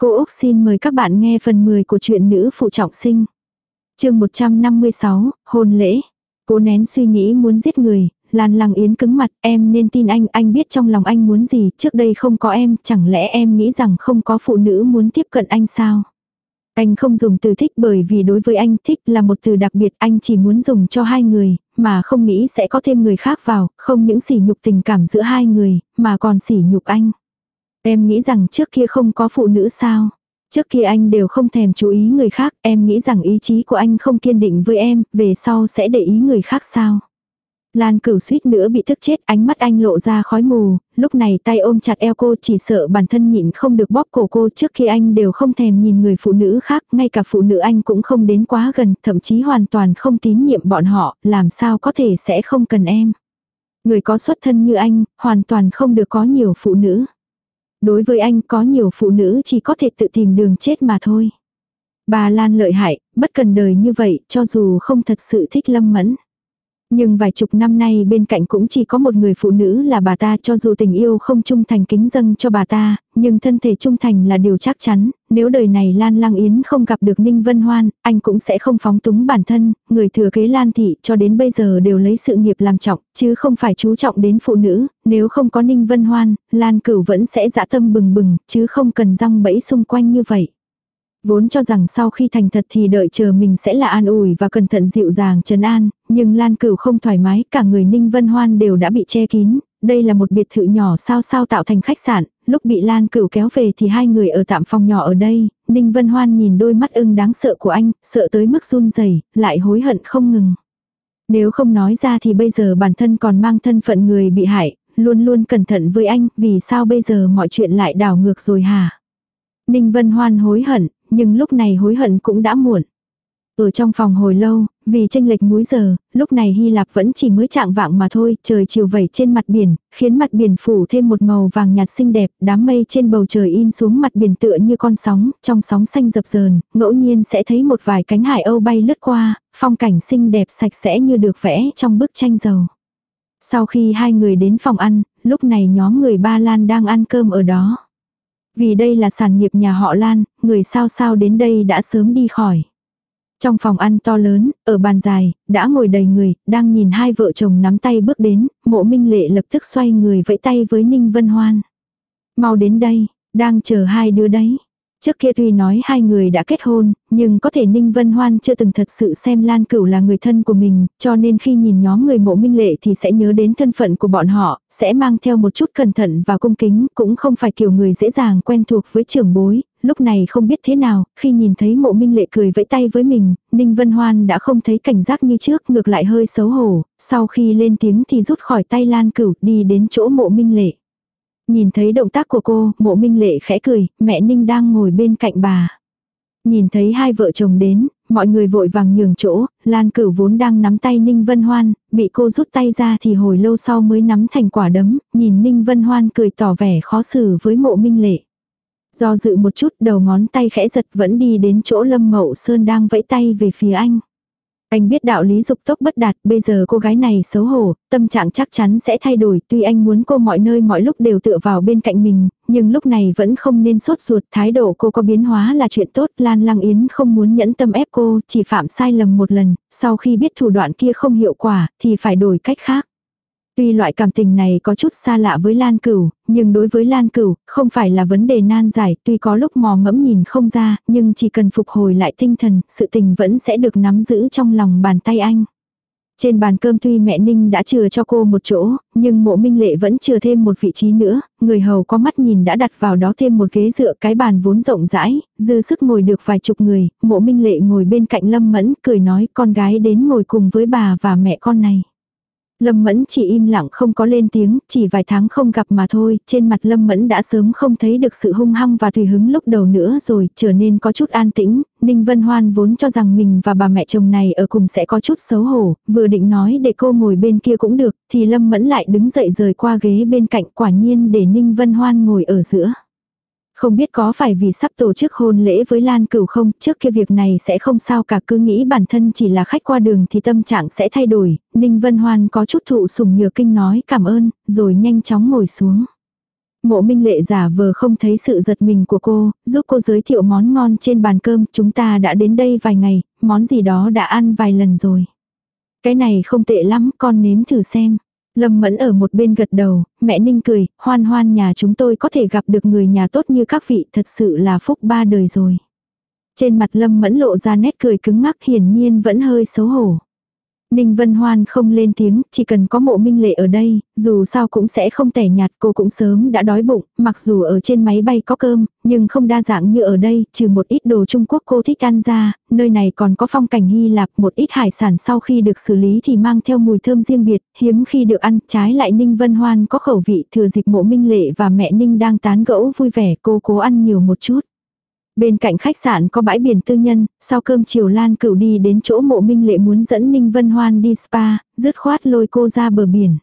Cô Úc xin mời các bạn nghe phần 10 của truyện nữ phụ trọng sinh. chương 156, hôn lễ. Cô nén suy nghĩ muốn giết người, Lan Lăng Yến cứng mặt, em nên tin anh, anh biết trong lòng anh muốn gì, trước đây không có em, chẳng lẽ em nghĩ rằng không có phụ nữ muốn tiếp cận anh sao? Anh không dùng từ thích bởi vì đối với anh thích là một từ đặc biệt anh chỉ muốn dùng cho hai người, mà không nghĩ sẽ có thêm người khác vào, không những sỉ nhục tình cảm giữa hai người, mà còn sỉ nhục anh. Em nghĩ rằng trước kia không có phụ nữ sao? Trước kia anh đều không thèm chú ý người khác, em nghĩ rằng ý chí của anh không kiên định với em, về sau sẽ để ý người khác sao? Lan cửu suýt nữa bị thức chết, ánh mắt anh lộ ra khói mù, lúc này tay ôm chặt eo cô chỉ sợ bản thân nhịn không được bóp cổ cô trước khi anh đều không thèm nhìn người phụ nữ khác, ngay cả phụ nữ anh cũng không đến quá gần, thậm chí hoàn toàn không tín nhiệm bọn họ, làm sao có thể sẽ không cần em. Người có xuất thân như anh, hoàn toàn không được có nhiều phụ nữ. Đối với anh có nhiều phụ nữ chỉ có thể tự tìm đường chết mà thôi. Bà Lan lợi hại, bất cần đời như vậy, cho dù không thật sự thích lâm mẫn. Nhưng vài chục năm nay bên cạnh cũng chỉ có một người phụ nữ là bà ta cho dù tình yêu không trung thành kính dâng cho bà ta, nhưng thân thể trung thành là điều chắc chắn, nếu đời này Lan Lăng Yến không gặp được Ninh Vân Hoan, anh cũng sẽ không phóng túng bản thân, người thừa kế Lan Thị cho đến bây giờ đều lấy sự nghiệp làm trọng, chứ không phải chú trọng đến phụ nữ, nếu không có Ninh Vân Hoan, Lan Cửu vẫn sẽ dã tâm bừng bừng, chứ không cần răng bẫy xung quanh như vậy. Vốn cho rằng sau khi thành thật thì đợi chờ mình sẽ là an ủi và cẩn thận dịu dàng trấn an, nhưng Lan Cửu không thoải mái, cả người Ninh Vân Hoan đều đã bị che kín, đây là một biệt thự nhỏ sao sao tạo thành khách sạn, lúc bị Lan Cửu kéo về thì hai người ở tạm phòng nhỏ ở đây, Ninh Vân Hoan nhìn đôi mắt ưng đáng sợ của anh, sợ tới mức run rẩy, lại hối hận không ngừng. Nếu không nói ra thì bây giờ bản thân còn mang thân phận người bị hại, luôn luôn cẩn thận với anh, vì sao bây giờ mọi chuyện lại đảo ngược rồi hả? Ninh Vân Hoan hối hận, nhưng lúc này hối hận cũng đã muộn. Ở trong phòng hồi lâu, vì tranh lệch múi giờ, lúc này Hy Lạp vẫn chỉ mới trạng vạng mà thôi, trời chiều vẩy trên mặt biển, khiến mặt biển phủ thêm một màu vàng nhạt xinh đẹp, đám mây trên bầu trời in xuống mặt biển tựa như con sóng, trong sóng xanh dập dờn, ngẫu nhiên sẽ thấy một vài cánh hải âu bay lướt qua, phong cảnh xinh đẹp sạch sẽ như được vẽ trong bức tranh dầu. Sau khi hai người đến phòng ăn, lúc này nhóm người Ba Lan đang ăn cơm ở đó. Vì đây là sản nghiệp nhà họ Lan, người sao sao đến đây đã sớm đi khỏi. Trong phòng ăn to lớn, ở bàn dài, đã ngồi đầy người, đang nhìn hai vợ chồng nắm tay bước đến, mộ minh lệ lập tức xoay người vẫy tay với Ninh Vân Hoan. Mau đến đây, đang chờ hai đứa đấy. Trước kia tuy nói hai người đã kết hôn, nhưng có thể Ninh Vân Hoan chưa từng thật sự xem Lan Cửu là người thân của mình, cho nên khi nhìn nhóm người mộ minh lệ thì sẽ nhớ đến thân phận của bọn họ, sẽ mang theo một chút cẩn thận và cung kính, cũng không phải kiểu người dễ dàng quen thuộc với trưởng bối, lúc này không biết thế nào, khi nhìn thấy mộ minh lệ cười vẫy tay với mình, Ninh Vân Hoan đã không thấy cảnh giác như trước, ngược lại hơi xấu hổ, sau khi lên tiếng thì rút khỏi tay Lan Cửu đi đến chỗ mộ minh lệ. Nhìn thấy động tác của cô, mộ minh lệ khẽ cười, mẹ Ninh đang ngồi bên cạnh bà. Nhìn thấy hai vợ chồng đến, mọi người vội vàng nhường chỗ, Lan Cửu vốn đang nắm tay Ninh Vân Hoan, bị cô rút tay ra thì hồi lâu sau mới nắm thành quả đấm, nhìn Ninh Vân Hoan cười tỏ vẻ khó xử với mộ minh lệ. Do dự một chút đầu ngón tay khẽ giật vẫn đi đến chỗ Lâm Mậu Sơn đang vẫy tay về phía anh. Anh biết đạo lý dục tốc bất đạt, bây giờ cô gái này xấu hổ, tâm trạng chắc chắn sẽ thay đổi, tuy anh muốn cô mọi nơi mọi lúc đều tựa vào bên cạnh mình, nhưng lúc này vẫn không nên sốt ruột, thái độ cô có biến hóa là chuyện tốt, Lan Lăng Yến không muốn nhẫn tâm ép cô, chỉ phạm sai lầm một lần, sau khi biết thủ đoạn kia không hiệu quả, thì phải đổi cách khác. Tuy loại cảm tình này có chút xa lạ với Lan Cửu, nhưng đối với Lan Cửu, không phải là vấn đề nan giải, tuy có lúc mò mẫm nhìn không ra, nhưng chỉ cần phục hồi lại tinh thần, sự tình vẫn sẽ được nắm giữ trong lòng bàn tay anh. Trên bàn cơm tuy mẹ Ninh đã chừa cho cô một chỗ, nhưng mộ minh lệ vẫn chừa thêm một vị trí nữa, người hầu có mắt nhìn đã đặt vào đó thêm một ghế dựa cái bàn vốn rộng rãi, dư sức ngồi được vài chục người, mộ minh lệ ngồi bên cạnh lâm mẫn, cười nói con gái đến ngồi cùng với bà và mẹ con này. Lâm Mẫn chỉ im lặng không có lên tiếng, chỉ vài tháng không gặp mà thôi, trên mặt Lâm Mẫn đã sớm không thấy được sự hung hăng và tùy hứng lúc đầu nữa rồi, trở nên có chút an tĩnh, Ninh Vân Hoan vốn cho rằng mình và bà mẹ chồng này ở cùng sẽ có chút xấu hổ, vừa định nói để cô ngồi bên kia cũng được, thì Lâm Mẫn lại đứng dậy rời qua ghế bên cạnh quả nhiên để Ninh Vân Hoan ngồi ở giữa. Không biết có phải vì sắp tổ chức hôn lễ với Lan Cửu không, trước kia việc này sẽ không sao cả cứ nghĩ bản thân chỉ là khách qua đường thì tâm trạng sẽ thay đổi, Ninh Vân Hoan có chút thụ sủng nhược kinh nói cảm ơn, rồi nhanh chóng ngồi xuống. Mộ minh lệ giả vờ không thấy sự giật mình của cô, giúp cô giới thiệu món ngon trên bàn cơm. Chúng ta đã đến đây vài ngày, món gì đó đã ăn vài lần rồi. Cái này không tệ lắm, con nếm thử xem. Lâm Mẫn ở một bên gật đầu, mẹ Ninh cười, hoan hoan nhà chúng tôi có thể gặp được người nhà tốt như các vị thật sự là phúc ba đời rồi. Trên mặt Lâm Mẫn lộ ra nét cười cứng ngắc hiển nhiên vẫn hơi xấu hổ. Ninh Vân Hoan không lên tiếng, chỉ cần có mộ minh lệ ở đây, dù sao cũng sẽ không tẻ nhạt, cô cũng sớm đã đói bụng, mặc dù ở trên máy bay có cơm, nhưng không đa dạng như ở đây, trừ một ít đồ Trung Quốc cô thích ăn ra, nơi này còn có phong cảnh Hy Lạp, một ít hải sản sau khi được xử lý thì mang theo mùi thơm riêng biệt, hiếm khi được ăn, trái lại Ninh Vân Hoan có khẩu vị thừa dịp mộ minh lệ và mẹ Ninh đang tán gẫu vui vẻ, cô cố ăn nhiều một chút. Bên cạnh khách sạn có bãi biển tư nhân, sau cơm chiều Lan Cửu đi đến chỗ mộ minh lệ muốn dẫn Ninh Vân Hoan đi spa, dứt khoát lôi cô ra bờ biển.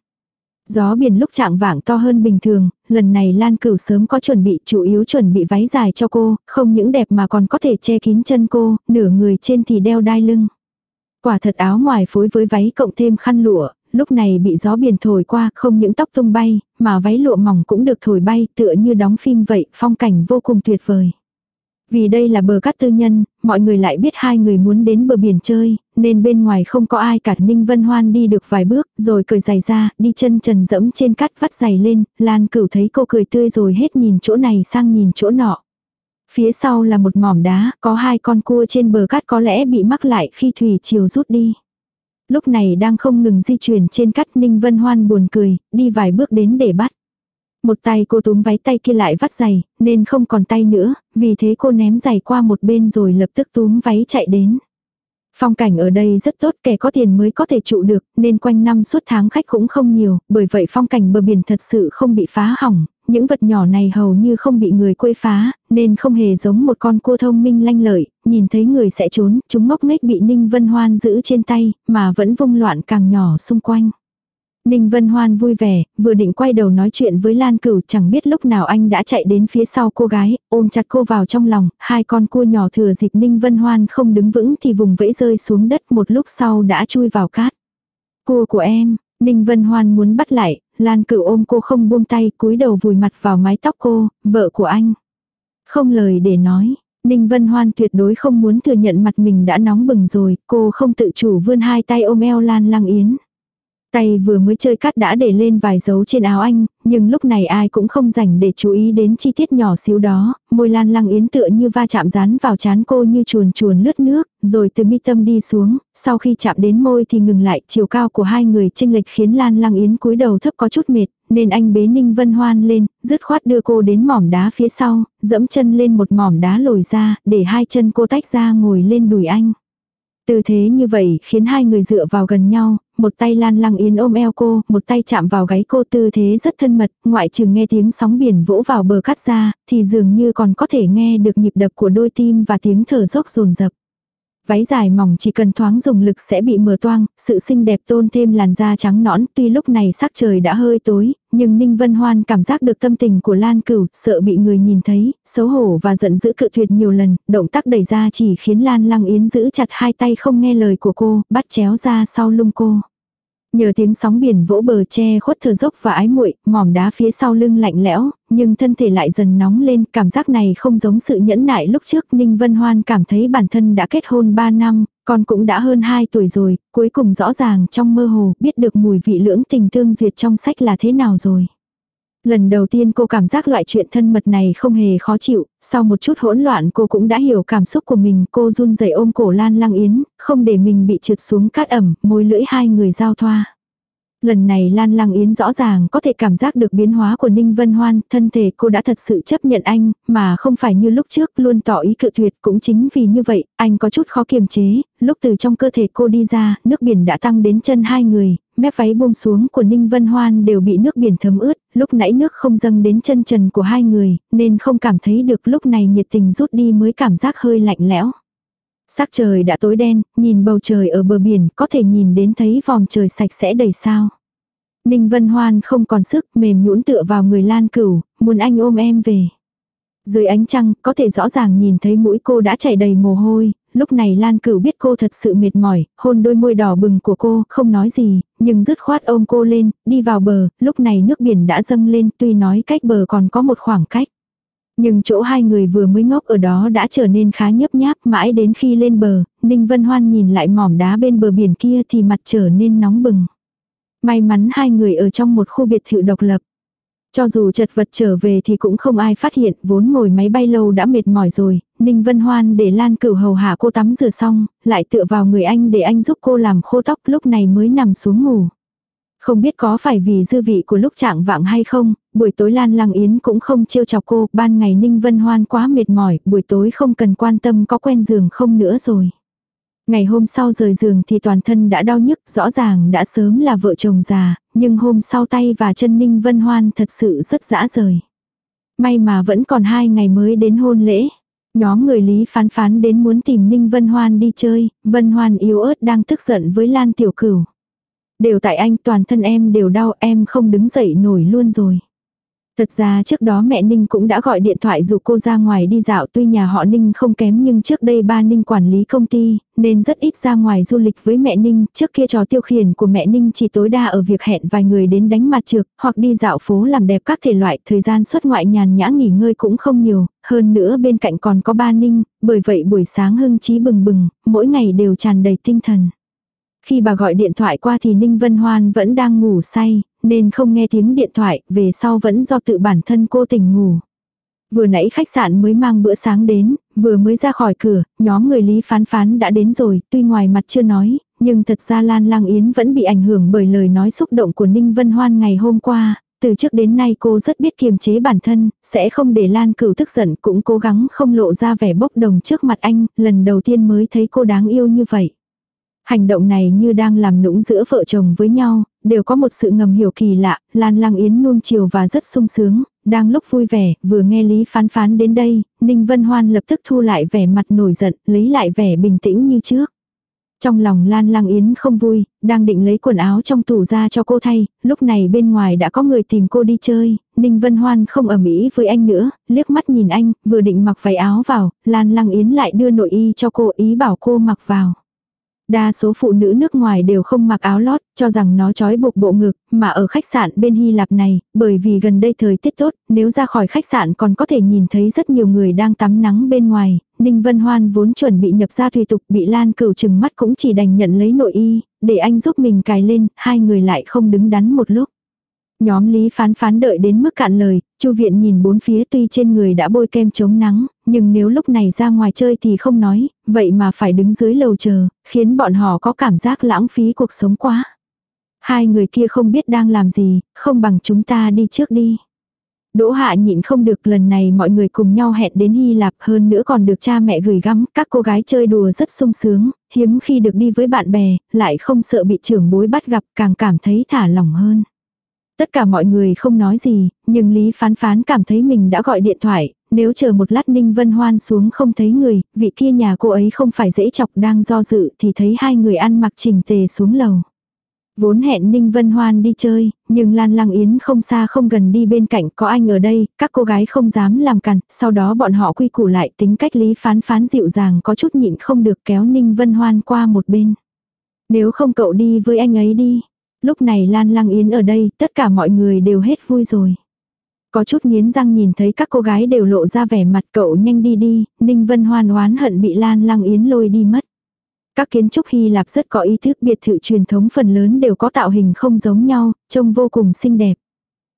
Gió biển lúc trạng vạng to hơn bình thường, lần này Lan Cửu sớm có chuẩn bị chủ yếu chuẩn bị váy dài cho cô, không những đẹp mà còn có thể che kín chân cô, nửa người trên thì đeo đai lưng. Quả thật áo ngoài phối với váy cộng thêm khăn lụa, lúc này bị gió biển thổi qua không những tóc tung bay, mà váy lụa mỏng cũng được thổi bay tựa như đóng phim vậy, phong cảnh vô cùng tuyệt vời. Vì đây là bờ cát tư nhân, mọi người lại biết hai người muốn đến bờ biển chơi, nên bên ngoài không có ai cả Ninh Vân Hoan đi được vài bước, rồi cởi giày ra, đi chân trần dẫm trên cát vắt giày lên, Lan cửu thấy cô cười tươi rồi hết nhìn chỗ này sang nhìn chỗ nọ. Phía sau là một mỏm đá, có hai con cua trên bờ cát có lẽ bị mắc lại khi thủy chiều rút đi. Lúc này đang không ngừng di chuyển trên cát Ninh Vân Hoan buồn cười, đi vài bước đến để bắt. Một tay cô túm váy tay kia lại vắt giày, nên không còn tay nữa, vì thế cô ném giày qua một bên rồi lập tức túm váy chạy đến. Phong cảnh ở đây rất tốt kẻ có tiền mới có thể trụ được, nên quanh năm suốt tháng khách cũng không nhiều, bởi vậy phong cảnh bờ biển thật sự không bị phá hỏng, những vật nhỏ này hầu như không bị người quấy phá, nên không hề giống một con cua thông minh lanh lợi, nhìn thấy người sẽ trốn, chúng ngốc nghếch bị Ninh Vân Hoan giữ trên tay, mà vẫn vung loạn càng nhỏ xung quanh. Ninh Vân Hoan vui vẻ, vừa định quay đầu nói chuyện với Lan Cửu chẳng biết lúc nào anh đã chạy đến phía sau cô gái, ôm chặt cô vào trong lòng, hai con cua nhỏ thừa dịp Ninh Vân Hoan không đứng vững thì vùng vẫy rơi xuống đất một lúc sau đã chui vào cát. Cua của em, Ninh Vân Hoan muốn bắt lại, Lan Cửu ôm cô không buông tay cúi đầu vùi mặt vào mái tóc cô, vợ của anh. Không lời để nói. Ninh Vân Hoan tuyệt đối không muốn thừa nhận mặt mình đã nóng bừng rồi, cô không tự chủ vươn hai tay ôm eo Lan Lăng Yến. Tay vừa mới chơi cắt đã để lên vài dấu trên áo anh, nhưng lúc này ai cũng không rảnh để chú ý đến chi tiết nhỏ xíu đó, môi lan lăng yến tựa như va chạm dán vào chán cô như chuồn chuồn lướt nước, rồi từ mi tâm đi xuống, sau khi chạm đến môi thì ngừng lại, chiều cao của hai người chênh lệch khiến lan lăng yến cúi đầu thấp có chút mệt, nên anh bế ninh vân hoan lên, dứt khoát đưa cô đến mỏm đá phía sau, dẫm chân lên một mỏm đá lồi ra, để hai chân cô tách ra ngồi lên đùi anh. Tư thế như vậy khiến hai người dựa vào gần nhau, một tay Lan Lăng Yến ôm eo cô, một tay chạm vào gáy cô tư thế rất thân mật, ngoại trừ nghe tiếng sóng biển vỗ vào bờ cắt ra, thì dường như còn có thể nghe được nhịp đập của đôi tim và tiếng thở dốc rồn rập. Váy dài mỏng chỉ cần thoáng dùng lực sẽ bị mở toang, sự xinh đẹp tôn thêm làn da trắng nõn, tuy lúc này sắc trời đã hơi tối, nhưng Ninh Vân Hoan cảm giác được tâm tình của Lan Cửu, sợ bị người nhìn thấy, xấu hổ và giận dữ cự tuyệt nhiều lần, động tác đẩy ra chỉ khiến Lan Lăng Yến giữ chặt hai tay không nghe lời của cô, bắt chéo ra sau lưng cô. Nhờ tiếng sóng biển vỗ bờ che khuất thờ dốc và ái muội, mỏm đá phía sau lưng lạnh lẽo, nhưng thân thể lại dần nóng lên, cảm giác này không giống sự nhẫn nại lúc trước, Ninh Vân Hoan cảm thấy bản thân đã kết hôn 3 năm, con cũng đã hơn 2 tuổi rồi, cuối cùng rõ ràng trong mơ hồ biết được mùi vị lưỡng tình tương duyệt trong sách là thế nào rồi. Lần đầu tiên cô cảm giác loại chuyện thân mật này không hề khó chịu, sau một chút hỗn loạn cô cũng đã hiểu cảm xúc của mình, cô run rẩy ôm cổ Lan Lăng Yến, không để mình bị trượt xuống cát ẩm, môi lưỡi hai người giao thoa. Lần này Lan Lăng Yến rõ ràng có thể cảm giác được biến hóa của Ninh Vân Hoan, thân thể cô đã thật sự chấp nhận anh, mà không phải như lúc trước luôn tỏ ý cự tuyệt cũng chính vì như vậy, anh có chút khó kiềm chế, lúc từ trong cơ thể cô đi ra, nước biển đã tăng đến chân hai người, mép váy buông xuống của Ninh Vân Hoan đều bị nước biển thấm ướt, lúc nãy nước không dâng đến chân trần của hai người, nên không cảm thấy được lúc này nhiệt tình rút đi mới cảm giác hơi lạnh lẽo. Sắc trời đã tối đen, nhìn bầu trời ở bờ biển có thể nhìn đến thấy vòng trời sạch sẽ đầy sao. Ninh Vân Hoan không còn sức mềm nhũn tựa vào người Lan Cửu, muốn anh ôm em về. Dưới ánh trăng có thể rõ ràng nhìn thấy mũi cô đã chảy đầy mồ hôi, lúc này Lan Cửu biết cô thật sự mệt mỏi, hôn đôi môi đỏ bừng của cô, không nói gì, nhưng dứt khoát ôm cô lên, đi vào bờ, lúc này nước biển đã dâng lên tuy nói cách bờ còn có một khoảng cách. Nhưng chỗ hai người vừa mới ngốc ở đó đã trở nên khá nhấp nháp mãi đến khi lên bờ, Ninh Vân Hoan nhìn lại mỏm đá bên bờ biển kia thì mặt trở nên nóng bừng. May mắn hai người ở trong một khu biệt thự độc lập. Cho dù chật vật trở về thì cũng không ai phát hiện, vốn ngồi máy bay lâu đã mệt mỏi rồi, Ninh Vân Hoan để Lan Cửu hầu hạ cô tắm rửa xong, lại tựa vào người anh để anh giúp cô làm khô tóc lúc này mới nằm xuống ngủ. Không biết có phải vì dư vị của lúc trạng vạng hay không, buổi tối Lan Lăng Yến cũng không trêu chọc cô, ban ngày Ninh Vân Hoan quá mệt mỏi, buổi tối không cần quan tâm có quen giường không nữa rồi. Ngày hôm sau rời giường thì toàn thân đã đau nhức, rõ ràng đã sớm là vợ chồng già, nhưng hôm sau tay và chân Ninh Vân Hoan thật sự rất dã rời. May mà vẫn còn hai ngày mới đến hôn lễ. Nhóm người Lý phán phán đến muốn tìm Ninh Vân Hoan đi chơi, Vân Hoan yếu ớt đang tức giận với Lan Tiểu Cửu. Đều tại anh toàn thân em đều đau em không đứng dậy nổi luôn rồi. Thật ra trước đó mẹ Ninh cũng đã gọi điện thoại dụ cô ra ngoài đi dạo tuy nhà họ Ninh không kém nhưng trước đây ba Ninh quản lý công ty, nên rất ít ra ngoài du lịch với mẹ Ninh. Trước kia trò tiêu khiển của mẹ Ninh chỉ tối đa ở việc hẹn vài người đến đánh mặt trược, hoặc đi dạo phố làm đẹp các thể loại, thời gian xuất ngoại nhàn nhã nghỉ ngơi cũng không nhiều, hơn nữa bên cạnh còn có ba Ninh, bởi vậy buổi sáng hưng trí bừng bừng, mỗi ngày đều tràn đầy tinh thần. Khi bà gọi điện thoại qua thì Ninh Vân Hoan vẫn đang ngủ say, nên không nghe tiếng điện thoại, về sau vẫn do tự bản thân cô tỉnh ngủ. Vừa nãy khách sạn mới mang bữa sáng đến, vừa mới ra khỏi cửa, nhóm người Lý Phán Phán đã đến rồi, tuy ngoài mặt chưa nói, nhưng thật ra Lan Lang Yến vẫn bị ảnh hưởng bởi lời nói xúc động của Ninh Vân Hoan ngày hôm qua. Từ trước đến nay cô rất biết kiềm chế bản thân, sẽ không để Lan cửu tức giận cũng cố gắng không lộ ra vẻ bốc đồng trước mặt anh, lần đầu tiên mới thấy cô đáng yêu như vậy. Hành động này như đang làm nũng giữa vợ chồng với nhau, đều có một sự ngầm hiểu kỳ lạ, Lan Lăng Yến nuông chiều và rất sung sướng, đang lúc vui vẻ, vừa nghe Lý phán phán đến đây, Ninh Vân Hoan lập tức thu lại vẻ mặt nổi giận, lấy lại vẻ bình tĩnh như trước. Trong lòng Lan Lăng Yến không vui, đang định lấy quần áo trong tủ ra cho cô thay, lúc này bên ngoài đã có người tìm cô đi chơi, Ninh Vân Hoan không ở Mỹ với anh nữa, liếc mắt nhìn anh, vừa định mặc váy áo vào, Lan Lăng Yến lại đưa nội y cho cô ý bảo cô mặc vào. Đa số phụ nữ nước ngoài đều không mặc áo lót, cho rằng nó trói buộc bộ ngực, mà ở khách sạn bên Hy Lạp này, bởi vì gần đây thời tiết tốt, nếu ra khỏi khách sạn còn có thể nhìn thấy rất nhiều người đang tắm nắng bên ngoài. Ninh Vân Hoan vốn chuẩn bị nhập ra tùy tục bị Lan cửu chừng mắt cũng chỉ đành nhận lấy nội y, để anh giúp mình cài lên, hai người lại không đứng đắn một lúc. Nhóm Lý phán phán đợi đến mức cạn lời, Chu viện nhìn bốn phía tuy trên người đã bôi kem chống nắng, nhưng nếu lúc này ra ngoài chơi thì không nói, vậy mà phải đứng dưới lầu chờ, khiến bọn họ có cảm giác lãng phí cuộc sống quá. Hai người kia không biết đang làm gì, không bằng chúng ta đi trước đi. Đỗ hạ nhịn không được lần này mọi người cùng nhau hẹn đến Hy Lạp hơn nữa còn được cha mẹ gửi gắm, các cô gái chơi đùa rất sung sướng, hiếm khi được đi với bạn bè, lại không sợ bị trưởng bối bắt gặp càng cảm thấy thả lỏng hơn. Tất cả mọi người không nói gì, nhưng Lý Phán Phán cảm thấy mình đã gọi điện thoại, nếu chờ một lát Ninh Vân Hoan xuống không thấy người, vị kia nhà cô ấy không phải dễ chọc đang do dự thì thấy hai người ăn mặc chỉnh tề xuống lầu. Vốn hẹn Ninh Vân Hoan đi chơi, nhưng Lan Lăng Yến không xa không gần đi bên cạnh có anh ở đây, các cô gái không dám làm cằn, sau đó bọn họ quy củ lại tính cách Lý Phán Phán dịu dàng có chút nhịn không được kéo Ninh Vân Hoan qua một bên. Nếu không cậu đi với anh ấy đi, Lúc này Lan Lăng Yến ở đây, tất cả mọi người đều hết vui rồi. Có chút nghiến răng nhìn thấy các cô gái đều lộ ra vẻ mặt cậu nhanh đi đi, Ninh Vân hoan oán hận bị Lan Lăng Yến lôi đi mất. Các kiến trúc Hy Lạp rất có ý thức biệt thự truyền thống phần lớn đều có tạo hình không giống nhau, trông vô cùng xinh đẹp.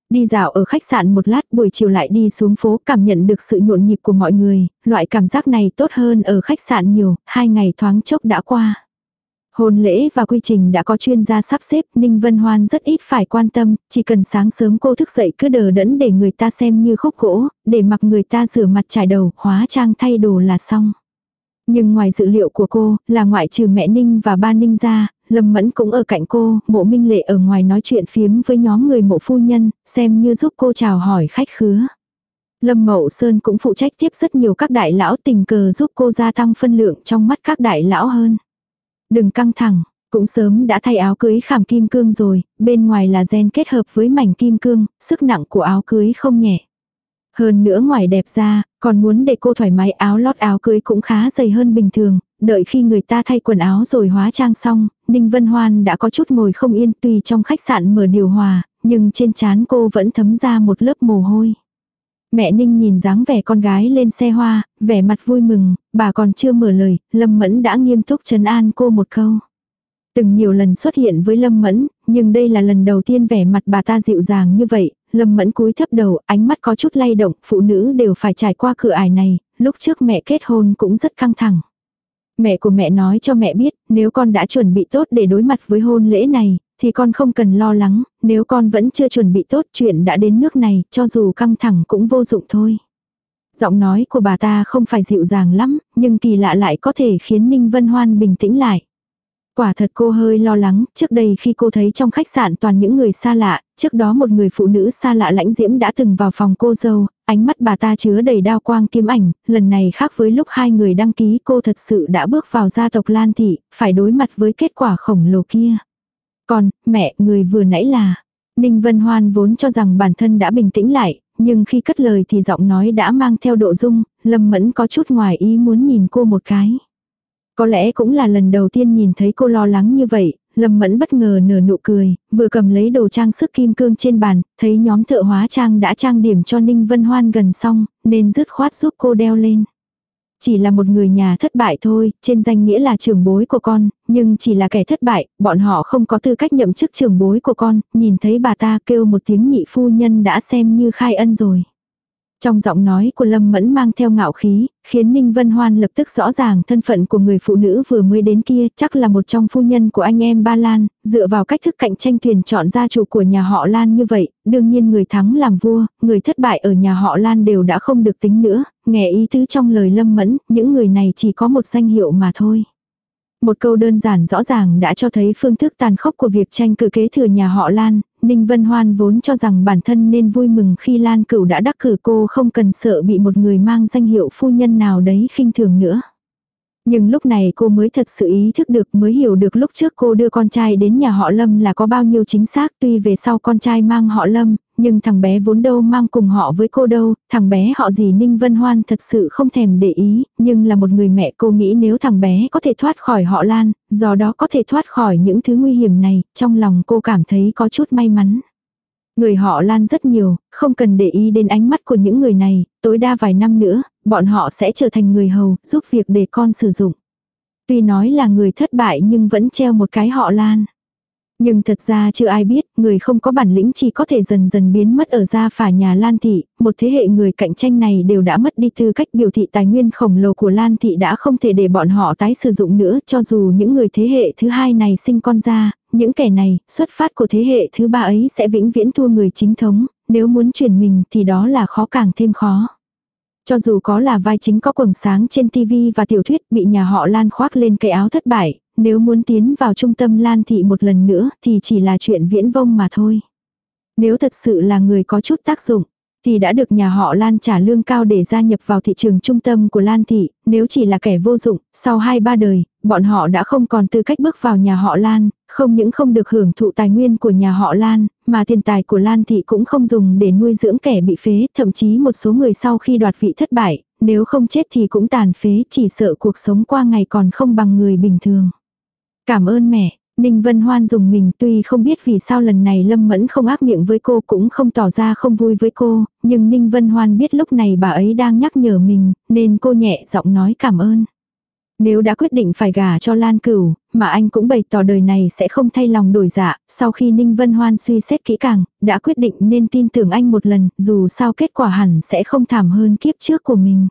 Đi dạo ở khách sạn một lát buổi chiều lại đi xuống phố cảm nhận được sự nhộn nhịp của mọi người, loại cảm giác này tốt hơn ở khách sạn nhiều, hai ngày thoáng chốc đã qua. Hôn lễ và quy trình đã có chuyên gia sắp xếp, Ninh Vân Hoan rất ít phải quan tâm, chỉ cần sáng sớm cô thức dậy cứ đờ đẫn để người ta xem như khúc gỗ, để mặc người ta rửa mặt trải đầu, hóa trang thay đồ là xong. Nhưng ngoài dự liệu của cô, là ngoại trừ mẹ Ninh và ba Ninh ra, Lâm Mẫn cũng ở cạnh cô, mộ minh lệ ở ngoài nói chuyện phiếm với nhóm người mộ phu nhân, xem như giúp cô chào hỏi khách khứa. Lâm Mậu Sơn cũng phụ trách tiếp rất nhiều các đại lão tình cờ giúp cô gia tăng phân lượng trong mắt các đại lão hơn. Đừng căng thẳng, cũng sớm đã thay áo cưới khảm kim cương rồi, bên ngoài là gen kết hợp với mảnh kim cương, sức nặng của áo cưới không nhẹ. Hơn nữa ngoài đẹp ra, còn muốn để cô thoải mái áo lót áo cưới cũng khá dày hơn bình thường, đợi khi người ta thay quần áo rồi hóa trang xong, Ninh Vân Hoan đã có chút ngồi không yên tùy trong khách sạn mở điều hòa, nhưng trên trán cô vẫn thấm ra một lớp mồ hôi. Mẹ Ninh nhìn dáng vẻ con gái lên xe hoa, vẻ mặt vui mừng, bà còn chưa mở lời, Lâm Mẫn đã nghiêm túc trấn an cô một câu. Từng nhiều lần xuất hiện với Lâm Mẫn, nhưng đây là lần đầu tiên vẻ mặt bà ta dịu dàng như vậy, Lâm Mẫn cúi thấp đầu, ánh mắt có chút lay động, phụ nữ đều phải trải qua cửa ải này, lúc trước mẹ kết hôn cũng rất căng thẳng. Mẹ của mẹ nói cho mẹ biết, nếu con đã chuẩn bị tốt để đối mặt với hôn lễ này, thì con không cần lo lắng, nếu con vẫn chưa chuẩn bị tốt chuyện đã đến nước này, cho dù căng thẳng cũng vô dụng thôi. Giọng nói của bà ta không phải dịu dàng lắm, nhưng kỳ lạ lại có thể khiến Ninh Vân Hoan bình tĩnh lại. Quả thật cô hơi lo lắng, trước đây khi cô thấy trong khách sạn toàn những người xa lạ, trước đó một người phụ nữ xa lạ lãnh diễm đã từng vào phòng cô dâu, ánh mắt bà ta chứa đầy đao quang kiếm ảnh, lần này khác với lúc hai người đăng ký cô thật sự đã bước vào gia tộc Lan Thị, phải đối mặt với kết quả khổng lồ kia. Còn, mẹ, người vừa nãy là... Ninh Vân Hoan vốn cho rằng bản thân đã bình tĩnh lại, nhưng khi cất lời thì giọng nói đã mang theo độ dung, Lâm Mẫn có chút ngoài ý muốn nhìn cô một cái. Có lẽ cũng là lần đầu tiên nhìn thấy cô lo lắng như vậy, Lâm Mẫn bất ngờ nở nụ cười, vừa cầm lấy đồ trang sức kim cương trên bàn, thấy nhóm thợ hóa trang đã trang điểm cho Ninh Vân Hoan gần xong, nên dứt khoát giúp cô đeo lên. Chỉ là một người nhà thất bại thôi, trên danh nghĩa là trưởng bối của con, nhưng chỉ là kẻ thất bại, bọn họ không có tư cách nhậm chức trưởng bối của con, nhìn thấy bà ta kêu một tiếng nhị phu nhân đã xem như khai ân rồi. Trong giọng nói của Lâm Mẫn mang theo ngạo khí, khiến Ninh Vân Hoan lập tức rõ ràng thân phận của người phụ nữ vừa mới đến kia chắc là một trong phu nhân của anh em Ba Lan, dựa vào cách thức cạnh tranh thuyền chọn gia chủ của nhà họ Lan như vậy, đương nhiên người thắng làm vua, người thất bại ở nhà họ Lan đều đã không được tính nữa, nghe ý tứ trong lời Lâm Mẫn, những người này chỉ có một danh hiệu mà thôi. Một câu đơn giản rõ ràng đã cho thấy phương thức tàn khốc của việc tranh cử kế thừa nhà họ Lan, Ninh Vân Hoan vốn cho rằng bản thân nên vui mừng khi Lan Cửu đã đắc cử cô không cần sợ bị một người mang danh hiệu phu nhân nào đấy khinh thường nữa. Nhưng lúc này cô mới thật sự ý thức được mới hiểu được lúc trước cô đưa con trai đến nhà họ Lâm là có bao nhiêu chính xác tuy về sau con trai mang họ Lâm, nhưng thằng bé vốn đâu mang cùng họ với cô đâu, thằng bé họ gì Ninh Vân Hoan thật sự không thèm để ý, nhưng là một người mẹ cô nghĩ nếu thằng bé có thể thoát khỏi họ Lan, do đó có thể thoát khỏi những thứ nguy hiểm này, trong lòng cô cảm thấy có chút may mắn. Người họ Lan rất nhiều, không cần để ý đến ánh mắt của những người này, tối đa vài năm nữa, bọn họ sẽ trở thành người hầu, giúp việc để con sử dụng. Tuy nói là người thất bại nhưng vẫn treo một cái họ Lan. Nhưng thật ra chưa ai biết, người không có bản lĩnh chỉ có thể dần dần biến mất ở gia phả nhà Lan Thị, một thế hệ người cạnh tranh này đều đã mất đi tư cách biểu thị tài nguyên khổng lồ của Lan Thị đã không thể để bọn họ tái sử dụng nữa. Cho dù những người thế hệ thứ hai này sinh con ra, những kẻ này, xuất phát của thế hệ thứ ba ấy sẽ vĩnh viễn thua người chính thống, nếu muốn chuyển mình thì đó là khó càng thêm khó. Cho dù có là vai chính có quầng sáng trên tivi và tiểu thuyết bị nhà họ Lan khoác lên cái áo thất bại, nếu muốn tiến vào trung tâm Lan Thị một lần nữa thì chỉ là chuyện viễn vông mà thôi. Nếu thật sự là người có chút tác dụng, thì đã được nhà họ Lan trả lương cao để gia nhập vào thị trường trung tâm của Lan Thị, nếu chỉ là kẻ vô dụng, sau 2-3 đời, bọn họ đã không còn tư cách bước vào nhà họ Lan, không những không được hưởng thụ tài nguyên của nhà họ Lan, mà tiền tài của Lan Thị cũng không dùng để nuôi dưỡng kẻ bị phế, thậm chí một số người sau khi đoạt vị thất bại, nếu không chết thì cũng tàn phế, chỉ sợ cuộc sống qua ngày còn không bằng người bình thường. Cảm ơn mẹ, Ninh Vân Hoan dùng mình tuy không biết vì sao lần này Lâm Mẫn không ác miệng với cô cũng không tỏ ra không vui với cô, nhưng Ninh Vân Hoan biết lúc này bà ấy đang nhắc nhở mình, nên cô nhẹ giọng nói cảm ơn. Nếu đã quyết định phải gả cho Lan Cửu, mà anh cũng bày tỏ đời này sẽ không thay lòng đổi dạ, sau khi Ninh Vân Hoan suy xét kỹ càng, đã quyết định nên tin tưởng anh một lần, dù sao kết quả hẳn sẽ không thảm hơn kiếp trước của mình.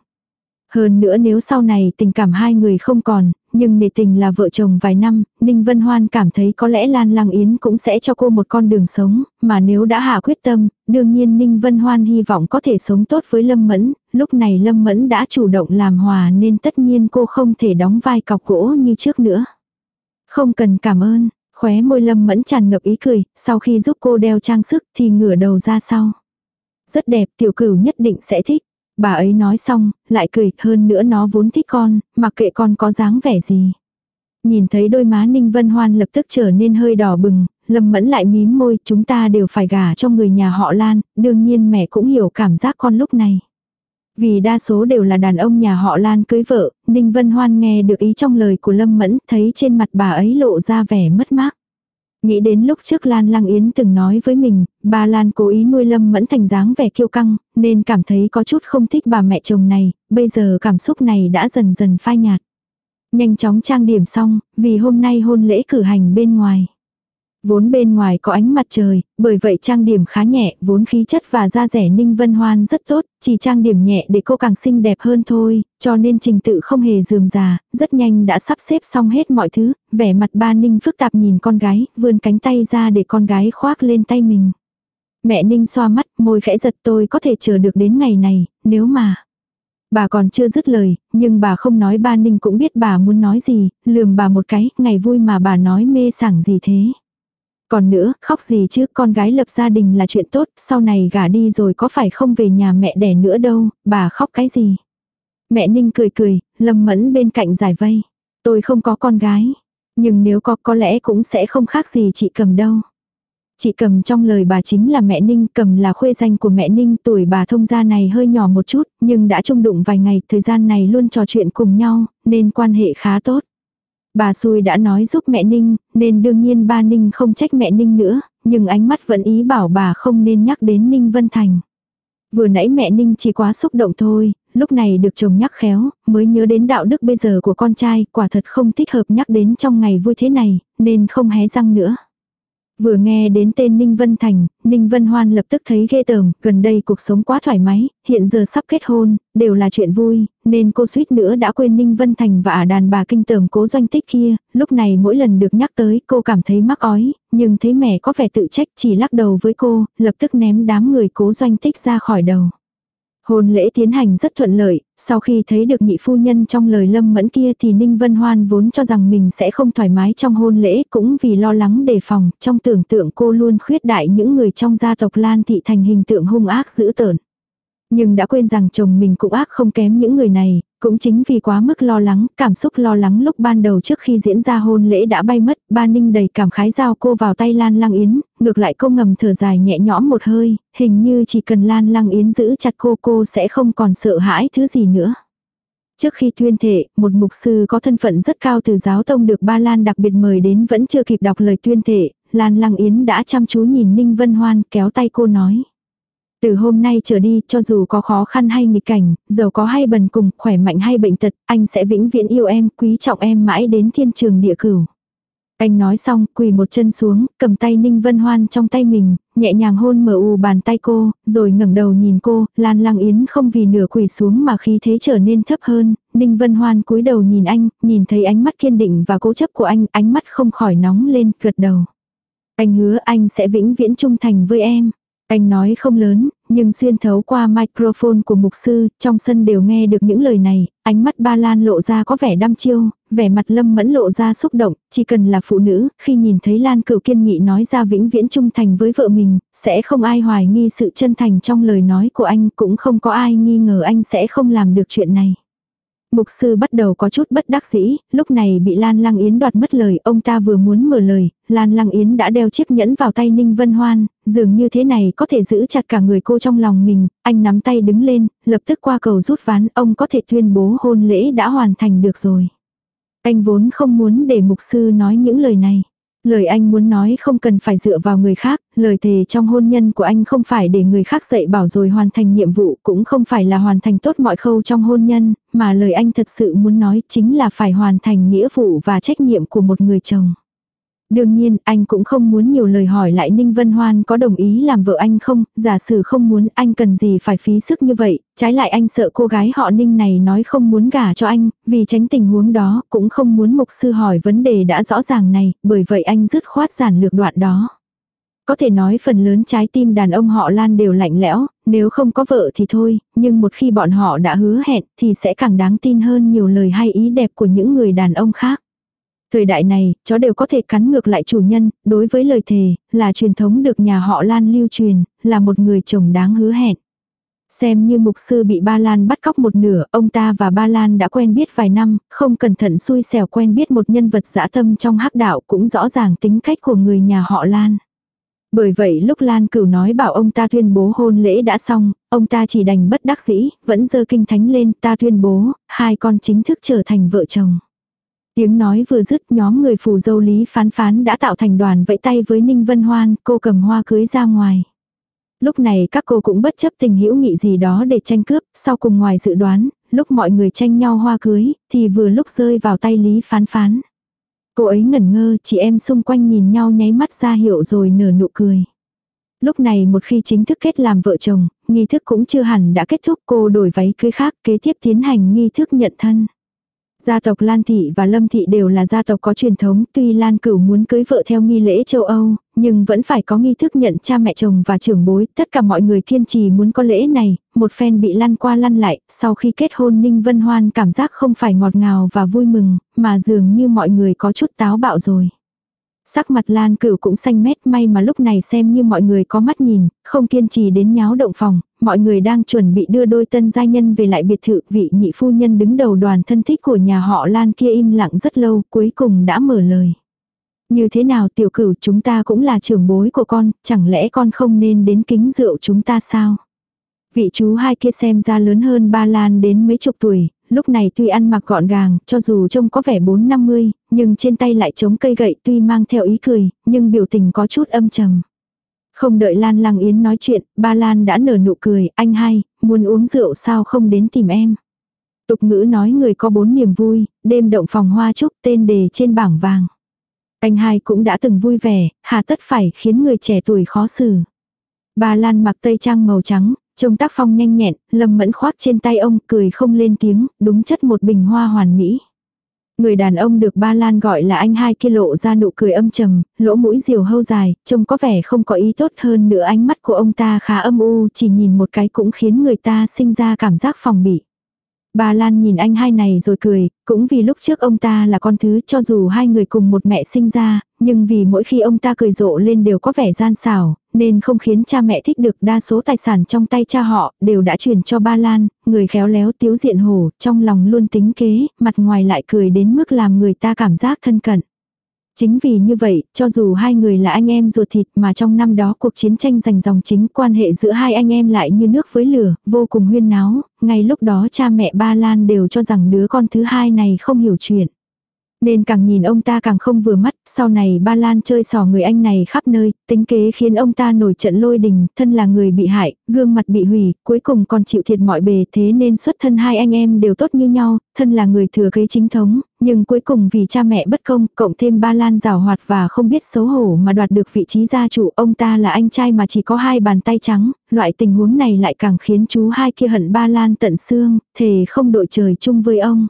Hơn nữa nếu sau này tình cảm hai người không còn, nhưng nề tình là vợ chồng vài năm, Ninh Vân Hoan cảm thấy có lẽ Lan Lăng Yến cũng sẽ cho cô một con đường sống, mà nếu đã hạ quyết tâm, đương nhiên Ninh Vân Hoan hy vọng có thể sống tốt với Lâm Mẫn, lúc này Lâm Mẫn đã chủ động làm hòa nên tất nhiên cô không thể đóng vai cọc gỗ như trước nữa. Không cần cảm ơn, khóe môi Lâm Mẫn tràn ngập ý cười, sau khi giúp cô đeo trang sức thì ngửa đầu ra sau. Rất đẹp, tiểu cửu nhất định sẽ thích. Bà ấy nói xong, lại cười, hơn nữa nó vốn thích con, mặc kệ con có dáng vẻ gì. Nhìn thấy đôi má Ninh Vân Hoan lập tức trở nên hơi đỏ bừng, Lâm Mẫn lại mím môi, chúng ta đều phải gả cho người nhà họ Lan, đương nhiên mẹ cũng hiểu cảm giác con lúc này. Vì đa số đều là đàn ông nhà họ Lan cưới vợ, Ninh Vân Hoan nghe được ý trong lời của Lâm Mẫn, thấy trên mặt bà ấy lộ ra vẻ mất mát. Nghĩ đến lúc trước Lan Lăng Yến từng nói với mình, bà Lan cố ý nuôi Lâm Mẫn thành dáng vẻ kiêu căng, nên cảm thấy có chút không thích bà mẹ chồng này, bây giờ cảm xúc này đã dần dần phai nhạt. Nhanh chóng trang điểm xong, vì hôm nay hôn lễ cử hành bên ngoài. Vốn bên ngoài có ánh mặt trời, bởi vậy trang điểm khá nhẹ, vốn khí chất và da rẻ Ninh Vân Hoan rất tốt, chỉ trang điểm nhẹ để cô càng xinh đẹp hơn thôi, cho nên trình tự không hề dườm già, rất nhanh đã sắp xếp xong hết mọi thứ, vẻ mặt ba Ninh phức tạp nhìn con gái, vươn cánh tay ra để con gái khoác lên tay mình. Mẹ Ninh xoa mắt, môi khẽ giật tôi có thể chờ được đến ngày này, nếu mà... Bà còn chưa dứt lời, nhưng bà không nói ba Ninh cũng biết bà muốn nói gì, lườm bà một cái, ngày vui mà bà nói mê sảng gì thế. Còn nữa, khóc gì chứ, con gái lập gia đình là chuyện tốt, sau này gả đi rồi có phải không về nhà mẹ đẻ nữa đâu, bà khóc cái gì. Mẹ Ninh cười cười, lâm mẫn bên cạnh giải vây. Tôi không có con gái, nhưng nếu có có lẽ cũng sẽ không khác gì chị cầm đâu. Chị cầm trong lời bà chính là mẹ Ninh, cầm là khuê danh của mẹ Ninh, tuổi bà thông gia này hơi nhỏ một chút, nhưng đã chung đụng vài ngày, thời gian này luôn trò chuyện cùng nhau, nên quan hệ khá tốt. Bà xui đã nói giúp mẹ Ninh, nên đương nhiên ba Ninh không trách mẹ Ninh nữa, nhưng ánh mắt vẫn ý bảo bà không nên nhắc đến Ninh Vân Thành. Vừa nãy mẹ Ninh chỉ quá xúc động thôi, lúc này được chồng nhắc khéo, mới nhớ đến đạo đức bây giờ của con trai, quả thật không thích hợp nhắc đến trong ngày vui thế này, nên không hé răng nữa. Vừa nghe đến tên Ninh Vân Thành, Ninh Vân Hoan lập tức thấy ghê tởm, gần đây cuộc sống quá thoải mái, hiện giờ sắp kết hôn, đều là chuyện vui, nên cô suýt nữa đã quên Ninh Vân Thành và à đàn bà kinh tởm cố doanh tích kia, lúc này mỗi lần được nhắc tới cô cảm thấy mắc ói, nhưng thấy mẹ có vẻ tự trách chỉ lắc đầu với cô, lập tức ném đám người cố doanh tích ra khỏi đầu. Hôn lễ tiến hành rất thuận lợi, sau khi thấy được nhị phu nhân trong lời lâm mẫn kia thì Ninh Vân Hoan vốn cho rằng mình sẽ không thoải mái trong hôn lễ cũng vì lo lắng đề phòng, trong tưởng tượng cô luôn khuyết đại những người trong gia tộc Lan Thị thành hình tượng hung ác dữ tợn. Nhưng đã quên rằng chồng mình cũng ác không kém những người này, cũng chính vì quá mức lo lắng, cảm xúc lo lắng lúc ban đầu trước khi diễn ra hôn lễ đã bay mất, ba ninh đầy cảm khái giao cô vào tay Lan Lăng Yến, ngược lại cô ngầm thở dài nhẹ nhõm một hơi, hình như chỉ cần Lan Lăng Yến giữ chặt cô cô sẽ không còn sợ hãi thứ gì nữa. Trước khi tuyên thệ, một mục sư có thân phận rất cao từ giáo tông được Ba Lan đặc biệt mời đến vẫn chưa kịp đọc lời tuyên thệ, Lan Lăng Yến đã chăm chú nhìn Ninh Vân Hoan kéo tay cô nói. Từ hôm nay trở đi, cho dù có khó khăn hay nghịch cảnh, giàu có hay bần cùng, khỏe mạnh hay bệnh tật, anh sẽ vĩnh viễn yêu em, quý trọng em mãi đến thiên trường địa cửu. Anh nói xong, quỳ một chân xuống, cầm tay Ninh Vân Hoan trong tay mình, nhẹ nhàng hôn mở u bàn tay cô, rồi ngẩng đầu nhìn cô, Lan Lang Yến không vì nửa quỳ xuống mà khí thế trở nên thấp hơn, Ninh Vân Hoan cúi đầu nhìn anh, nhìn thấy ánh mắt kiên định và cố chấp của anh, ánh mắt không khỏi nóng lên, gật đầu. Anh hứa anh sẽ vĩnh viễn trung thành với em. Anh nói không lớn, nhưng xuyên thấu qua microphone của mục sư, trong sân đều nghe được những lời này, ánh mắt ba lan lộ ra có vẻ đăm chiêu, vẻ mặt lâm mẫn lộ ra xúc động, chỉ cần là phụ nữ, khi nhìn thấy lan cựu kiên nghị nói ra vĩnh viễn trung thành với vợ mình, sẽ không ai hoài nghi sự chân thành trong lời nói của anh, cũng không có ai nghi ngờ anh sẽ không làm được chuyện này. Mục sư bắt đầu có chút bất đắc dĩ, lúc này bị Lan Lăng Yến đoạt mất lời, ông ta vừa muốn mở lời, Lan Lăng Yến đã đeo chiếc nhẫn vào tay Ninh Vân Hoan, dường như thế này có thể giữ chặt cả người cô trong lòng mình, anh nắm tay đứng lên, lập tức qua cầu rút ván, ông có thể tuyên bố hôn lễ đã hoàn thành được rồi. Anh vốn không muốn để mục sư nói những lời này. Lời anh muốn nói không cần phải dựa vào người khác, lời thề trong hôn nhân của anh không phải để người khác dạy bảo rồi hoàn thành nhiệm vụ, cũng không phải là hoàn thành tốt mọi khâu trong hôn nhân, mà lời anh thật sự muốn nói chính là phải hoàn thành nghĩa vụ và trách nhiệm của một người chồng. Đương nhiên, anh cũng không muốn nhiều lời hỏi lại Ninh Vân Hoan có đồng ý làm vợ anh không, giả sử không muốn anh cần gì phải phí sức như vậy, trái lại anh sợ cô gái họ Ninh này nói không muốn gả cho anh, vì tránh tình huống đó, cũng không muốn mục sư hỏi vấn đề đã rõ ràng này, bởi vậy anh dứt khoát giản lược đoạn đó. Có thể nói phần lớn trái tim đàn ông họ Lan đều lạnh lẽo, nếu không có vợ thì thôi, nhưng một khi bọn họ đã hứa hẹn thì sẽ càng đáng tin hơn nhiều lời hay ý đẹp của những người đàn ông khác. Thời đại này, chó đều có thể cắn ngược lại chủ nhân, đối với lời thề, là truyền thống được nhà họ Lan lưu truyền, là một người chồng đáng hứa hẹn. Xem như mục sư bị Ba Lan bắt cóc một nửa, ông ta và Ba Lan đã quen biết vài năm, không cẩn thận xui xẻo quen biết một nhân vật dã tâm trong hắc đạo cũng rõ ràng tính cách của người nhà họ Lan. Bởi vậy lúc Lan Cửu nói bảo ông ta tuyên bố hôn lễ đã xong, ông ta chỉ đành bất đắc dĩ, vẫn dơ kinh thánh lên ta tuyên bố, hai con chính thức trở thành vợ chồng. Tiếng nói vừa dứt nhóm người phù dâu Lý phán phán đã tạo thành đoàn vẫy tay với Ninh Vân Hoan, cô cầm hoa cưới ra ngoài. Lúc này các cô cũng bất chấp tình hữu nghị gì đó để tranh cướp, sau cùng ngoài dự đoán, lúc mọi người tranh nhau hoa cưới, thì vừa lúc rơi vào tay Lý phán phán. Cô ấy ngẩn ngơ, chị em xung quanh nhìn nhau nháy mắt ra hiệu rồi nở nụ cười. Lúc này một khi chính thức kết làm vợ chồng, nghi thức cũng chưa hẳn đã kết thúc cô đổi váy cưới khác kế tiếp tiến hành nghi thức nhận thân. Gia tộc Lan Thị và Lâm Thị đều là gia tộc có truyền thống, tuy Lan Cửu muốn cưới vợ theo nghi lễ châu Âu, nhưng vẫn phải có nghi thức nhận cha mẹ chồng và trưởng bối, tất cả mọi người kiên trì muốn có lễ này, một phen bị lăn qua lăn lại, sau khi kết hôn Ninh Vân Hoan cảm giác không phải ngọt ngào và vui mừng, mà dường như mọi người có chút táo bạo rồi. Sắc mặt Lan Cửu cũng xanh mét may mà lúc này xem như mọi người có mắt nhìn, không kiên trì đến nháo động phòng, mọi người đang chuẩn bị đưa đôi tân gia nhân về lại biệt thự, vị nhị phu nhân đứng đầu đoàn thân thích của nhà họ Lan kia im lặng rất lâu, cuối cùng đã mở lời. Như thế nào tiểu cửu chúng ta cũng là trưởng bối của con, chẳng lẽ con không nên đến kính rượu chúng ta sao? Vị chú hai kia xem ra lớn hơn ba Lan đến mấy chục tuổi, lúc này tuy ăn mặc gọn gàng, cho dù trông có vẻ bốn năm mươi, nhưng trên tay lại chống cây gậy tuy mang theo ý cười, nhưng biểu tình có chút âm trầm. Không đợi Lan Lăng Yến nói chuyện, ba Lan đã nở nụ cười, anh hai, muốn uống rượu sao không đến tìm em. Tục ngữ nói người có bốn niềm vui, đêm động phòng hoa trúc tên đề trên bảng vàng. Anh hai cũng đã từng vui vẻ, hà tất phải khiến người trẻ tuổi khó xử. Bà Lan mặc tây trang màu trắng, trông tác phong nhanh nhẹn, lâm mẫn khoác trên tay ông, cười không lên tiếng, đúng chất một bình hoa hoàn mỹ. Người đàn ông được ba Lan gọi là anh hai kia lộ ra nụ cười âm trầm, lỗ mũi diều hâu dài, trông có vẻ không có ý tốt hơn nữa ánh mắt của ông ta khá âm u, chỉ nhìn một cái cũng khiến người ta sinh ra cảm giác phòng bị. Bà Lan nhìn anh hai này rồi cười, cũng vì lúc trước ông ta là con thứ cho dù hai người cùng một mẹ sinh ra, nhưng vì mỗi khi ông ta cười rộ lên đều có vẻ gian xảo, nên không khiến cha mẹ thích được đa số tài sản trong tay cha họ đều đã truyền cho ba Lan, người khéo léo tiếu diện hổ, trong lòng luôn tính kế, mặt ngoài lại cười đến mức làm người ta cảm giác thân cận. Chính vì như vậy, cho dù hai người là anh em ruột thịt mà trong năm đó cuộc chiến tranh giành dòng chính quan hệ giữa hai anh em lại như nước với lửa, vô cùng huyên náo, ngay lúc đó cha mẹ ba Lan đều cho rằng đứa con thứ hai này không hiểu chuyện. Nên càng nhìn ông ta càng không vừa mắt, sau này ba Lan chơi sò người anh này khắp nơi, tính kế khiến ông ta nổi trận lôi đình, thân là người bị hại, gương mặt bị hủy, cuối cùng còn chịu thiệt mọi bề thế nên xuất thân hai anh em đều tốt như nhau, thân là người thừa kế chính thống, nhưng cuối cùng vì cha mẹ bất công, cộng thêm ba Lan rào hoạt và không biết xấu hổ mà đoạt được vị trí gia chủ, ông ta là anh trai mà chỉ có hai bàn tay trắng, loại tình huống này lại càng khiến chú hai kia hận ba Lan tận xương, thề không đội trời chung với ông.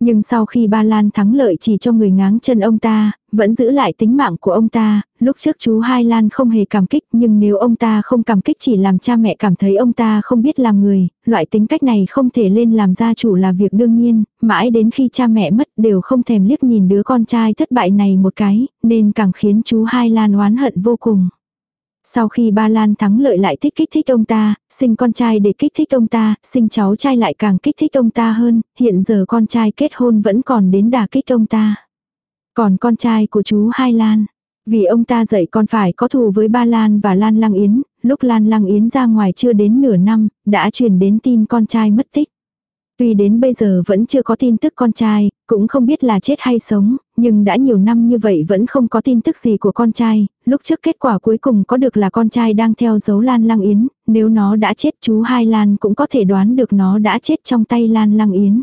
Nhưng sau khi Ba Lan thắng lợi chỉ cho người ngáng chân ông ta, vẫn giữ lại tính mạng của ông ta, lúc trước chú Hai Lan không hề cảm kích nhưng nếu ông ta không cảm kích chỉ làm cha mẹ cảm thấy ông ta không biết làm người, loại tính cách này không thể lên làm gia chủ là việc đương nhiên, mãi đến khi cha mẹ mất đều không thèm liếc nhìn đứa con trai thất bại này một cái, nên càng khiến chú Hai Lan oán hận vô cùng. Sau khi ba Lan thắng lợi lại thích kích thích ông ta, sinh con trai để kích thích ông ta, sinh cháu trai lại càng kích thích ông ta hơn, hiện giờ con trai kết hôn vẫn còn đến đà kích ông ta. Còn con trai của chú Hai Lan, vì ông ta dạy con phải có thù với ba Lan và Lan Lăng Yến, lúc Lan Lăng Yến ra ngoài chưa đến nửa năm, đã truyền đến tin con trai mất tích. Tuy đến bây giờ vẫn chưa có tin tức con trai, cũng không biết là chết hay sống, nhưng đã nhiều năm như vậy vẫn không có tin tức gì của con trai, lúc trước kết quả cuối cùng có được là con trai đang theo dấu Lan Lăng Yến, nếu nó đã chết chú Hai Lan cũng có thể đoán được nó đã chết trong tay Lan Lăng Yến.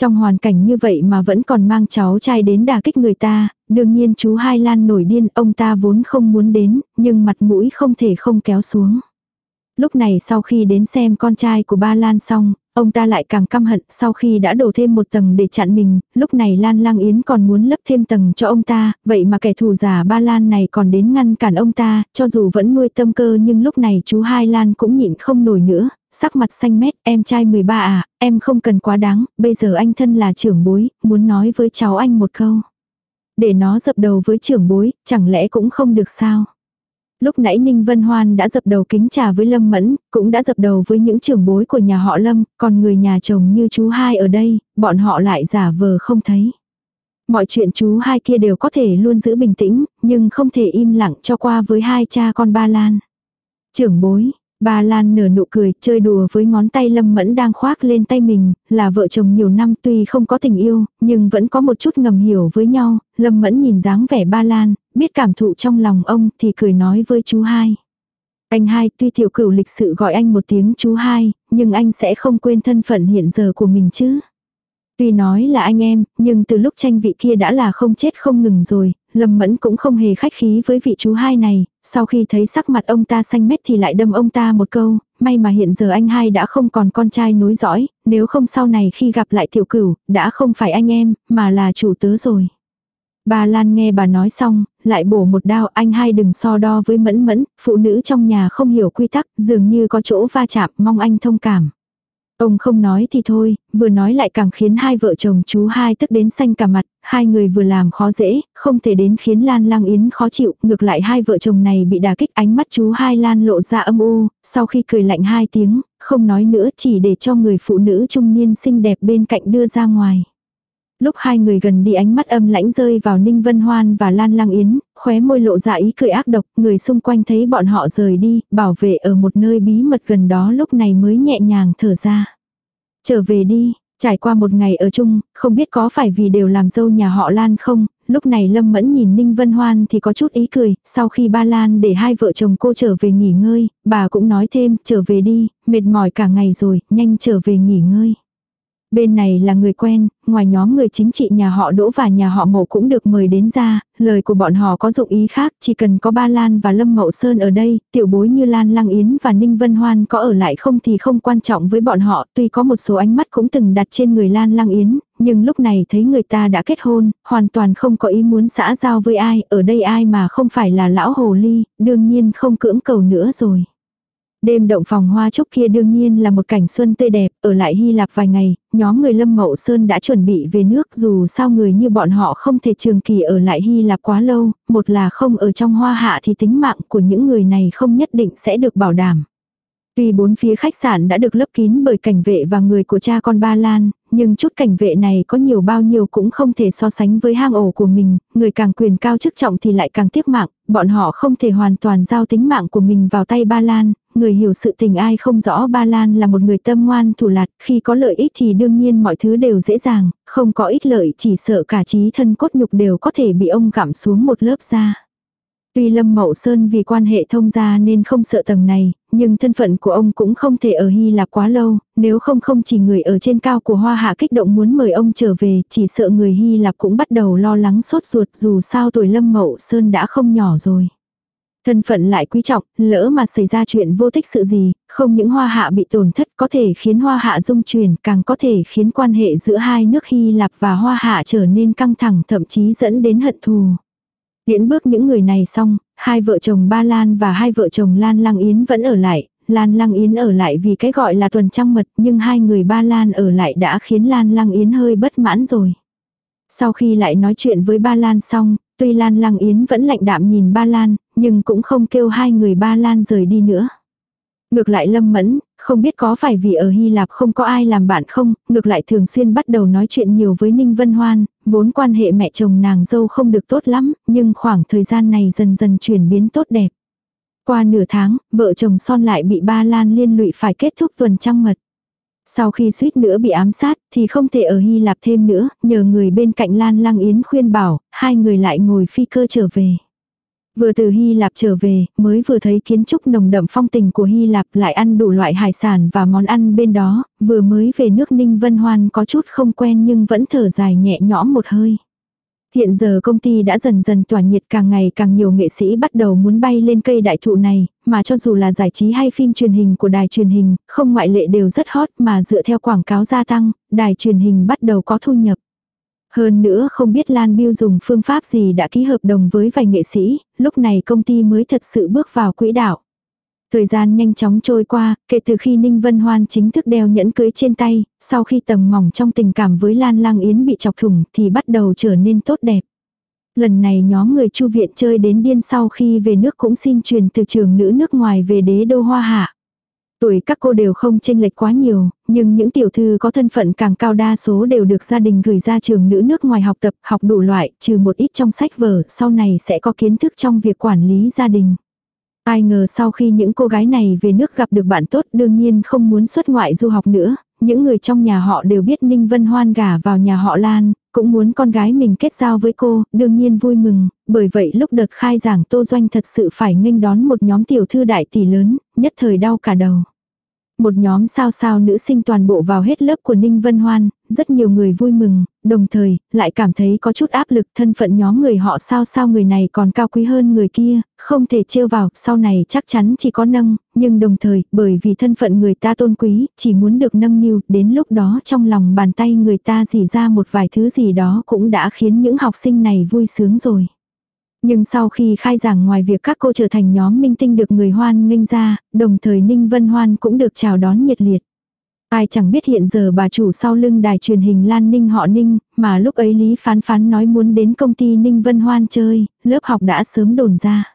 Trong hoàn cảnh như vậy mà vẫn còn mang cháu trai đến đả kích người ta, đương nhiên chú Hai Lan nổi điên, ông ta vốn không muốn đến, nhưng mặt mũi không thể không kéo xuống. Lúc này sau khi đến xem con trai của ba Lan xong, Ông ta lại càng căm hận sau khi đã đổ thêm một tầng để chặn mình, lúc này Lan Lang Yến còn muốn lấp thêm tầng cho ông ta, vậy mà kẻ thù giả ba Lan này còn đến ngăn cản ông ta, cho dù vẫn nuôi tâm cơ nhưng lúc này chú Hai Lan cũng nhịn không nổi nữa, sắc mặt xanh mét, em trai 13 à, em không cần quá đáng, bây giờ anh thân là trưởng bối, muốn nói với cháu anh một câu. Để nó dập đầu với trưởng bối, chẳng lẽ cũng không được sao? Lúc nãy Ninh Vân Hoan đã dập đầu kính trà với Lâm Mẫn, cũng đã dập đầu với những trưởng bối của nhà họ Lâm, còn người nhà chồng như chú hai ở đây, bọn họ lại giả vờ không thấy. Mọi chuyện chú hai kia đều có thể luôn giữ bình tĩnh, nhưng không thể im lặng cho qua với hai cha con ba Lan. Trưởng bối, Ba Lan nở nụ cười, chơi đùa với ngón tay Lâm Mẫn đang khoác lên tay mình, là vợ chồng nhiều năm tuy không có tình yêu, nhưng vẫn có một chút ngầm hiểu với nhau. Lâm Mẫn nhìn dáng vẻ Ba Lan, biết cảm thụ trong lòng ông thì cười nói với chú hai. Anh hai tuy tiểu cửu lịch sự gọi anh một tiếng chú hai, nhưng anh sẽ không quên thân phận hiện giờ của mình chứ. Tuy nói là anh em, nhưng từ lúc tranh vị kia đã là không chết không ngừng rồi, Lâm Mẫn cũng không hề khách khí với vị chú hai này, sau khi thấy sắc mặt ông ta xanh mét thì lại đâm ông ta một câu, may mà hiện giờ anh hai đã không còn con trai nối dõi, nếu không sau này khi gặp lại tiểu cửu, đã không phải anh em, mà là chủ tớ rồi. Bà Lan nghe bà nói xong, lại bổ một đao anh hai đừng so đo với mẫn mẫn, phụ nữ trong nhà không hiểu quy tắc, dường như có chỗ va chạm, mong anh thông cảm. Ông không nói thì thôi, vừa nói lại càng khiến hai vợ chồng chú hai tức đến xanh cả mặt, hai người vừa làm khó dễ, không thể đến khiến Lan Lang Yến khó chịu, ngược lại hai vợ chồng này bị đả kích ánh mắt chú hai Lan lộ ra âm u, sau khi cười lạnh hai tiếng, không nói nữa chỉ để cho người phụ nữ trung niên xinh đẹp bên cạnh đưa ra ngoài. Lúc hai người gần đi ánh mắt âm lãnh rơi vào Ninh Vân Hoan và Lan Lang Yến, khóe môi lộ ra ý cười ác độc, người xung quanh thấy bọn họ rời đi, bảo vệ ở một nơi bí mật gần đó lúc này mới nhẹ nhàng thở ra. Trở về đi, trải qua một ngày ở chung, không biết có phải vì đều làm dâu nhà họ Lan không, lúc này Lâm Mẫn nhìn Ninh Vân Hoan thì có chút ý cười, sau khi ba Lan để hai vợ chồng cô trở về nghỉ ngơi, bà cũng nói thêm, trở về đi, mệt mỏi cả ngày rồi, nhanh trở về nghỉ ngơi. Bên này là người quen, ngoài nhóm người chính trị nhà họ Đỗ và nhà họ Mộ cũng được mời đến ra, lời của bọn họ có dụng ý khác, chỉ cần có ba Lan và Lâm Mậu Sơn ở đây, tiểu bối như Lan Lăng Yến và Ninh Vân Hoan có ở lại không thì không quan trọng với bọn họ, tuy có một số ánh mắt cũng từng đặt trên người Lan Lăng Yến, nhưng lúc này thấy người ta đã kết hôn, hoàn toàn không có ý muốn xã giao với ai, ở đây ai mà không phải là lão hồ ly, đương nhiên không cưỡng cầu nữa rồi. Đêm động phòng hoa trúc kia đương nhiên là một cảnh xuân tươi đẹp, ở lại Hy Lạp vài ngày, nhóm người Lâm Mậu Sơn đã chuẩn bị về nước dù sao người như bọn họ không thể trường kỳ ở lại Hy Lạp quá lâu, một là không ở trong hoa hạ thì tính mạng của những người này không nhất định sẽ được bảo đảm. Tuy bốn phía khách sạn đã được lấp kín bởi cảnh vệ và người của cha con Ba Lan, nhưng chút cảnh vệ này có nhiều bao nhiêu cũng không thể so sánh với hang ổ của mình, người càng quyền cao chức trọng thì lại càng tiếc mạng, bọn họ không thể hoàn toàn giao tính mạng của mình vào tay Ba Lan, người hiểu sự tình ai không rõ Ba Lan là một người tâm ngoan thủ lạt, khi có lợi ích thì đương nhiên mọi thứ đều dễ dàng, không có ích lợi chỉ sợ cả trí thân cốt nhục đều có thể bị ông gặm xuống một lớp da. Tuy Lâm Mậu Sơn vì quan hệ thông gia nên không sợ tầng này, nhưng thân phận của ông cũng không thể ở Hy Lạp quá lâu, nếu không không chỉ người ở trên cao của Hoa Hạ kích động muốn mời ông trở về, chỉ sợ người Hy Lạp cũng bắt đầu lo lắng sốt ruột dù sao tuổi Lâm Mậu Sơn đã không nhỏ rồi. Thân phận lại quý trọng, lỡ mà xảy ra chuyện vô tích sự gì, không những hoa hạ bị tổn thất có thể khiến hoa hạ dung chuyển, càng có thể khiến quan hệ giữa hai nước Hy Lạp và hoa hạ trở nên căng thẳng thậm chí dẫn đến hận thù. Tiễn bước những người này xong, hai vợ chồng Ba Lan và hai vợ chồng Lan Lăng Yến vẫn ở lại, Lan Lăng Yến ở lại vì cái gọi là tuần trăng mật, nhưng hai người Ba Lan ở lại đã khiến Lan Lăng Yến hơi bất mãn rồi. Sau khi lại nói chuyện với Ba Lan xong, tuy Lan Lăng Yến vẫn lạnh đạm nhìn Ba Lan, nhưng cũng không kêu hai người Ba Lan rời đi nữa. Ngược lại Lâm Mẫn, không biết có phải vì ở Hy Lạp không có ai làm bạn không, ngược lại thường xuyên bắt đầu nói chuyện nhiều với Ninh Vân Hoan, vốn quan hệ mẹ chồng nàng dâu không được tốt lắm, nhưng khoảng thời gian này dần dần chuyển biến tốt đẹp. Qua nửa tháng, vợ chồng son lại bị ba lan liên lụy phải kết thúc tuần trăng mật. Sau khi suýt nữa bị ám sát thì không thể ở Hy Lạp thêm nữa, nhờ người bên cạnh Lan Lăng Yến khuyên bảo, hai người lại ngồi phi cơ trở về. Vừa từ Hy Lạp trở về, mới vừa thấy kiến trúc nồng đậm phong tình của Hy Lạp lại ăn đủ loại hải sản và món ăn bên đó, vừa mới về nước Ninh Vân Hoan có chút không quen nhưng vẫn thở dài nhẹ nhõm một hơi. Hiện giờ công ty đã dần dần tỏa nhiệt càng ngày càng nhiều nghệ sĩ bắt đầu muốn bay lên cây đại thụ này, mà cho dù là giải trí hay phim truyền hình của đài truyền hình, không ngoại lệ đều rất hot mà dựa theo quảng cáo gia tăng, đài truyền hình bắt đầu có thu nhập. Hơn nữa không biết Lan Biêu dùng phương pháp gì đã ký hợp đồng với vài nghệ sĩ, lúc này công ty mới thật sự bước vào quỹ đạo. Thời gian nhanh chóng trôi qua, kể từ khi Ninh Vân Hoan chính thức đeo nhẫn cưới trên tay, sau khi tầng mỏng trong tình cảm với Lan Lang Yến bị chọc thủng thì bắt đầu trở nên tốt đẹp. Lần này nhóm người chu viện chơi đến điên sau khi về nước cũng xin truyền từ trường nữ nước ngoài về đế đô hoa hạ. Tuổi các cô đều không chênh lệch quá nhiều, nhưng những tiểu thư có thân phận càng cao đa số đều được gia đình gửi ra trường nữ nước ngoài học tập, học đủ loại, trừ một ít trong sách vở, sau này sẽ có kiến thức trong việc quản lý gia đình. Ai ngờ sau khi những cô gái này về nước gặp được bạn tốt đương nhiên không muốn xuất ngoại du học nữa, những người trong nhà họ đều biết Ninh Vân Hoan gả vào nhà họ Lan, cũng muốn con gái mình kết giao với cô, đương nhiên vui mừng, bởi vậy lúc đợt khai giảng Tô Doanh thật sự phải nghênh đón một nhóm tiểu thư đại tỷ lớn, nhất thời đau cả đầu. Một nhóm sao sao nữ sinh toàn bộ vào hết lớp của Ninh Vân Hoan, rất nhiều người vui mừng, đồng thời, lại cảm thấy có chút áp lực thân phận nhóm người họ sao sao người này còn cao quý hơn người kia, không thể trêu vào, sau này chắc chắn chỉ có nâng, nhưng đồng thời, bởi vì thân phận người ta tôn quý, chỉ muốn được nâng niu, đến lúc đó trong lòng bàn tay người ta dì ra một vài thứ gì đó cũng đã khiến những học sinh này vui sướng rồi. Nhưng sau khi khai giảng ngoài việc các cô trở thành nhóm minh tinh được người hoan nghênh ra, đồng thời Ninh Vân Hoan cũng được chào đón nhiệt liệt. Ai chẳng biết hiện giờ bà chủ sau lưng đài truyền hình Lan Ninh họ Ninh, mà lúc ấy Lý Phán Phán nói muốn đến công ty Ninh Vân Hoan chơi, lớp học đã sớm đồn ra.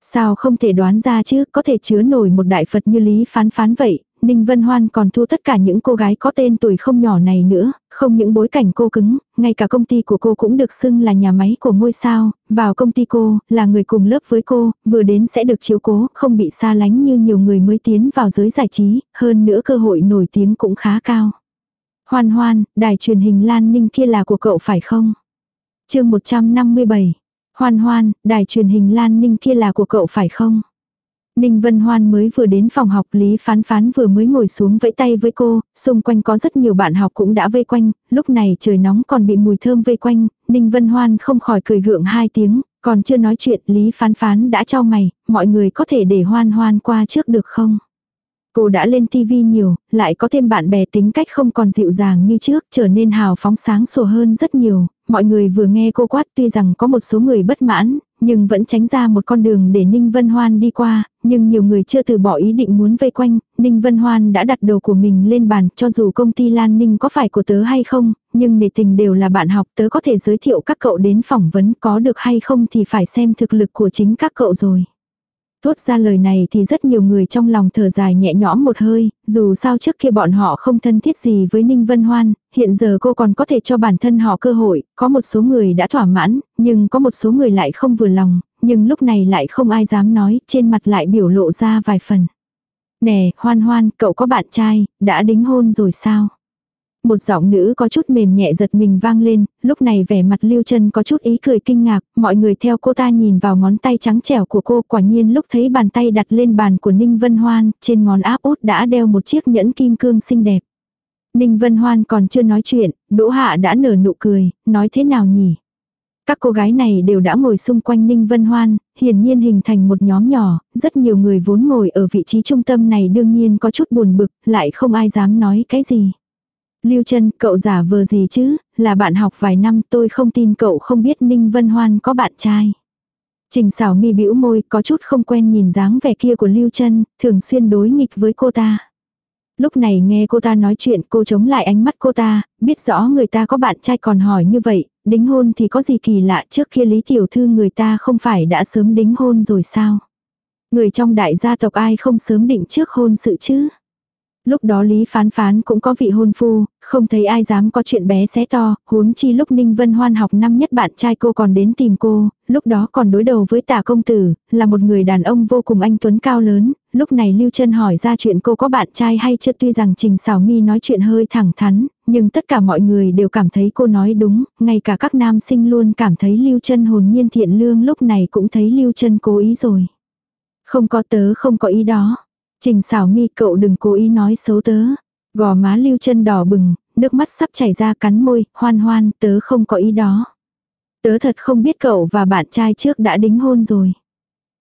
Sao không thể đoán ra chứ, có thể chứa nổi một đại Phật như Lý Phán Phán vậy, Ninh Vân Hoan còn thu tất cả những cô gái có tên tuổi không nhỏ này nữa, không những bối cảnh cô cứng, ngay cả công ty của cô cũng được xưng là nhà máy của ngôi sao, vào công ty cô, là người cùng lớp với cô, vừa đến sẽ được chiếu cố, không bị xa lánh như nhiều người mới tiến vào giới giải trí, hơn nữa cơ hội nổi tiếng cũng khá cao. Hoan hoan, đài truyền hình Lan Ninh kia là của cậu phải không? chương 157. Hoan hoan, đài truyền hình Lan Ninh kia là của cậu phải không? Ninh Vân Hoan mới vừa đến phòng học Lý Phán Phán vừa mới ngồi xuống vẫy tay với cô, xung quanh có rất nhiều bạn học cũng đã vây quanh, lúc này trời nóng còn bị mùi thơm vây quanh, Ninh Vân Hoan không khỏi cười gượng hai tiếng, còn chưa nói chuyện Lý Phán Phán đã cho mày, mọi người có thể để Hoan Hoan qua trước được không? Cô đã lên TV nhiều, lại có thêm bạn bè tính cách không còn dịu dàng như trước, trở nên hào phóng sáng sủa hơn rất nhiều. Mọi người vừa nghe cô quát tuy rằng có một số người bất mãn, nhưng vẫn tránh ra một con đường để Ninh Vân Hoan đi qua, nhưng nhiều người chưa từ bỏ ý định muốn vây quanh, Ninh Vân Hoan đã đặt đầu của mình lên bàn, cho dù công ty Lan Ninh có phải của tớ hay không, nhưng nể tình đều là bạn học tớ có thể giới thiệu các cậu đến phỏng vấn có được hay không thì phải xem thực lực của chính các cậu rồi. Thốt ra lời này thì rất nhiều người trong lòng thở dài nhẹ nhõm một hơi, dù sao trước kia bọn họ không thân thiết gì với Ninh Vân Hoan, hiện giờ cô còn có thể cho bản thân họ cơ hội, có một số người đã thỏa mãn, nhưng có một số người lại không vừa lòng, nhưng lúc này lại không ai dám nói, trên mặt lại biểu lộ ra vài phần. Nè, hoan hoan, cậu có bạn trai, đã đính hôn rồi sao? Một giọng nữ có chút mềm nhẹ giật mình vang lên, lúc này vẻ mặt Lưu chân có chút ý cười kinh ngạc, mọi người theo cô ta nhìn vào ngón tay trắng trẻo của cô quả nhiên lúc thấy bàn tay đặt lên bàn của Ninh Vân Hoan, trên ngón áp út đã đeo một chiếc nhẫn kim cương xinh đẹp. Ninh Vân Hoan còn chưa nói chuyện, Đỗ Hạ đã nở nụ cười, nói thế nào nhỉ? Các cô gái này đều đã ngồi xung quanh Ninh Vân Hoan, hiển nhiên hình thành một nhóm nhỏ, rất nhiều người vốn ngồi ở vị trí trung tâm này đương nhiên có chút buồn bực, lại không ai dám nói cái gì. Lưu Trân, cậu giả vờ gì chứ, là bạn học vài năm tôi không tin cậu không biết Ninh Vân Hoan có bạn trai. Trình xảo mi bĩu môi có chút không quen nhìn dáng vẻ kia của Lưu Trân thường xuyên đối nghịch với cô ta. Lúc này nghe cô ta nói chuyện cô chống lại ánh mắt cô ta, biết rõ người ta có bạn trai còn hỏi như vậy, đính hôn thì có gì kỳ lạ trước kia Lý Tiểu Thư người ta không phải đã sớm đính hôn rồi sao? Người trong đại gia tộc ai không sớm định trước hôn sự chứ? Lúc đó Lý Phán Phán cũng có vị hôn phu, không thấy ai dám có chuyện bé xé to, huống chi lúc Ninh Vân Hoan học năm nhất bạn trai cô còn đến tìm cô, lúc đó còn đối đầu với tả công tử, là một người đàn ông vô cùng anh tuấn cao lớn, lúc này Lưu chân hỏi ra chuyện cô có bạn trai hay chưa tuy rằng Trình Sảo Mi nói chuyện hơi thẳng thắn, nhưng tất cả mọi người đều cảm thấy cô nói đúng, ngay cả các nam sinh luôn cảm thấy Lưu chân hồn nhiên thiện lương lúc này cũng thấy Lưu chân cố ý rồi. Không có tớ không có ý đó. Trình xảo mi cậu đừng cố ý nói xấu tớ. Gò má lưu chân đỏ bừng, nước mắt sắp chảy ra cắn môi, hoan hoan, tớ không có ý đó. Tớ thật không biết cậu và bạn trai trước đã đính hôn rồi.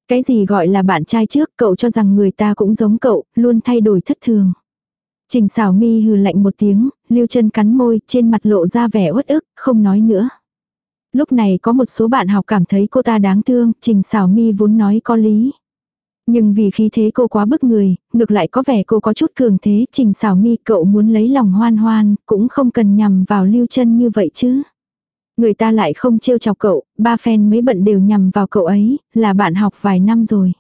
Cái gì gọi là bạn trai trước cậu cho rằng người ta cũng giống cậu, luôn thay đổi thất thường. Trình xảo mi hừ lạnh một tiếng, lưu chân cắn môi, trên mặt lộ ra vẻ uất ức, không nói nữa. Lúc này có một số bạn học cảm thấy cô ta đáng thương, trình xảo mi vốn nói có lý. Nhưng vì khí thế cô quá bức người, ngược lại có vẻ cô có chút cường thế, trình xảo mi cậu muốn lấy lòng hoan hoan, cũng không cần nhằm vào lưu chân như vậy chứ. Người ta lại không trêu chọc cậu, ba phen mấy bận đều nhằm vào cậu ấy, là bạn học vài năm rồi.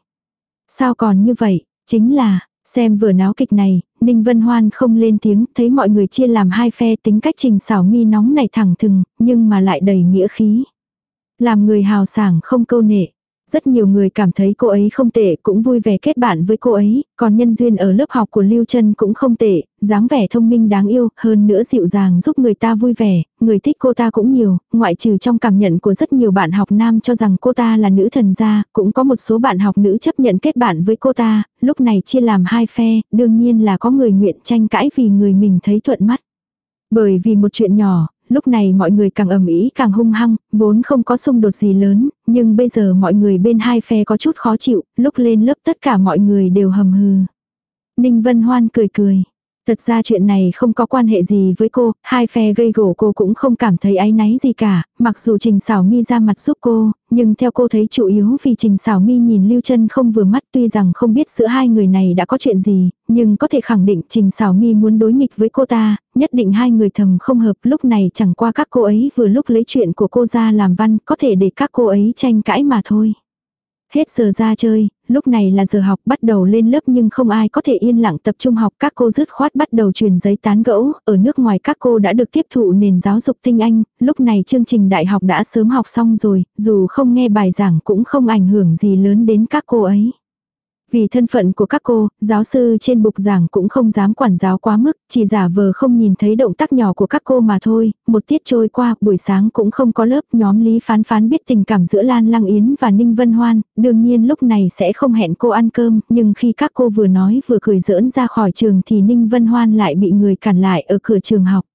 Sao còn như vậy, chính là, xem vừa náo kịch này, Ninh Vân Hoan không lên tiếng, thấy mọi người chia làm hai phe tính cách trình xảo mi nóng này thẳng thừng, nhưng mà lại đầy nghĩa khí. Làm người hào sảng không câu nệ. Rất nhiều người cảm thấy cô ấy không tệ cũng vui vẻ kết bạn với cô ấy, còn nhân duyên ở lớp học của Lưu Trân cũng không tệ, dáng vẻ thông minh đáng yêu, hơn nữa dịu dàng giúp người ta vui vẻ, người thích cô ta cũng nhiều, ngoại trừ trong cảm nhận của rất nhiều bạn học nam cho rằng cô ta là nữ thần gia, cũng có một số bạn học nữ chấp nhận kết bạn với cô ta, lúc này chia làm hai phe, đương nhiên là có người nguyện tranh cãi vì người mình thấy thuận mắt. Bởi vì một chuyện nhỏ, lúc này mọi người càng ầm ĩ càng hung hăng, vốn không có xung đột gì lớn, nhưng bây giờ mọi người bên hai phe có chút khó chịu, lúc lên lớp tất cả mọi người đều hầm hừ. Ninh Vân Hoan cười cười. Thật ra chuyện này không có quan hệ gì với cô, hai phe gây gổ cô cũng không cảm thấy áy náy gì cả, mặc dù Trình Sảo Mi ra mặt giúp cô, nhưng theo cô thấy chủ yếu vì Trình Sảo Mi nhìn Lưu Chân không vừa mắt tuy rằng không biết giữa hai người này đã có chuyện gì, nhưng có thể khẳng định Trình Sảo Mi muốn đối nghịch với cô ta, nhất định hai người thầm không hợp lúc này chẳng qua các cô ấy vừa lúc lấy chuyện của cô ra làm văn có thể để các cô ấy tranh cãi mà thôi. Hết giờ ra chơi, lúc này là giờ học bắt đầu lên lớp nhưng không ai có thể yên lặng tập trung học. Các cô dứt khoát bắt đầu truyền giấy tán gẫu, ở nước ngoài các cô đã được tiếp thụ nền giáo dục tinh Anh, lúc này chương trình đại học đã sớm học xong rồi, dù không nghe bài giảng cũng không ảnh hưởng gì lớn đến các cô ấy. Vì thân phận của các cô, giáo sư trên bục giảng cũng không dám quản giáo quá mức, chỉ giả vờ không nhìn thấy động tác nhỏ của các cô mà thôi. Một tiết trôi qua, buổi sáng cũng không có lớp, nhóm Lý Phán Phán biết tình cảm giữa Lan Lăng Yến và Ninh Vân Hoan, đương nhiên lúc này sẽ không hẹn cô ăn cơm, nhưng khi các cô vừa nói vừa cười giỡn ra khỏi trường thì Ninh Vân Hoan lại bị người cản lại ở cửa trường học.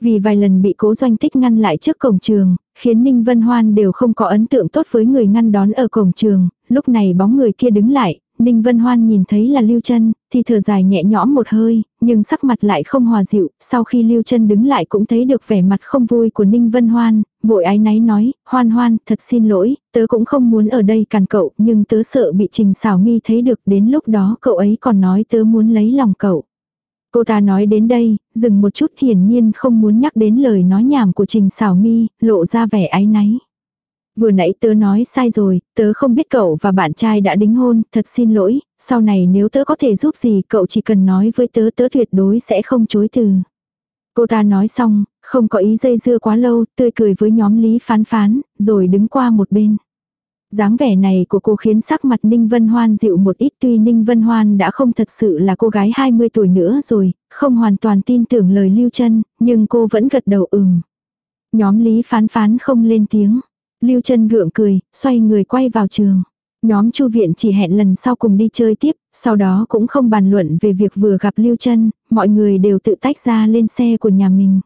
Vì vài lần bị cố doanh tích ngăn lại trước cổng trường, khiến Ninh Vân Hoan đều không có ấn tượng tốt với người ngăn đón ở cổng trường, lúc này bóng người kia đứng lại, Ninh Vân Hoan nhìn thấy là Lưu Trân, thì thở dài nhẹ nhõm một hơi, nhưng sắc mặt lại không hòa dịu, sau khi Lưu Trân đứng lại cũng thấy được vẻ mặt không vui của Ninh Vân Hoan, vội ái náy nói, "Hoan Hoan, thật xin lỗi, tớ cũng không muốn ở đây cản cậu, nhưng tớ sợ bị Trình Sảo Mi thấy được, đến lúc đó cậu ấy còn nói tớ muốn lấy lòng cậu." Cô ta nói đến đây, dừng một chút hiển nhiên không muốn nhắc đến lời nói nhảm của Trình Sảo Mi, lộ ra vẻ ái náy. Vừa nãy tớ nói sai rồi, tớ không biết cậu và bạn trai đã đính hôn, thật xin lỗi, sau này nếu tớ có thể giúp gì cậu chỉ cần nói với tớ tớ tuyệt đối sẽ không chối từ. Cô ta nói xong, không có ý dây dưa quá lâu, tươi cười với nhóm Lý Phán Phán, rồi đứng qua một bên. dáng vẻ này của cô khiến sắc mặt Ninh Vân Hoan dịu một ít tuy Ninh Vân Hoan đã không thật sự là cô gái 20 tuổi nữa rồi, không hoàn toàn tin tưởng lời lưu chân, nhưng cô vẫn gật đầu ừm. Nhóm Lý Phán Phán không lên tiếng. Lưu chân gượng cười, xoay người quay vào trường. Nhóm Chu viện chỉ hẹn lần sau cùng đi chơi tiếp, sau đó cũng không bàn luận về việc vừa gặp Lưu chân, mọi người đều tự tách ra lên xe của nhà mình.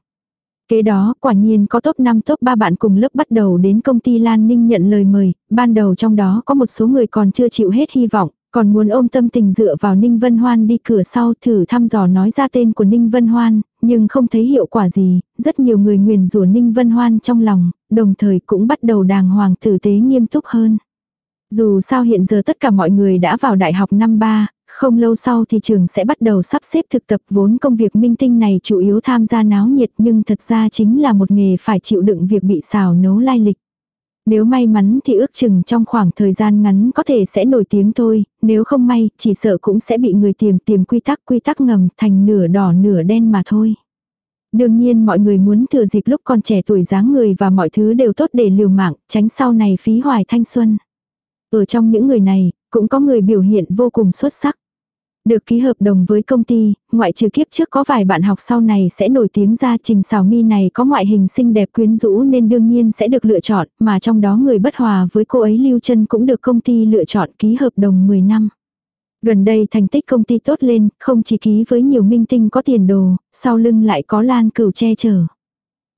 Kế đó, quả nhiên có top 5 top 3 bạn cùng lớp bắt đầu đến công ty Lan Ninh nhận lời mời, ban đầu trong đó có một số người còn chưa chịu hết hy vọng, còn muốn ôm tâm tình dựa vào Ninh Vân Hoan đi cửa sau thử thăm dò nói ra tên của Ninh Vân Hoan, nhưng không thấy hiệu quả gì, rất nhiều người nguyền rủa Ninh Vân Hoan trong lòng, đồng thời cũng bắt đầu đàng hoàng tử tế nghiêm túc hơn. Dù sao hiện giờ tất cả mọi người đã vào đại học năm ba, không lâu sau thì trường sẽ bắt đầu sắp xếp thực tập vốn công việc minh tinh này chủ yếu tham gia náo nhiệt nhưng thật ra chính là một nghề phải chịu đựng việc bị xào nấu lai lịch. Nếu may mắn thì ước chừng trong khoảng thời gian ngắn có thể sẽ nổi tiếng thôi, nếu không may chỉ sợ cũng sẽ bị người tìm tìm quy tắc quy tắc ngầm thành nửa đỏ nửa đen mà thôi. Đương nhiên mọi người muốn thừa dịp lúc còn trẻ tuổi dáng người và mọi thứ đều tốt để liều mạng, tránh sau này phí hoài thanh xuân. Ở trong những người này, cũng có người biểu hiện vô cùng xuất sắc. Được ký hợp đồng với công ty, ngoại trừ kiếp trước có vài bạn học sau này sẽ nổi tiếng ra trình xào mi này có ngoại hình xinh đẹp quyến rũ nên đương nhiên sẽ được lựa chọn, mà trong đó người bất hòa với cô ấy lưu chân cũng được công ty lựa chọn ký hợp đồng 10 năm. Gần đây thành tích công ty tốt lên, không chỉ ký với nhiều minh tinh có tiền đồ, sau lưng lại có lan cửu che chở.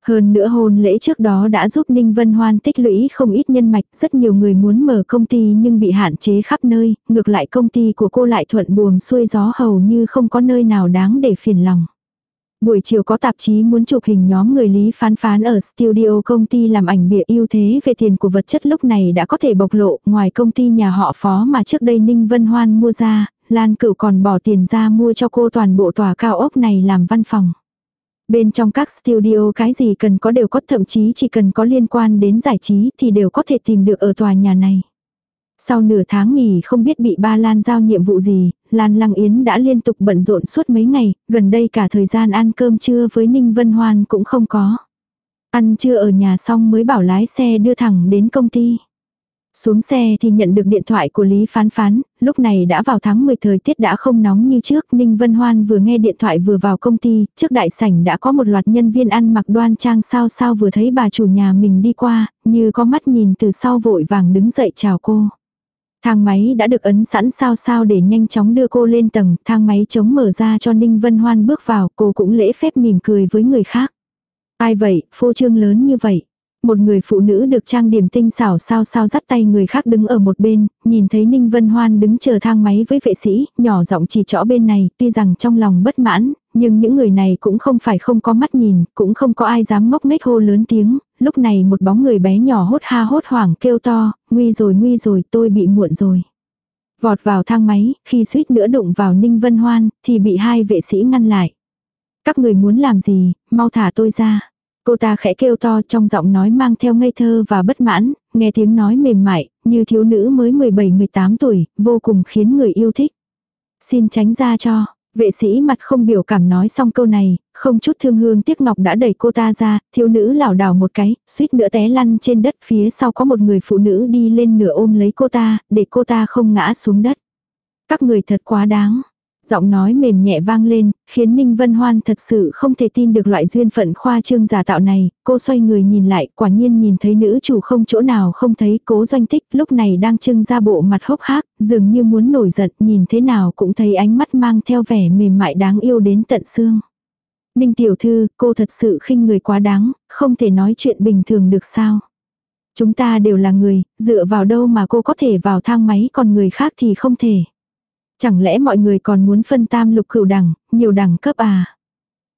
Hơn nữa hôn lễ trước đó đã giúp Ninh Vân Hoan tích lũy không ít nhân mạch, rất nhiều người muốn mở công ty nhưng bị hạn chế khắp nơi, ngược lại công ty của cô lại thuận buồm xuôi gió hầu như không có nơi nào đáng để phiền lòng. Buổi chiều có tạp chí muốn chụp hình nhóm người Lý phán phán ở studio công ty làm ảnh bìa ưu thế về tiền của vật chất lúc này đã có thể bộc lộ, ngoài công ty nhà họ phó mà trước đây Ninh Vân Hoan mua ra, Lan Cửu còn bỏ tiền ra mua cho cô toàn bộ tòa cao ốc này làm văn phòng. Bên trong các studio cái gì cần có đều có thậm chí chỉ cần có liên quan đến giải trí thì đều có thể tìm được ở tòa nhà này. Sau nửa tháng nghỉ không biết bị ba Lan giao nhiệm vụ gì, Lan Lăng Yến đã liên tục bận rộn suốt mấy ngày, gần đây cả thời gian ăn cơm trưa với Ninh Vân Hoan cũng không có. Ăn trưa ở nhà xong mới bảo lái xe đưa thẳng đến công ty. Xuống xe thì nhận được điện thoại của Lý Phán Phán, lúc này đã vào tháng 10 thời tiết đã không nóng như trước, Ninh Vân Hoan vừa nghe điện thoại vừa vào công ty, trước đại sảnh đã có một loạt nhân viên ăn mặc đoan trang sao sao vừa thấy bà chủ nhà mình đi qua, như có mắt nhìn từ sau vội vàng đứng dậy chào cô. Thang máy đã được ấn sẵn sao sao để nhanh chóng đưa cô lên tầng, thang máy chống mở ra cho Ninh Vân Hoan bước vào, cô cũng lễ phép mỉm cười với người khác. Ai vậy, phô trương lớn như vậy. Một người phụ nữ được trang điểm tinh xảo sao sao dắt tay người khác đứng ở một bên, nhìn thấy Ninh Vân Hoan đứng chờ thang máy với vệ sĩ, nhỏ giọng chỉ trỏ bên này, tuy rằng trong lòng bất mãn, nhưng những người này cũng không phải không có mắt nhìn, cũng không có ai dám ngốc nghếch hô lớn tiếng, lúc này một bóng người bé nhỏ hốt ha hốt hoảng kêu to, nguy rồi nguy rồi tôi bị muộn rồi. Vọt vào thang máy, khi suýt nữa đụng vào Ninh Vân Hoan, thì bị hai vệ sĩ ngăn lại. Các người muốn làm gì, mau thả tôi ra. Cô ta khẽ kêu to trong giọng nói mang theo ngây thơ và bất mãn, nghe tiếng nói mềm mại, như thiếu nữ mới 17-18 tuổi, vô cùng khiến người yêu thích. Xin tránh ra cho, vệ sĩ mặt không biểu cảm nói xong câu này, không chút thương hương tiếc ngọc đã đẩy cô ta ra, thiếu nữ lảo đảo một cái, suýt nữa té lăn trên đất phía sau có một người phụ nữ đi lên nửa ôm lấy cô ta, để cô ta không ngã xuống đất. Các người thật quá đáng. Giọng nói mềm nhẹ vang lên, khiến Ninh Vân Hoan thật sự không thể tin được loại duyên phận khoa trương giả tạo này, cô xoay người nhìn lại, quả nhiên nhìn thấy nữ chủ không chỗ nào không thấy cố doanh tích, lúc này đang trưng ra bộ mặt hốc hác, dường như muốn nổi giận, nhìn thế nào cũng thấy ánh mắt mang theo vẻ mềm mại đáng yêu đến tận xương. Ninh tiểu thư, cô thật sự khinh người quá đáng, không thể nói chuyện bình thường được sao. Chúng ta đều là người, dựa vào đâu mà cô có thể vào thang máy còn người khác thì không thể. Chẳng lẽ mọi người còn muốn phân tam lục cửu đẳng, nhiều đẳng cấp à?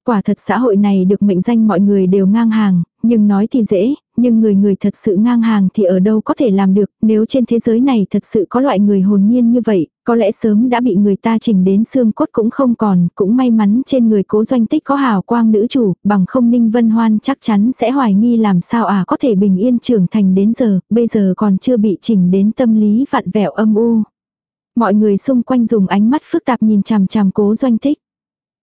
Quả thật xã hội này được mệnh danh mọi người đều ngang hàng, nhưng nói thì dễ, nhưng người người thật sự ngang hàng thì ở đâu có thể làm được, nếu trên thế giới này thật sự có loại người hồn nhiên như vậy, có lẽ sớm đã bị người ta chỉnh đến xương cốt cũng không còn, cũng may mắn trên người cố doanh tích có hào quang nữ chủ, bằng không ninh vân hoan chắc chắn sẽ hoài nghi làm sao à có thể bình yên trưởng thành đến giờ, bây giờ còn chưa bị chỉnh đến tâm lý vặn vẹo âm u. Mọi người xung quanh dùng ánh mắt phức tạp nhìn chằm chằm cố doanh tích.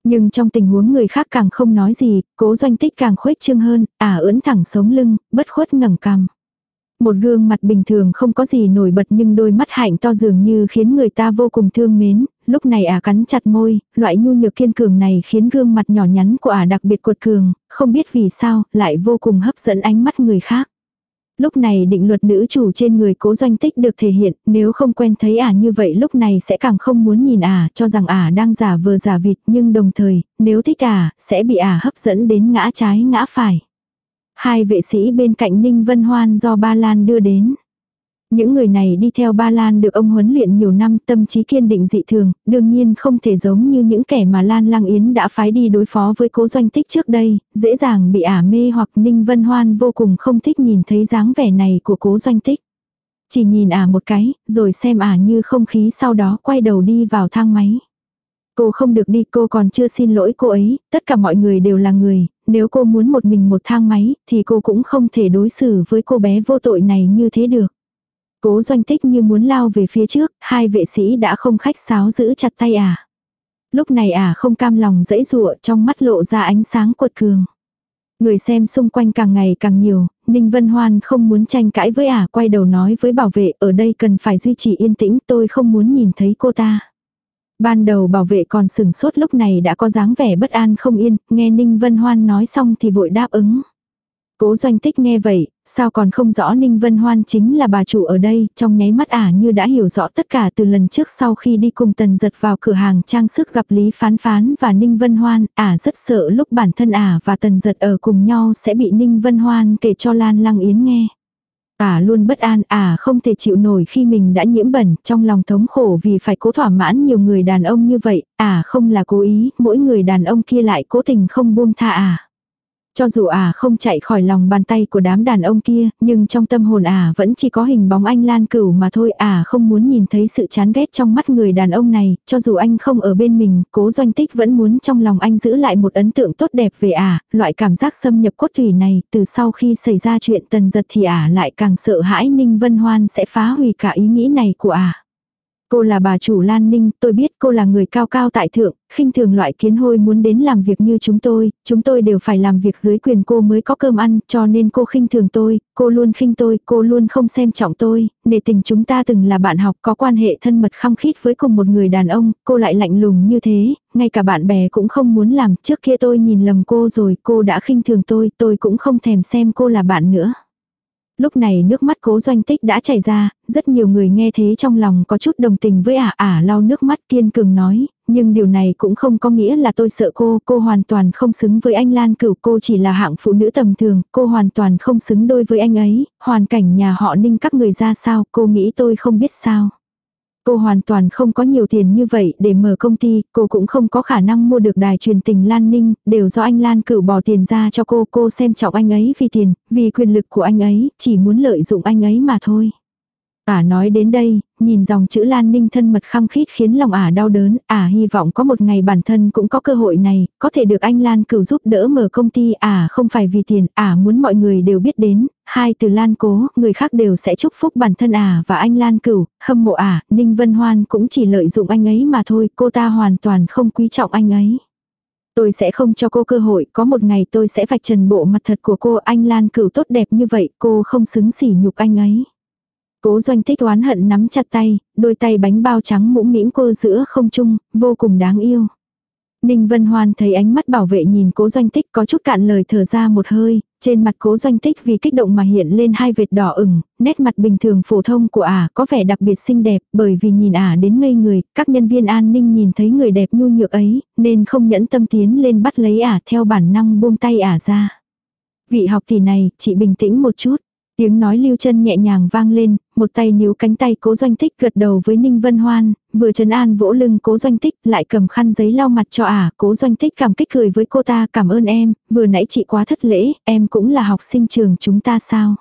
Nhưng trong tình huống người khác càng không nói gì, cố doanh tích càng khuếch trương hơn, ả à ưỡn thẳng sống lưng, bất khuất ngẩng cằm. Một gương mặt bình thường không có gì nổi bật nhưng đôi mắt hạnh to dường như khiến người ta vô cùng thương mến, lúc này ả cắn chặt môi, loại nhu nhược kiên cường này khiến gương mặt nhỏ nhắn của ả đặc biệt cuột cường, không biết vì sao, lại vô cùng hấp dẫn ánh mắt người khác. Lúc này định luật nữ chủ trên người cố doanh tích được thể hiện, nếu không quen thấy ả như vậy lúc này sẽ càng không muốn nhìn ả, cho rằng ả đang giả vờ giả vịt, nhưng đồng thời, nếu thích ả, sẽ bị ả hấp dẫn đến ngã trái ngã phải. Hai vệ sĩ bên cạnh Ninh Vân Hoan do Ba Lan đưa đến. Những người này đi theo Ba Lan được ông huấn luyện nhiều năm tâm trí kiên định dị thường, đương nhiên không thể giống như những kẻ mà Lan Lang Yến đã phái đi đối phó với cố doanh tích trước đây, dễ dàng bị ả mê hoặc Ninh Vân Hoan vô cùng không thích nhìn thấy dáng vẻ này của cố doanh tích. Chỉ nhìn ả một cái, rồi xem ả như không khí sau đó quay đầu đi vào thang máy. Cô không được đi cô còn chưa xin lỗi cô ấy, tất cả mọi người đều là người, nếu cô muốn một mình một thang máy thì cô cũng không thể đối xử với cô bé vô tội này như thế được. Cố doanh tích như muốn lao về phía trước, hai vệ sĩ đã không khách sáo giữ chặt tay ả. À. Lúc này ả à không cam lòng dẫy dụa trong mắt lộ ra ánh sáng cuột cường. Người xem xung quanh càng ngày càng nhiều, Ninh Vân Hoan không muốn tranh cãi với ả quay đầu nói với bảo vệ ở đây cần phải duy trì yên tĩnh tôi không muốn nhìn thấy cô ta. Ban đầu bảo vệ còn sừng sốt lúc này đã có dáng vẻ bất an không yên, nghe Ninh Vân Hoan nói xong thì vội đáp ứng. Cố doanh tích nghe vậy, sao còn không rõ Ninh Vân Hoan chính là bà chủ ở đây, trong nháy mắt ả như đã hiểu rõ tất cả từ lần trước sau khi đi cùng tần giật vào cửa hàng trang sức gặp Lý Phán Phán và Ninh Vân Hoan, ả rất sợ lúc bản thân ả và tần giật ở cùng nhau sẽ bị Ninh Vân Hoan kể cho Lan Lăng Yến nghe. Ả luôn bất an, ả không thể chịu nổi khi mình đã nhiễm bẩn, trong lòng thống khổ vì phải cố thỏa mãn nhiều người đàn ông như vậy, ả không là cố ý, mỗi người đàn ông kia lại cố tình không buông tha ả. Cho dù ả không chạy khỏi lòng bàn tay của đám đàn ông kia, nhưng trong tâm hồn ả vẫn chỉ có hình bóng anh Lan Cửu mà thôi. Ả không muốn nhìn thấy sự chán ghét trong mắt người đàn ông này, cho dù anh không ở bên mình, cố doanh tích vẫn muốn trong lòng anh giữ lại một ấn tượng tốt đẹp về ả. Loại cảm giác xâm nhập cốt thủy này, từ sau khi xảy ra chuyện tần giật thì ả lại càng sợ hãi Ninh Vân Hoan sẽ phá hủy cả ý nghĩ này của ả. Cô là bà chủ Lan Ninh, tôi biết cô là người cao cao tại thượng, khinh thường loại kiến hôi muốn đến làm việc như chúng tôi, chúng tôi đều phải làm việc dưới quyền cô mới có cơm ăn, cho nên cô khinh thường tôi, cô luôn khinh tôi, cô luôn không xem trọng tôi, nể tình chúng ta từng là bạn học có quan hệ thân mật khăng khít với cùng một người đàn ông, cô lại lạnh lùng như thế, ngay cả bạn bè cũng không muốn làm, trước kia tôi nhìn lầm cô rồi, cô đã khinh thường tôi, tôi cũng không thèm xem cô là bạn nữa. Lúc này nước mắt cố doanh tích đã chảy ra, rất nhiều người nghe thế trong lòng có chút đồng tình với ả ả lau nước mắt kiên cường nói, nhưng điều này cũng không có nghĩa là tôi sợ cô, cô hoàn toàn không xứng với anh Lan Cửu, cô chỉ là hạng phụ nữ tầm thường, cô hoàn toàn không xứng đôi với anh ấy, hoàn cảnh nhà họ ninh các người ra sao, cô nghĩ tôi không biết sao. Cô hoàn toàn không có nhiều tiền như vậy để mở công ty, cô cũng không có khả năng mua được đài truyền tình Lan Ninh, đều do anh Lan cử bỏ tiền ra cho cô, cô xem trọng anh ấy vì tiền, vì quyền lực của anh ấy, chỉ muốn lợi dụng anh ấy mà thôi. Ả nói đến đây, nhìn dòng chữ Lan Ninh thân mật khăng khít khiến lòng ả đau đớn, ả hy vọng có một ngày bản thân cũng có cơ hội này, có thể được anh Lan cửu giúp đỡ mở công ty, ả không phải vì tiền, ả muốn mọi người đều biết đến, hai từ Lan cố, người khác đều sẽ chúc phúc bản thân ả và anh Lan cửu, hâm mộ ả, Ninh Vân Hoan cũng chỉ lợi dụng anh ấy mà thôi, cô ta hoàn toàn không quý trọng anh ấy. Tôi sẽ không cho cô cơ hội, có một ngày tôi sẽ vạch trần bộ mặt thật của cô, anh Lan cửu tốt đẹp như vậy, cô không xứng sỉ nhục anh ấy. Cố doanh tích oán hận nắm chặt tay, đôi tay bánh bao trắng mũm mĩm cô giữa không trung, vô cùng đáng yêu. Ninh Vân Hoan thấy ánh mắt bảo vệ nhìn cố doanh tích có chút cạn lời thở ra một hơi, trên mặt cố doanh tích vì kích động mà hiện lên hai vệt đỏ ửng, nét mặt bình thường phổ thông của ả có vẻ đặc biệt xinh đẹp bởi vì nhìn ả đến ngây người, các nhân viên an ninh nhìn thấy người đẹp nhu nhược ấy, nên không nhẫn tâm tiến lên bắt lấy ả theo bản năng buông tay ả ra. Vị học tỷ này, chị bình tĩnh một chút. Tiếng nói lưu chân nhẹ nhàng vang lên, một tay níu cánh tay cố doanh tích gật đầu với Ninh Vân Hoan, vừa trấn an vỗ lưng cố doanh tích lại cầm khăn giấy lau mặt cho ả, cố doanh tích cảm kích cười với cô ta cảm ơn em, vừa nãy chị quá thất lễ, em cũng là học sinh trường chúng ta sao.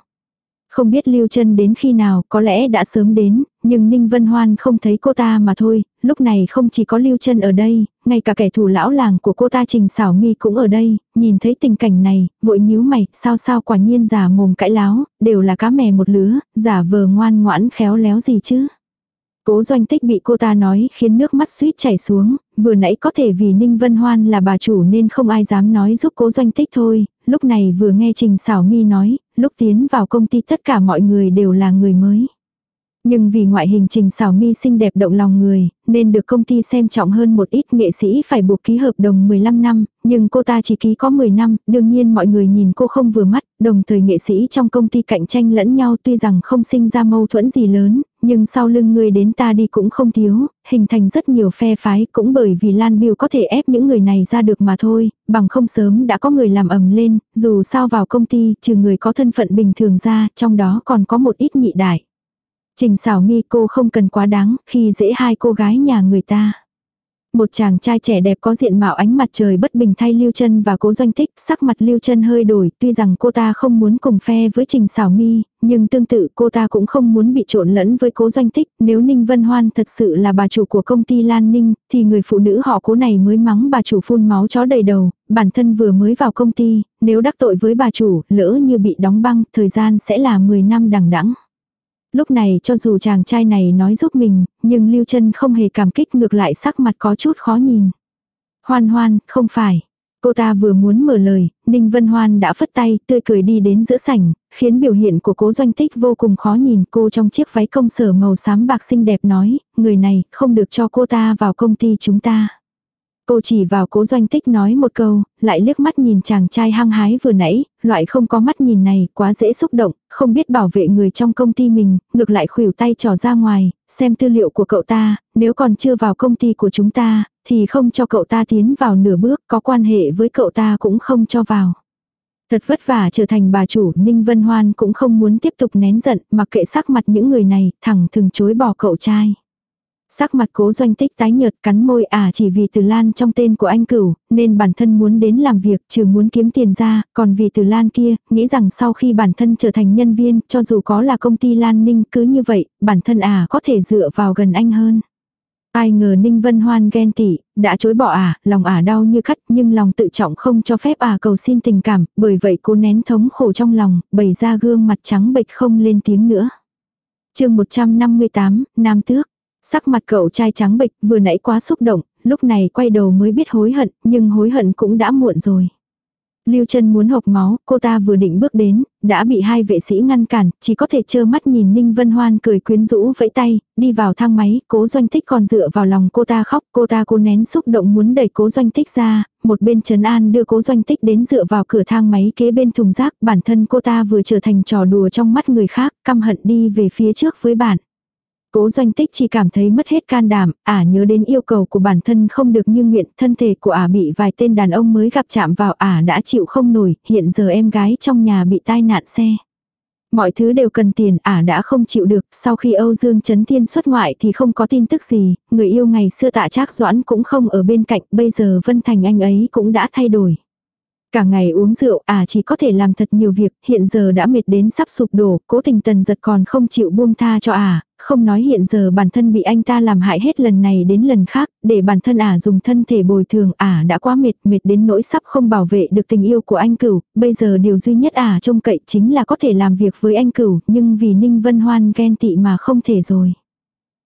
Không biết Lưu chân đến khi nào, có lẽ đã sớm đến, nhưng Ninh Vân Hoan không thấy cô ta mà thôi, lúc này không chỉ có Lưu chân ở đây, ngay cả kẻ thù lão làng của cô ta Trình Sảo Mi cũng ở đây, nhìn thấy tình cảnh này, vội nhíu mày, sao sao quả nhiên giả mồm cãi láo, đều là cá mè một lứa, giả vờ ngoan ngoãn khéo léo gì chứ. Cố doanh tích bị cô ta nói khiến nước mắt suýt chảy xuống, vừa nãy có thể vì Ninh Vân Hoan là bà chủ nên không ai dám nói giúp cố doanh tích thôi, lúc này vừa nghe Trình Sảo Mi nói, lúc tiến vào công ty tất cả mọi người đều là người mới. Nhưng vì ngoại hình trình xảo mi xinh đẹp động lòng người, nên được công ty xem trọng hơn một ít nghệ sĩ phải buộc ký hợp đồng 15 năm, nhưng cô ta chỉ ký có 10 năm, đương nhiên mọi người nhìn cô không vừa mắt, đồng thời nghệ sĩ trong công ty cạnh tranh lẫn nhau tuy rằng không sinh ra mâu thuẫn gì lớn, nhưng sau lưng người đến ta đi cũng không thiếu, hình thành rất nhiều phe phái cũng bởi vì Lan Biêu có thể ép những người này ra được mà thôi, bằng không sớm đã có người làm ầm lên, dù sao vào công ty trừ người có thân phận bình thường ra, trong đó còn có một ít nhị đại. Trình xảo mi cô không cần quá đáng khi dễ hai cô gái nhà người ta. Một chàng trai trẻ đẹp có diện mạo ánh mặt trời bất bình thay Lưu chân và cố doanh tích, sắc mặt Lưu chân hơi đổi, tuy rằng cô ta không muốn cùng phe với Trình Sảo Mi, nhưng tương tự cô ta cũng không muốn bị trộn lẫn với cố doanh tích, nếu Ninh Vân Hoan thật sự là bà chủ của công ty Lan Ninh, thì người phụ nữ họ cố này mới mắng bà chủ phun máu chó đầy đầu, bản thân vừa mới vào công ty, nếu đắc tội với bà chủ, lỡ như bị đóng băng, thời gian sẽ là 10 năm đằng đẵng. Lúc này cho dù chàng trai này nói giúp mình, nhưng Lưu chân không hề cảm kích ngược lại sắc mặt có chút khó nhìn. Hoan hoan, không phải. Cô ta vừa muốn mở lời, Ninh Vân Hoan đã phất tay, tươi cười đi đến giữa sảnh, khiến biểu hiện của cố doanh tích vô cùng khó nhìn. Cô trong chiếc váy công sở màu xám bạc xinh đẹp nói, người này không được cho cô ta vào công ty chúng ta. Cô chỉ vào cố doanh tích nói một câu, lại liếc mắt nhìn chàng trai hăng hái vừa nãy, loại không có mắt nhìn này, quá dễ xúc động, không biết bảo vệ người trong công ty mình, ngược lại khuỷu tay trò ra ngoài, xem tư liệu của cậu ta, nếu còn chưa vào công ty của chúng ta, thì không cho cậu ta tiến vào nửa bước, có quan hệ với cậu ta cũng không cho vào. Thật vất vả trở thành bà chủ, Ninh Vân Hoan cũng không muốn tiếp tục nén giận, mặc kệ sắc mặt những người này, thẳng thừng chối bỏ cậu trai. Sắc mặt cố doanh tích tái nhợt cắn môi à chỉ vì từ lan trong tên của anh cửu, nên bản thân muốn đến làm việc trừ muốn kiếm tiền ra, còn vì từ lan kia, nghĩ rằng sau khi bản thân trở thành nhân viên, cho dù có là công ty lan ninh cứ như vậy, bản thân à có thể dựa vào gần anh hơn. Ai ngờ Ninh Vân Hoan ghen tị, đã chối bỏ à, lòng à đau như cắt nhưng lòng tự trọng không cho phép à cầu xin tình cảm, bởi vậy cô nén thống khổ trong lòng, bày ra gương mặt trắng bệch không lên tiếng nữa. chương 158, Nam Tước. Sắc mặt cậu trai trắng bệch vừa nãy quá xúc động, lúc này quay đầu mới biết hối hận, nhưng hối hận cũng đã muộn rồi. Lưu chân muốn hộc máu, cô ta vừa định bước đến, đã bị hai vệ sĩ ngăn cản, chỉ có thể trơ mắt nhìn Ninh Vân Hoan cười quyến rũ vẫy tay, đi vào thang máy, cố doanh Thích còn dựa vào lòng cô ta khóc, cô ta cố nén xúc động muốn đẩy cố doanh Thích ra, một bên trấn an đưa cố doanh tích đến dựa vào cửa thang máy kế bên thùng rác, bản thân cô ta vừa trở thành trò đùa trong mắt người khác, căm hận đi về phía trước với bạn. Cố doanh tích chỉ cảm thấy mất hết can đảm, ả nhớ đến yêu cầu của bản thân không được như nguyện, thân thể của ả bị vài tên đàn ông mới gặp chạm vào ả đã chịu không nổi, hiện giờ em gái trong nhà bị tai nạn xe. Mọi thứ đều cần tiền, ả đã không chịu được, sau khi Âu Dương Trấn Thiên xuất ngoại thì không có tin tức gì, người yêu ngày xưa tạ trác doãn cũng không ở bên cạnh, bây giờ Vân Thành anh ấy cũng đã thay đổi. Cả ngày uống rượu à chỉ có thể làm thật nhiều việc, hiện giờ đã mệt đến sắp sụp đổ, cố tình tần giật còn không chịu buông tha cho à, không nói hiện giờ bản thân bị anh ta làm hại hết lần này đến lần khác, để bản thân à dùng thân thể bồi thường à đã quá mệt, mệt đến nỗi sắp không bảo vệ được tình yêu của anh cửu, bây giờ điều duy nhất à trông cậy chính là có thể làm việc với anh cửu, nhưng vì Ninh Vân Hoan ghen tị mà không thể rồi.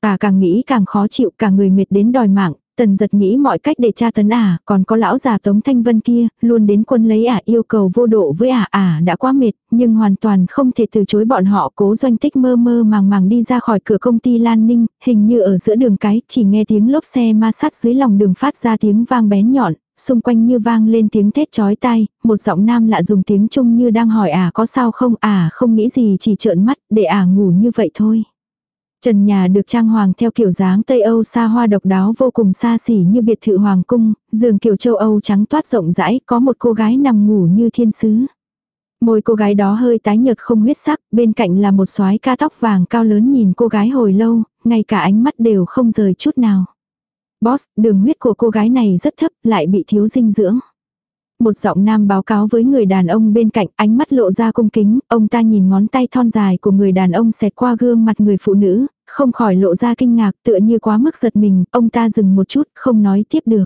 À càng nghĩ càng khó chịu, cả người mệt đến đòi mạng, Tần giật nghĩ mọi cách để tra tấn ả, à, còn có lão già Tống Thanh Vân kia, luôn đến quân lấy ả à, yêu cầu vô độ với ả, à, ả đã quá mệt, nhưng hoàn toàn không thể từ chối bọn họ cố doanh tích mơ mơ màng màng đi ra khỏi cửa công ty Lan Ninh, hình như ở giữa đường cái, chỉ nghe tiếng lốp xe ma sát dưới lòng đường phát ra tiếng vang bén nhọn, xung quanh như vang lên tiếng thét chói tai, một giọng nam lạ dùng tiếng Trung như đang hỏi ả có sao không, ả không nghĩ gì chỉ trợn mắt, để ả ngủ như vậy thôi. Trần nhà được trang hoàng theo kiểu dáng Tây Âu xa hoa độc đáo vô cùng xa xỉ như biệt thự hoàng cung, giường kiểu châu Âu trắng toát rộng rãi, có một cô gái nằm ngủ như thiên sứ. Môi cô gái đó hơi tái nhợt không huyết sắc, bên cạnh là một soái ca tóc vàng cao lớn nhìn cô gái hồi lâu, ngay cả ánh mắt đều không rời chút nào. Boss, đường huyết của cô gái này rất thấp, lại bị thiếu dinh dưỡng. Một giọng nam báo cáo với người đàn ông bên cạnh, ánh mắt lộ ra cung kính, ông ta nhìn ngón tay thon dài của người đàn ông xẹt qua gương mặt người phụ nữ, không khỏi lộ ra kinh ngạc tựa như quá mức giật mình, ông ta dừng một chút, không nói tiếp được.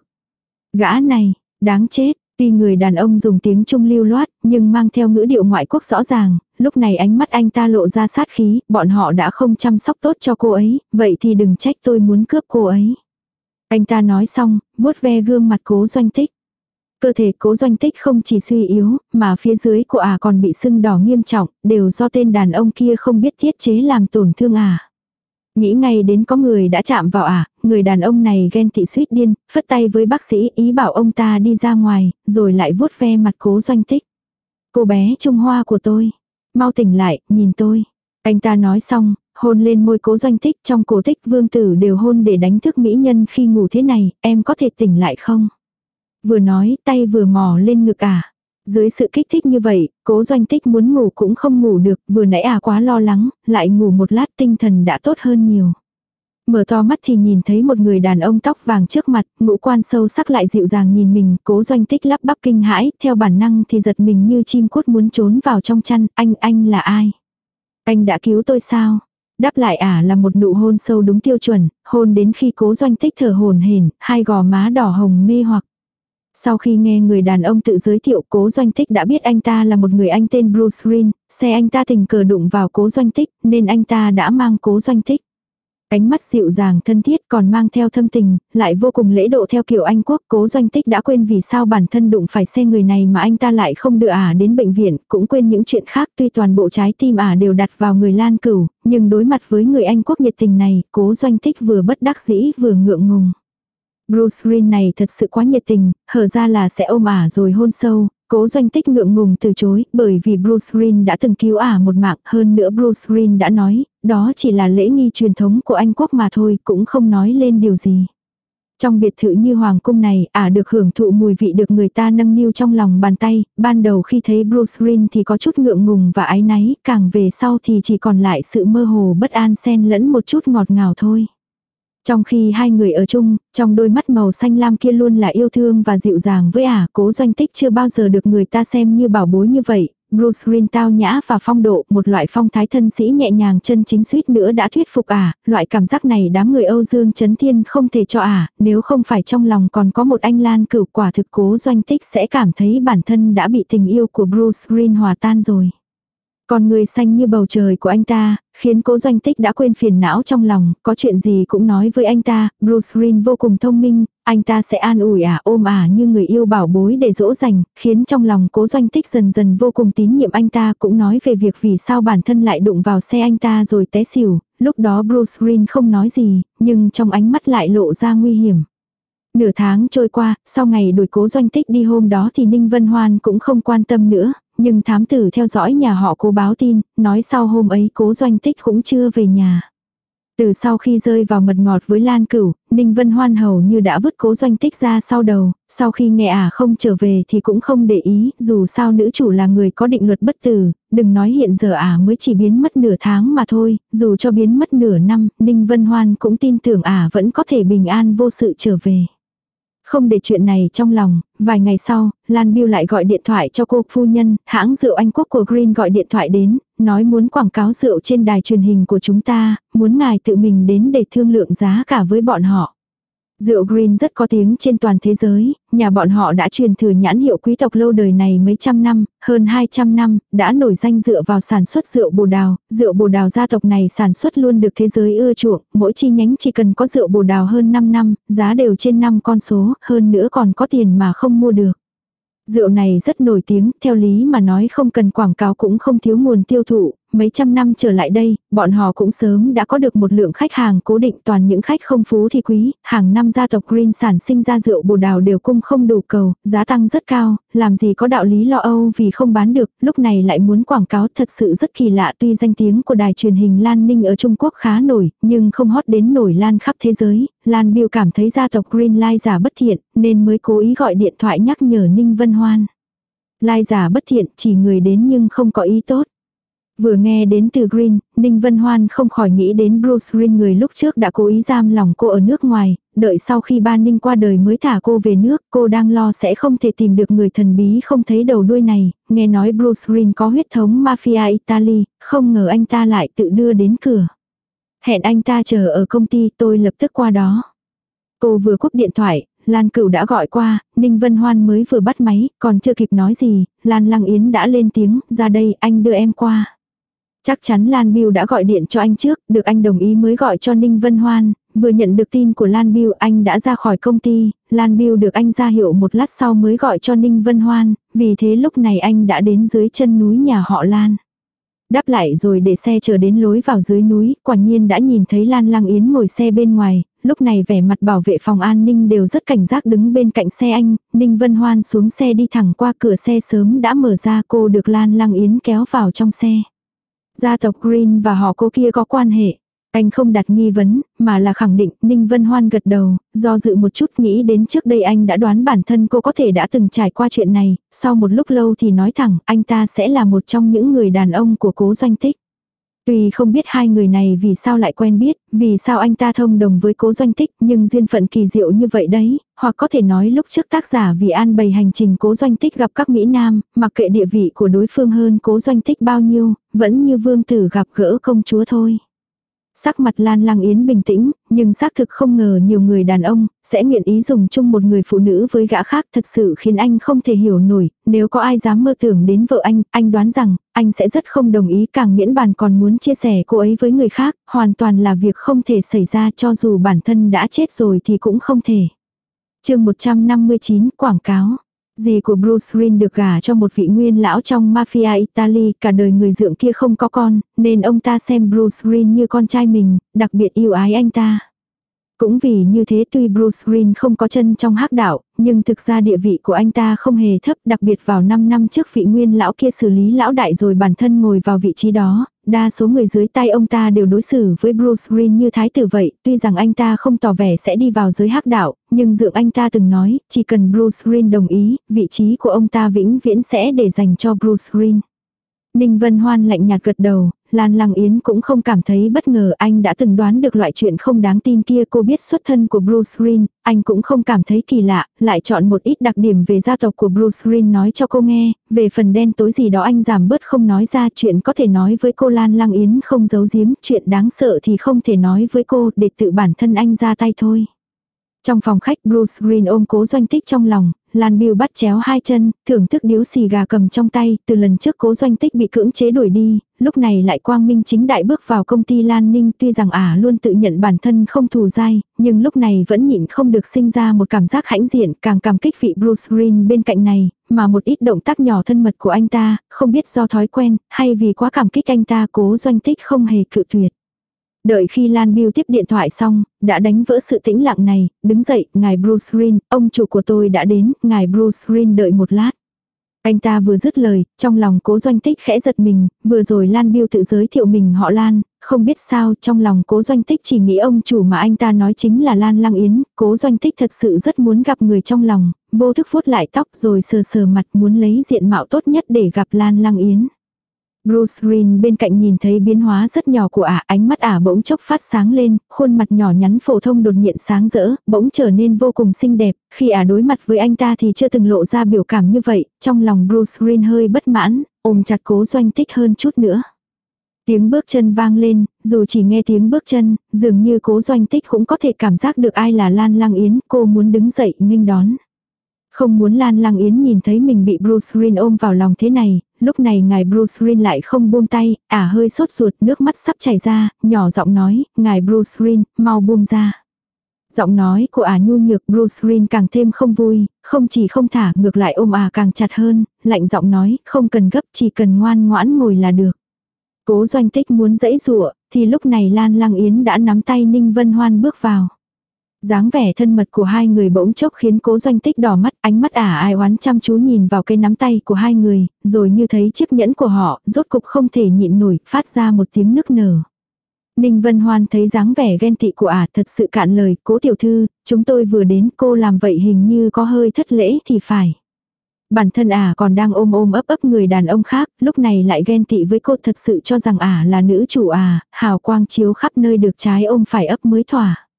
Gã này, đáng chết, Tuy người đàn ông dùng tiếng Trung lưu loát, nhưng mang theo ngữ điệu ngoại quốc rõ ràng, lúc này ánh mắt anh ta lộ ra sát khí, bọn họ đã không chăm sóc tốt cho cô ấy, vậy thì đừng trách tôi muốn cướp cô ấy. Anh ta nói xong, vuốt ve gương mặt cố doanh tích. Cơ thể cố doanh tích không chỉ suy yếu, mà phía dưới của ả à còn bị sưng đỏ nghiêm trọng, đều do tên đàn ông kia không biết thiết chế làm tổn thương ả. À. Nghĩ ngay đến có người đã chạm vào ả, à, người đàn ông này ghen tị suýt điên, phất tay với bác sĩ ý bảo ông ta đi ra ngoài, rồi lại vuốt ve mặt cố doanh tích. Cô bé Trung Hoa của tôi, mau tỉnh lại, nhìn tôi. Anh ta nói xong, hôn lên môi cố doanh tích trong cổ tích vương tử đều hôn để đánh thức mỹ nhân khi ngủ thế này, em có thể tỉnh lại không? Vừa nói tay vừa mò lên ngực à. Dưới sự kích thích như vậy, cố doanh tích muốn ngủ cũng không ngủ được, vừa nãy à quá lo lắng, lại ngủ một lát tinh thần đã tốt hơn nhiều. Mở to mắt thì nhìn thấy một người đàn ông tóc vàng trước mặt, ngũ quan sâu sắc lại dịu dàng nhìn mình, cố doanh tích lắp bắp kinh hãi, theo bản năng thì giật mình như chim cút muốn trốn vào trong chăn, anh, anh là ai? Anh đã cứu tôi sao? Đáp lại ả à là một nụ hôn sâu đúng tiêu chuẩn, hôn đến khi cố doanh tích thở hồn hển, hai gò má đỏ hồng mê hoặc. Sau khi nghe người đàn ông tự giới thiệu cố doanh tích đã biết anh ta là một người anh tên Bruce Green, xe anh ta tình cờ đụng vào cố doanh tích nên anh ta đã mang cố doanh tích. Ánh mắt dịu dàng thân thiết còn mang theo thâm tình, lại vô cùng lễ độ theo kiểu Anh quốc cố doanh tích đã quên vì sao bản thân đụng phải xe người này mà anh ta lại không đưa ả đến bệnh viện, cũng quên những chuyện khác tuy toàn bộ trái tim ả đều đặt vào người Lan Cửu, nhưng đối mặt với người Anh quốc nhiệt tình này, cố doanh tích vừa bất đắc dĩ vừa ngượng ngùng. Bruce Green này thật sự quá nhiệt tình, hở ra là sẽ ôm ả rồi hôn sâu, cố doanh tích ngượng ngùng từ chối, bởi vì Bruce Green đã từng cứu ả một mạng, hơn nữa Bruce Green đã nói, đó chỉ là lễ nghi truyền thống của Anh quốc mà thôi, cũng không nói lên điều gì. Trong biệt thự như hoàng cung này, ả được hưởng thụ mùi vị được người ta nâng niu trong lòng bàn tay, ban đầu khi thấy Bruce Green thì có chút ngượng ngùng và ái náy, càng về sau thì chỉ còn lại sự mơ hồ bất an xen lẫn một chút ngọt ngào thôi. Trong khi hai người ở chung, trong đôi mắt màu xanh lam kia luôn là yêu thương và dịu dàng với ả, cố doanh tích chưa bao giờ được người ta xem như bảo bối như vậy. Bruce Green tao nhã và phong độ, một loại phong thái thân sĩ nhẹ nhàng chân chính suýt nữa đã thuyết phục ả, loại cảm giác này đám người Âu Dương Chấn Thiên không thể cho ả, nếu không phải trong lòng còn có một anh Lan cửu quả thực cố doanh tích sẽ cảm thấy bản thân đã bị tình yêu của Bruce Green hòa tan rồi. Con người xanh như bầu trời của anh ta, khiến cố doanh tích đã quên phiền não trong lòng, có chuyện gì cũng nói với anh ta, Bruce Green vô cùng thông minh, anh ta sẽ an ủi ả ôm ả như người yêu bảo bối để dỗ dành, khiến trong lòng cố doanh tích dần dần vô cùng tín nhiệm anh ta cũng nói về việc vì sao bản thân lại đụng vào xe anh ta rồi té xỉu, lúc đó Bruce Green không nói gì, nhưng trong ánh mắt lại lộ ra nguy hiểm. Nửa tháng trôi qua, sau ngày đuổi cố doanh tích đi hôm đó thì Ninh Vân Hoan cũng không quan tâm nữa, nhưng thám tử theo dõi nhà họ cố báo tin, nói sau hôm ấy cố doanh tích cũng chưa về nhà. Từ sau khi rơi vào mật ngọt với Lan Cửu, Ninh Vân Hoan hầu như đã vứt cố doanh tích ra sau đầu, sau khi nghe ả à không trở về thì cũng không để ý, dù sao nữ chủ là người có định luật bất tử, đừng nói hiện giờ ả à mới chỉ biến mất nửa tháng mà thôi, dù cho biến mất nửa năm, Ninh Vân Hoan cũng tin tưởng ả à vẫn có thể bình an vô sự trở về. Không để chuyện này trong lòng, vài ngày sau, Lan Biêu lại gọi điện thoại cho cô phu nhân, hãng rượu Anh Quốc của Green gọi điện thoại đến, nói muốn quảng cáo rượu trên đài truyền hình của chúng ta, muốn ngài tự mình đến để thương lượng giá cả với bọn họ. Rượu Green rất có tiếng trên toàn thế giới, nhà bọn họ đã truyền thừa nhãn hiệu quý tộc lâu đời này mấy trăm năm, hơn 200 năm, đã nổi danh dựa vào sản xuất rượu bồ đào, rượu bồ đào gia tộc này sản xuất luôn được thế giới ưa chuộng, mỗi chi nhánh chỉ cần có rượu bồ đào hơn 5 năm, giá đều trên 5 con số, hơn nữa còn có tiền mà không mua được. Rượu này rất nổi tiếng, theo lý mà nói không cần quảng cáo cũng không thiếu nguồn tiêu thụ, mấy trăm năm trở lại đây, bọn họ cũng sớm đã có được một lượng khách hàng cố định toàn những khách không phú thì quý, hàng năm gia tộc Green sản sinh ra rượu bồ đào đều cung không đủ cầu, giá tăng rất cao, làm gì có đạo lý lo âu vì không bán được, lúc này lại muốn quảng cáo thật sự rất kỳ lạ tuy danh tiếng của đài truyền hình Lan Ninh ở Trung Quốc khá nổi, nhưng không hot đến nổi lan khắp thế giới, Lan Biêu cảm thấy gia tộc Green lai giả bất thiện, nên mới cố ý gọi điện thoại nhắc nhở Ninh Vân Hoan. Lai giả bất thiện chỉ người đến nhưng không có ý tốt. Vừa nghe đến từ Green, Ninh Vân Hoan không khỏi nghĩ đến Bruce Green người lúc trước đã cố ý giam lòng cô ở nước ngoài, đợi sau khi ba Ninh qua đời mới thả cô về nước, cô đang lo sẽ không thể tìm được người thần bí không thấy đầu đuôi này, nghe nói Bruce Green có huyết thống mafia Italy, không ngờ anh ta lại tự đưa đến cửa. Hẹn anh ta chờ ở công ty tôi lập tức qua đó. Cô vừa cúp điện thoại, Lan Cửu đã gọi qua, Ninh Vân Hoan mới vừa bắt máy, còn chưa kịp nói gì, Lan Lăng Yến đã lên tiếng, ra đây anh đưa em qua. Chắc chắn Lan Biêu đã gọi điện cho anh trước, được anh đồng ý mới gọi cho Ninh Vân Hoan, vừa nhận được tin của Lan Biêu anh đã ra khỏi công ty, Lan Biêu được anh ra hiệu một lát sau mới gọi cho Ninh Vân Hoan, vì thế lúc này anh đã đến dưới chân núi nhà họ Lan. Đáp lại rồi để xe chờ đến lối vào dưới núi, quả nhiên đã nhìn thấy Lan Lăng Yến ngồi xe bên ngoài, lúc này vẻ mặt bảo vệ phòng an ninh đều rất cảnh giác đứng bên cạnh xe anh, Ninh Vân Hoan xuống xe đi thẳng qua cửa xe sớm đã mở ra cô được Lan Lăng Yến kéo vào trong xe. Gia tộc Green và họ cô kia có quan hệ. Anh không đặt nghi vấn, mà là khẳng định, Ninh Vân Hoan gật đầu, do dự một chút nghĩ đến trước đây anh đã đoán bản thân cô có thể đã từng trải qua chuyện này, sau một lúc lâu thì nói thẳng, anh ta sẽ là một trong những người đàn ông của cố doanh tích. Tuy không biết hai người này vì sao lại quen biết, vì sao anh ta thông đồng với cố doanh tích, nhưng duyên phận kỳ diệu như vậy đấy, hoặc có thể nói lúc trước tác giả vì an bày hành trình cố doanh tích gặp các Mỹ Nam, mặc kệ địa vị của đối phương hơn cố doanh tích bao nhiêu, vẫn như vương tử gặp gỡ công chúa thôi. Sắc mặt Lan Lăng Yến bình tĩnh, nhưng xác thực không ngờ nhiều người đàn ông sẽ nguyện ý dùng chung một người phụ nữ với gã khác thật sự khiến anh không thể hiểu nổi, nếu có ai dám mơ tưởng đến vợ anh, anh đoán rằng anh sẽ rất không đồng ý càng miễn bàn còn muốn chia sẻ cô ấy với người khác, hoàn toàn là việc không thể xảy ra cho dù bản thân đã chết rồi thì cũng không thể. chương 159 Quảng cáo Dì của Bruce Green được gả cho một vị nguyên lão trong mafia Italy, cả đời người dưỡng kia không có con, nên ông ta xem Bruce Green như con trai mình, đặc biệt yêu ái anh ta. Cũng vì như thế tuy Bruce Green không có chân trong hắc đạo, nhưng thực ra địa vị của anh ta không hề thấp, đặc biệt vào 5 năm trước vị nguyên lão kia xử lý lão đại rồi bản thân ngồi vào vị trí đó, đa số người dưới tay ông ta đều đối xử với Bruce Green như thái tử vậy, tuy rằng anh ta không tỏ vẻ sẽ đi vào giới hắc đạo, nhưng dượng anh ta từng nói, chỉ cần Bruce Green đồng ý, vị trí của ông ta vĩnh viễn sẽ để dành cho Bruce Green. Ninh Vân Hoan lạnh nhạt gật đầu, Lan Lăng Yến cũng không cảm thấy bất ngờ anh đã từng đoán được loại chuyện không đáng tin kia cô biết xuất thân của Bruce Green, anh cũng không cảm thấy kỳ lạ, lại chọn một ít đặc điểm về gia tộc của Bruce Green nói cho cô nghe, về phần đen tối gì đó anh giảm bớt không nói ra chuyện có thể nói với cô Lan Lăng Yến không giấu giếm, chuyện đáng sợ thì không thể nói với cô để tự bản thân anh ra tay thôi. Trong phòng khách Bruce Green ôm cố doanh tích trong lòng, Lan Biêu bắt chéo hai chân, thưởng thức điếu xì gà cầm trong tay, từ lần trước cố doanh tích bị cưỡng chế đuổi đi, lúc này lại quang minh chính đại bước vào công ty Lan Ninh tuy rằng ả luôn tự nhận bản thân không thù dai, nhưng lúc này vẫn nhịn không được sinh ra một cảm giác hãnh diện, càng cảm kích vị Bruce Green bên cạnh này, mà một ít động tác nhỏ thân mật của anh ta, không biết do thói quen, hay vì quá cảm kích anh ta cố doanh tích không hề cự tuyệt. Đợi khi Lan Biêu tiếp điện thoại xong, đã đánh vỡ sự tĩnh lặng này, đứng dậy, ngài Bruce Green, ông chủ của tôi đã đến, ngài Bruce Green đợi một lát. Anh ta vừa dứt lời, trong lòng cố doanh tích khẽ giật mình, vừa rồi Lan Biêu tự giới thiệu mình họ Lan, không biết sao trong lòng cố doanh tích chỉ nghĩ ông chủ mà anh ta nói chính là Lan Lăng Yến, cố doanh tích thật sự rất muốn gặp người trong lòng, vô thức vuốt lại tóc rồi sờ sờ mặt muốn lấy diện mạo tốt nhất để gặp Lan Lăng Yến. Bruce Green bên cạnh nhìn thấy biến hóa rất nhỏ của ả, ánh mắt ả bỗng chốc phát sáng lên, khuôn mặt nhỏ nhắn phổ thông đột nhiên sáng rỡ, bỗng trở nên vô cùng xinh đẹp, khi ả đối mặt với anh ta thì chưa từng lộ ra biểu cảm như vậy, trong lòng Bruce Green hơi bất mãn, ôm chặt cố doanh tích hơn chút nữa. Tiếng bước chân vang lên, dù chỉ nghe tiếng bước chân, dường như cố doanh tích cũng có thể cảm giác được ai là Lan Lang Yến, cô muốn đứng dậy nghênh đón. Không muốn Lan Lăng Yến nhìn thấy mình bị Bruce Green ôm vào lòng thế này, lúc này ngài Bruce Green lại không buông tay, ả hơi sốt ruột nước mắt sắp chảy ra, nhỏ giọng nói, ngài Bruce Green, mau buông ra. Giọng nói của ả nhu nhược Bruce Green càng thêm không vui, không chỉ không thả ngược lại ôm ả càng chặt hơn, lạnh giọng nói, không cần gấp chỉ cần ngoan ngoãn ngồi là được. Cố doanh tích muốn dãy rụa, thì lúc này Lan Lăng Yến đã nắm tay Ninh Vân Hoan bước vào dáng vẻ thân mật của hai người bỗng chốc khiến cố doanh tích đỏ mắt, ánh mắt ả ai oán chăm chú nhìn vào cây nắm tay của hai người, rồi như thấy chiếc nhẫn của họ, rốt cục không thể nhịn nổi, phát ra một tiếng nức nở. Ninh Vân Hoan thấy dáng vẻ ghen tị của ả thật sự cạn lời, cố tiểu thư, chúng tôi vừa đến cô làm vậy hình như có hơi thất lễ thì phải. Bản thân ả còn đang ôm ôm ấp ấp người đàn ông khác, lúc này lại ghen tị với cô thật sự cho rằng ả là nữ chủ ả, hào quang chiếu khắp nơi được trái ôm phải ấp mới thỏa.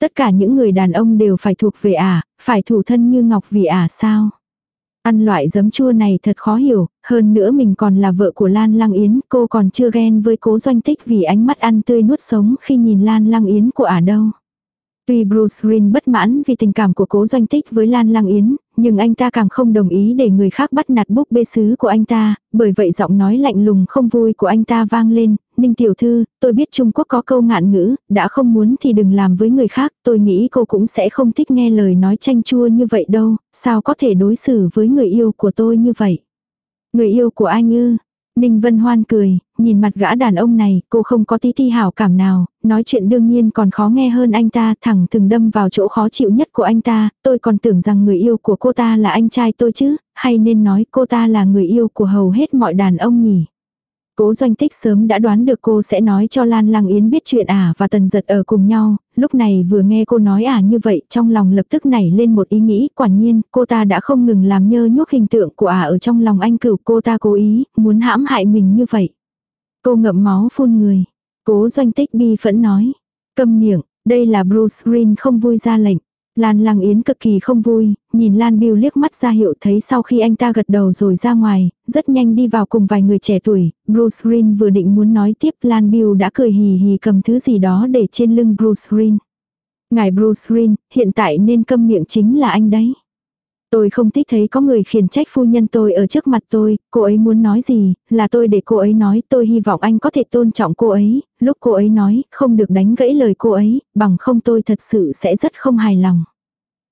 Tất cả những người đàn ông đều phải thuộc về ả, phải thủ thân như ngọc vì ả sao. Ăn loại giấm chua này thật khó hiểu, hơn nữa mình còn là vợ của Lan Lăng Yến, cô còn chưa ghen với cố doanh tích vì ánh mắt ăn tươi nuốt sống khi nhìn Lan Lăng Yến của ả đâu. Tuy Bruce Green bất mãn vì tình cảm của cố doanh tích với Lan Lang Yến, nhưng anh ta càng không đồng ý để người khác bắt nạt búp bê sứ của anh ta, bởi vậy giọng nói lạnh lùng không vui của anh ta vang lên, Ninh tiểu thư, tôi biết Trung Quốc có câu ngạn ngữ, đã không muốn thì đừng làm với người khác, tôi nghĩ cô cũng sẽ không thích nghe lời nói chanh chua như vậy đâu, sao có thể đối xử với người yêu của tôi như vậy. Người yêu của anh ư, Ninh Vân Hoan cười, nhìn mặt gã đàn ông này, cô không có tí thi hảo cảm nào, nói chuyện đương nhiên còn khó nghe hơn anh ta, thẳng từng đâm vào chỗ khó chịu nhất của anh ta, tôi còn tưởng rằng người yêu của cô ta là anh trai tôi chứ, hay nên nói cô ta là người yêu của hầu hết mọi đàn ông nhỉ. Cố doanh tích sớm đã đoán được cô sẽ nói cho Lan Lăng Yến biết chuyện ả và tần giật ở cùng nhau, lúc này vừa nghe cô nói ả như vậy trong lòng lập tức nảy lên một ý nghĩ, quả nhiên cô ta đã không ngừng làm nhơ nhuốc hình tượng của ả ở trong lòng anh cửu cô ta cố ý, muốn hãm hại mình như vậy. Cô ngậm máu phun người, cố doanh tích bi phẫn nói, câm miệng, đây là Bruce Green không vui ra lệnh. Lan Lang Yến cực kỳ không vui, nhìn Lan Biêu liếc mắt ra hiệu thấy sau khi anh ta gật đầu rồi ra ngoài, rất nhanh đi vào cùng vài người trẻ tuổi, Bruce Green vừa định muốn nói tiếp Lan Biêu đã cười hì hì cầm thứ gì đó để trên lưng Bruce Green. Ngài Bruce Green, hiện tại nên câm miệng chính là anh đấy. Tôi không thích thấy có người khiển trách phu nhân tôi ở trước mặt tôi, cô ấy muốn nói gì, là tôi để cô ấy nói, tôi hy vọng anh có thể tôn trọng cô ấy, lúc cô ấy nói, không được đánh gãy lời cô ấy, bằng không tôi thật sự sẽ rất không hài lòng.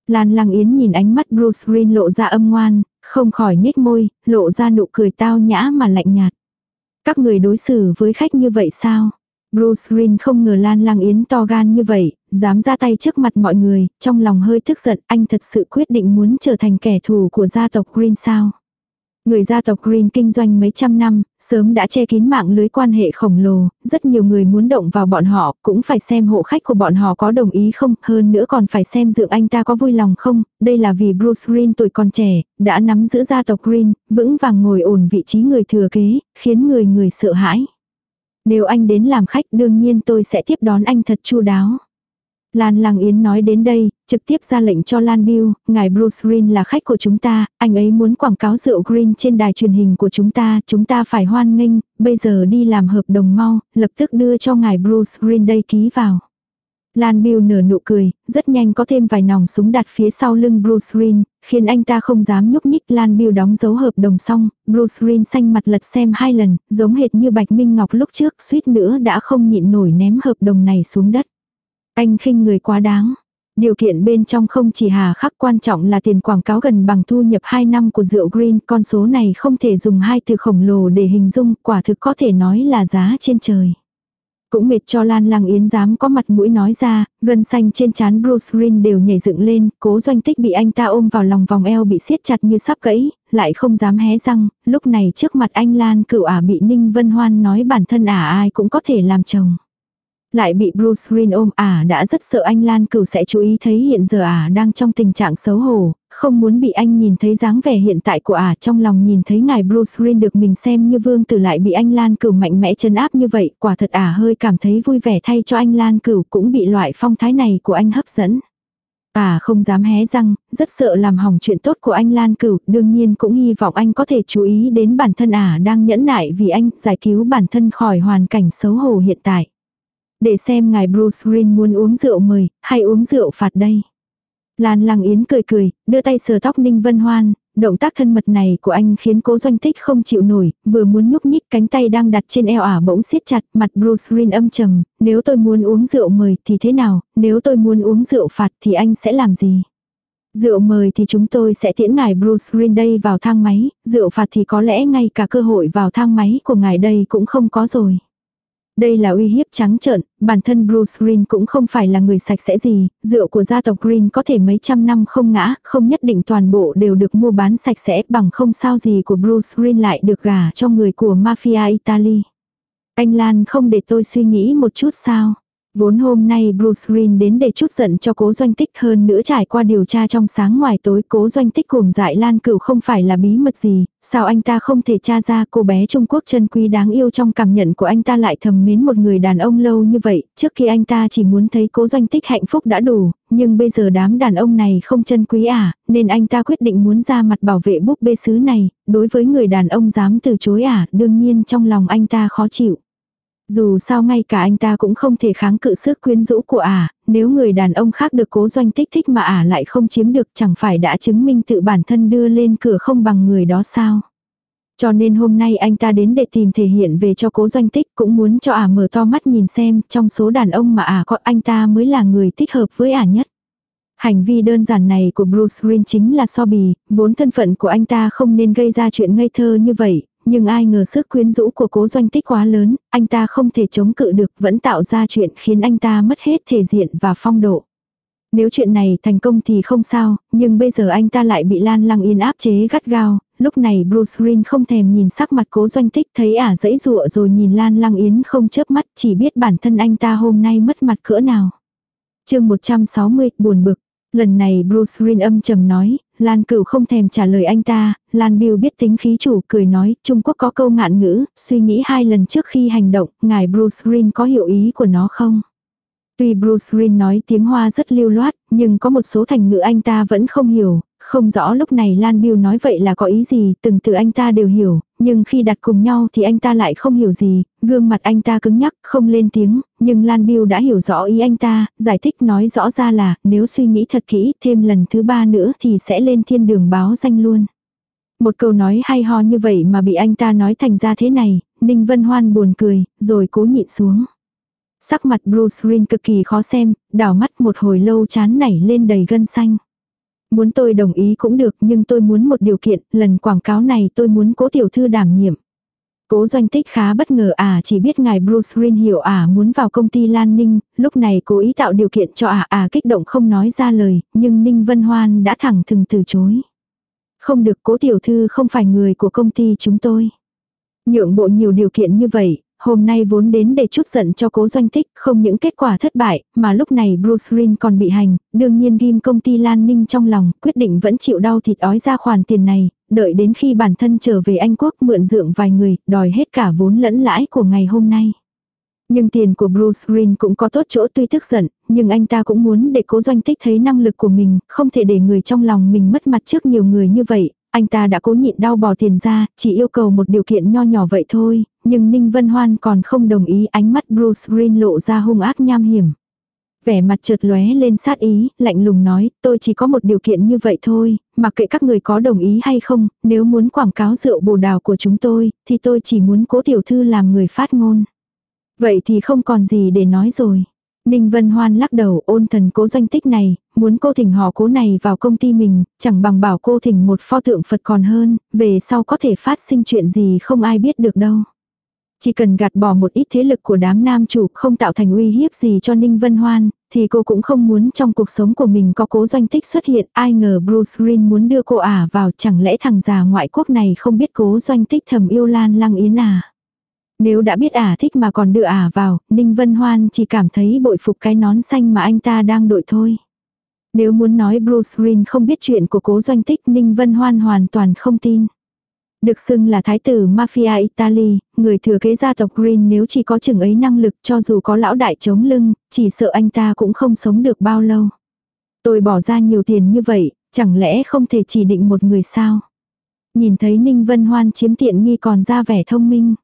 Lan Lăng Yến nhìn ánh mắt Bruce Green lộ ra âm ngoan, không khỏi nhếch môi, lộ ra nụ cười tao nhã mà lạnh nhạt. Các người đối xử với khách như vậy sao? Bruce Green không ngờ Lan Lang Yến to gan như vậy, dám ra tay trước mặt mọi người, trong lòng hơi tức giận, anh thật sự quyết định muốn trở thành kẻ thù của gia tộc Green sao. Người gia tộc Green kinh doanh mấy trăm năm, sớm đã che kín mạng lưới quan hệ khổng lồ, rất nhiều người muốn động vào bọn họ, cũng phải xem hộ khách của bọn họ có đồng ý không, hơn nữa còn phải xem dượng anh ta có vui lòng không, đây là vì Bruce Green tuổi còn trẻ, đã nắm giữ gia tộc Green, vững vàng ngồi ổn vị trí người thừa kế, khiến người người sợ hãi. Nếu anh đến làm khách đương nhiên tôi sẽ tiếp đón anh thật chu đáo. Lan Lang Yến nói đến đây, trực tiếp ra lệnh cho Lan Bill, ngài Bruce Green là khách của chúng ta, anh ấy muốn quảng cáo rượu Green trên đài truyền hình của chúng ta, chúng ta phải hoan nghênh, bây giờ đi làm hợp đồng mau, lập tức đưa cho ngài Bruce Green đây ký vào. Lan Bill nở nụ cười, rất nhanh có thêm vài nòng súng đặt phía sau lưng Bruce Green, khiến anh ta không dám nhúc nhích. Lan Bill đóng dấu hợp đồng xong, Bruce Green xanh mặt lật xem hai lần, giống hệt như Bạch Minh Ngọc lúc trước, suýt nữa đã không nhịn nổi ném hợp đồng này xuống đất. Anh khinh người quá đáng. Điều kiện bên trong không chỉ hà khắc quan trọng là tiền quảng cáo gần bằng thu nhập 2 năm của rượu Green, con số này không thể dùng hai từ khổng lồ để hình dung, quả thực có thể nói là giá trên trời. Cũng mệt cho Lan Lăng Yến dám có mặt mũi nói ra, gân xanh trên trán Bruce Green đều nhảy dựng lên, cố doanh tích bị anh ta ôm vào lòng vòng eo bị siết chặt như sắp gãy, lại không dám hé răng, lúc này trước mặt anh Lan cựu ả bị Ninh Vân Hoan nói bản thân ả ai cũng có thể làm chồng. Lại bị Bruce Green ôm ả đã rất sợ anh Lan cửu sẽ chú ý thấy hiện giờ ả đang trong tình trạng xấu hổ, không muốn bị anh nhìn thấy dáng vẻ hiện tại của ả trong lòng nhìn thấy ngài Bruce Green được mình xem như vương tử lại bị anh Lan cửu mạnh mẽ chấn áp như vậy, quả thật ả hơi cảm thấy vui vẻ thay cho anh Lan cửu cũng bị loại phong thái này của anh hấp dẫn. À không dám hé răng, rất sợ làm hỏng chuyện tốt của anh Lan Cửu, đương nhiên cũng hy vọng anh có thể chú ý đến bản thân ả đang nhẫn nại vì anh giải cứu bản thân khỏi hoàn cảnh xấu hổ hiện tại. Để xem ngài Bruce Green muốn uống rượu mời, hay uống rượu phạt đây. Lan Lăng Yến cười cười, đưa tay sờ tóc Ninh Vân Hoan, động tác thân mật này của anh khiến cố doanh tích không chịu nổi, vừa muốn nhúc nhích cánh tay đang đặt trên eo ả bỗng siết chặt, mặt Bruce Green âm trầm, nếu tôi muốn uống rượu mời thì thế nào, nếu tôi muốn uống rượu phạt thì anh sẽ làm gì? Rượu mời thì chúng tôi sẽ tiễn ngài Bruce Green đây vào thang máy, rượu phạt thì có lẽ ngay cả cơ hội vào thang máy của ngài đây cũng không có rồi. Đây là uy hiếp trắng trợn, bản thân Bruce Green cũng không phải là người sạch sẽ gì, rượu của gia tộc Green có thể mấy trăm năm không ngã, không nhất định toàn bộ đều được mua bán sạch sẽ bằng không sao gì của Bruce Green lại được gả cho người của mafia Italy. Anh Lan không để tôi suy nghĩ một chút sao. Vốn hôm nay Bruce Green đến để chút giận cho cố doanh tích hơn nữa trải qua điều tra trong sáng ngoài tối cố doanh tích cuồng dại lan cửu không phải là bí mật gì, sao anh ta không thể tra ra cô bé Trung Quốc chân quý đáng yêu trong cảm nhận của anh ta lại thầm mến một người đàn ông lâu như vậy, trước khi anh ta chỉ muốn thấy cố doanh tích hạnh phúc đã đủ, nhưng bây giờ đám đàn ông này không chân quý à, nên anh ta quyết định muốn ra mặt bảo vệ búp bê sứ này, đối với người đàn ông dám từ chối à, đương nhiên trong lòng anh ta khó chịu. Dù sao ngay cả anh ta cũng không thể kháng cự sức quyến rũ của ả, nếu người đàn ông khác được cố doanh tích thích mà ả lại không chiếm được chẳng phải đã chứng minh tự bản thân đưa lên cửa không bằng người đó sao. Cho nên hôm nay anh ta đến để tìm thể hiện về cho cố doanh tích cũng muốn cho ả mở to mắt nhìn xem trong số đàn ông mà ả có anh ta mới là người thích hợp với ả nhất. Hành vi đơn giản này của Bruce Green chính là so bì, vốn thân phận của anh ta không nên gây ra chuyện ngây thơ như vậy, nhưng ai ngờ sức quyến rũ của cố doanh tích quá lớn, anh ta không thể chống cự được vẫn tạo ra chuyện khiến anh ta mất hết thể diện và phong độ. Nếu chuyện này thành công thì không sao, nhưng bây giờ anh ta lại bị Lan Lăng Yên áp chế gắt gao, lúc này Bruce Green không thèm nhìn sắc mặt cố doanh tích thấy ả dãy dụa rồi nhìn Lan Lăng Yến không chớp mắt chỉ biết bản thân anh ta hôm nay mất mặt cỡ nào. chương 160, buồn bực. Lần này Bruce Green âm trầm nói, Lan Cửu không thèm trả lời anh ta, Lan Biêu biết tính khí chủ cười nói, Trung Quốc có câu ngạn ngữ, suy nghĩ hai lần trước khi hành động, ngài Bruce Green có hiểu ý của nó không? Tuy Bruce Green nói tiếng Hoa rất lưu loát, nhưng có một số thành ngữ anh ta vẫn không hiểu, không rõ lúc này Lan Biêu nói vậy là có ý gì, từng từ anh ta đều hiểu, nhưng khi đặt cùng nhau thì anh ta lại không hiểu gì, gương mặt anh ta cứng nhắc, không lên tiếng, nhưng Lan Biêu đã hiểu rõ ý anh ta, giải thích nói rõ ra là nếu suy nghĩ thật kỹ thêm lần thứ ba nữa thì sẽ lên thiên đường báo danh luôn. Một câu nói hay ho như vậy mà bị anh ta nói thành ra thế này, Ninh Vân Hoan buồn cười, rồi cố nhịn xuống. Sắc mặt Bruce Green cực kỳ khó xem, đảo mắt một hồi lâu chán nảy lên đầy gân xanh. Muốn tôi đồng ý cũng được nhưng tôi muốn một điều kiện, lần quảng cáo này tôi muốn cố tiểu thư đảm nhiệm. Cố doanh tích khá bất ngờ à chỉ biết ngài Bruce Green hiểu à muốn vào công ty Lan Ninh, lúc này cố ý tạo điều kiện cho à à kích động không nói ra lời, nhưng Ninh Vân Hoan đã thẳng thừng từ chối. Không được cố tiểu thư không phải người của công ty chúng tôi. Nhượng bộ nhiều điều kiện như vậy, hôm nay vốn đến để chút giận cho cố doanh tích, không những kết quả thất bại, mà lúc này Bruce Green còn bị hành, đương nhiên ghim công ty Lan Ninh trong lòng, quyết định vẫn chịu đau thịt ói ra khoản tiền này, đợi đến khi bản thân trở về Anh Quốc mượn dưỡng vài người, đòi hết cả vốn lẫn lãi của ngày hôm nay. Nhưng tiền của Bruce Green cũng có tốt chỗ tuy tức giận, nhưng anh ta cũng muốn để cố doanh tích thấy năng lực của mình, không thể để người trong lòng mình mất mặt trước nhiều người như vậy. Anh ta đã cố nhịn đau bỏ tiền ra, chỉ yêu cầu một điều kiện nho nhỏ vậy thôi, nhưng Ninh Vân Hoan còn không đồng ý ánh mắt Bruce Green lộ ra hung ác nham hiểm. Vẻ mặt chợt lóe lên sát ý, lạnh lùng nói, tôi chỉ có một điều kiện như vậy thôi, mặc kệ các người có đồng ý hay không, nếu muốn quảng cáo rượu bồ đào của chúng tôi, thì tôi chỉ muốn cố tiểu thư làm người phát ngôn. Vậy thì không còn gì để nói rồi. Ninh Vân Hoan lắc đầu ôn thần cố doanh tích này, muốn cô thỉnh họ cố này vào công ty mình, chẳng bằng bảo cô thỉnh một pho tượng Phật còn hơn, về sau có thể phát sinh chuyện gì không ai biết được đâu. Chỉ cần gạt bỏ một ít thế lực của đám nam chủ không tạo thành uy hiếp gì cho Ninh Vân Hoan, thì cô cũng không muốn trong cuộc sống của mình có cố doanh tích xuất hiện. Ai ngờ Bruce Green muốn đưa cô ả vào chẳng lẽ thằng già ngoại quốc này không biết cố doanh tích thầm yêu Lan Lăng Yến à. Nếu đã biết ả thích mà còn đưa ả vào, Ninh Vân Hoan chỉ cảm thấy bội phục cái nón xanh mà anh ta đang đội thôi. Nếu muốn nói Bruce Green không biết chuyện của cố doanh tích Ninh Vân Hoan hoàn toàn không tin. Được xưng là thái tử mafia Italy, người thừa kế gia tộc Green nếu chỉ có chừng ấy năng lực cho dù có lão đại chống lưng, chỉ sợ anh ta cũng không sống được bao lâu. Tôi bỏ ra nhiều tiền như vậy, chẳng lẽ không thể chỉ định một người sao? Nhìn thấy Ninh Vân Hoan chiếm tiện nghi còn ra vẻ thông minh.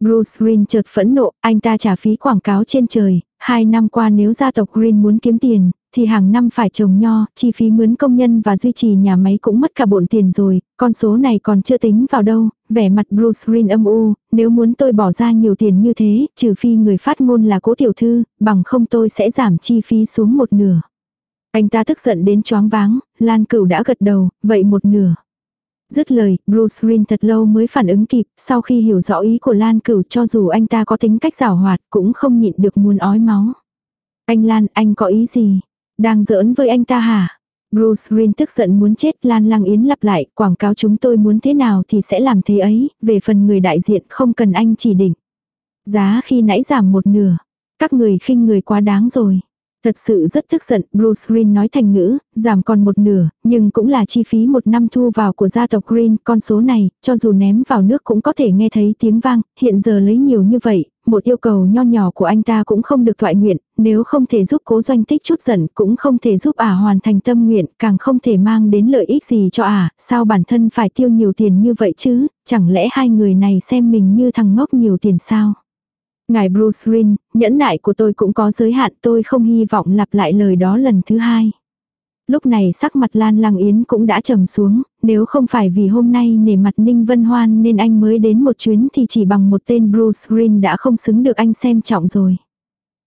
Bruce Green chợt phẫn nộ, anh ta trả phí quảng cáo trên trời, hai năm qua nếu gia tộc Green muốn kiếm tiền, thì hàng năm phải trồng nho, chi phí mướn công nhân và duy trì nhà máy cũng mất cả bộn tiền rồi, con số này còn chưa tính vào đâu, vẻ mặt Bruce Green âm u, nếu muốn tôi bỏ ra nhiều tiền như thế, trừ phi người phát ngôn là cố tiểu thư, bằng không tôi sẽ giảm chi phí xuống một nửa. Anh ta tức giận đến choáng váng, Lan Cửu đã gật đầu, vậy một nửa. Dứt lời, Bruce Green thật lâu mới phản ứng kịp, sau khi hiểu rõ ý của Lan Cửu cho dù anh ta có tính cách giảo hoạt cũng không nhịn được muốn ói máu. Anh Lan, anh có ý gì? Đang giỡn với anh ta hả? Bruce Green tức giận muốn chết Lan Lăng Yến lặp lại, quảng cáo chúng tôi muốn thế nào thì sẽ làm thế ấy, về phần người đại diện không cần anh chỉ định. Giá khi nãy giảm một nửa, các người khinh người quá đáng rồi. Thật sự rất tức giận, Bruce Green nói thành ngữ, giảm còn một nửa, nhưng cũng là chi phí một năm thu vào của gia tộc Green, con số này, cho dù ném vào nước cũng có thể nghe thấy tiếng vang, hiện giờ lấy nhiều như vậy, một yêu cầu nho nhỏ của anh ta cũng không được thoại nguyện, nếu không thể giúp cố doanh tích chút giận cũng không thể giúp ả hoàn thành tâm nguyện, càng không thể mang đến lợi ích gì cho ả, sao bản thân phải tiêu nhiều tiền như vậy chứ, chẳng lẽ hai người này xem mình như thằng ngốc nhiều tiền sao? Ngài Bruce Green, nhẫn nại của tôi cũng có giới hạn tôi không hy vọng lặp lại lời đó lần thứ hai. Lúc này sắc mặt Lan Lăng Yến cũng đã trầm xuống, nếu không phải vì hôm nay nể mặt Ninh Vân Hoan nên anh mới đến một chuyến thì chỉ bằng một tên Bruce Green đã không xứng được anh xem trọng rồi.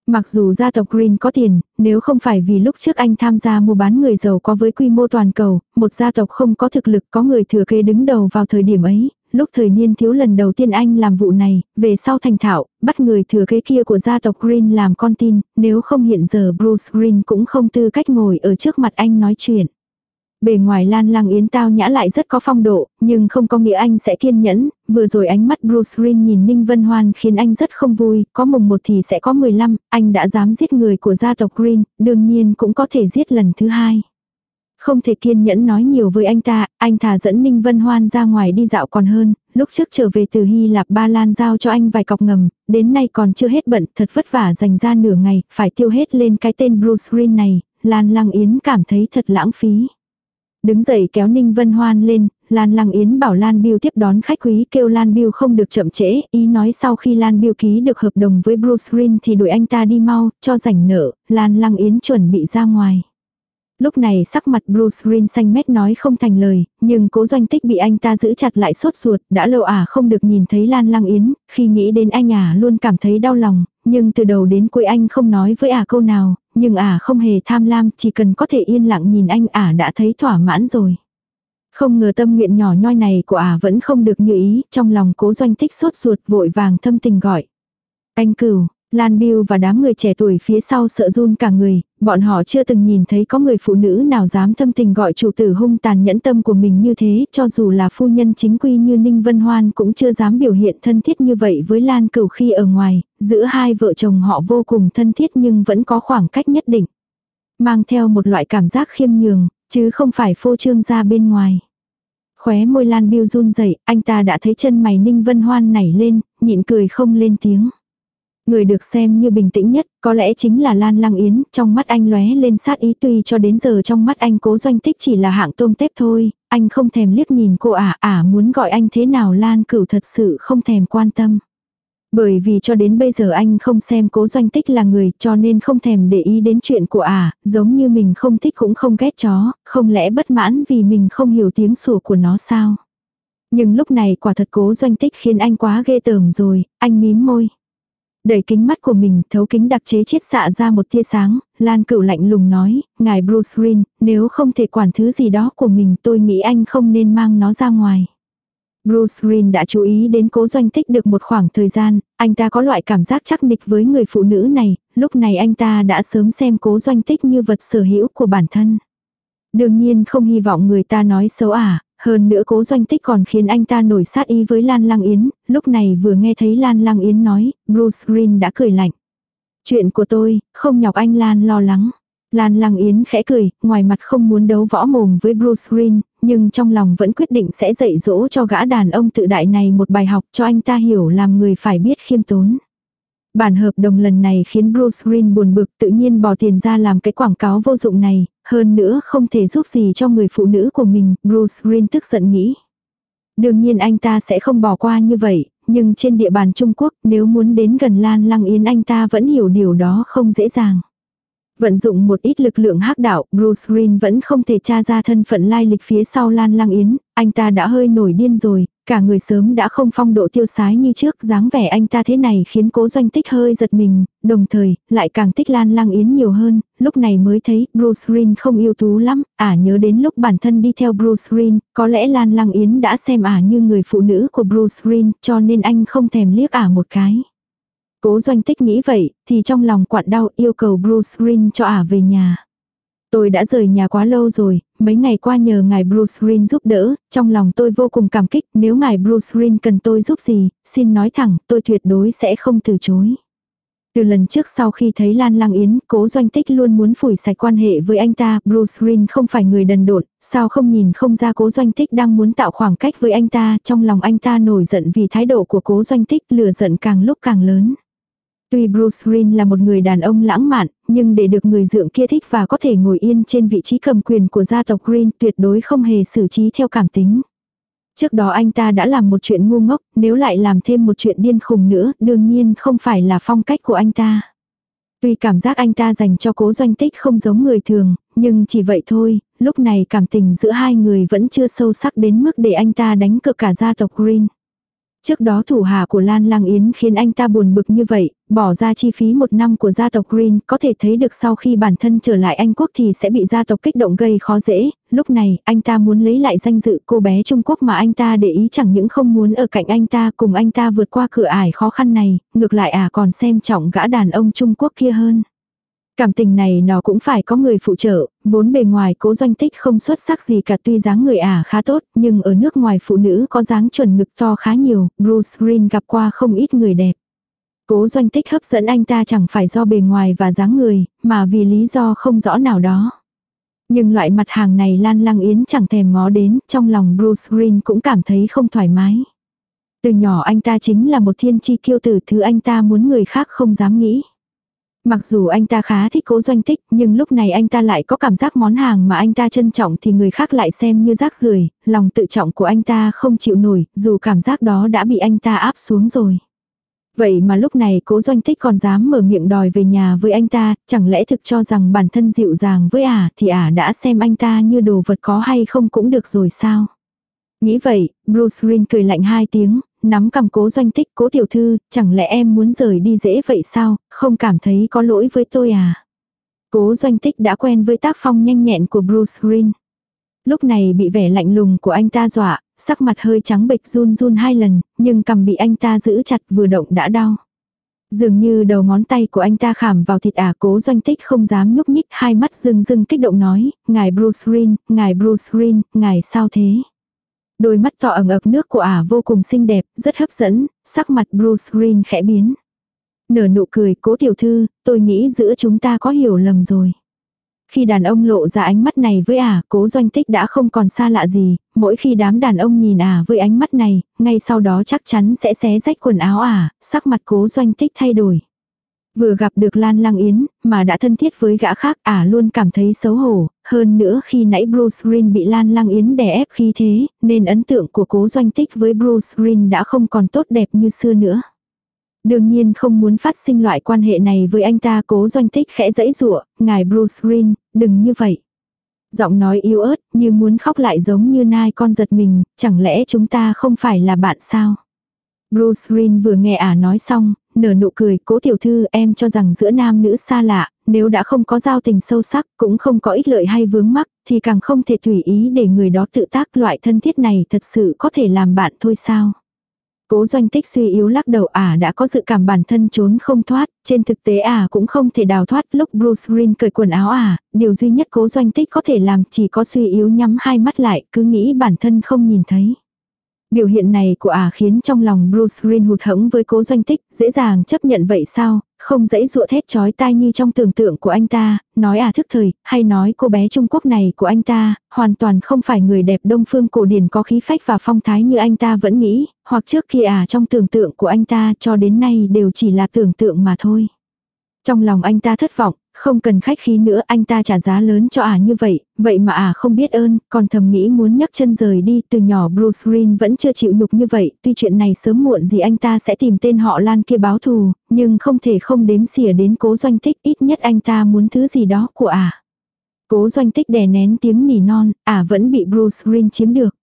Mặc dù gia tộc Green có tiền, nếu không phải vì lúc trước anh tham gia mua bán người giàu có với quy mô toàn cầu, một gia tộc không có thực lực có người thừa kế đứng đầu vào thời điểm ấy, lúc thời niên thiếu lần đầu tiên anh làm vụ này, về sau thành thạo, bắt người thừa kế kia của gia tộc Green làm con tin, nếu không hiện giờ Bruce Green cũng không tư cách ngồi ở trước mặt anh nói chuyện. Bề ngoài Lan Lang Yến tao nhã lại rất có phong độ, nhưng không có nghĩa anh sẽ kiên nhẫn, vừa rồi ánh mắt Bruce Green nhìn Ninh Vân Hoan khiến anh rất không vui, có mùng một thì sẽ có 15, anh đã dám giết người của gia tộc Green, đương nhiên cũng có thể giết lần thứ hai. Không thể kiên nhẫn nói nhiều với anh ta, anh thà dẫn Ninh Vân Hoan ra ngoài đi dạo còn hơn, lúc trước trở về từ Hy Lạp Ba Lan giao cho anh vài cọc ngầm, đến nay còn chưa hết bận, thật vất vả dành ra nửa ngày, phải tiêu hết lên cái tên Bruce Green này, Lan Lăng Yến cảm thấy thật lãng phí. Đứng dậy kéo Ninh Vân Hoan lên, Lan Lăng Yến bảo Lan Biêu tiếp đón khách quý kêu Lan Biêu không được chậm trễ, ý nói sau khi Lan Biêu ký được hợp đồng với Bruce Green thì đuổi anh ta đi mau, cho rảnh nợ, Lan Lăng Yến chuẩn bị ra ngoài. Lúc này sắc mặt Bruce Green xanh mét nói không thành lời, nhưng cố doanh tích bị anh ta giữ chặt lại sốt ruột, đã lâu ả à không được nhìn thấy Lan Lăng Yến, khi nghĩ đến anh ả à luôn cảm thấy đau lòng, nhưng từ đầu đến cuối anh không nói với ả à câu nào, nhưng ả không hề tham lam, chỉ cần có thể yên lặng nhìn anh ả đã thấy thỏa mãn rồi. Không ngờ tâm nguyện nhỏ nhoi này của ả vẫn không được như ý, trong lòng cố doanh tích sốt ruột vội vàng thâm tình gọi. Anh cửu, Lan Biêu và đám người trẻ tuổi phía sau sợ run cả người, bọn họ chưa từng nhìn thấy có người phụ nữ nào dám thâm tình gọi chủ tử hung tàn nhẫn tâm của mình như thế, cho dù là phu nhân chính quy như Ninh Vân Hoan cũng chưa dám biểu hiện thân thiết như vậy với Lan Cửu khi ở ngoài, giữa hai vợ chồng họ vô cùng thân thiết nhưng vẫn có khoảng cách nhất định. Mang theo một loại cảm giác khiêm nhường, chứ không phải phô trương ra bên ngoài. Khóe môi Lan Biêu run rẩy, anh ta đã thấy chân mày Ninh Vân Hoan nảy lên, nhịn cười không lên tiếng. Người được xem như bình tĩnh nhất, có lẽ chính là Lan Lăng Yến, trong mắt anh lóe lên sát ý tuy cho đến giờ trong mắt anh cố doanh tích chỉ là hạng tôm tép thôi, anh không thèm liếc nhìn cô ả, ả à, à, muốn gọi anh thế nào Lan cửu thật sự không thèm quan tâm. Bởi vì cho đến bây giờ anh không xem cố doanh tích là người cho nên không thèm để ý đến chuyện của ả, giống như mình không thích cũng không ghét chó, không lẽ bất mãn vì mình không hiểu tiếng sủa của nó sao. Nhưng lúc này quả thật cố doanh tích khiến anh quá ghê tởm rồi, anh mím môi. Đẩy kính mắt của mình, thấu kính đặc chế chiết xạ ra một tia sáng, Lan cửu lạnh lùng nói, ngài Bruce Green, nếu không thể quản thứ gì đó của mình tôi nghĩ anh không nên mang nó ra ngoài. Bruce Green đã chú ý đến cố doanh tích được một khoảng thời gian, anh ta có loại cảm giác chắc nịch với người phụ nữ này, lúc này anh ta đã sớm xem cố doanh tích như vật sở hữu của bản thân. Đương nhiên không hy vọng người ta nói xấu à, hơn nữa cố doanh tích còn khiến anh ta nổi sát ý với Lan Lang Yến, lúc này vừa nghe thấy Lan Lang Yến nói, Bruce Green đã cười lạnh. Chuyện của tôi, không nhọc anh Lan lo lắng. Lan Lăng Yến khẽ cười, ngoài mặt không muốn đấu võ mồm với Bruce Green, nhưng trong lòng vẫn quyết định sẽ dạy dỗ cho gã đàn ông tự đại này một bài học cho anh ta hiểu làm người phải biết khiêm tốn. Bản hợp đồng lần này khiến Bruce Green buồn bực tự nhiên bỏ tiền ra làm cái quảng cáo vô dụng này, hơn nữa không thể giúp gì cho người phụ nữ của mình, Bruce Green tức giận nghĩ. Đương nhiên anh ta sẽ không bỏ qua như vậy, nhưng trên địa bàn Trung Quốc nếu muốn đến gần Lan Lăng Yến anh ta vẫn hiểu điều đó không dễ dàng. Vận dụng một ít lực lượng hắc đạo, Bruce Green vẫn không thể tra ra thân phận lai lịch phía sau Lan Lang Yến, anh ta đã hơi nổi điên rồi, cả người sớm đã không phong độ tiêu sái như trước, dáng vẻ anh ta thế này khiến cố doanh tích hơi giật mình, đồng thời, lại càng thích Lan Lang Yến nhiều hơn, lúc này mới thấy Bruce Green không yêu tú lắm, ả nhớ đến lúc bản thân đi theo Bruce Green, có lẽ Lan Lang Yến đã xem ả như người phụ nữ của Bruce Green, cho nên anh không thèm liếc ả một cái. Cố doanh tích nghĩ vậy, thì trong lòng quặn đau yêu cầu Bruce Green cho ả về nhà. Tôi đã rời nhà quá lâu rồi, mấy ngày qua nhờ ngài Bruce Green giúp đỡ, trong lòng tôi vô cùng cảm kích, nếu ngài Bruce Green cần tôi giúp gì, xin nói thẳng, tôi tuyệt đối sẽ không từ chối. Từ lần trước sau khi thấy Lan Lang Yến, cố doanh tích luôn muốn phủi sạch quan hệ với anh ta, Bruce Green không phải người đần độn, sao không nhìn không ra cố doanh tích đang muốn tạo khoảng cách với anh ta, trong lòng anh ta nổi giận vì thái độ của cố doanh tích lừa giận càng lúc càng lớn. Tuy Bruce Green là một người đàn ông lãng mạn, nhưng để được người dượng kia thích và có thể ngồi yên trên vị trí cầm quyền của gia tộc Green tuyệt đối không hề xử trí theo cảm tính. Trước đó anh ta đã làm một chuyện ngu ngốc, nếu lại làm thêm một chuyện điên khùng nữa, đương nhiên không phải là phong cách của anh ta. Tuy cảm giác anh ta dành cho cố doanh tích không giống người thường, nhưng chỉ vậy thôi, lúc này cảm tình giữa hai người vẫn chưa sâu sắc đến mức để anh ta đánh cược cả gia tộc Green. Trước đó thủ hạ của Lan Lang Yến khiến anh ta buồn bực như vậy, bỏ ra chi phí một năm của gia tộc Green, có thể thấy được sau khi bản thân trở lại Anh Quốc thì sẽ bị gia tộc kích động gây khó dễ, lúc này anh ta muốn lấy lại danh dự cô bé Trung Quốc mà anh ta để ý chẳng những không muốn ở cạnh anh ta cùng anh ta vượt qua cửa ải khó khăn này, ngược lại à còn xem trọng gã đàn ông Trung Quốc kia hơn. Cảm tình này nó cũng phải có người phụ trợ, vốn bề ngoài cố doanh tích không xuất sắc gì cả tuy dáng người ả khá tốt, nhưng ở nước ngoài phụ nữ có dáng chuẩn ngực to khá nhiều, Bruce Green gặp qua không ít người đẹp. Cố doanh tích hấp dẫn anh ta chẳng phải do bề ngoài và dáng người, mà vì lý do không rõ nào đó. Nhưng loại mặt hàng này Lan Lăng Yến chẳng thèm ngó đến, trong lòng Bruce Green cũng cảm thấy không thoải mái. Từ nhỏ anh ta chính là một thiên chi kiêu tử thứ anh ta muốn người khác không dám nghĩ. Mặc dù anh ta khá thích cố doanh tích, nhưng lúc này anh ta lại có cảm giác món hàng mà anh ta trân trọng thì người khác lại xem như rác rưởi lòng tự trọng của anh ta không chịu nổi, dù cảm giác đó đã bị anh ta áp xuống rồi. Vậy mà lúc này cố doanh tích còn dám mở miệng đòi về nhà với anh ta, chẳng lẽ thực cho rằng bản thân dịu dàng với ả thì ả đã xem anh ta như đồ vật có hay không cũng được rồi sao? Nghĩ vậy, Bruce Green cười lạnh hai tiếng, nắm cầm cố doanh tích cố tiểu thư, chẳng lẽ em muốn rời đi dễ vậy sao, không cảm thấy có lỗi với tôi à? Cố doanh tích đã quen với tác phong nhanh nhẹn của Bruce Green. Lúc này bị vẻ lạnh lùng của anh ta dọa, sắc mặt hơi trắng bệch run run hai lần, nhưng cầm bị anh ta giữ chặt vừa động đã đau. Dường như đầu ngón tay của anh ta khảm vào thịt ả cố doanh tích không dám nhúc nhích hai mắt rưng rưng kích động nói, ngài Bruce Green, ngài Bruce Green, ngài sao thế? Đôi mắt to ẩn ực nước của ả vô cùng xinh đẹp, rất hấp dẫn, sắc mặt Bruce Green khẽ biến. Nở nụ cười, cố tiểu thư, tôi nghĩ giữa chúng ta có hiểu lầm rồi. Khi đàn ông lộ ra ánh mắt này với ả, cố doanh tích đã không còn xa lạ gì, mỗi khi đám đàn ông nhìn ả với ánh mắt này, ngay sau đó chắc chắn sẽ xé rách quần áo ả, sắc mặt cố doanh tích thay đổi. Vừa gặp được Lan Lăng Yến, mà đã thân thiết với gã khác ả luôn cảm thấy xấu hổ, hơn nữa khi nãy Bruce Green bị Lan Lăng Yến đè ép khi thế, nên ấn tượng của cố doanh tích với Bruce Green đã không còn tốt đẹp như xưa nữa. Đương nhiên không muốn phát sinh loại quan hệ này với anh ta cố doanh tích khẽ dẫy dụa, ngài Bruce Green, đừng như vậy. Giọng nói yếu ớt, như muốn khóc lại giống như nai con giật mình, chẳng lẽ chúng ta không phải là bạn sao? Bruce Green vừa nghe ả nói xong, nở nụ cười, cố tiểu thư em cho rằng giữa nam nữ xa lạ, nếu đã không có giao tình sâu sắc, cũng không có ích lợi hay vướng mắc, thì càng không thể tùy ý để người đó tự tác loại thân thiết này thật sự có thể làm bạn thôi sao. Cố doanh tích suy yếu lắc đầu ả à đã có dự cảm bản thân trốn không thoát, trên thực tế ả à cũng không thể đào thoát lúc Bruce Green cởi quần áo ả, à, điều duy nhất cố doanh tích có thể làm chỉ có suy yếu nhắm hai mắt lại, cứ nghĩ bản thân không nhìn thấy. Biểu hiện này của ả khiến trong lòng Bruce Green hụt hẫng với cố doanh tích, dễ dàng chấp nhận vậy sao, không dãy dụa thét chói tai như trong tưởng tượng của anh ta, nói à thức thời, hay nói cô bé Trung Quốc này của anh ta, hoàn toàn không phải người đẹp đông phương cổ điển có khí phách và phong thái như anh ta vẫn nghĩ, hoặc trước kia à trong tưởng tượng của anh ta cho đến nay đều chỉ là tưởng tượng mà thôi. Trong lòng anh ta thất vọng, không cần khách khí nữa anh ta trả giá lớn cho ả à như vậy, vậy mà ả à không biết ơn, còn thầm nghĩ muốn nhấc chân rời đi, từ nhỏ Bruce Green vẫn chưa chịu nhục như vậy, tuy chuyện này sớm muộn gì anh ta sẽ tìm tên họ Lan kia báo thù, nhưng không thể không đếm xỉa đến cố doanh tích, ít nhất anh ta muốn thứ gì đó của ả. À. Cố doanh tích đè nén tiếng nỉ non, ả vẫn bị Bruce Green chiếm được.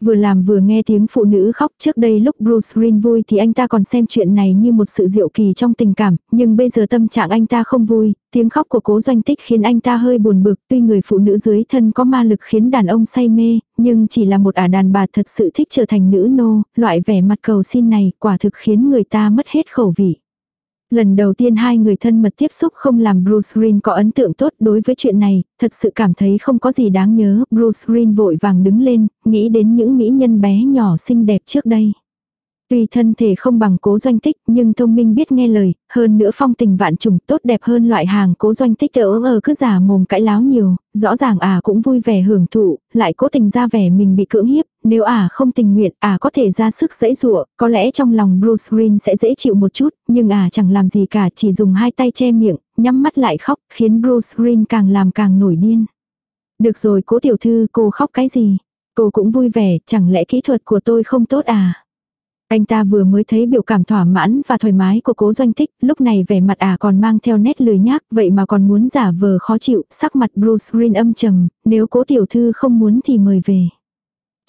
Vừa làm vừa nghe tiếng phụ nữ khóc. Trước đây lúc Bruce Green vui thì anh ta còn xem chuyện này như một sự diệu kỳ trong tình cảm, nhưng bây giờ tâm trạng anh ta không vui, tiếng khóc của cố doanh tích khiến anh ta hơi buồn bực, tuy người phụ nữ dưới thân có ma lực khiến đàn ông say mê, nhưng chỉ là một ả đàn bà thật sự thích trở thành nữ nô, loại vẻ mặt cầu xin này quả thực khiến người ta mất hết khẩu vị. Lần đầu tiên hai người thân mật tiếp xúc không làm Bruce Green có ấn tượng tốt đối với chuyện này, thật sự cảm thấy không có gì đáng nhớ. Bruce Green vội vàng đứng lên, nghĩ đến những mỹ nhân bé nhỏ xinh đẹp trước đây. Tuy thân thể không bằng cố doanh tích nhưng thông minh biết nghe lời, hơn nữa phong tình vạn trùng tốt đẹp hơn loại hàng cố doanh tích ở ở cứ giả mồm cãi láo nhiều, rõ ràng à cũng vui vẻ hưởng thụ, lại cố tình ra vẻ mình bị cưỡng hiếp, nếu à không tình nguyện à có thể ra sức dễ dụa, có lẽ trong lòng Bruce Green sẽ dễ chịu một chút, nhưng à chẳng làm gì cả chỉ dùng hai tay che miệng, nhắm mắt lại khóc, khiến Bruce Green càng làm càng nổi điên. Được rồi cố tiểu thư cô khóc cái gì? Cô cũng vui vẻ, chẳng lẽ kỹ thuật của tôi không tốt à? Anh ta vừa mới thấy biểu cảm thỏa mãn và thoải mái của cố doanh thích lúc này vẻ mặt ả à còn mang theo nét lười nhác, vậy mà còn muốn giả vờ khó chịu, sắc mặt Bruce Green âm trầm, nếu cố tiểu thư không muốn thì mời về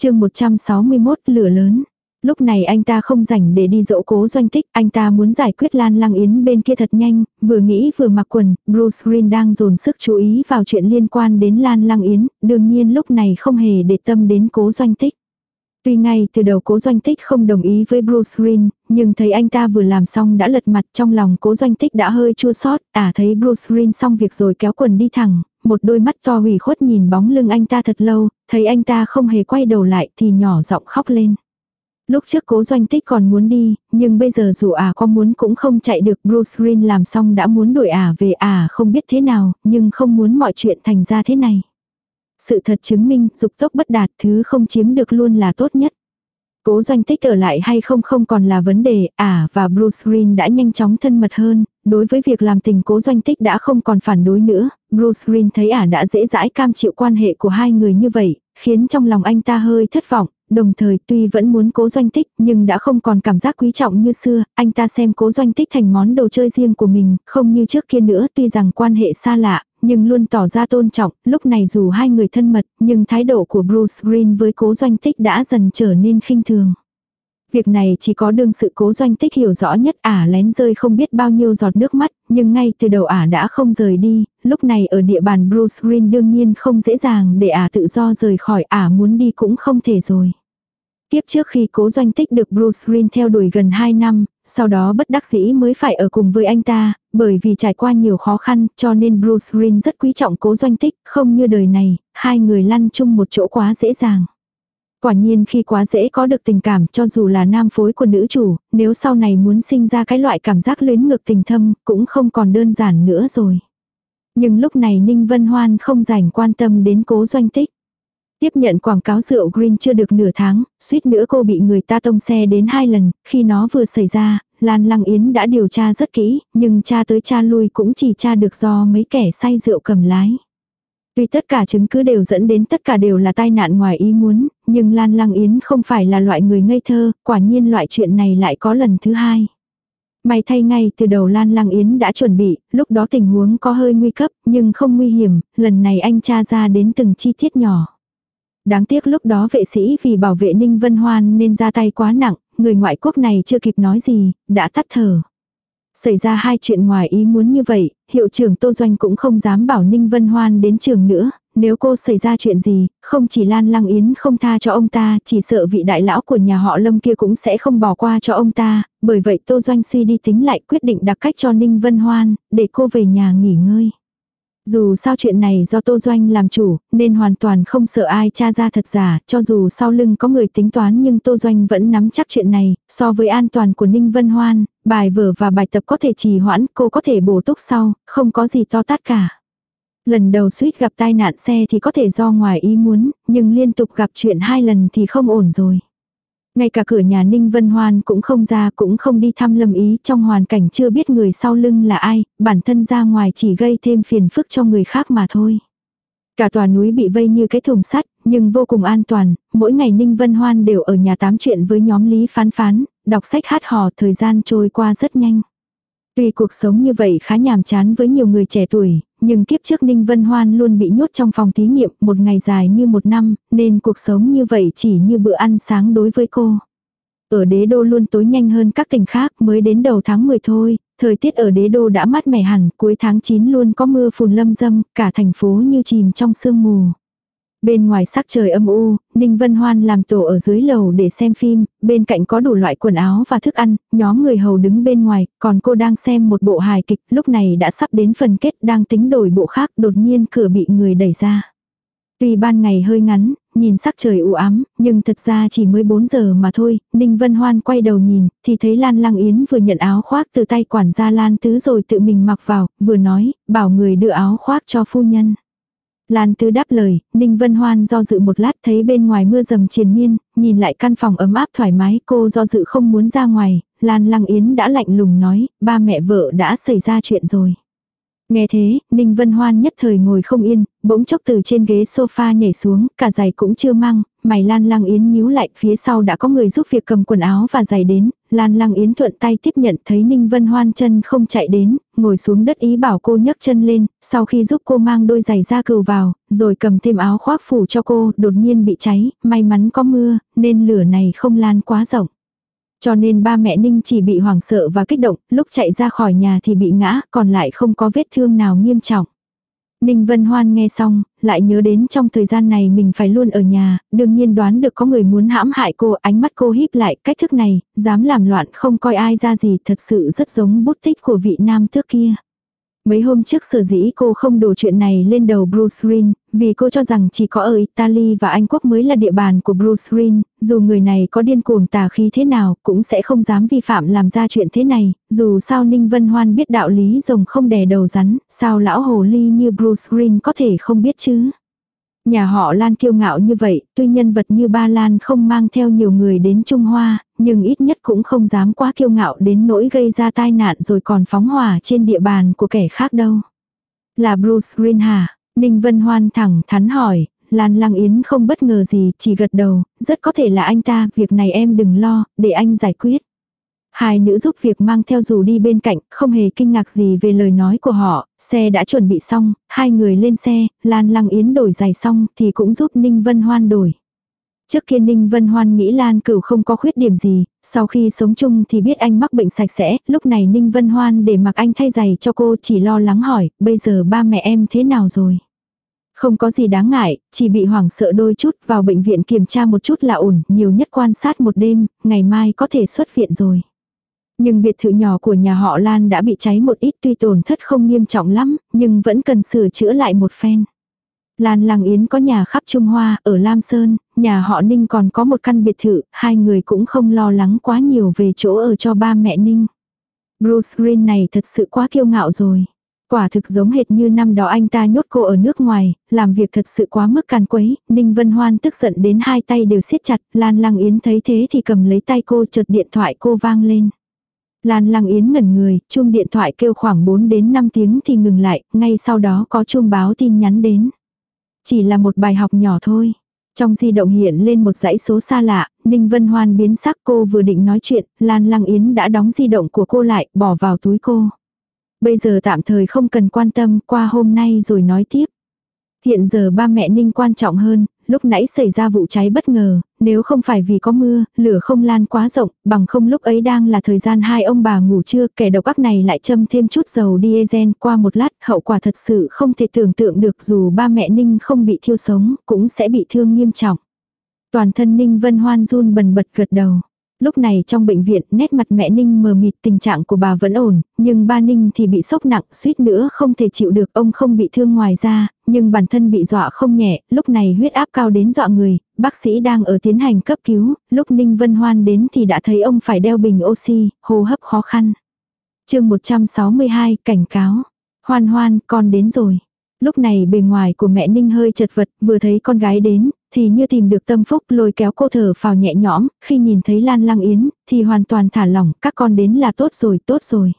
chương 161 lửa lớn. Lúc này anh ta không rảnh để đi dỗ cố doanh tích, anh ta muốn giải quyết Lan Lăng Yến bên kia thật nhanh, vừa nghĩ vừa mặc quần, Bruce Green đang dồn sức chú ý vào chuyện liên quan đến Lan Lăng Yến, đương nhiên lúc này không hề để tâm đến cố doanh tích. Tuy ngay từ đầu cố doanh tích không đồng ý với Bruce Green, nhưng thấy anh ta vừa làm xong đã lật mặt trong lòng cố doanh tích đã hơi chua sót, à thấy Bruce Green xong việc rồi kéo quần đi thẳng, một đôi mắt to hủy khuất nhìn bóng lưng anh ta thật lâu, thấy anh ta không hề quay đầu lại thì nhỏ giọng khóc lên. Lúc trước cố doanh tích còn muốn đi, nhưng bây giờ dù à có muốn cũng không chạy được Bruce Green làm xong đã muốn đuổi à về à không biết thế nào, nhưng không muốn mọi chuyện thành ra thế này. Sự thật chứng minh dục tốc bất đạt thứ không chiếm được luôn là tốt nhất. Cố doanh tích ở lại hay không không còn là vấn đề, à và Bruce Green đã nhanh chóng thân mật hơn, đối với việc làm tình cố doanh tích đã không còn phản đối nữa, Bruce Green thấy ả à đã dễ dãi cam chịu quan hệ của hai người như vậy, khiến trong lòng anh ta hơi thất vọng, đồng thời tuy vẫn muốn cố doanh tích nhưng đã không còn cảm giác quý trọng như xưa, anh ta xem cố doanh tích thành món đồ chơi riêng của mình, không như trước kia nữa tuy rằng quan hệ xa lạ, nhưng luôn tỏ ra tôn trọng, lúc này dù hai người thân mật, nhưng thái độ của Bruce Green với cố doanh tích đã dần trở nên khinh thường. Việc này chỉ có đương sự cố doanh tích hiểu rõ nhất ả lén rơi không biết bao nhiêu giọt nước mắt, nhưng ngay từ đầu ả đã không rời đi, lúc này ở địa bàn Bruce Green đương nhiên không dễ dàng để ả tự do rời khỏi ả muốn đi cũng không thể rồi. Tiếp trước khi cố doanh tích được Bruce Green theo đuổi gần 2 năm, sau đó bất đắc dĩ mới phải ở cùng với anh ta, bởi vì trải qua nhiều khó khăn cho nên Bruce Green rất quý trọng cố doanh tích, không như đời này, hai người lăn chung một chỗ quá dễ dàng. Quả nhiên khi quá dễ có được tình cảm cho dù là nam phối của nữ chủ, nếu sau này muốn sinh ra cái loại cảm giác luyến ngược tình thâm cũng không còn đơn giản nữa rồi. Nhưng lúc này Ninh Vân Hoan không rảnh quan tâm đến cố doanh tích. Tiếp nhận quảng cáo rượu Green chưa được nửa tháng, suýt nữa cô bị người ta tông xe đến hai lần, khi nó vừa xảy ra, Lan Lăng Yến đã điều tra rất kỹ, nhưng cha tới cha lui cũng chỉ tra được do mấy kẻ say rượu cầm lái. Tuy tất cả chứng cứ đều dẫn đến tất cả đều là tai nạn ngoài ý muốn, nhưng Lan Lăng Yến không phải là loại người ngây thơ, quả nhiên loại chuyện này lại có lần thứ hai. May thay ngay từ đầu Lan Lăng Yến đã chuẩn bị, lúc đó tình huống có hơi nguy cấp, nhưng không nguy hiểm, lần này anh tra ra đến từng chi tiết nhỏ. Đáng tiếc lúc đó vệ sĩ vì bảo vệ Ninh Vân Hoan nên ra tay quá nặng, người ngoại quốc này chưa kịp nói gì, đã tắt thở. Xảy ra hai chuyện ngoài ý muốn như vậy, hiệu trưởng Tô Doanh cũng không dám bảo Ninh Vân Hoan đến trường nữa, nếu cô xảy ra chuyện gì, không chỉ Lan Lăng Yến không tha cho ông ta, chỉ sợ vị đại lão của nhà họ Lâm kia cũng sẽ không bỏ qua cho ông ta, bởi vậy Tô Doanh suy đi tính lại quyết định đặt cách cho Ninh Vân Hoan, để cô về nhà nghỉ ngơi. Dù sao chuyện này do Tô Doanh làm chủ, nên hoàn toàn không sợ ai tra ra thật giả, cho dù sau lưng có người tính toán nhưng Tô Doanh vẫn nắm chắc chuyện này, so với an toàn của Ninh Vân Hoan, bài vở và bài tập có thể trì hoãn, cô có thể bổ túc sau, không có gì to tát cả. Lần đầu suýt gặp tai nạn xe thì có thể do ngoài ý muốn, nhưng liên tục gặp chuyện hai lần thì không ổn rồi. Ngay cả cửa nhà Ninh Vân Hoan cũng không ra cũng không đi thăm lâm ý trong hoàn cảnh chưa biết người sau lưng là ai, bản thân ra ngoài chỉ gây thêm phiền phức cho người khác mà thôi. Cả tòa núi bị vây như cái thùng sắt, nhưng vô cùng an toàn, mỗi ngày Ninh Vân Hoan đều ở nhà tám chuyện với nhóm Lý Phán Phán, đọc sách hát hò thời gian trôi qua rất nhanh. Tuy cuộc sống như vậy khá nhàm chán với nhiều người trẻ tuổi, nhưng kiếp trước Ninh Vân Hoan luôn bị nhốt trong phòng thí nghiệm một ngày dài như một năm, nên cuộc sống như vậy chỉ như bữa ăn sáng đối với cô. Ở đế đô luôn tối nhanh hơn các tỉnh khác mới đến đầu tháng 10 thôi, thời tiết ở đế đô đã mát mẻ hẳn, cuối tháng 9 luôn có mưa phùn lâm dâm, cả thành phố như chìm trong sương mù. Bên ngoài sắc trời âm u, Ninh Vân Hoan làm tổ ở dưới lầu để xem phim, bên cạnh có đủ loại quần áo và thức ăn, nhóm người hầu đứng bên ngoài, còn cô đang xem một bộ hài kịch, lúc này đã sắp đến phần kết đang tính đổi bộ khác, đột nhiên cửa bị người đẩy ra. Tuy ban ngày hơi ngắn, nhìn sắc trời u ám, nhưng thật ra chỉ mới 4 giờ mà thôi, Ninh Vân Hoan quay đầu nhìn, thì thấy Lan Lăng Yến vừa nhận áo khoác từ tay quản gia Lan Tứ rồi tự mình mặc vào, vừa nói, bảo người đưa áo khoác cho phu nhân. Lan Tứ đáp lời, Ninh Vân Hoan do dự một lát thấy bên ngoài mưa rầm triền miên, nhìn lại căn phòng ấm áp thoải mái cô do dự không muốn ra ngoài, Lan Lăng Yến đã lạnh lùng nói, ba mẹ vợ đã xảy ra chuyện rồi. Nghe thế, Ninh Vân Hoan nhất thời ngồi không yên, bỗng chốc từ trên ghế sofa nhảy xuống, cả giày cũng chưa mang, mày Lan Lăng Yến nhíu lại, phía sau đã có người giúp việc cầm quần áo và giày đến, Lan Lăng Yến thuận tay tiếp nhận thấy Ninh Vân Hoan chân không chạy đến, ngồi xuống đất ý bảo cô nhấc chân lên, sau khi giúp cô mang đôi giày ra cừu vào, rồi cầm thêm áo khoác phủ cho cô, đột nhiên bị cháy, may mắn có mưa, nên lửa này không lan quá rộng. Cho nên ba mẹ Ninh chỉ bị hoảng sợ và kích động, lúc chạy ra khỏi nhà thì bị ngã, còn lại không có vết thương nào nghiêm trọng. Ninh Vân Hoan nghe xong, lại nhớ đến trong thời gian này mình phải luôn ở nhà, đương nhiên đoán được có người muốn hãm hại cô, ánh mắt cô híp lại, cách thức này, dám làm loạn không coi ai ra gì, thật sự rất giống bút tích của vị nam tước kia. Mấy hôm trước sở dĩ cô không đổ chuyện này lên đầu Bruce Green, vì cô cho rằng chỉ có ở Italy và Anh Quốc mới là địa bàn của Bruce Green, dù người này có điên cuồng tà khí thế nào cũng sẽ không dám vi phạm làm ra chuyện thế này, dù sao Ninh Vân Hoan biết đạo lý rồng không đè đầu rắn, sao lão hồ ly như Bruce Green có thể không biết chứ. Nhà họ Lan kiêu ngạo như vậy, tuy nhân vật như ba Lan không mang theo nhiều người đến Trung Hoa, nhưng ít nhất cũng không dám quá kiêu ngạo đến nỗi gây ra tai nạn rồi còn phóng hỏa trên địa bàn của kẻ khác đâu. Là Bruce Green hả? Ninh Vân Hoan thẳng thắn hỏi, Lan Lăng Yến không bất ngờ gì, chỉ gật đầu, rất có thể là anh ta, việc này em đừng lo, để anh giải quyết. Hai nữ giúp việc mang theo dù đi bên cạnh, không hề kinh ngạc gì về lời nói của họ, xe đã chuẩn bị xong, hai người lên xe, Lan Lăng Yến đổi giày xong thì cũng giúp Ninh Vân Hoan đổi. Trước kia Ninh Vân Hoan nghĩ Lan Cửu không có khuyết điểm gì, sau khi sống chung thì biết anh mắc bệnh sạch sẽ, lúc này Ninh Vân Hoan để mặc anh thay giày cho cô chỉ lo lắng hỏi, bây giờ ba mẹ em thế nào rồi? Không có gì đáng ngại, chỉ bị hoảng sợ đôi chút vào bệnh viện kiểm tra một chút là ổn, nhiều nhất quan sát một đêm, ngày mai có thể xuất viện rồi. Nhưng biệt thự nhỏ của nhà họ Lan đã bị cháy một ít tuy tổn thất không nghiêm trọng lắm, nhưng vẫn cần sửa chữa lại một phen. Lan Lăng Yến có nhà khắp Trung Hoa, ở Lam Sơn, nhà họ Ninh còn có một căn biệt thự, hai người cũng không lo lắng quá nhiều về chỗ ở cho ba mẹ Ninh. Bruce Green này thật sự quá kiêu ngạo rồi. Quả thực giống hệt như năm đó anh ta nhốt cô ở nước ngoài, làm việc thật sự quá mức càn quấy, Ninh Vân Hoan tức giận đến hai tay đều siết chặt, Lan Lăng Yến thấy thế thì cầm lấy tay cô chợt điện thoại cô vang lên. Lan Lăng Yến ngẩn người, chuông điện thoại kêu khoảng 4 đến 5 tiếng thì ngừng lại, ngay sau đó có chuông báo tin nhắn đến. Chỉ là một bài học nhỏ thôi. Trong di động hiện lên một dãy số xa lạ, Ninh Vân Hoan biến sắc cô vừa định nói chuyện, Lan Lăng Yến đã đóng di động của cô lại, bỏ vào túi cô. Bây giờ tạm thời không cần quan tâm, qua hôm nay rồi nói tiếp. Hiện giờ ba mẹ Ninh quan trọng hơn, lúc nãy xảy ra vụ cháy bất ngờ, nếu không phải vì có mưa, lửa không lan quá rộng, bằng không lúc ấy đang là thời gian hai ông bà ngủ trưa, kẻ độc ác này lại châm thêm chút dầu diesel qua một lát, hậu quả thật sự không thể tưởng tượng được dù ba mẹ Ninh không bị thiêu sống, cũng sẽ bị thương nghiêm trọng. Toàn thân Ninh Vân Hoan run bần bật gật đầu. Lúc này trong bệnh viện, nét mặt mẹ Ninh mờ mịt tình trạng của bà vẫn ổn, nhưng ba Ninh thì bị sốc nặng, suýt nữa không thể chịu được, ông không bị thương ngoài ra, nhưng bản thân bị dọa không nhẹ, lúc này huyết áp cao đến dọa người, bác sĩ đang ở tiến hành cấp cứu, lúc Ninh Vân Hoan đến thì đã thấy ông phải đeo bình oxy, hô hấp khó khăn. chương 162, cảnh cáo. Hoan hoan, con đến rồi. Lúc này bề ngoài của mẹ Ninh hơi chật vật, vừa thấy con gái đến, thì như tìm được tâm phúc lôi kéo cô thở vào nhẹ nhõm, khi nhìn thấy Lan Lăng Yến, thì hoàn toàn thả lỏng, các con đến là tốt rồi, tốt rồi.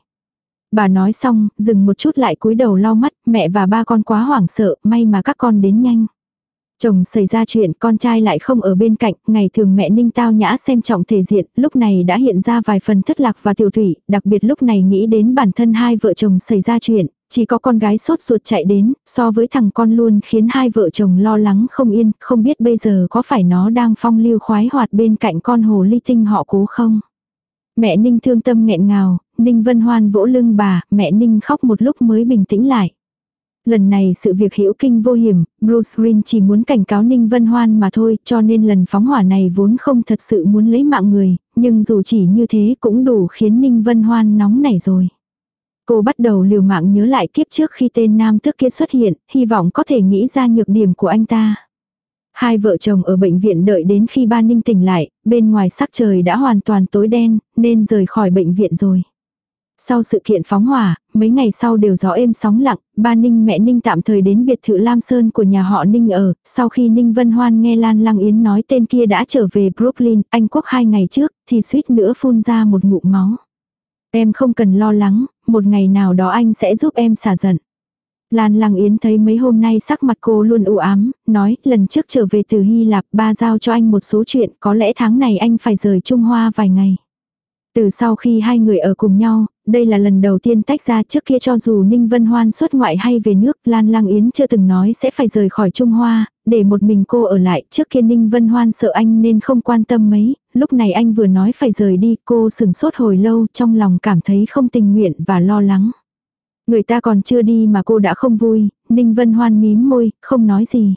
Bà nói xong, dừng một chút lại cúi đầu lau mắt, mẹ và ba con quá hoảng sợ, may mà các con đến nhanh. Chồng xảy ra chuyện con trai lại không ở bên cạnh, ngày thường mẹ ninh tao nhã xem trọng thể diện, lúc này đã hiện ra vài phần thất lạc và tiểu thủy, đặc biệt lúc này nghĩ đến bản thân hai vợ chồng xảy ra chuyện, chỉ có con gái sốt ruột chạy đến, so với thằng con luôn khiến hai vợ chồng lo lắng không yên, không biết bây giờ có phải nó đang phong lưu khoái hoạt bên cạnh con hồ ly tinh họ cố không. Mẹ Ninh thương tâm nghẹn ngào, Ninh Vân Hoan vỗ lưng bà, mẹ Ninh khóc một lúc mới bình tĩnh lại. Lần này sự việc hữu kinh vô hiểm, Bruce Green chỉ muốn cảnh cáo Ninh Vân Hoan mà thôi, cho nên lần phóng hỏa này vốn không thật sự muốn lấy mạng người, nhưng dù chỉ như thế cũng đủ khiến Ninh Vân Hoan nóng nảy rồi. Cô bắt đầu liều mạng nhớ lại kiếp trước khi tên nam tước kia xuất hiện, hy vọng có thể nghĩ ra nhược điểm của anh ta. Hai vợ chồng ở bệnh viện đợi đến khi ba ninh tỉnh lại, bên ngoài sắc trời đã hoàn toàn tối đen, nên rời khỏi bệnh viện rồi. Sau sự kiện phóng hỏa, mấy ngày sau đều gió êm sóng lặng, ba Ninh mẹ Ninh tạm thời đến biệt thự Lam Sơn của nhà họ Ninh ở, sau khi Ninh Vân Hoan nghe Lan Lăng Yến nói tên kia đã trở về Brooklyn, Anh Quốc hai ngày trước, thì suýt nữa phun ra một ngụm máu. Em không cần lo lắng, một ngày nào đó anh sẽ giúp em xả giận. Lan Lăng Yến thấy mấy hôm nay sắc mặt cô luôn u ám, nói lần trước trở về từ Hy Lạp ba giao cho anh một số chuyện, có lẽ tháng này anh phải rời Trung Hoa vài ngày. Từ sau khi hai người ở cùng nhau, đây là lần đầu tiên tách ra trước kia cho dù Ninh Vân Hoan xuất ngoại hay về nước, Lan Lang Yến chưa từng nói sẽ phải rời khỏi Trung Hoa, để một mình cô ở lại, trước kia Ninh Vân Hoan sợ anh nên không quan tâm mấy, lúc này anh vừa nói phải rời đi, cô sừng sốt hồi lâu, trong lòng cảm thấy không tình nguyện và lo lắng. Người ta còn chưa đi mà cô đã không vui, Ninh Vân Hoan mím môi, không nói gì.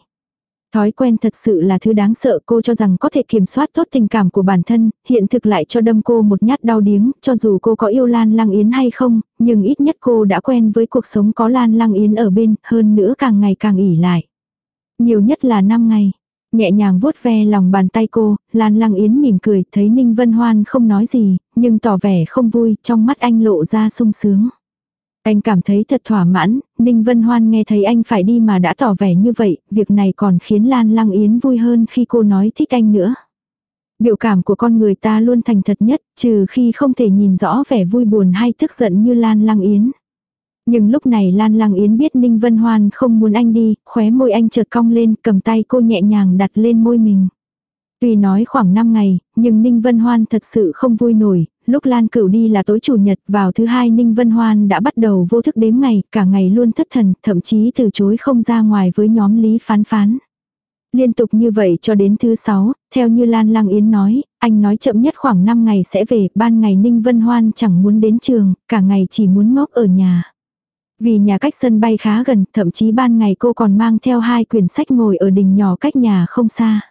Thói quen thật sự là thứ đáng sợ cô cho rằng có thể kiểm soát tốt tình cảm của bản thân, hiện thực lại cho đâm cô một nhát đau điếng, cho dù cô có yêu Lan Lăng Yến hay không, nhưng ít nhất cô đã quen với cuộc sống có Lan Lăng Yến ở bên, hơn nữa càng ngày càng ỉ lại. Nhiều nhất là 5 ngày. Nhẹ nhàng vuốt ve lòng bàn tay cô, Lan Lăng Yến mỉm cười, thấy Ninh Vân Hoan không nói gì, nhưng tỏ vẻ không vui, trong mắt anh lộ ra sung sướng. Anh cảm thấy thật thỏa mãn, Ninh Vân Hoan nghe thấy anh phải đi mà đã tỏ vẻ như vậy, việc này còn khiến Lan Lăng Yến vui hơn khi cô nói thích anh nữa. Biểu cảm của con người ta luôn thành thật nhất, trừ khi không thể nhìn rõ vẻ vui buồn hay tức giận như Lan Lăng Yến. Nhưng lúc này Lan Lăng Yến biết Ninh Vân Hoan không muốn anh đi, khóe môi anh chợt cong lên, cầm tay cô nhẹ nhàng đặt lên môi mình. Tuy nói khoảng 5 ngày, nhưng Ninh Vân Hoan thật sự không vui nổi, lúc Lan Cửu đi là tối chủ nhật, vào thứ hai Ninh Vân Hoan đã bắt đầu vô thức đếm ngày, cả ngày luôn thất thần, thậm chí từ chối không ra ngoài với nhóm Lý Phán Phán. Liên tục như vậy cho đến thứ sáu, theo như Lan Lăng Yến nói, anh nói chậm nhất khoảng 5 ngày sẽ về, ban ngày Ninh Vân Hoan chẳng muốn đến trường, cả ngày chỉ muốn ngốc ở nhà. Vì nhà cách sân bay khá gần, thậm chí ban ngày cô còn mang theo hai quyển sách ngồi ở đình nhỏ cách nhà không xa.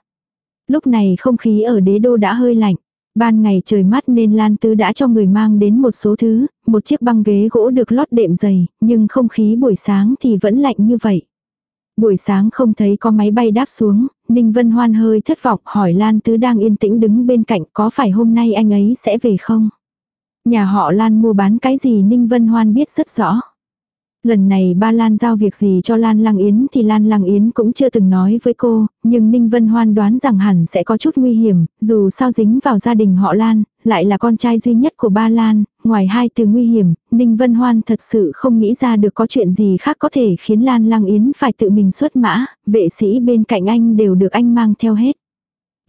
Lúc này không khí ở đế đô đã hơi lạnh. Ban ngày trời mát nên Lan Tứ đã cho người mang đến một số thứ, một chiếc băng ghế gỗ được lót đệm dày, nhưng không khí buổi sáng thì vẫn lạnh như vậy. Buổi sáng không thấy có máy bay đáp xuống, Ninh Vân Hoan hơi thất vọng hỏi Lan Tứ đang yên tĩnh đứng bên cạnh có phải hôm nay anh ấy sẽ về không? Nhà họ Lan mua bán cái gì Ninh Vân Hoan biết rất rõ. Lần này ba Lan giao việc gì cho Lan Lăng Yến thì Lan Lăng Yến cũng chưa từng nói với cô, nhưng Ninh Vân Hoan đoán rằng hẳn sẽ có chút nguy hiểm, dù sao dính vào gia đình họ Lan, lại là con trai duy nhất của ba Lan, ngoài hai từ nguy hiểm, Ninh Vân Hoan thật sự không nghĩ ra được có chuyện gì khác có thể khiến Lan Lăng Yến phải tự mình xuất mã, vệ sĩ bên cạnh anh đều được anh mang theo hết.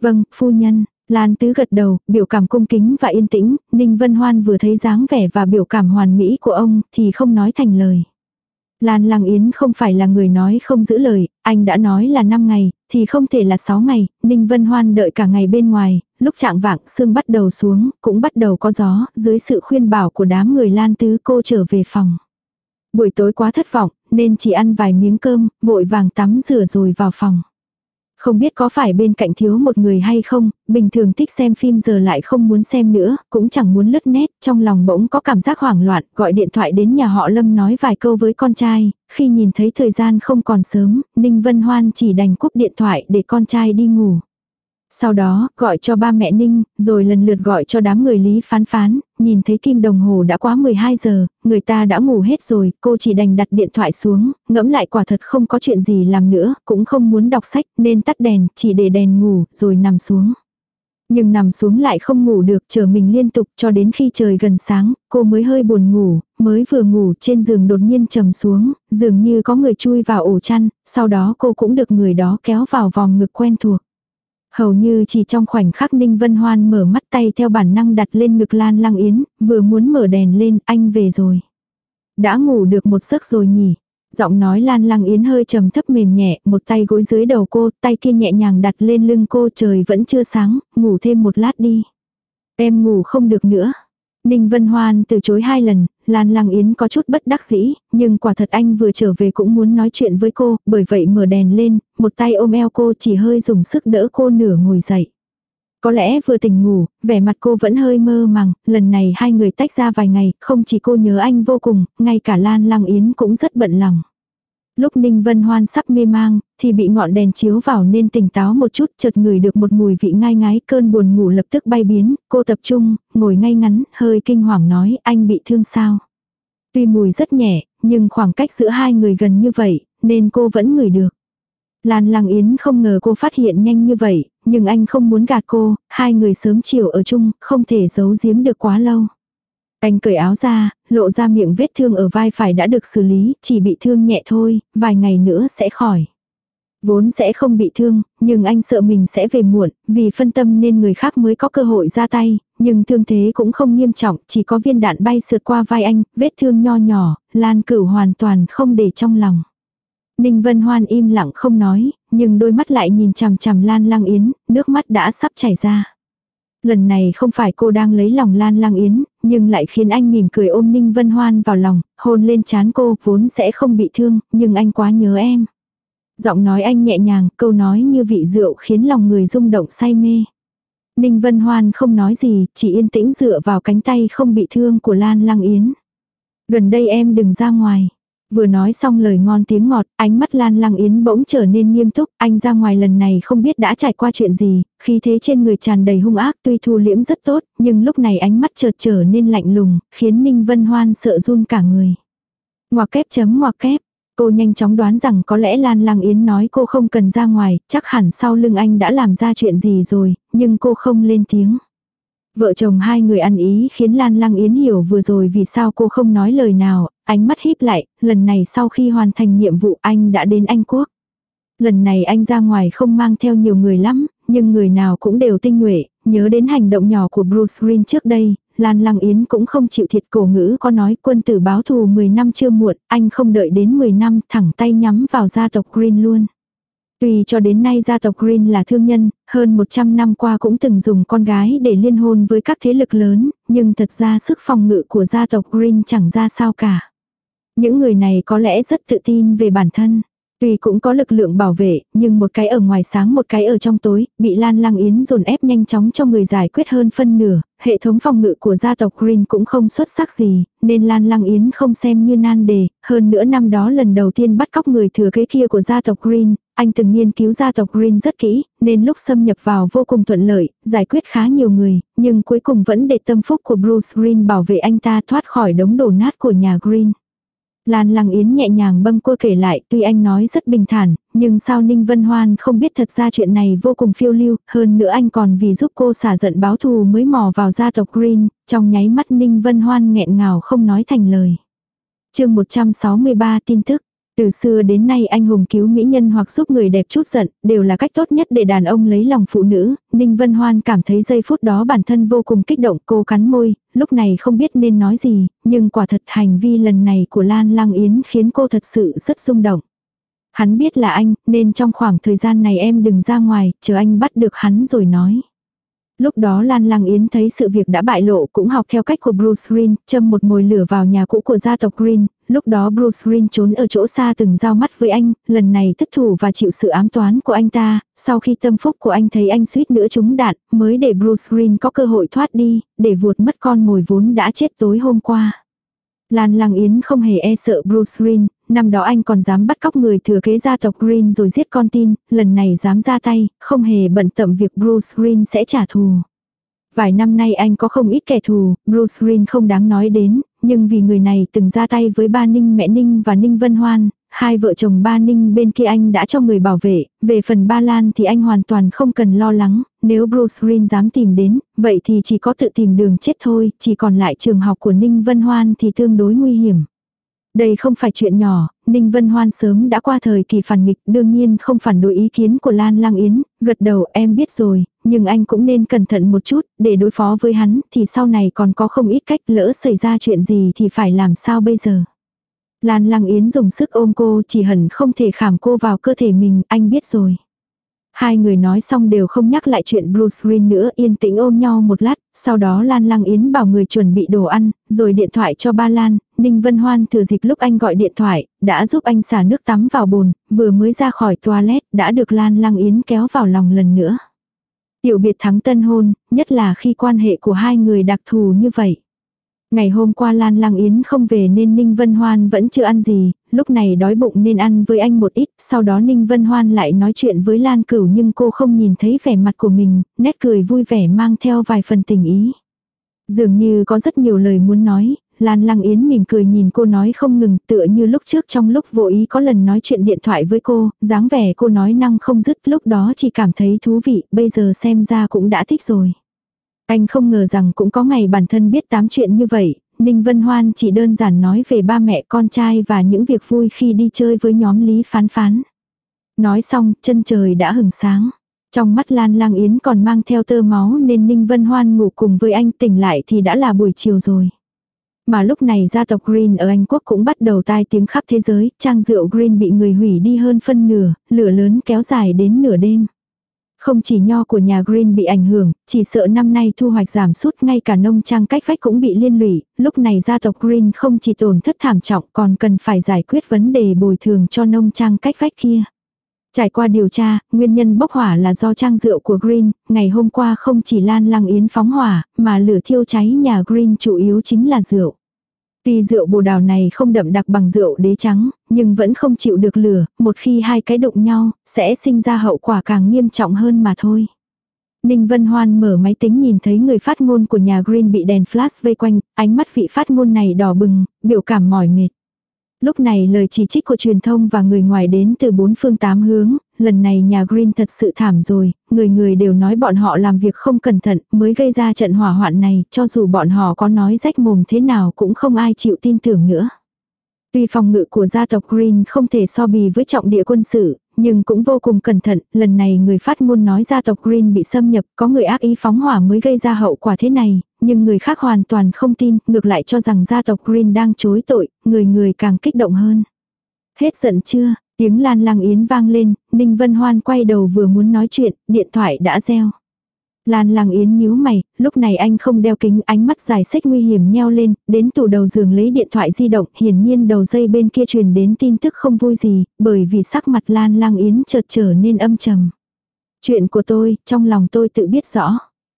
Vâng, phu nhân, Lan Tứ gật đầu, biểu cảm cung kính và yên tĩnh, Ninh Vân Hoan vừa thấy dáng vẻ và biểu cảm hoàn mỹ của ông thì không nói thành lời. Lan Lăng Yến không phải là người nói không giữ lời, anh đã nói là 5 ngày, thì không thể là 6 ngày, Ninh Vân Hoan đợi cả ngày bên ngoài, lúc trạng vạng sương bắt đầu xuống, cũng bắt đầu có gió, dưới sự khuyên bảo của đám người Lan Tứ cô trở về phòng. Buổi tối quá thất vọng, nên chỉ ăn vài miếng cơm, vội vàng tắm rửa rồi vào phòng. Không biết có phải bên cạnh thiếu một người hay không, bình thường thích xem phim giờ lại không muốn xem nữa, cũng chẳng muốn lướt nét, trong lòng bỗng có cảm giác hoảng loạn, gọi điện thoại đến nhà họ Lâm nói vài câu với con trai, khi nhìn thấy thời gian không còn sớm, Ninh Vân Hoan chỉ đành cúp điện thoại để con trai đi ngủ. Sau đó, gọi cho ba mẹ Ninh, rồi lần lượt gọi cho đám người Lý phán phán, nhìn thấy kim đồng hồ đã quá 12 giờ, người ta đã ngủ hết rồi, cô chỉ đành đặt điện thoại xuống, ngẫm lại quả thật không có chuyện gì làm nữa, cũng không muốn đọc sách nên tắt đèn, chỉ để đèn ngủ, rồi nằm xuống. Nhưng nằm xuống lại không ngủ được, chờ mình liên tục cho đến khi trời gần sáng, cô mới hơi buồn ngủ, mới vừa ngủ trên giường đột nhiên trầm xuống, dường như có người chui vào ổ chăn, sau đó cô cũng được người đó kéo vào vòng ngực quen thuộc. Hầu như chỉ trong khoảnh khắc Ninh Vân Hoan mở mắt tay theo bản năng đặt lên ngực Lan Lăng Yến, vừa muốn mở đèn lên, anh về rồi. Đã ngủ được một giấc rồi nhỉ. Giọng nói Lan Lăng Yến hơi trầm thấp mềm nhẹ, một tay gối dưới đầu cô, tay kia nhẹ nhàng đặt lên lưng cô trời vẫn chưa sáng, ngủ thêm một lát đi. Em ngủ không được nữa. Ninh Vân Hoan từ chối hai lần, Lan Lăng Yến có chút bất đắc dĩ, nhưng quả thật anh vừa trở về cũng muốn nói chuyện với cô, bởi vậy mở đèn lên, một tay ôm eo cô chỉ hơi dùng sức đỡ cô nửa ngồi dậy. Có lẽ vừa tỉnh ngủ, vẻ mặt cô vẫn hơi mơ màng, lần này hai người tách ra vài ngày, không chỉ cô nhớ anh vô cùng, ngay cả Lan Lăng Yến cũng rất bận lòng. Lúc Ninh Vân Hoan sắp mê mang, thì bị ngọn đèn chiếu vào nên tỉnh táo một chút, chợt ngửi được một mùi vị ngai ngái, cơn buồn ngủ lập tức bay biến, cô tập trung, ngồi ngay ngắn, hơi kinh hoàng nói, anh bị thương sao? Tuy mùi rất nhẹ, nhưng khoảng cách giữa hai người gần như vậy, nên cô vẫn ngửi được. Lan Lăng Yến không ngờ cô phát hiện nhanh như vậy, nhưng anh không muốn gạt cô, hai người sớm chiều ở chung, không thể giấu giếm được quá lâu. Anh cởi áo ra, lộ ra miệng vết thương ở vai phải đã được xử lý, chỉ bị thương nhẹ thôi, vài ngày nữa sẽ khỏi. Vốn sẽ không bị thương, nhưng anh sợ mình sẽ về muộn, vì phân tâm nên người khác mới có cơ hội ra tay, nhưng thương thế cũng không nghiêm trọng, chỉ có viên đạn bay sượt qua vai anh, vết thương nho nhỏ, Lan Cửu hoàn toàn không để trong lòng. Ninh Vân Hoan im lặng không nói, nhưng đôi mắt lại nhìn chằm chằm Lan Lang Yến, nước mắt đã sắp chảy ra. Lần này không phải cô đang lấy lòng Lan Lang Yến, nhưng lại khiến anh mỉm cười ôm Ninh Vân Hoan vào lòng, hôn lên chán cô vốn sẽ không bị thương, nhưng anh quá nhớ em. Giọng nói anh nhẹ nhàng, câu nói như vị rượu khiến lòng người rung động say mê. Ninh Vân Hoan không nói gì, chỉ yên tĩnh dựa vào cánh tay không bị thương của Lan Lang Yến. Gần đây em đừng ra ngoài. Vừa nói xong lời ngon tiếng ngọt, ánh mắt Lan Lăng Yến bỗng trở nên nghiêm túc, anh ra ngoài lần này không biết đã trải qua chuyện gì, khí thế trên người tràn đầy hung ác tuy thu liễm rất tốt, nhưng lúc này ánh mắt chợt trở nên lạnh lùng, khiến Ninh Vân Hoan sợ run cả người. Ngoặc kép chấm ngoặc kép, cô nhanh chóng đoán rằng có lẽ Lan Lăng Yến nói cô không cần ra ngoài, chắc hẳn sau lưng anh đã làm ra chuyện gì rồi, nhưng cô không lên tiếng. Vợ chồng hai người ăn ý khiến Lan Lăng Yến hiểu vừa rồi vì sao cô không nói lời nào, ánh mắt híp lại, lần này sau khi hoàn thành nhiệm vụ anh đã đến Anh Quốc. Lần này anh ra ngoài không mang theo nhiều người lắm, nhưng người nào cũng đều tinh nhuệ, nhớ đến hành động nhỏ của Bruce Green trước đây, Lan Lăng Yến cũng không chịu thiệt cổ ngữ có nói quân tử báo thù 10 năm chưa muộn, anh không đợi đến 10 năm thẳng tay nhắm vào gia tộc Green luôn. Tuy cho đến nay gia tộc Green là thương nhân, hơn 100 năm qua cũng từng dùng con gái để liên hôn với các thế lực lớn, nhưng thật ra sức phòng ngự của gia tộc Green chẳng ra sao cả. Những người này có lẽ rất tự tin về bản thân. Tuy cũng có lực lượng bảo vệ, nhưng một cái ở ngoài sáng một cái ở trong tối, bị Lan Lăng Yến dồn ép nhanh chóng cho người giải quyết hơn phân nửa, hệ thống phòng ngự của gia tộc Green cũng không xuất sắc gì, nên Lan Lăng Yến không xem như nan đề, hơn nữa năm đó lần đầu tiên bắt cóc người thừa kế kia của gia tộc Green, anh từng nghiên cứu gia tộc Green rất kỹ, nên lúc xâm nhập vào vô cùng thuận lợi, giải quyết khá nhiều người, nhưng cuối cùng vẫn để tâm phúc của Bruce Green bảo vệ anh ta thoát khỏi đống đổ nát của nhà Green. Lan Lăng Yến nhẹ nhàng bâng cua kể lại, tuy anh nói rất bình thản, nhưng sao Ninh Vân Hoan không biết thật ra chuyện này vô cùng phiêu lưu, hơn nữa anh còn vì giúp cô xả giận báo thù mới mò vào gia tộc Green, Trong nháy mắt Ninh Vân Hoan nghẹn ngào không nói thành lời. chương 163 tin tức. Từ xưa đến nay anh hùng cứu mỹ nhân hoặc giúp người đẹp chút giận, đều là cách tốt nhất để đàn ông lấy lòng phụ nữ. Ninh Vân Hoan cảm thấy giây phút đó bản thân vô cùng kích động, cô cắn môi, lúc này không biết nên nói gì, nhưng quả thật hành vi lần này của Lan Lang Yến khiến cô thật sự rất rung động. Hắn biết là anh, nên trong khoảng thời gian này em đừng ra ngoài, chờ anh bắt được hắn rồi nói. Lúc đó Lan Lang Yến thấy sự việc đã bại lộ cũng học theo cách của Bruce Green, châm một mồi lửa vào nhà cũ của gia tộc Green, lúc đó Bruce Green trốn ở chỗ xa từng giao mắt với anh, lần này thất thủ và chịu sự ám toán của anh ta, sau khi tâm phúc của anh thấy anh suýt nữa trúng đạn, mới để Bruce Green có cơ hội thoát đi, để vuột mất con mồi vốn đã chết tối hôm qua. Lan Lang Yến không hề e sợ Bruce Green, năm đó anh còn dám bắt cóc người thừa kế gia tộc Green rồi giết con tin, lần này dám ra tay, không hề bận tâm việc Bruce Green sẽ trả thù. Vài năm nay anh có không ít kẻ thù, Bruce Green không đáng nói đến, nhưng vì người này từng ra tay với ba Ninh mẹ Ninh và Ninh Vân Hoan, hai vợ chồng ba Ninh bên kia anh đã cho người bảo vệ, về phần ba Lan thì anh hoàn toàn không cần lo lắng, nếu Bruce Green dám tìm đến, vậy thì chỉ có tự tìm đường chết thôi, chỉ còn lại trường học của Ninh Vân Hoan thì tương đối nguy hiểm. Đây không phải chuyện nhỏ, Ninh Vân Hoan sớm đã qua thời kỳ phản nghịch, đương nhiên không phản đối ý kiến của Lan Lang Yến, gật đầu em biết rồi, nhưng anh cũng nên cẩn thận một chút, để đối phó với hắn, thì sau này còn có không ít cách lỡ xảy ra chuyện gì thì phải làm sao bây giờ. Lan Lang Yến dùng sức ôm cô chỉ hẳn không thể khảm cô vào cơ thể mình, anh biết rồi. Hai người nói xong đều không nhắc lại chuyện Bruce Green nữa yên tĩnh ôm nhau một lát, sau đó Lan Lang Yến bảo người chuẩn bị đồ ăn, rồi điện thoại cho ba Lan, Ninh Vân Hoan thừa dịp lúc anh gọi điện thoại, đã giúp anh xả nước tắm vào bồn, vừa mới ra khỏi toilet, đã được Lan Lang Yến kéo vào lòng lần nữa. Tiểu biệt thắng tân hôn, nhất là khi quan hệ của hai người đặc thù như vậy. Ngày hôm qua Lan Lang Yến không về nên Ninh Vân Hoan vẫn chưa ăn gì, lúc này đói bụng nên ăn với anh một ít, sau đó Ninh Vân Hoan lại nói chuyện với Lan Cửu nhưng cô không nhìn thấy vẻ mặt của mình, nét cười vui vẻ mang theo vài phần tình ý. Dường như có rất nhiều lời muốn nói, Lan Lăng Yến mỉm cười nhìn cô nói không ngừng tựa như lúc trước trong lúc vô ý có lần nói chuyện điện thoại với cô, dáng vẻ cô nói năng không dứt lúc đó chỉ cảm thấy thú vị, bây giờ xem ra cũng đã thích rồi. Anh không ngờ rằng cũng có ngày bản thân biết tám chuyện như vậy, Ninh Vân Hoan chỉ đơn giản nói về ba mẹ con trai và những việc vui khi đi chơi với nhóm Lý Phán Phán. Nói xong, chân trời đã hừng sáng. Trong mắt Lan Lang Yến còn mang theo tơ máu nên Ninh Vân Hoan ngủ cùng với anh tỉnh lại thì đã là buổi chiều rồi. Mà lúc này gia tộc Green ở Anh Quốc cũng bắt đầu tai tiếng khắp thế giới, trang rượu Green bị người hủy đi hơn phân nửa, lửa lớn kéo dài đến nửa đêm. Không chỉ nho của nhà Green bị ảnh hưởng, chỉ sợ năm nay thu hoạch giảm sút ngay cả nông trang cách vách cũng bị liên lụy, lúc này gia tộc Green không chỉ tổn thất thảm trọng còn cần phải giải quyết vấn đề bồi thường cho nông trang cách vách kia. Trải qua điều tra, nguyên nhân bốc hỏa là do trang rượu của Green, ngày hôm qua không chỉ lan lăng yến phóng hỏa, mà lửa thiêu cháy nhà Green chủ yếu chính là rượu. Tuy rượu bồ đào này không đậm đặc bằng rượu đế trắng, nhưng vẫn không chịu được lửa, một khi hai cái đụng nhau, sẽ sinh ra hậu quả càng nghiêm trọng hơn mà thôi. Ninh Vân Hoan mở máy tính nhìn thấy người phát ngôn của nhà Green bị đèn flash vây quanh, ánh mắt vị phát ngôn này đỏ bừng, biểu cảm mỏi mệt. Lúc này lời chỉ trích của truyền thông và người ngoài đến từ bốn phương tám hướng, lần này nhà Green thật sự thảm rồi, người người đều nói bọn họ làm việc không cẩn thận mới gây ra trận hỏa hoạn này, cho dù bọn họ có nói rách mồm thế nào cũng không ai chịu tin tưởng nữa. Tuy phòng ngự của gia tộc Green không thể so bì với trọng địa quân sự, nhưng cũng vô cùng cẩn thận, lần này người phát ngôn nói gia tộc Green bị xâm nhập, có người ác ý phóng hỏa mới gây ra hậu quả thế này, nhưng người khác hoàn toàn không tin, ngược lại cho rằng gia tộc Green đang chối tội, người người càng kích động hơn. Hết giận chưa, tiếng lan lăng yến vang lên, Ninh Vân Hoan quay đầu vừa muốn nói chuyện, điện thoại đã reo. Lan Lăng Yến nhíu mày, lúc này anh không đeo kính, ánh mắt dài xích nguy hiểm nheo lên, đến tủ đầu giường lấy điện thoại di động, hiển nhiên đầu dây bên kia truyền đến tin tức không vui gì, bởi vì sắc mặt Lan Lăng Yến chợt trở nên âm trầm. Chuyện của tôi, trong lòng tôi tự biết rõ.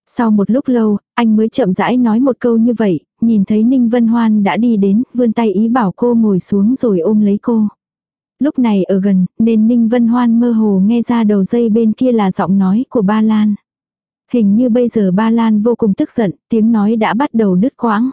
Sau một lúc lâu, anh mới chậm rãi nói một câu như vậy, nhìn thấy Ninh Vân Hoan đã đi đến, vươn tay ý bảo cô ngồi xuống rồi ôm lấy cô. Lúc này ở gần, nên Ninh Vân Hoan mơ hồ nghe ra đầu dây bên kia là giọng nói của ba Lan. Hình như bây giờ ba Lan vô cùng tức giận, tiếng nói đã bắt đầu đứt quãng.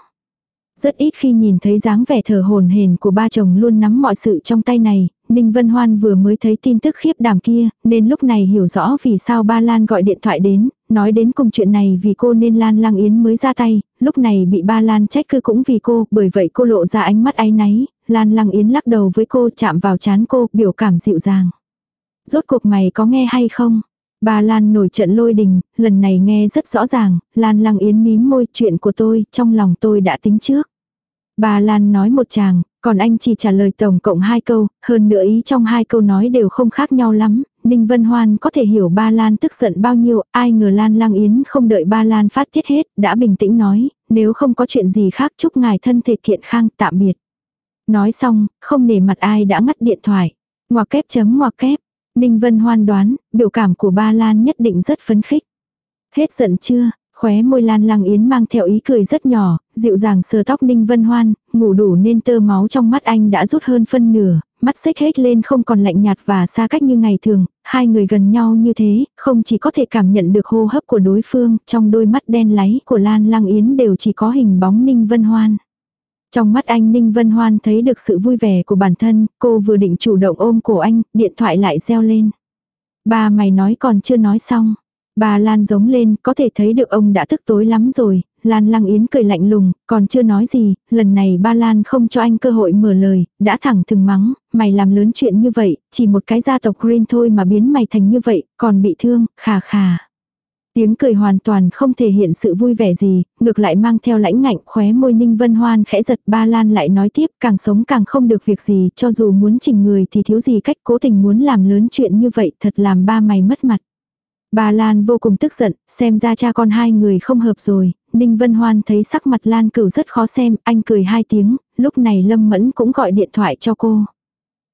Rất ít khi nhìn thấy dáng vẻ thở hồn hển của ba chồng luôn nắm mọi sự trong tay này, Ninh Vân Hoan vừa mới thấy tin tức khiếp đảm kia, nên lúc này hiểu rõ vì sao ba Lan gọi điện thoại đến, nói đến cùng chuyện này vì cô nên Lan Lang Yến mới ra tay, lúc này bị ba Lan trách cứ cũng vì cô, bởi vậy cô lộ ra ánh mắt áy náy, Lan Lang Yến lắc đầu với cô chạm vào chán cô, biểu cảm dịu dàng. Rốt cuộc mày có nghe hay không? Bà Lan nổi trận lôi đình, lần này nghe rất rõ ràng, Lan Lăng Yến mím môi chuyện của tôi, trong lòng tôi đã tính trước. Bà Lan nói một chàng, còn anh chỉ trả lời tổng cộng hai câu, hơn nữa ý trong hai câu nói đều không khác nhau lắm. Ninh Vân Hoan có thể hiểu ba Lan tức giận bao nhiêu, ai ngờ Lan Lang Yến không đợi ba Lan phát tiết hết, đã bình tĩnh nói, nếu không có chuyện gì khác chúc ngài thân thể kiện khang tạm biệt. Nói xong, không nể mặt ai đã ngắt điện thoại. Ngoặc kép chấm ngoặc kép. Ninh Vân Hoan đoán, biểu cảm của ba Lan nhất định rất phấn khích. Hết giận chưa, Khóe môi Lan Lang Yến mang theo ý cười rất nhỏ, dịu dàng sờ tóc Ninh Vân Hoan, ngủ đủ nên tơ máu trong mắt anh đã rút hơn phân nửa, mắt xích hết lên không còn lạnh nhạt và xa cách như ngày thường, hai người gần nhau như thế, không chỉ có thể cảm nhận được hô hấp của đối phương, trong đôi mắt đen láy của Lan Lang Yến đều chỉ có hình bóng Ninh Vân Hoan. Trong mắt anh Ninh Vân Hoan thấy được sự vui vẻ của bản thân, cô vừa định chủ động ôm cổ anh, điện thoại lại reo lên. Ba mày nói còn chưa nói xong. Bà Lan giống lên, có thể thấy được ông đã tức tối lắm rồi, Lan Lăng Yến cười lạnh lùng, còn chưa nói gì, lần này ba Lan không cho anh cơ hội mở lời, đã thẳng thừng mắng, mày làm lớn chuyện như vậy, chỉ một cái gia tộc Green thôi mà biến mày thành như vậy, còn bị thương, khà khà. Tiếng cười hoàn toàn không thể hiện sự vui vẻ gì, ngược lại mang theo lãnh ngạnh khóe môi ninh vân hoan khẽ giật ba lan lại nói tiếp càng sống càng không được việc gì cho dù muốn chỉnh người thì thiếu gì cách cố tình muốn làm lớn chuyện như vậy thật làm ba mày mất mặt. Bà Lan vô cùng tức giận, xem ra cha con hai người không hợp rồi, Ninh Vân Hoan thấy sắc mặt Lan cửu rất khó xem, anh cười hai tiếng, lúc này Lâm Mẫn cũng gọi điện thoại cho cô.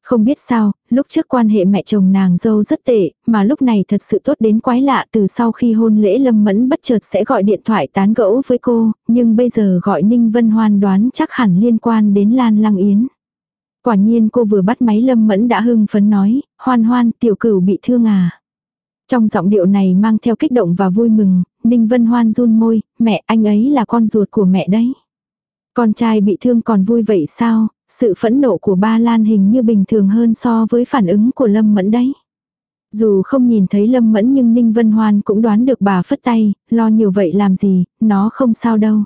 Không biết sao, lúc trước quan hệ mẹ chồng nàng dâu rất tệ, mà lúc này thật sự tốt đến quái lạ từ sau khi hôn lễ Lâm Mẫn bất chợt sẽ gọi điện thoại tán gẫu với cô, nhưng bây giờ gọi Ninh Vân Hoan đoán chắc hẳn liên quan đến Lan Lăng Yến. Quả nhiên cô vừa bắt máy Lâm Mẫn đã hưng phấn nói, hoan hoan tiểu cửu bị thương à. Trong giọng điệu này mang theo kích động và vui mừng, Ninh Vân Hoan run môi, mẹ anh ấy là con ruột của mẹ đấy. Con trai bị thương còn vui vậy sao, sự phẫn nộ của ba Lan hình như bình thường hơn so với phản ứng của Lâm Mẫn đấy. Dù không nhìn thấy Lâm Mẫn nhưng Ninh Vân Hoan cũng đoán được bà phất tay, lo nhiều vậy làm gì, nó không sao đâu.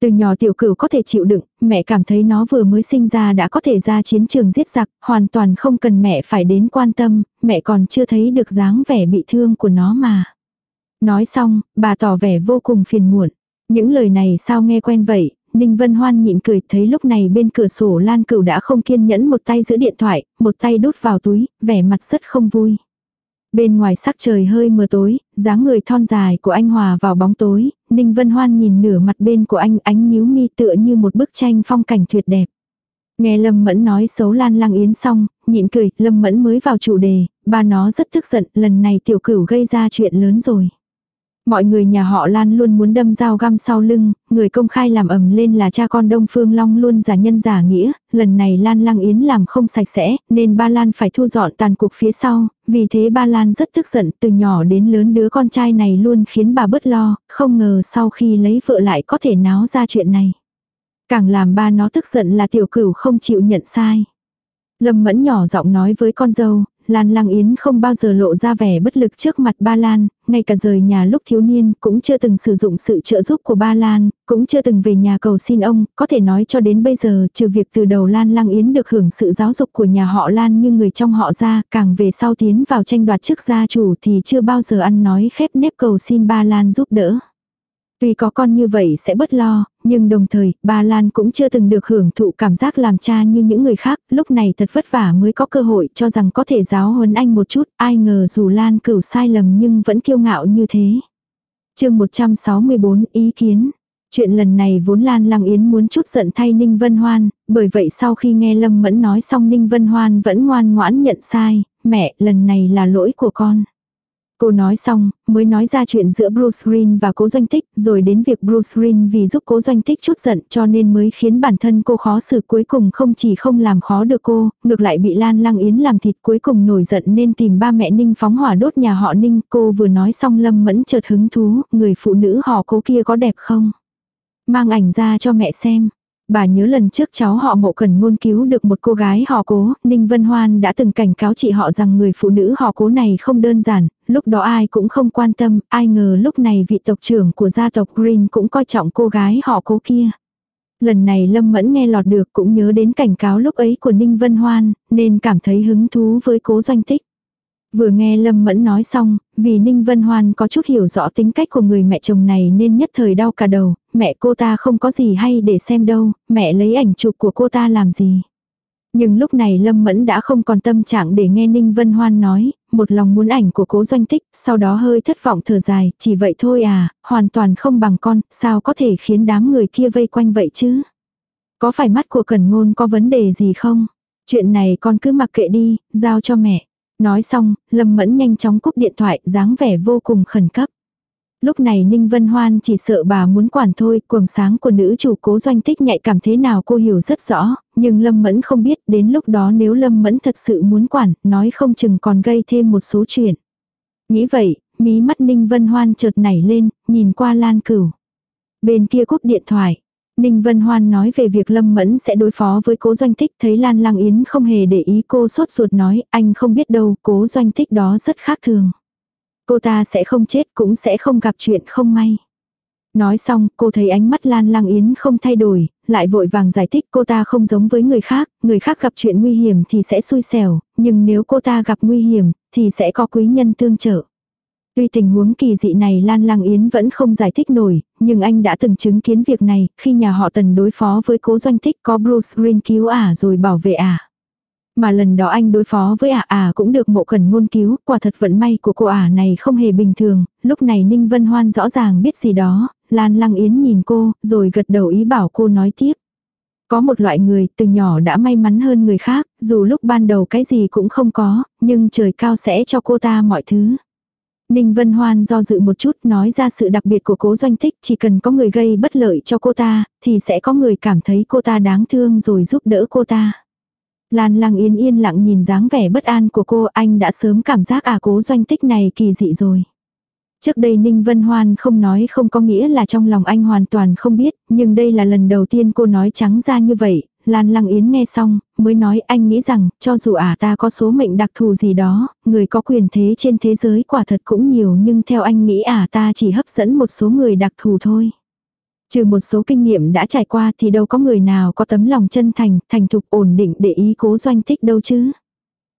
Từ nhỏ tiểu cửu có thể chịu đựng, mẹ cảm thấy nó vừa mới sinh ra đã có thể ra chiến trường giết giặc, hoàn toàn không cần mẹ phải đến quan tâm, mẹ còn chưa thấy được dáng vẻ bị thương của nó mà. Nói xong, bà tỏ vẻ vô cùng phiền muộn. Những lời này sao nghe quen vậy, Ninh Vân Hoan nhịn cười thấy lúc này bên cửa sổ Lan Cửu đã không kiên nhẫn một tay giữ điện thoại, một tay đút vào túi, vẻ mặt rất không vui. Bên ngoài sắc trời hơi mờ tối, dáng người thon dài của anh hòa vào bóng tối, Ninh Vân Hoan nhìn nửa mặt bên của anh ánh nhíu mi tựa như một bức tranh phong cảnh tuyệt đẹp. Nghe Lâm Mẫn nói xấu Lan Lăng Yến xong, nhịn cười, Lâm Mẫn mới vào chủ đề, ba nó rất tức giận, lần này tiểu cửu gây ra chuyện lớn rồi. Mọi người nhà họ Lan luôn muốn đâm dao găm sau lưng, người công khai làm ầm lên là cha con Đông Phương Long luôn giả nhân giả nghĩa, lần này Lan Lăng Yến làm không sạch sẽ, nên ba Lan phải thu dọn tàn cục phía sau, vì thế ba Lan rất tức giận, từ nhỏ đến lớn đứa con trai này luôn khiến bà bớt lo, không ngờ sau khi lấy vợ lại có thể náo ra chuyện này. Càng làm ba nó tức giận là tiểu cửu không chịu nhận sai. Lâm mẫn nhỏ giọng nói với con dâu, Lan Lăng Yến không bao giờ lộ ra vẻ bất lực trước mặt ba Lan, ngay cả rời nhà lúc thiếu niên cũng chưa từng sử dụng sự trợ giúp của ba Lan, cũng chưa từng về nhà cầu xin ông, có thể nói cho đến bây giờ trừ việc từ đầu Lan Lăng Yến được hưởng sự giáo dục của nhà họ Lan như người trong họ ra, càng về sau tiến vào tranh đoạt chức gia chủ thì chưa bao giờ ăn nói khép nếp cầu xin ba Lan giúp đỡ. Tuy có con như vậy sẽ bất lo, nhưng đồng thời, bà Lan cũng chưa từng được hưởng thụ cảm giác làm cha như những người khác, lúc này thật vất vả mới có cơ hội cho rằng có thể giáo huấn anh một chút, ai ngờ dù Lan cửu sai lầm nhưng vẫn kiêu ngạo như thế. chương 164 ý kiến. Chuyện lần này vốn Lan Lăng Yến muốn chút giận thay Ninh Vân Hoan, bởi vậy sau khi nghe Lâm Mẫn nói xong Ninh Vân Hoan vẫn ngoan ngoãn nhận sai, mẹ lần này là lỗi của con. Cô nói xong, mới nói ra chuyện giữa Bruce Green và cố doanh tích, rồi đến việc Bruce Green vì giúp cố doanh tích chút giận cho nên mới khiến bản thân cô khó xử cuối cùng không chỉ không làm khó được cô, ngược lại bị Lan Lăng Yến làm thịt cuối cùng nổi giận nên tìm ba mẹ Ninh phóng hỏa đốt nhà họ Ninh. Cô vừa nói xong Lâm Mẫn chợt hứng thú, người phụ nữ họ cố kia có đẹp không? Mang ảnh ra cho mẹ xem bà nhớ lần trước cháu họ mộ cần ngôn cứu được một cô gái họ cố, Ninh Vân Hoan đã từng cảnh cáo chị họ rằng người phụ nữ họ cố này không đơn giản, lúc đó ai cũng không quan tâm, ai ngờ lúc này vị tộc trưởng của gia tộc Green cũng coi trọng cô gái họ cố kia. Lần này Lâm Mẫn nghe lọt được cũng nhớ đến cảnh cáo lúc ấy của Ninh Vân Hoan, nên cảm thấy hứng thú với cố doanh tích. Vừa nghe Lâm Mẫn nói xong, vì Ninh Vân Hoan có chút hiểu rõ tính cách của người mẹ chồng này nên nhất thời đau cả đầu, mẹ cô ta không có gì hay để xem đâu, mẹ lấy ảnh chụp của cô ta làm gì. Nhưng lúc này Lâm Mẫn đã không còn tâm trạng để nghe Ninh Vân Hoan nói, một lòng muốn ảnh của cố doanh tích, sau đó hơi thất vọng thở dài, chỉ vậy thôi à, hoàn toàn không bằng con, sao có thể khiến đám người kia vây quanh vậy chứ? Có phải mắt của Cẩn Ngôn có vấn đề gì không? Chuyện này con cứ mặc kệ đi, giao cho mẹ. Nói xong, Lâm Mẫn nhanh chóng cúp điện thoại, dáng vẻ vô cùng khẩn cấp. Lúc này Ninh Vân Hoan chỉ sợ bà muốn quản thôi, cuồng sáng của nữ chủ cố doanh tích nhạy cảm thế nào cô hiểu rất rõ, nhưng Lâm Mẫn không biết đến lúc đó nếu Lâm Mẫn thật sự muốn quản, nói không chừng còn gây thêm một số chuyện. Nghĩ vậy, mí mắt Ninh Vân Hoan chợt nảy lên, nhìn qua Lan Cửu. Bên kia cúp điện thoại, Ninh Vân Hoan nói về việc Lâm Mẫn sẽ đối phó với cố doanh Thích thấy Lan Lang Yến không hề để ý cô sốt ruột nói anh không biết đâu cố doanh Thích đó rất khác thường. Cô ta sẽ không chết cũng sẽ không gặp chuyện không may. Nói xong, cô thấy ánh mắt Lan Lang Yến không thay đổi, lại vội vàng giải thích cô ta không giống với người khác, người khác gặp chuyện nguy hiểm thì sẽ xui xẻo, nhưng nếu cô ta gặp nguy hiểm, thì sẽ có quý nhân tương trợ. Tuy tình huống kỳ dị này Lan Lang Yến vẫn không giải thích nổi, nhưng anh đã từng chứng kiến việc này, khi nhà họ tần đối phó với cố doanh thích có Bruce Green cứu ả rồi bảo vệ ả. Mà lần đó anh đối phó với ả ả cũng được mộ cần ngôn cứu, quả thật vận may của cô ả này không hề bình thường, lúc này Ninh Vân Hoan rõ ràng biết gì đó, Lan Lăng Yến nhìn cô, rồi gật đầu ý bảo cô nói tiếp. Có một loại người từ nhỏ đã may mắn hơn người khác, dù lúc ban đầu cái gì cũng không có, nhưng trời cao sẽ cho cô ta mọi thứ. Ninh Vân Hoan do dự một chút nói ra sự đặc biệt của cố doanh Thích chỉ cần có người gây bất lợi cho cô ta, thì sẽ có người cảm thấy cô ta đáng thương rồi giúp đỡ cô ta. Lan lăng yên yên lặng nhìn dáng vẻ bất an của cô anh đã sớm cảm giác à cố doanh tích này kỳ dị rồi. Trước đây Ninh Vân Hoan không nói không có nghĩa là trong lòng anh hoàn toàn không biết, nhưng đây là lần đầu tiên cô nói trắng ra như vậy, Lan Lăng Yến nghe xong, mới nói anh nghĩ rằng, cho dù ả ta có số mệnh đặc thù gì đó, người có quyền thế trên thế giới quả thật cũng nhiều nhưng theo anh nghĩ ả ta chỉ hấp dẫn một số người đặc thù thôi. Trừ một số kinh nghiệm đã trải qua thì đâu có người nào có tấm lòng chân thành, thành thục ổn định để ý cố doanh tích đâu chứ.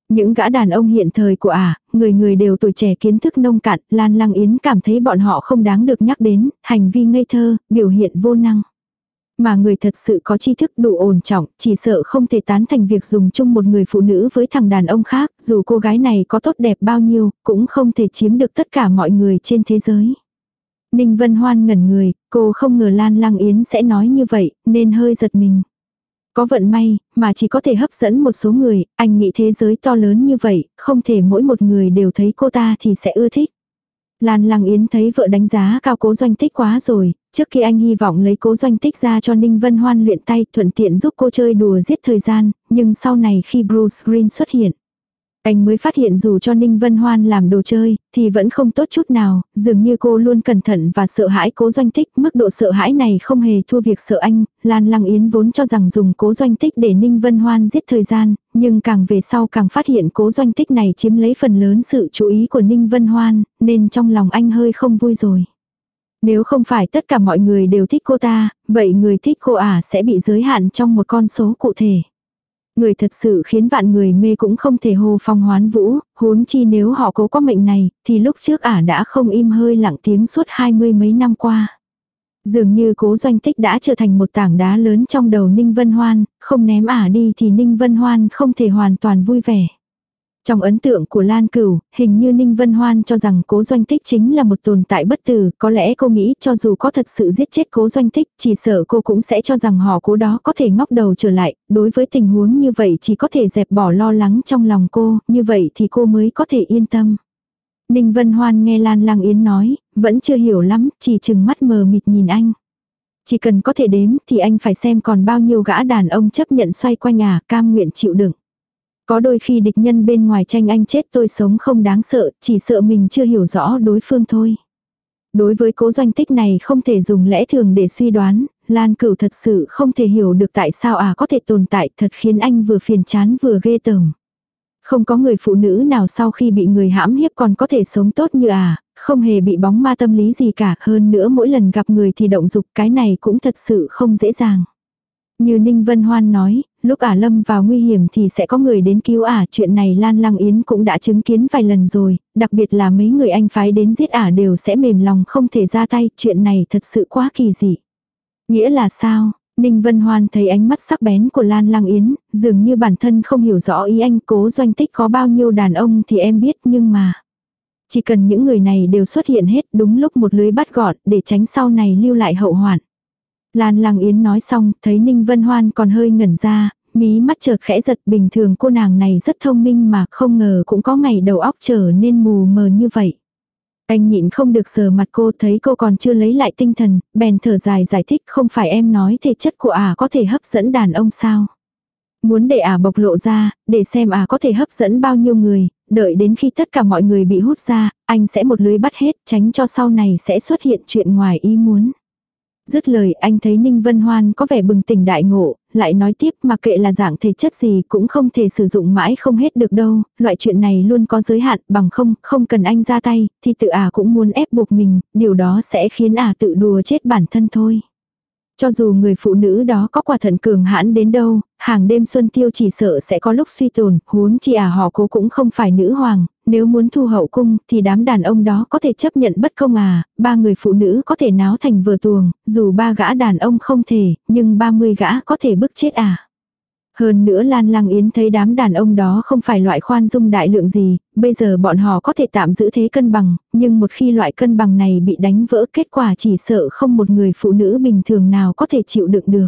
Những gã đàn ông hiện thời của ả, người người đều tuổi trẻ kiến thức nông cạn, Lan Lăng Yến cảm thấy bọn họ không đáng được nhắc đến, hành vi ngây thơ, biểu hiện vô năng. Mà người thật sự có tri thức đủ ổn trọng, chỉ sợ không thể tán thành việc dùng chung một người phụ nữ với thằng đàn ông khác, dù cô gái này có tốt đẹp bao nhiêu, cũng không thể chiếm được tất cả mọi người trên thế giới. Ninh Vân Hoan ngẩn người, cô không ngờ Lan Lăng Yến sẽ nói như vậy, nên hơi giật mình. Có vận may, mà chỉ có thể hấp dẫn một số người, anh nghĩ thế giới to lớn như vậy, không thể mỗi một người đều thấy cô ta thì sẽ ưa thích. Lan Lăng Yến thấy vợ đánh giá cao cố doanh tích quá rồi, trước khi anh hy vọng lấy cố doanh tích ra cho Ninh Vân Hoan luyện tay thuận tiện giúp cô chơi đùa giết thời gian, nhưng sau này khi Bruce Green xuất hiện, anh mới phát hiện dù cho Ninh Vân Hoan làm đồ chơi, thì vẫn không tốt chút nào, dường như cô luôn cẩn thận và sợ hãi cố doanh tích, mức độ sợ hãi này không hề thua việc sợ anh, Lan Lăng Yến vốn cho rằng dùng cố doanh tích để Ninh Vân Hoan giết thời gian, nhưng càng về sau càng phát hiện cố doanh tích này chiếm lấy phần lớn sự chú ý của Ninh Vân Hoan, nên trong lòng anh hơi không vui rồi. Nếu không phải tất cả mọi người đều thích cô ta, vậy người thích cô ả sẽ bị giới hạn trong một con số cụ thể. Người thật sự khiến vạn người mê cũng không thể hô phong hoán vũ, huống chi nếu họ cố có mệnh này, thì lúc trước ả đã không im hơi lặng tiếng suốt hai mươi mấy năm qua. Dường như cố doanh tích đã trở thành một tảng đá lớn trong đầu Ninh Vân Hoan, không ném ả đi thì Ninh Vân Hoan không thể hoàn toàn vui vẻ. Trong ấn tượng của Lan Cửu, hình như Ninh Vân Hoan cho rằng cố doanh tích chính là một tồn tại bất tử, có lẽ cô nghĩ cho dù có thật sự giết chết cố doanh tích, chỉ sợ cô cũng sẽ cho rằng họ cố đó có thể ngóc đầu trở lại, đối với tình huống như vậy chỉ có thể dẹp bỏ lo lắng trong lòng cô, như vậy thì cô mới có thể yên tâm. Ninh Vân Hoan nghe Lan Lang Yến nói, vẫn chưa hiểu lắm, chỉ chừng mắt mờ mịt nhìn anh. Chỉ cần có thể đếm thì anh phải xem còn bao nhiêu gã đàn ông chấp nhận xoay quanh à, cam nguyện chịu đựng. Có đôi khi địch nhân bên ngoài tranh anh chết tôi sống không đáng sợ, chỉ sợ mình chưa hiểu rõ đối phương thôi. Đối với cố doanh tích này không thể dùng lẽ thường để suy đoán, Lan Cửu thật sự không thể hiểu được tại sao à có thể tồn tại thật khiến anh vừa phiền chán vừa ghê tởm. Không có người phụ nữ nào sau khi bị người hãm hiếp còn có thể sống tốt như à, không hề bị bóng ma tâm lý gì cả, hơn nữa mỗi lần gặp người thì động dục cái này cũng thật sự không dễ dàng. Như Ninh Vân Hoan nói, lúc ả lâm vào nguy hiểm thì sẽ có người đến cứu ả, chuyện này Lan Lăng Yến cũng đã chứng kiến vài lần rồi, đặc biệt là mấy người anh phái đến giết ả đều sẽ mềm lòng không thể ra tay, chuyện này thật sự quá kỳ dị. Nghĩa là sao? Ninh Vân Hoan thấy ánh mắt sắc bén của Lan Lăng Yến, dường như bản thân không hiểu rõ ý anh cố doanh tích có bao nhiêu đàn ông thì em biết nhưng mà. Chỉ cần những người này đều xuất hiện hết đúng lúc một lưới bắt gọn để tránh sau này lưu lại hậu hoạn. Lan Lăng Yến nói xong, thấy Ninh Vân Hoan còn hơi ngẩn ra, mí mắt chợt khẽ giật bình thường cô nàng này rất thông minh mà không ngờ cũng có ngày đầu óc trở nên mù mờ như vậy. Anh nhịn không được sờ mặt cô thấy cô còn chưa lấy lại tinh thần, bèn thở dài giải thích không phải em nói thể chất của ả à có thể hấp dẫn đàn ông sao. Muốn để ả à bộc lộ ra, để xem ả à có thể hấp dẫn bao nhiêu người, đợi đến khi tất cả mọi người bị hút ra, anh sẽ một lưới bắt hết tránh cho sau này sẽ xuất hiện chuyện ngoài ý muốn. Dứt lời anh thấy Ninh Vân Hoan có vẻ bừng tỉnh đại ngộ, lại nói tiếp mà kệ là dạng thể chất gì cũng không thể sử dụng mãi không hết được đâu, loại chuyện này luôn có giới hạn, bằng không, không cần anh ra tay, thì tự ả cũng muốn ép buộc mình, điều đó sẽ khiến ả tự đùa chết bản thân thôi. Cho dù người phụ nữ đó có quả thận cường hãn đến đâu, hàng đêm xuân tiêu chỉ sợ sẽ có lúc suy tồn, huống chi à họ cố cũng không phải nữ hoàng, nếu muốn thu hậu cung thì đám đàn ông đó có thể chấp nhận bất công à, ba người phụ nữ có thể náo thành vừa tuồng, dù ba gã đàn ông không thể, nhưng ba mươi gã có thể bức chết à. Hơn nữa Lan Lăng Yến thấy đám đàn ông đó không phải loại khoan dung đại lượng gì, bây giờ bọn họ có thể tạm giữ thế cân bằng, nhưng một khi loại cân bằng này bị đánh vỡ kết quả chỉ sợ không một người phụ nữ bình thường nào có thể chịu đựng được.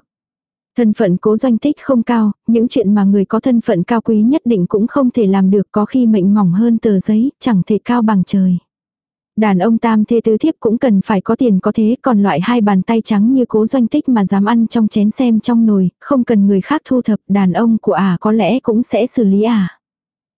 Thân phận cố doanh tích không cao, những chuyện mà người có thân phận cao quý nhất định cũng không thể làm được có khi mệnh mỏng hơn tờ giấy, chẳng thể cao bằng trời. Đàn ông tam thê tứ thiếp cũng cần phải có tiền có thế còn loại hai bàn tay trắng như cố doanh tích mà dám ăn trong chén xem trong nồi, không cần người khác thu thập đàn ông của ả à có lẽ cũng sẽ xử lý ả. À.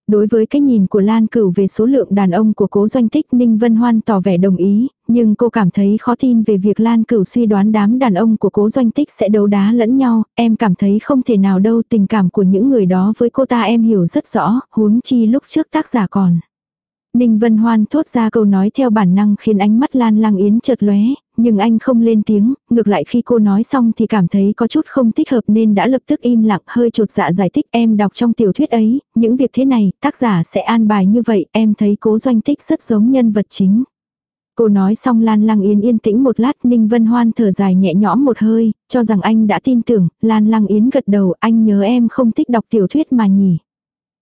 Đối với cái nhìn của Lan Cửu về số lượng đàn ông của cố doanh tích Ninh Vân Hoan tỏ vẻ đồng ý, nhưng cô cảm thấy khó tin về việc Lan Cửu suy đoán đám đàn ông của cố doanh tích sẽ đấu đá lẫn nhau, em cảm thấy không thể nào đâu tình cảm của những người đó với cô ta em hiểu rất rõ, huống chi lúc trước tác giả còn. Ninh Vân Hoan thốt ra câu nói theo bản năng khiến ánh mắt Lan Lang Yến chợt lóe, nhưng anh không lên tiếng, ngược lại khi cô nói xong thì cảm thấy có chút không thích hợp nên đã lập tức im lặng hơi trột dạ giải thích em đọc trong tiểu thuyết ấy, những việc thế này, tác giả sẽ an bài như vậy, em thấy cố doanh tích rất giống nhân vật chính. Cô nói xong Lan Lăng Yến yên tĩnh một lát Ninh Vân Hoan thở dài nhẹ nhõm một hơi, cho rằng anh đã tin tưởng, Lan Lăng Yến gật đầu anh nhớ em không thích đọc tiểu thuyết mà nhỉ.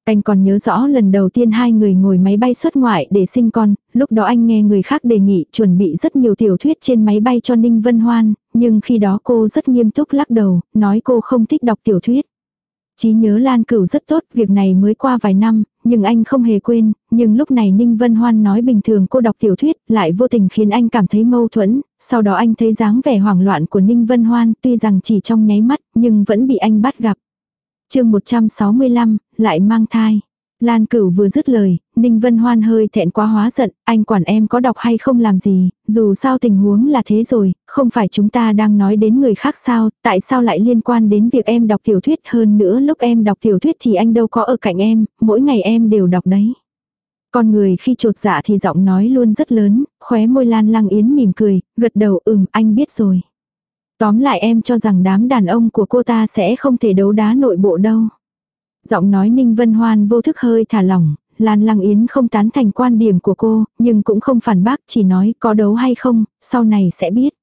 Anh còn nhớ rõ lần đầu tiên hai người ngồi máy bay xuất ngoại để sinh con, lúc đó anh nghe người khác đề nghị chuẩn bị rất nhiều tiểu thuyết trên máy bay cho Ninh Vân Hoan, nhưng khi đó cô rất nghiêm túc lắc đầu, nói cô không thích đọc tiểu thuyết. Chí nhớ Lan Cửu rất tốt, việc này mới qua vài năm, nhưng anh không hề quên, nhưng lúc này Ninh Vân Hoan nói bình thường cô đọc tiểu thuyết, lại vô tình khiến anh cảm thấy mâu thuẫn, sau đó anh thấy dáng vẻ hoảng loạn của Ninh Vân Hoan, tuy rằng chỉ trong nháy mắt, nhưng vẫn bị anh bắt gặp chương 165, lại mang thai. Lan Cửu vừa dứt lời, Ninh Vân Hoan hơi thẹn quá hóa giận, anh quản em có đọc hay không làm gì, dù sao tình huống là thế rồi, không phải chúng ta đang nói đến người khác sao, tại sao lại liên quan đến việc em đọc tiểu thuyết hơn nữa lúc em đọc tiểu thuyết thì anh đâu có ở cạnh em, mỗi ngày em đều đọc đấy. Con người khi trột dạ thì giọng nói luôn rất lớn, khóe môi Lan Lăng Yến mỉm cười, gật đầu ừm anh biết rồi. Tóm lại em cho rằng đám đàn ông của cô ta sẽ không thể đấu đá nội bộ đâu. Giọng nói Ninh Vân Hoan vô thức hơi thả lỏng, Lan Lăng Yến không tán thành quan điểm của cô, nhưng cũng không phản bác chỉ nói có đấu hay không, sau này sẽ biết.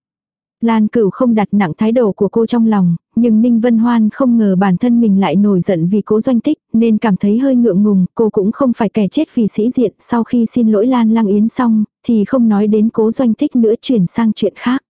Lan Cửu không đặt nặng thái độ của cô trong lòng, nhưng Ninh Vân Hoan không ngờ bản thân mình lại nổi giận vì cố doanh tích, nên cảm thấy hơi ngượng ngùng, cô cũng không phải kẻ chết vì sĩ diện, sau khi xin lỗi Lan Lăng Yến xong, thì không nói đến cố doanh tích nữa chuyển sang chuyện khác.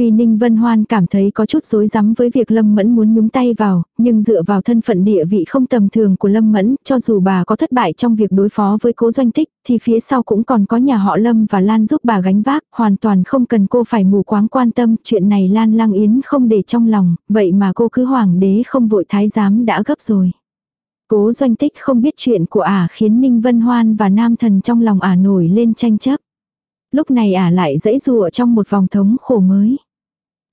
Tuy Ninh Vân Hoan cảm thấy có chút rối rắm với việc Lâm Mẫn muốn nhúng tay vào, nhưng dựa vào thân phận địa vị không tầm thường của Lâm Mẫn, cho dù bà có thất bại trong việc đối phó với cố doanh tích, thì phía sau cũng còn có nhà họ Lâm và Lan giúp bà gánh vác, hoàn toàn không cần cô phải mù quáng quan tâm, chuyện này Lan Lang Yến không để trong lòng, vậy mà cô cứ hoàng đế không vội thái giám đã gấp rồi. Cố doanh tích không biết chuyện của ả khiến Ninh Vân Hoan và Nam Thần trong lòng ả nổi lên tranh chấp. Lúc này ả lại dãy rùa trong một vòng thống khổ mới.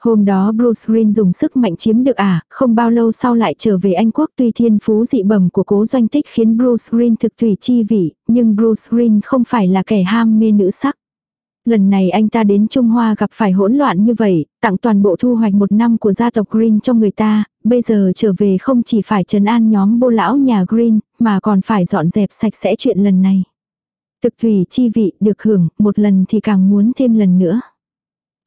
Hôm đó Bruce Green dùng sức mạnh chiếm được ả, à, không bao lâu sau lại trở về Anh Quốc tuy thiên phú dị bẩm của cố doanh tích khiến Bruce Green thực tùy chi vị, nhưng Bruce Green không phải là kẻ ham mê nữ sắc. Lần này anh ta đến Trung Hoa gặp phải hỗn loạn như vậy, tặng toàn bộ thu hoạch một năm của gia tộc Green cho người ta, bây giờ trở về không chỉ phải trấn an nhóm bô lão nhà Green, mà còn phải dọn dẹp sạch sẽ chuyện lần này. Thực thủy chi vị được hưởng, một lần thì càng muốn thêm lần nữa.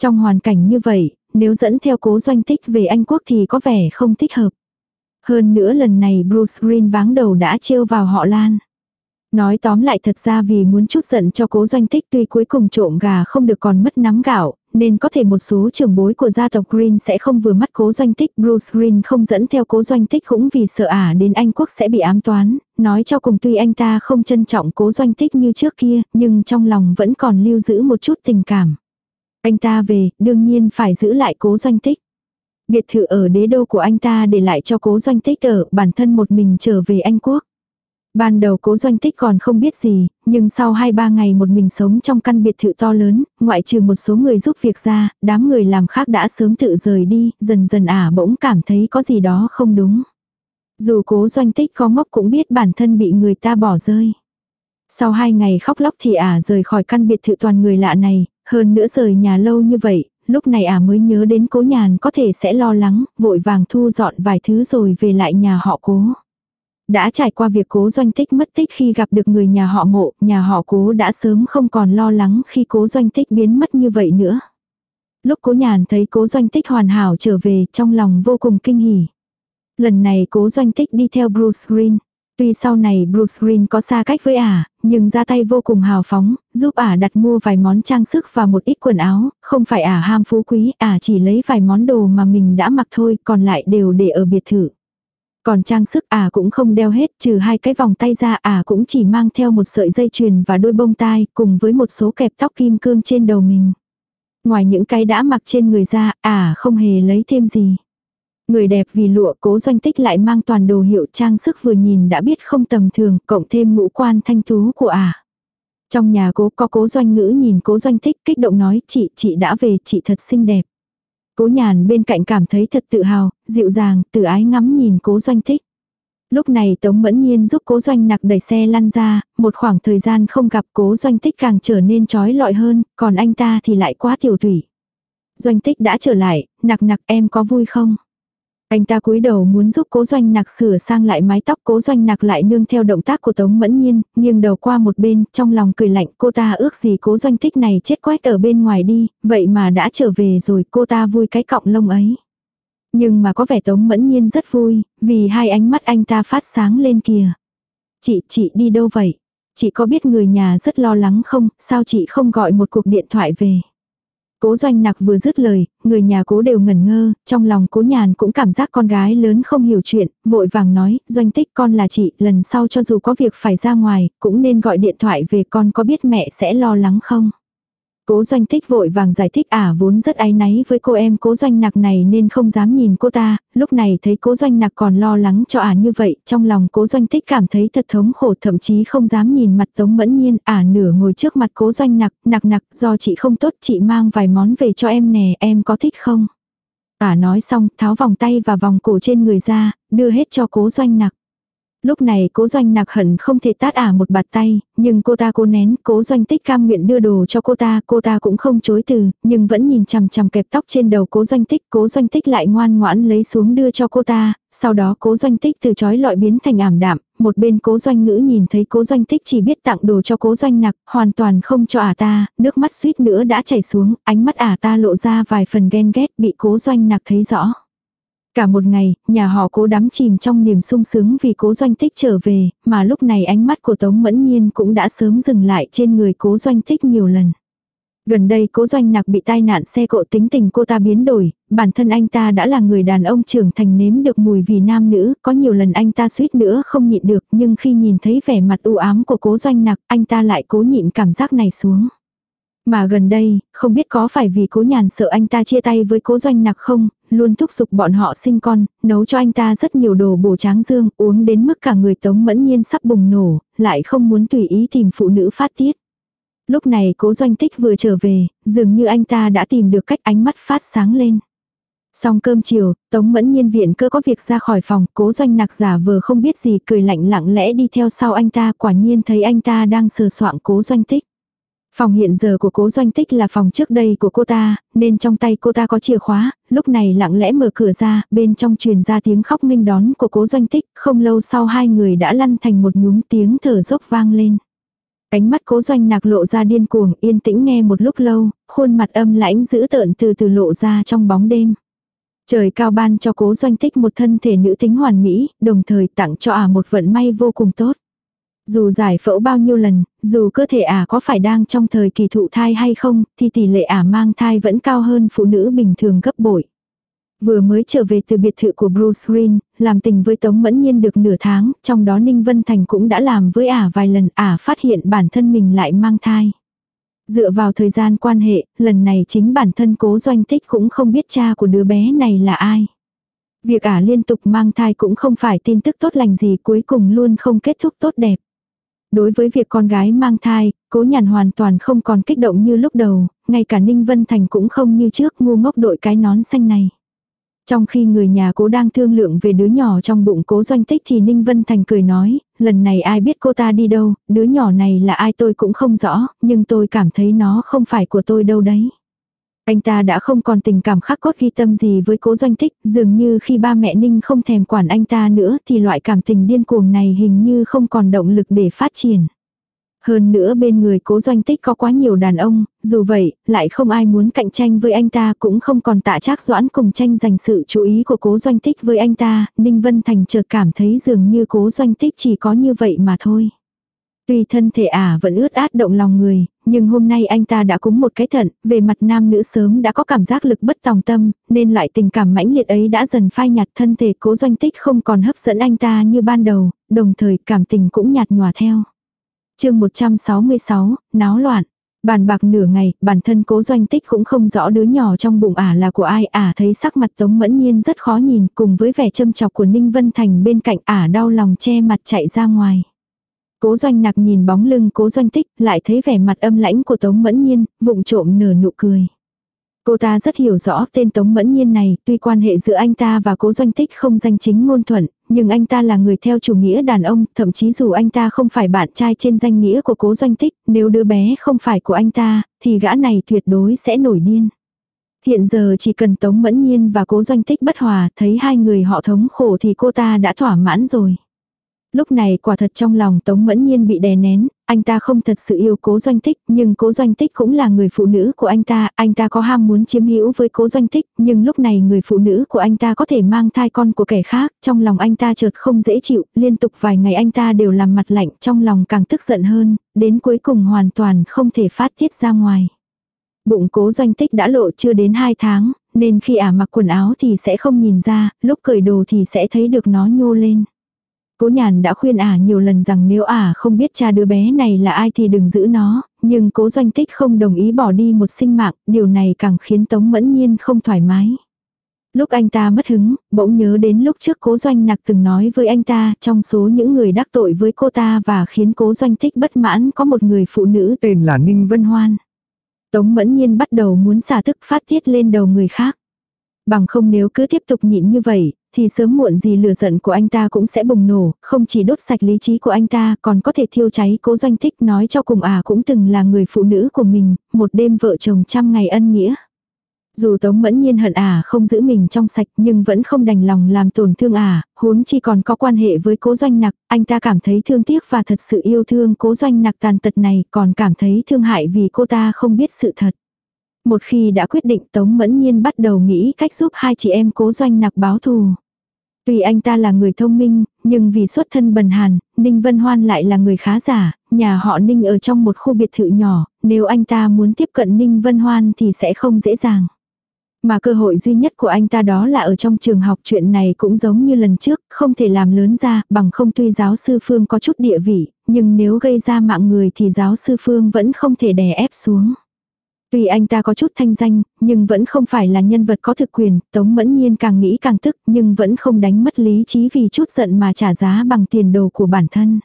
Trong hoàn cảnh như vậy, nếu dẫn theo cố doanh tích về Anh Quốc thì có vẻ không thích hợp. Hơn nữa lần này Bruce Green váng đầu đã trêu vào họ Lan. Nói tóm lại thật ra vì muốn chút giận cho cố doanh tích tuy cuối cùng trộm gà không được còn mất nắm gạo, nên có thể một số trưởng bối của gia tộc Green sẽ không vừa mắt cố doanh tích. Bruce Green không dẫn theo cố doanh tích cũng vì sợ ả đến Anh Quốc sẽ bị ám toán, nói cho cùng tuy anh ta không trân trọng cố doanh tích như trước kia, nhưng trong lòng vẫn còn lưu giữ một chút tình cảm. Anh ta về, đương nhiên phải giữ lại cố doanh tích. Biệt thự ở đế đô của anh ta để lại cho cố doanh tích ở bản thân một mình trở về Anh Quốc. Ban đầu cố doanh tích còn không biết gì, nhưng sau 2-3 ngày một mình sống trong căn biệt thự to lớn, ngoại trừ một số người giúp việc ra, đám người làm khác đã sớm tự rời đi, dần dần ả bỗng cảm thấy có gì đó không đúng. Dù cố doanh tích có ngốc cũng biết bản thân bị người ta bỏ rơi. Sau hai ngày khóc lóc thì ả rời khỏi căn biệt thự toàn người lạ này, hơn nữa rời nhà lâu như vậy, lúc này ả mới nhớ đến cố nhàn có thể sẽ lo lắng, vội vàng thu dọn vài thứ rồi về lại nhà họ cố. Đã trải qua việc cố doanh tích mất tích khi gặp được người nhà họ mộ, nhà họ cố đã sớm không còn lo lắng khi cố doanh tích biến mất như vậy nữa. Lúc cố nhàn thấy cố doanh tích hoàn hảo trở về trong lòng vô cùng kinh hỉ. Lần này cố doanh tích đi theo Bruce Green. Tuy sau này Bruce Green có xa cách với ả, nhưng ra tay vô cùng hào phóng, giúp ả đặt mua vài món trang sức và một ít quần áo, không phải ả ham phú quý, ả chỉ lấy vài món đồ mà mình đã mặc thôi, còn lại đều để ở biệt thự. Còn trang sức ả cũng không đeo hết, trừ hai cái vòng tay ra ả cũng chỉ mang theo một sợi dây chuyền và đôi bông tai, cùng với một số kẹp tóc kim cương trên đầu mình. Ngoài những cái đã mặc trên người ra, ả không hề lấy thêm gì. Người đẹp vì lụa cố doanh tích lại mang toàn đồ hiệu trang sức vừa nhìn đã biết không tầm thường, cộng thêm ngũ quan thanh tú của ả. Trong nhà cố có cố doanh ngữ nhìn cố doanh tích kích động nói chị, chị đã về, chị thật xinh đẹp. Cố nhàn bên cạnh cảm thấy thật tự hào, dịu dàng, tự ái ngắm nhìn cố doanh tích. Lúc này Tống Mẫn Nhiên giúp cố doanh nặc đẩy xe lăn ra, một khoảng thời gian không gặp cố doanh tích càng trở nên trói lọi hơn, còn anh ta thì lại quá tiểu thủy. Doanh tích đã trở lại, nặc nặc em có vui không? Anh ta cúi đầu muốn giúp cố doanh nạc sửa sang lại mái tóc cố doanh nạc lại nương theo động tác của Tống Mẫn Nhiên, nghiêng đầu qua một bên, trong lòng cười lạnh cô ta ước gì cố doanh thích này chết quách ở bên ngoài đi, vậy mà đã trở về rồi cô ta vui cái cọng lông ấy. Nhưng mà có vẻ Tống Mẫn Nhiên rất vui, vì hai ánh mắt anh ta phát sáng lên kìa. Chị, chị đi đâu vậy? Chị có biết người nhà rất lo lắng không, sao chị không gọi một cuộc điện thoại về? Cố doanh nặc vừa dứt lời, người nhà cố đều ngẩn ngơ, trong lòng cố nhàn cũng cảm giác con gái lớn không hiểu chuyện, vội vàng nói, doanh tích con là chị, lần sau cho dù có việc phải ra ngoài, cũng nên gọi điện thoại về con có biết mẹ sẽ lo lắng không? Cố doanh tích vội vàng giải thích ả à, vốn rất áy náy với cô em cố doanh nặc này nên không dám nhìn cô ta, lúc này thấy cố doanh nặc còn lo lắng cho ả à như vậy, trong lòng cố doanh tích cảm thấy thật thống khổ thậm chí không dám nhìn mặt tống mẫn nhiên, ả à, nửa ngồi trước mặt cố doanh nặc, nặc nặc do chị không tốt chị mang vài món về cho em nè, em có thích không? Ả nói xong tháo vòng tay và vòng cổ trên người ra, đưa hết cho cố doanh nặc. Lúc này cố doanh nặc hận không thể tát ả một bạt tay, nhưng cô ta cố nén, cố doanh tích cam nguyện đưa đồ cho cô ta, cô ta cũng không chối từ, nhưng vẫn nhìn chằm chằm kẹp tóc trên đầu cố doanh tích, cố doanh tích lại ngoan ngoãn lấy xuống đưa cho cô ta, sau đó cố doanh tích từ chói lọi biến thành ảm đạm, một bên cố doanh ngữ nhìn thấy cố doanh tích chỉ biết tặng đồ cho cố doanh nặc, hoàn toàn không cho ả ta, nước mắt suýt nữa đã chảy xuống, ánh mắt ả ta lộ ra vài phần ghen ghét bị cố doanh nặc thấy rõ. Cả một ngày, nhà họ cố đắm chìm trong niềm sung sướng vì cố doanh tích trở về, mà lúc này ánh mắt của Tống Mẫn Nhiên cũng đã sớm dừng lại trên người cố doanh tích nhiều lần. Gần đây cố doanh nặc bị tai nạn xe cộ tính tình cô ta biến đổi, bản thân anh ta đã là người đàn ông trưởng thành nếm được mùi vì nam nữ, có nhiều lần anh ta suýt nữa không nhịn được nhưng khi nhìn thấy vẻ mặt u ám của cố doanh nặc anh ta lại cố nhịn cảm giác này xuống. Mà gần đây, không biết có phải vì cố nhàn sợ anh ta chia tay với cố doanh nặc không, luôn thúc giục bọn họ sinh con, nấu cho anh ta rất nhiều đồ bổ tráng dương, uống đến mức cả người tống mẫn nhiên sắp bùng nổ, lại không muốn tùy ý tìm phụ nữ phát tiết. Lúc này cố doanh tích vừa trở về, dường như anh ta đã tìm được cách ánh mắt phát sáng lên. Xong cơm chiều, Tống Mẫn Nhiên viện cơ có việc ra khỏi phòng, cố doanh nặc giả vừa không biết gì cười lạnh lặng lẽ đi theo sau anh ta quả nhiên thấy anh ta đang sờ soạng cố doanh tích. Phòng hiện giờ của cố doanh tích là phòng trước đây của cô ta, nên trong tay cô ta có chìa khóa, lúc này lặng lẽ mở cửa ra, bên trong truyền ra tiếng khóc minh đón của cố doanh tích, không lâu sau hai người đã lăn thành một nhúm tiếng thở dốc vang lên. Cánh mắt cố doanh nạc lộ ra điên cuồng, yên tĩnh nghe một lúc lâu, khuôn mặt âm lãnh dữ tợn từ từ lộ ra trong bóng đêm. Trời cao ban cho cố doanh tích một thân thể nữ tính hoàn mỹ, đồng thời tặng cho ả một vận may vô cùng tốt. Dù giải phẫu bao nhiêu lần, dù cơ thể ả có phải đang trong thời kỳ thụ thai hay không, thì tỷ lệ ả mang thai vẫn cao hơn phụ nữ bình thường gấp bội. Vừa mới trở về từ biệt thự của Bruce Green, làm tình với Tống Mẫn Nhiên được nửa tháng, trong đó Ninh Vân Thành cũng đã làm với ả vài lần, ả phát hiện bản thân mình lại mang thai. Dựa vào thời gian quan hệ, lần này chính bản thân cố doanh tích cũng không biết cha của đứa bé này là ai. Việc ả liên tục mang thai cũng không phải tin tức tốt lành gì cuối cùng luôn không kết thúc tốt đẹp. Đối với việc con gái mang thai, cố nhàn hoàn toàn không còn kích động như lúc đầu, ngay cả Ninh Vân Thành cũng không như trước ngu ngốc đội cái nón xanh này. Trong khi người nhà cố đang thương lượng về đứa nhỏ trong bụng cố doanh tích thì Ninh Vân Thành cười nói, lần này ai biết cô ta đi đâu, đứa nhỏ này là ai tôi cũng không rõ, nhưng tôi cảm thấy nó không phải của tôi đâu đấy. Anh ta đã không còn tình cảm khắc cốt ghi tâm gì với cố doanh tích, dường như khi ba mẹ Ninh không thèm quản anh ta nữa thì loại cảm tình điên cuồng này hình như không còn động lực để phát triển. Hơn nữa bên người cố doanh tích có quá nhiều đàn ông, dù vậy, lại không ai muốn cạnh tranh với anh ta cũng không còn tạ trác doãn cùng tranh giành sự chú ý của cố doanh tích với anh ta, Ninh Vân Thành chợt cảm thấy dường như cố doanh tích chỉ có như vậy mà thôi. Tuy thân thể ả vẫn ướt át động lòng người, nhưng hôm nay anh ta đã cúng một cái thận, về mặt nam nữ sớm đã có cảm giác lực bất tòng tâm, nên loại tình cảm mãnh liệt ấy đã dần phai nhạt thân thể cố doanh tích không còn hấp dẫn anh ta như ban đầu, đồng thời cảm tình cũng nhạt nhòa theo chương 166, náo loạn. Bàn bạc nửa ngày, bản thân cố doanh tích cũng không rõ đứa nhỏ trong bụng ả là của ai. Ả thấy sắc mặt Tống Mẫn Nhiên rất khó nhìn cùng với vẻ châm chọc của Ninh Vân Thành bên cạnh ả đau lòng che mặt chạy ra ngoài. Cố doanh nặc nhìn bóng lưng cố doanh tích, lại thấy vẻ mặt âm lãnh của Tống Mẫn Nhiên, vụng trộm nở nụ cười. Cô ta rất hiểu rõ tên Tống Mẫn Nhiên này, tuy quan hệ giữa anh ta và cố doanh tích không danh chính ngôn thuận, nhưng anh ta là người theo chủ nghĩa đàn ông, thậm chí dù anh ta không phải bạn trai trên danh nghĩa của cố doanh tích, nếu đứa bé không phải của anh ta, thì gã này tuyệt đối sẽ nổi điên. Hiện giờ chỉ cần Tống Mẫn Nhiên và cố doanh tích bất hòa, thấy hai người họ thống khổ thì cô ta đã thỏa mãn rồi. Lúc này quả thật trong lòng Tống Mẫn Nhiên bị đè nén, anh ta không thật sự yêu cố doanh tích, nhưng cố doanh tích cũng là người phụ nữ của anh ta, anh ta có ham muốn chiếm hữu với cố doanh tích, nhưng lúc này người phụ nữ của anh ta có thể mang thai con của kẻ khác, trong lòng anh ta chợt không dễ chịu, liên tục vài ngày anh ta đều làm mặt lạnh, trong lòng càng tức giận hơn, đến cuối cùng hoàn toàn không thể phát tiết ra ngoài. Bụng cố doanh tích đã lộ chưa đến 2 tháng, nên khi ả mặc quần áo thì sẽ không nhìn ra, lúc cởi đồ thì sẽ thấy được nó nhô lên. Cố nhàn đã khuyên ả nhiều lần rằng nếu ả không biết cha đứa bé này là ai thì đừng giữ nó, nhưng cố doanh tích không đồng ý bỏ đi một sinh mạng, điều này càng khiến Tống Mẫn Nhiên không thoải mái. Lúc anh ta mất hứng, bỗng nhớ đến lúc trước cố doanh nặc từng nói với anh ta trong số những người đắc tội với cô ta và khiến cố doanh tích bất mãn có một người phụ nữ tên là Ninh Vân Hoan. Tống Mẫn Nhiên bắt đầu muốn xả thức phát tiết lên đầu người khác. Bằng không nếu cứ tiếp tục nhịn như vậy, thì sớm muộn gì lửa giận của anh ta cũng sẽ bùng nổ, không chỉ đốt sạch lý trí của anh ta còn có thể thiêu cháy cố doanh thích nói cho cùng à cũng từng là người phụ nữ của mình, một đêm vợ chồng trăm ngày ân nghĩa. Dù Tống Mẫn Nhiên hận à không giữ mình trong sạch nhưng vẫn không đành lòng làm tổn thương à. huống chi còn có quan hệ với cố doanh nặc, anh ta cảm thấy thương tiếc và thật sự yêu thương cố doanh nặc tàn tật này còn cảm thấy thương hại vì cô ta không biết sự thật. Một khi đã quyết định Tống Mẫn Nhiên bắt đầu nghĩ cách giúp hai chị em cố doanh nặc báo thù. Tuy anh ta là người thông minh, nhưng vì xuất thân bần hàn, Ninh Vân Hoan lại là người khá giả, nhà họ Ninh ở trong một khu biệt thự nhỏ, nếu anh ta muốn tiếp cận Ninh Vân Hoan thì sẽ không dễ dàng. Mà cơ hội duy nhất của anh ta đó là ở trong trường học chuyện này cũng giống như lần trước, không thể làm lớn ra, bằng không tuy giáo sư Phương có chút địa vị, nhưng nếu gây ra mạng người thì giáo sư Phương vẫn không thể đè ép xuống. Tuy anh ta có chút thanh danh, nhưng vẫn không phải là nhân vật có thực quyền, Tống Mẫn Nhiên càng nghĩ càng tức nhưng vẫn không đánh mất lý trí vì chút giận mà trả giá bằng tiền đồ của bản thân.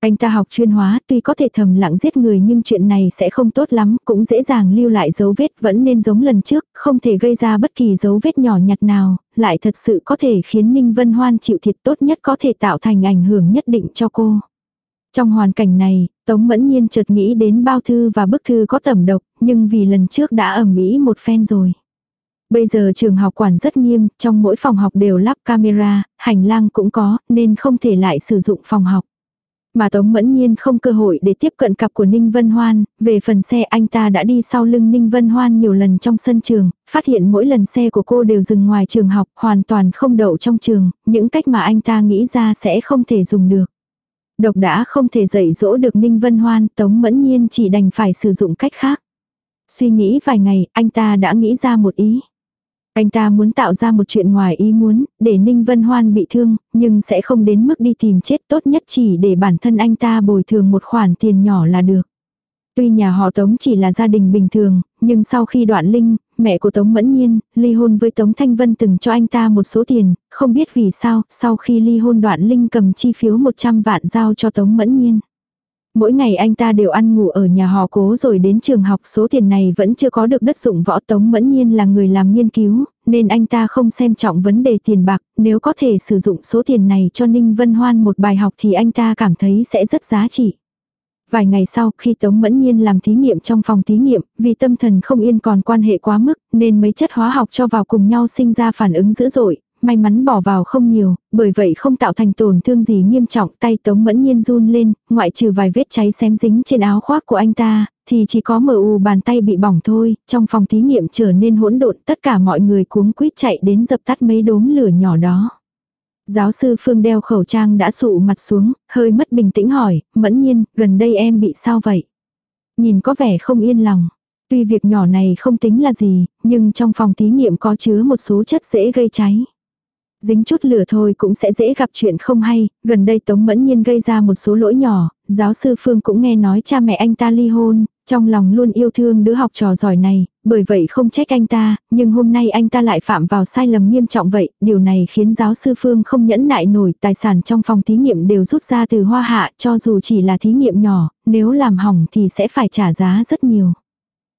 Anh ta học chuyên hóa tuy có thể thầm lặng giết người nhưng chuyện này sẽ không tốt lắm, cũng dễ dàng lưu lại dấu vết vẫn nên giống lần trước, không thể gây ra bất kỳ dấu vết nhỏ nhặt nào, lại thật sự có thể khiến Ninh Vân Hoan chịu thiệt tốt nhất có thể tạo thành ảnh hưởng nhất định cho cô. Trong hoàn cảnh này, Tống Mẫn Nhiên chợt nghĩ đến bao thư và bức thư có tẩm độc, nhưng vì lần trước đã ẩm ý một phen rồi. Bây giờ trường học quản rất nghiêm, trong mỗi phòng học đều lắp camera, hành lang cũng có, nên không thể lại sử dụng phòng học. Mà Tống Mẫn Nhiên không cơ hội để tiếp cận cặp của Ninh Vân Hoan, về phần xe anh ta đã đi sau lưng Ninh Vân Hoan nhiều lần trong sân trường, phát hiện mỗi lần xe của cô đều dừng ngoài trường học, hoàn toàn không đậu trong trường, những cách mà anh ta nghĩ ra sẽ không thể dùng được. Độc đã không thể dạy dỗ được Ninh Vân Hoan, Tống Mẫn Nhiên chỉ đành phải sử dụng cách khác. Suy nghĩ vài ngày, anh ta đã nghĩ ra một ý. Anh ta muốn tạo ra một chuyện ngoài ý muốn, để Ninh Vân Hoan bị thương, nhưng sẽ không đến mức đi tìm chết tốt nhất chỉ để bản thân anh ta bồi thường một khoản tiền nhỏ là được. Tuy nhà họ Tống chỉ là gia đình bình thường, nhưng sau khi đoạn linh, mẹ của Tống Mẫn Nhiên, ly hôn với Tống Thanh Vân từng cho anh ta một số tiền, không biết vì sao, sau khi ly hôn đoạn linh cầm chi phiếu 100 vạn giao cho Tống Mẫn Nhiên. Mỗi ngày anh ta đều ăn ngủ ở nhà họ cố rồi đến trường học số tiền này vẫn chưa có được đất dụng võ Tống Mẫn Nhiên là người làm nghiên cứu, nên anh ta không xem trọng vấn đề tiền bạc, nếu có thể sử dụng số tiền này cho Ninh Vân Hoan một bài học thì anh ta cảm thấy sẽ rất giá trị. Vài ngày sau khi Tống Mẫn Nhiên làm thí nghiệm trong phòng thí nghiệm, vì tâm thần không yên còn quan hệ quá mức, nên mấy chất hóa học cho vào cùng nhau sinh ra phản ứng dữ dội, may mắn bỏ vào không nhiều, bởi vậy không tạo thành tổn thương gì nghiêm trọng. Tay Tống Mẫn Nhiên run lên, ngoại trừ vài vết cháy xém dính trên áo khoác của anh ta, thì chỉ có mờ u bàn tay bị bỏng thôi. Trong phòng thí nghiệm trở nên hỗn độn, tất cả mọi người cuống quýt chạy đến dập tắt mấy đốm lửa nhỏ đó. Giáo sư Phương đeo khẩu trang đã sụ mặt xuống, hơi mất bình tĩnh hỏi, Mẫn Nhiên, gần đây em bị sao vậy? Nhìn có vẻ không yên lòng. Tuy việc nhỏ này không tính là gì, nhưng trong phòng thí nghiệm có chứa một số chất dễ gây cháy. Dính chút lửa thôi cũng sẽ dễ gặp chuyện không hay, gần đây Tống Mẫn Nhiên gây ra một số lỗi nhỏ, giáo sư Phương cũng nghe nói cha mẹ anh ta ly hôn, trong lòng luôn yêu thương đứa học trò giỏi này, bởi vậy không trách anh ta, nhưng hôm nay anh ta lại phạm vào sai lầm nghiêm trọng vậy, điều này khiến giáo sư Phương không nhẫn nại nổi, tài sản trong phòng thí nghiệm đều rút ra từ hoa hạ, cho dù chỉ là thí nghiệm nhỏ, nếu làm hỏng thì sẽ phải trả giá rất nhiều.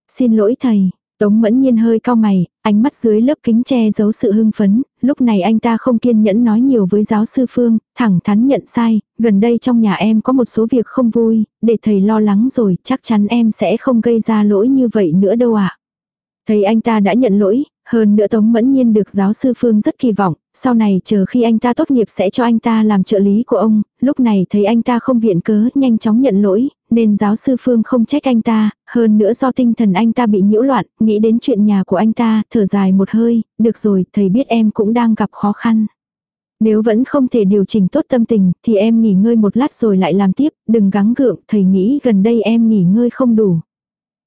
Xin lỗi thầy, Tống mẫn nhiên hơi cao mày, ánh mắt dưới lớp kính che giấu sự hưng phấn, lúc này anh ta không kiên nhẫn nói nhiều với giáo sư Phương, thẳng thắn nhận sai, gần đây trong nhà em có một số việc không vui, để thầy lo lắng rồi, chắc chắn em sẽ không gây ra lỗi như vậy nữa đâu ạ. À. Thấy anh ta đã nhận lỗi, hơn nữa Tống Mẫn Nhiên được giáo sư Phương rất kỳ vọng, sau này chờ khi anh ta tốt nghiệp sẽ cho anh ta làm trợ lý của ông, lúc này thấy anh ta không viện cớ nhanh chóng nhận lỗi, nên giáo sư Phương không trách anh ta, hơn nữa do tinh thần anh ta bị nhiễu loạn, nghĩ đến chuyện nhà của anh ta, thở dài một hơi, được rồi, thầy biết em cũng đang gặp khó khăn. Nếu vẫn không thể điều chỉnh tốt tâm tình, thì em nghỉ ngơi một lát rồi lại làm tiếp, đừng gắng gượng, thầy nghĩ gần đây em nghỉ ngơi không đủ.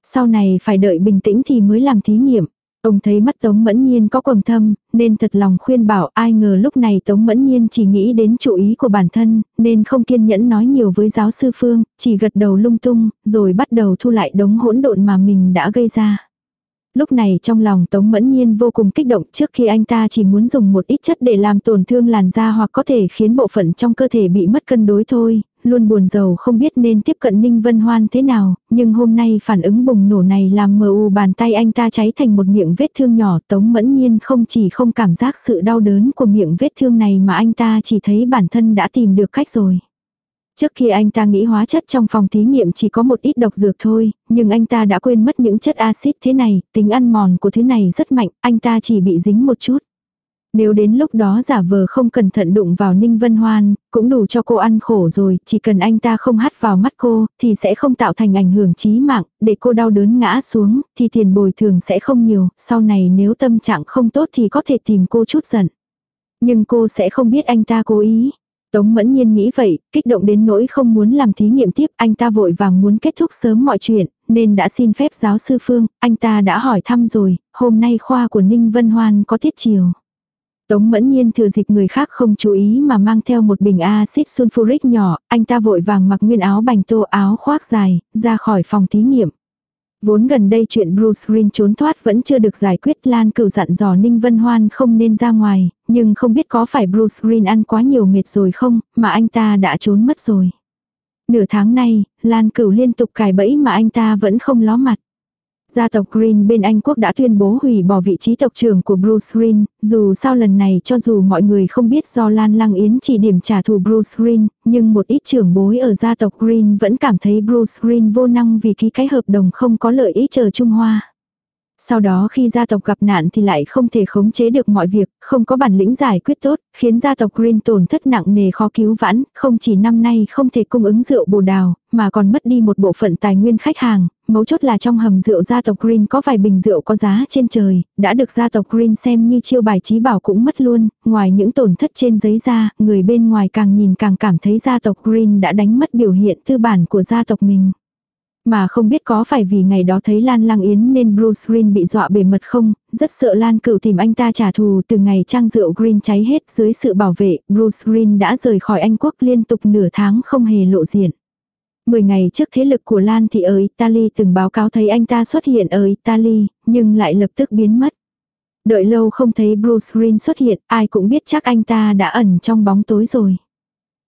Sau này phải đợi bình tĩnh thì mới làm thí nghiệm. Ông thấy mắt Tống Mẫn Nhiên có quầng thâm, nên thật lòng khuyên bảo ai ngờ lúc này Tống Mẫn Nhiên chỉ nghĩ đến chủ ý của bản thân, nên không kiên nhẫn nói nhiều với giáo sư Phương, chỉ gật đầu lung tung, rồi bắt đầu thu lại đống hỗn độn mà mình đã gây ra. Lúc này trong lòng Tống Mẫn Nhiên vô cùng kích động trước khi anh ta chỉ muốn dùng một ít chất để làm tổn thương làn da hoặc có thể khiến bộ phận trong cơ thể bị mất cân đối thôi, luôn buồn giàu không biết nên tiếp cận Ninh Vân Hoan thế nào, nhưng hôm nay phản ứng bùng nổ này làm mờ u bàn tay anh ta cháy thành một miệng vết thương nhỏ Tống Mẫn Nhiên không chỉ không cảm giác sự đau đớn của miệng vết thương này mà anh ta chỉ thấy bản thân đã tìm được cách rồi. Trước khi anh ta nghĩ hóa chất trong phòng thí nghiệm chỉ có một ít độc dược thôi, nhưng anh ta đã quên mất những chất axit thế này, tính ăn mòn của thứ này rất mạnh, anh ta chỉ bị dính một chút. Nếu đến lúc đó giả vờ không cẩn thận đụng vào Ninh Vân Hoan, cũng đủ cho cô ăn khổ rồi, chỉ cần anh ta không hắt vào mắt cô, thì sẽ không tạo thành ảnh hưởng chí mạng, để cô đau đớn ngã xuống, thì tiền bồi thường sẽ không nhiều, sau này nếu tâm trạng không tốt thì có thể tìm cô chút giận. Nhưng cô sẽ không biết anh ta cố ý. Tống mẫn nhiên nghĩ vậy, kích động đến nỗi không muốn làm thí nghiệm tiếp, anh ta vội vàng muốn kết thúc sớm mọi chuyện, nên đã xin phép giáo sư Phương, anh ta đã hỏi thăm rồi, hôm nay khoa của Ninh Vân Hoan có tiết chiều. Tống mẫn nhiên thừa dịp người khác không chú ý mà mang theo một bình axit sulfuric nhỏ, anh ta vội vàng mặc nguyên áo bành tô áo khoác dài, ra khỏi phòng thí nghiệm. Vốn gần đây chuyện Bruce Green trốn thoát vẫn chưa được giải quyết Lan cửu dặn dò Ninh Vân Hoan không nên ra ngoài, nhưng không biết có phải Bruce Green ăn quá nhiều mệt rồi không, mà anh ta đã trốn mất rồi. Nửa tháng nay, Lan Cửu liên tục cài bẫy mà anh ta vẫn không ló mặt. Gia tộc Green bên Anh Quốc đã tuyên bố hủy bỏ vị trí tộc trưởng của Bruce Green, dù sao lần này cho dù mọi người không biết do Lan Lăng Yến chỉ điểm trả thù Bruce Green, nhưng một ít trưởng bối ở gia tộc Green vẫn cảm thấy Bruce Green vô năng vì ký cái hợp đồng không có lợi ích chờ Trung Hoa. Sau đó khi gia tộc gặp nạn thì lại không thể khống chế được mọi việc, không có bản lĩnh giải quyết tốt, khiến gia tộc Green tổn thất nặng nề khó cứu vãn, không chỉ năm nay không thể cung ứng rượu bồ đào, mà còn mất đi một bộ phận tài nguyên khách hàng, mấu chốt là trong hầm rượu gia tộc Green có vài bình rượu có giá trên trời, đã được gia tộc Green xem như chiêu bài trí bảo cũng mất luôn, ngoài những tổn thất trên giấy ra, người bên ngoài càng nhìn càng cảm thấy gia tộc Green đã đánh mất biểu hiện tư bản của gia tộc mình. Mà không biết có phải vì ngày đó thấy Lan Lăng Yến nên Bruce Green bị dọa bề mật không, rất sợ Lan cựu tìm anh ta trả thù từ ngày trang rượu Green cháy hết dưới sự bảo vệ, Bruce Green đã rời khỏi Anh Quốc liên tục nửa tháng không hề lộ diện. Mười ngày trước thế lực của Lan thì ở Italy từng báo cáo thấy anh ta xuất hiện ở Italy, nhưng lại lập tức biến mất. Đợi lâu không thấy Bruce Green xuất hiện, ai cũng biết chắc anh ta đã ẩn trong bóng tối rồi.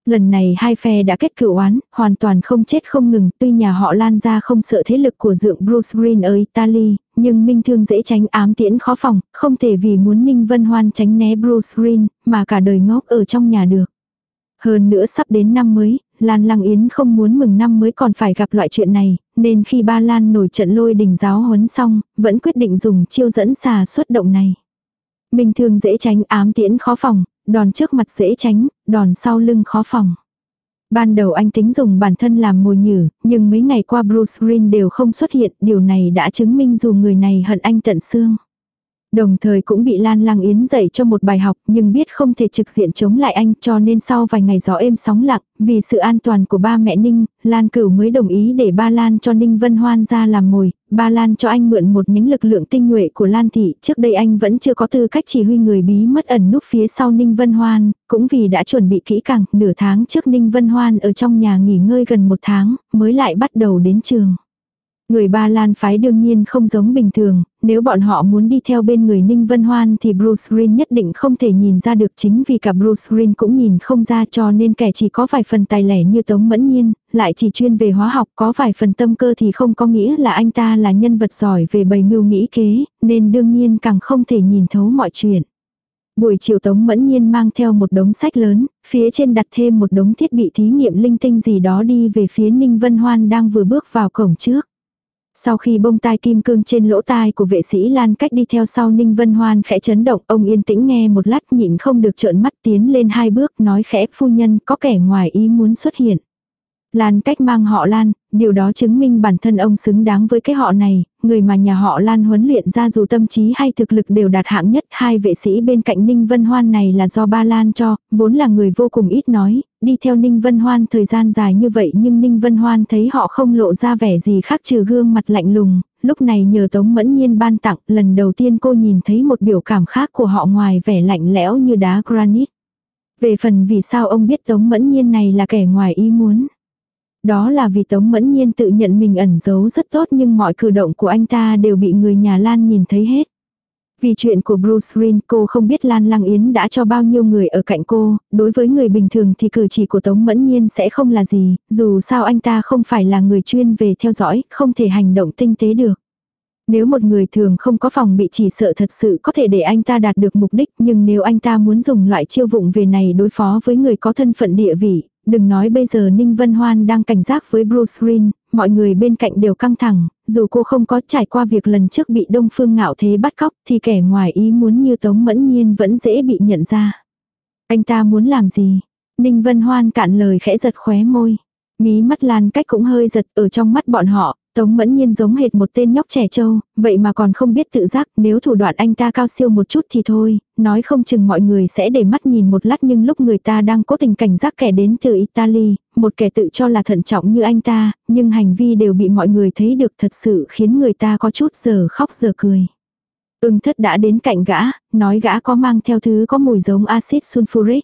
Lần này hai phe đã kết cựu oán, hoàn toàn không chết không ngừng, tuy nhà họ Lan ra không sợ thế lực của dượng Bruce Green ở Italy, nhưng minh thương dễ tránh ám tiễn khó phòng, không thể vì muốn Ninh Vân Hoan tránh né Bruce Green, mà cả đời ngốc ở trong nhà được. Hơn nữa sắp đến năm mới, Lan Lăng Yến không muốn mừng năm mới còn phải gặp loại chuyện này, nên khi ba Lan nổi trận lôi đình giáo huấn xong, vẫn quyết định dùng chiêu dẫn xà xuất động này. Minh thương dễ tránh ám tiễn khó phòng, đòn trước mặt dễ tránh, đòn sau lưng khó phòng. Ban đầu anh tính dùng bản thân làm mồi nhử, nhưng mấy ngày qua Bruce Green đều không xuất hiện, điều này đã chứng minh dù người này hận anh tận xương. Đồng thời cũng bị Lan Lang Yến dạy cho một bài học nhưng biết không thể trực diện chống lại anh cho nên sau vài ngày gió êm sóng lặng, vì sự an toàn của ba mẹ Ninh, Lan Cửu mới đồng ý để ba Lan cho Ninh Vân Hoan ra làm mồi, ba Lan cho anh mượn một nhánh lực lượng tinh nhuệ của Lan Thị, trước đây anh vẫn chưa có tư cách chỉ huy người bí mất ẩn núp phía sau Ninh Vân Hoan, cũng vì đã chuẩn bị kỹ càng, nửa tháng trước Ninh Vân Hoan ở trong nhà nghỉ ngơi gần một tháng, mới lại bắt đầu đến trường. Người Ba Lan phái đương nhiên không giống bình thường, nếu bọn họ muốn đi theo bên người Ninh Vân Hoan thì Bruce Green nhất định không thể nhìn ra được chính vì cả Bruce Green cũng nhìn không ra cho nên kẻ chỉ có vài phần tài lẻ như Tống Mẫn Nhiên, lại chỉ chuyên về hóa học có vài phần tâm cơ thì không có nghĩa là anh ta là nhân vật giỏi về bày mưu nghĩ kế, nên đương nhiên càng không thể nhìn thấu mọi chuyện. Buổi chiều Tống Mẫn Nhiên mang theo một đống sách lớn, phía trên đặt thêm một đống thiết bị thí nghiệm linh tinh gì đó đi về phía Ninh Vân Hoan đang vừa bước vào cổng trước. Sau khi bông tai kim cương trên lỗ tai của vệ sĩ Lan cách đi theo sau Ninh Vân Hoan khẽ chấn động, ông yên tĩnh nghe một lát nhịn không được trợn mắt tiến lên hai bước nói khẽ phu nhân có kẻ ngoài ý muốn xuất hiện. Lan cách mang họ Lan, điều đó chứng minh bản thân ông xứng đáng với cái họ này, người mà nhà họ Lan huấn luyện ra dù tâm trí hay thực lực đều đạt hạng nhất. Hai vệ sĩ bên cạnh Ninh Vân Hoan này là do ba Lan cho, vốn là người vô cùng ít nói, đi theo Ninh Vân Hoan thời gian dài như vậy nhưng Ninh Vân Hoan thấy họ không lộ ra vẻ gì khác trừ gương mặt lạnh lùng, lúc này nhờ Tống Mẫn Nhiên ban tặng, lần đầu tiên cô nhìn thấy một biểu cảm khác của họ ngoài vẻ lạnh lẽo như đá granite. Về phần vì sao ông biết Tống Mẫn Nhiên này là kẻ ngoài ý muốn. Đó là vì Tống Mẫn Nhiên tự nhận mình ẩn giấu rất tốt nhưng mọi cử động của anh ta đều bị người nhà Lan nhìn thấy hết. Vì chuyện của Bruce Green cô không biết Lan Lăng Yến đã cho bao nhiêu người ở cạnh cô, đối với người bình thường thì cử chỉ của Tống Mẫn Nhiên sẽ không là gì, dù sao anh ta không phải là người chuyên về theo dõi, không thể hành động tinh tế được. Nếu một người thường không có phòng bị chỉ sợ thật sự có thể để anh ta đạt được mục đích nhưng nếu anh ta muốn dùng loại chiêu vụng về này đối phó với người có thân phận địa vị, Đừng nói bây giờ Ninh Vân Hoan đang cảnh giác với Bruce Green, mọi người bên cạnh đều căng thẳng, dù cô không có trải qua việc lần trước bị Đông Phương ngạo thế bắt cóc thì kẻ ngoài ý muốn như Tống Mẫn Nhiên vẫn dễ bị nhận ra. Anh ta muốn làm gì? Ninh Vân Hoan cạn lời khẽ giật khóe môi. Mí mắt Lan cách cũng hơi giật ở trong mắt bọn họ, Tống mẫn nhiên giống hệt một tên nhóc trẻ trâu, vậy mà còn không biết tự giác nếu thủ đoạn anh ta cao siêu một chút thì thôi, nói không chừng mọi người sẽ để mắt nhìn một lát nhưng lúc người ta đang cố tình cảnh giác kẻ đến từ Italy, một kẻ tự cho là thận trọng như anh ta, nhưng hành vi đều bị mọi người thấy được thật sự khiến người ta có chút giờ khóc giờ cười. Ưng thất đã đến cạnh gã, nói gã có mang theo thứ có mùi giống axit sulfuric.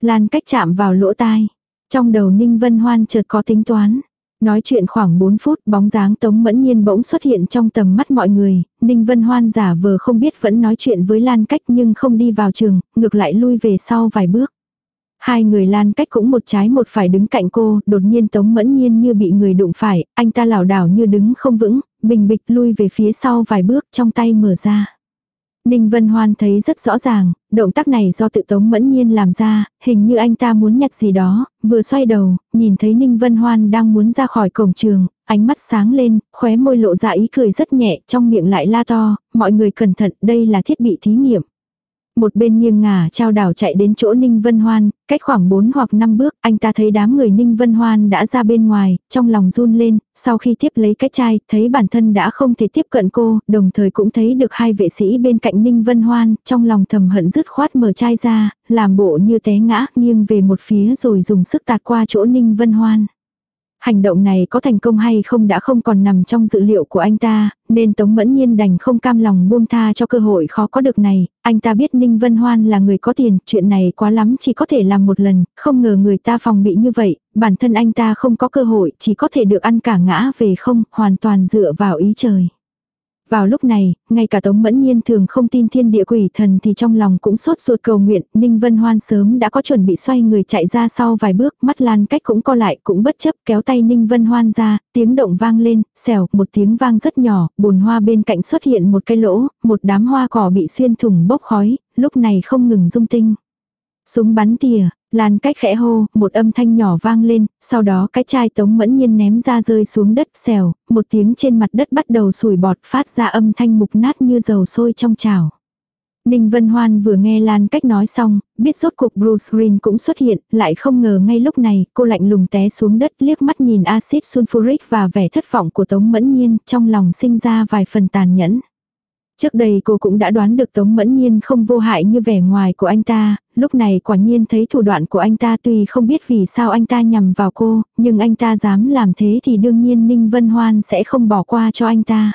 Lan cách chạm vào lỗ tai. Trong đầu Ninh Vân Hoan chợt có tính toán. Nói chuyện khoảng 4 phút bóng dáng Tống Mẫn Nhiên bỗng xuất hiện trong tầm mắt mọi người, Ninh Vân Hoan giả vờ không biết vẫn nói chuyện với Lan Cách nhưng không đi vào trường, ngược lại lui về sau vài bước. Hai người lan cách cũng một trái một phải đứng cạnh cô, đột nhiên Tống Mẫn Nhiên như bị người đụng phải, anh ta lảo đảo như đứng không vững, bình bịch lui về phía sau vài bước trong tay mở ra. Ninh Vân Hoan thấy rất rõ ràng, động tác này do tự Tống Mẫn Nhiên làm ra, hình như anh ta muốn nhặt gì đó, vừa xoay đầu, nhìn thấy Ninh Vân Hoan đang muốn ra khỏi cổng trường, ánh mắt sáng lên, khóe môi lộ ra ý cười rất nhẹ, trong miệng lại la to, mọi người cẩn thận, đây là thiết bị thí nghiệm một bên nghiêng ngả trao đảo chạy đến chỗ Ninh Vân Hoan, cách khoảng 4 hoặc 5 bước, anh ta thấy đám người Ninh Vân Hoan đã ra bên ngoài, trong lòng run lên, sau khi tiếp lấy cái chai, thấy bản thân đã không thể tiếp cận cô, đồng thời cũng thấy được hai vệ sĩ bên cạnh Ninh Vân Hoan, trong lòng thầm hận dứt khoát mở chai ra, làm bộ như té ngã, nghiêng về một phía rồi dùng sức tạt qua chỗ Ninh Vân Hoan. Hành động này có thành công hay không đã không còn nằm trong dự liệu của anh ta, nên Tống Mẫn Nhiên đành không cam lòng buông tha cho cơ hội khó có được này. Anh ta biết Ninh Vân Hoan là người có tiền, chuyện này quá lắm chỉ có thể làm một lần, không ngờ người ta phòng bị như vậy, bản thân anh ta không có cơ hội, chỉ có thể được ăn cả ngã về không, hoàn toàn dựa vào ý trời. Vào lúc này, ngay cả Tống Mẫn Nhiên thường không tin thiên địa quỷ thần thì trong lòng cũng sốt ruột cầu nguyện, Ninh Vân Hoan sớm đã có chuẩn bị xoay người chạy ra sau vài bước, mắt lan cách cũng co lại cũng bất chấp kéo tay Ninh Vân Hoan ra, tiếng động vang lên, xèo, một tiếng vang rất nhỏ, bồn hoa bên cạnh xuất hiện một cái lỗ, một đám hoa cỏ bị xuyên thủng bốc khói, lúc này không ngừng rung tinh. Súng bắn tỉa, Lan cách khẽ hô, một âm thanh nhỏ vang lên, sau đó cái chai tống mẫn nhiên ném ra rơi xuống đất xèo, một tiếng trên mặt đất bắt đầu sủi bọt phát ra âm thanh mục nát như dầu sôi trong chảo. Ninh Vân Hoan vừa nghe Lan cách nói xong, biết rốt cuộc Bruce Green cũng xuất hiện, lại không ngờ ngay lúc này, cô lạnh lùng té xuống đất liếc mắt nhìn axit sulfuric và vẻ thất vọng của Tống Mẫn Nhiên, trong lòng sinh ra vài phần tàn nhẫn. Trước đây cô cũng đã đoán được Tống Mẫn Nhiên không vô hại như vẻ ngoài của anh ta, lúc này quả nhiên thấy thủ đoạn của anh ta tuy không biết vì sao anh ta nhằm vào cô, nhưng anh ta dám làm thế thì đương nhiên Ninh Vân Hoan sẽ không bỏ qua cho anh ta.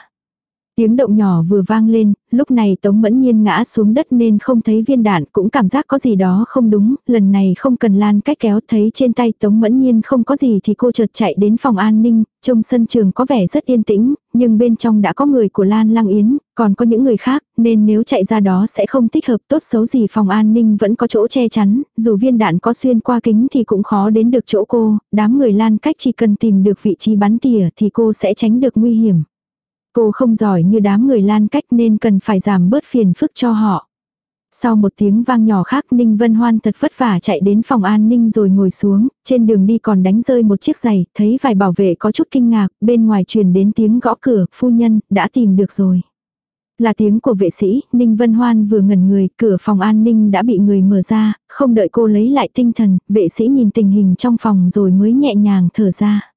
Tiếng động nhỏ vừa vang lên, lúc này Tống Mẫn Nhiên ngã xuống đất nên không thấy viên đạn cũng cảm giác có gì đó không đúng, lần này không cần lan cách kéo thấy trên tay Tống Mẫn Nhiên không có gì thì cô chợt chạy đến phòng an ninh, trong sân trường có vẻ rất yên tĩnh, nhưng bên trong đã có người của Lan Lăng Yến, còn có những người khác, nên nếu chạy ra đó sẽ không thích hợp tốt xấu gì phòng an ninh vẫn có chỗ che chắn, dù viên đạn có xuyên qua kính thì cũng khó đến được chỗ cô, đám người Lan cách chỉ cần tìm được vị trí bắn tỉa thì cô sẽ tránh được nguy hiểm. Cô không giỏi như đám người lan cách nên cần phải giảm bớt phiền phức cho họ. Sau một tiếng vang nhỏ khác Ninh Vân Hoan thật vất vả chạy đến phòng an ninh rồi ngồi xuống, trên đường đi còn đánh rơi một chiếc giày, thấy vài bảo vệ có chút kinh ngạc, bên ngoài truyền đến tiếng gõ cửa, phu nhân, đã tìm được rồi. Là tiếng của vệ sĩ, Ninh Vân Hoan vừa ngẩn người, cửa phòng an ninh đã bị người mở ra, không đợi cô lấy lại tinh thần, vệ sĩ nhìn tình hình trong phòng rồi mới nhẹ nhàng thở ra.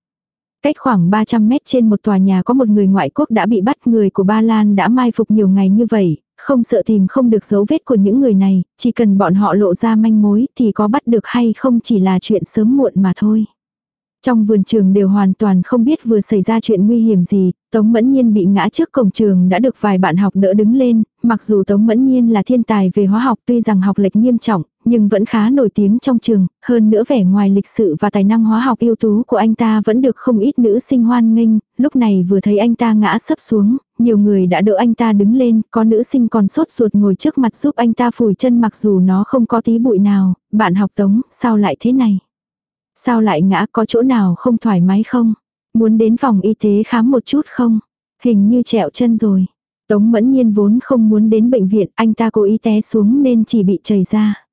Cách khoảng 300 mét trên một tòa nhà có một người ngoại quốc đã bị bắt người của Ba Lan đã mai phục nhiều ngày như vậy, không sợ tìm không được dấu vết của những người này, chỉ cần bọn họ lộ ra manh mối thì có bắt được hay không chỉ là chuyện sớm muộn mà thôi. Trong vườn trường đều hoàn toàn không biết vừa xảy ra chuyện nguy hiểm gì, Tống Mẫn Nhiên bị ngã trước cổng trường đã được vài bạn học đỡ đứng lên, mặc dù Tống Mẫn Nhiên là thiên tài về hóa học tuy rằng học lệch nghiêm trọng, nhưng vẫn khá nổi tiếng trong trường, hơn nữa vẻ ngoài lịch sự và tài năng hóa học ưu tú của anh ta vẫn được không ít nữ sinh hoan nghênh, lúc này vừa thấy anh ta ngã sấp xuống, nhiều người đã đỡ anh ta đứng lên, có nữ sinh còn sốt ruột ngồi trước mặt giúp anh ta phủi chân mặc dù nó không có tí bụi nào, bạn học Tống, sao lại thế này? Sao lại ngã có chỗ nào không thoải mái không? Muốn đến phòng y tế khám một chút không? Hình như trẹo chân rồi. Tống mẫn nhiên vốn không muốn đến bệnh viện, anh ta cố ý té xuống nên chỉ bị chảy ra.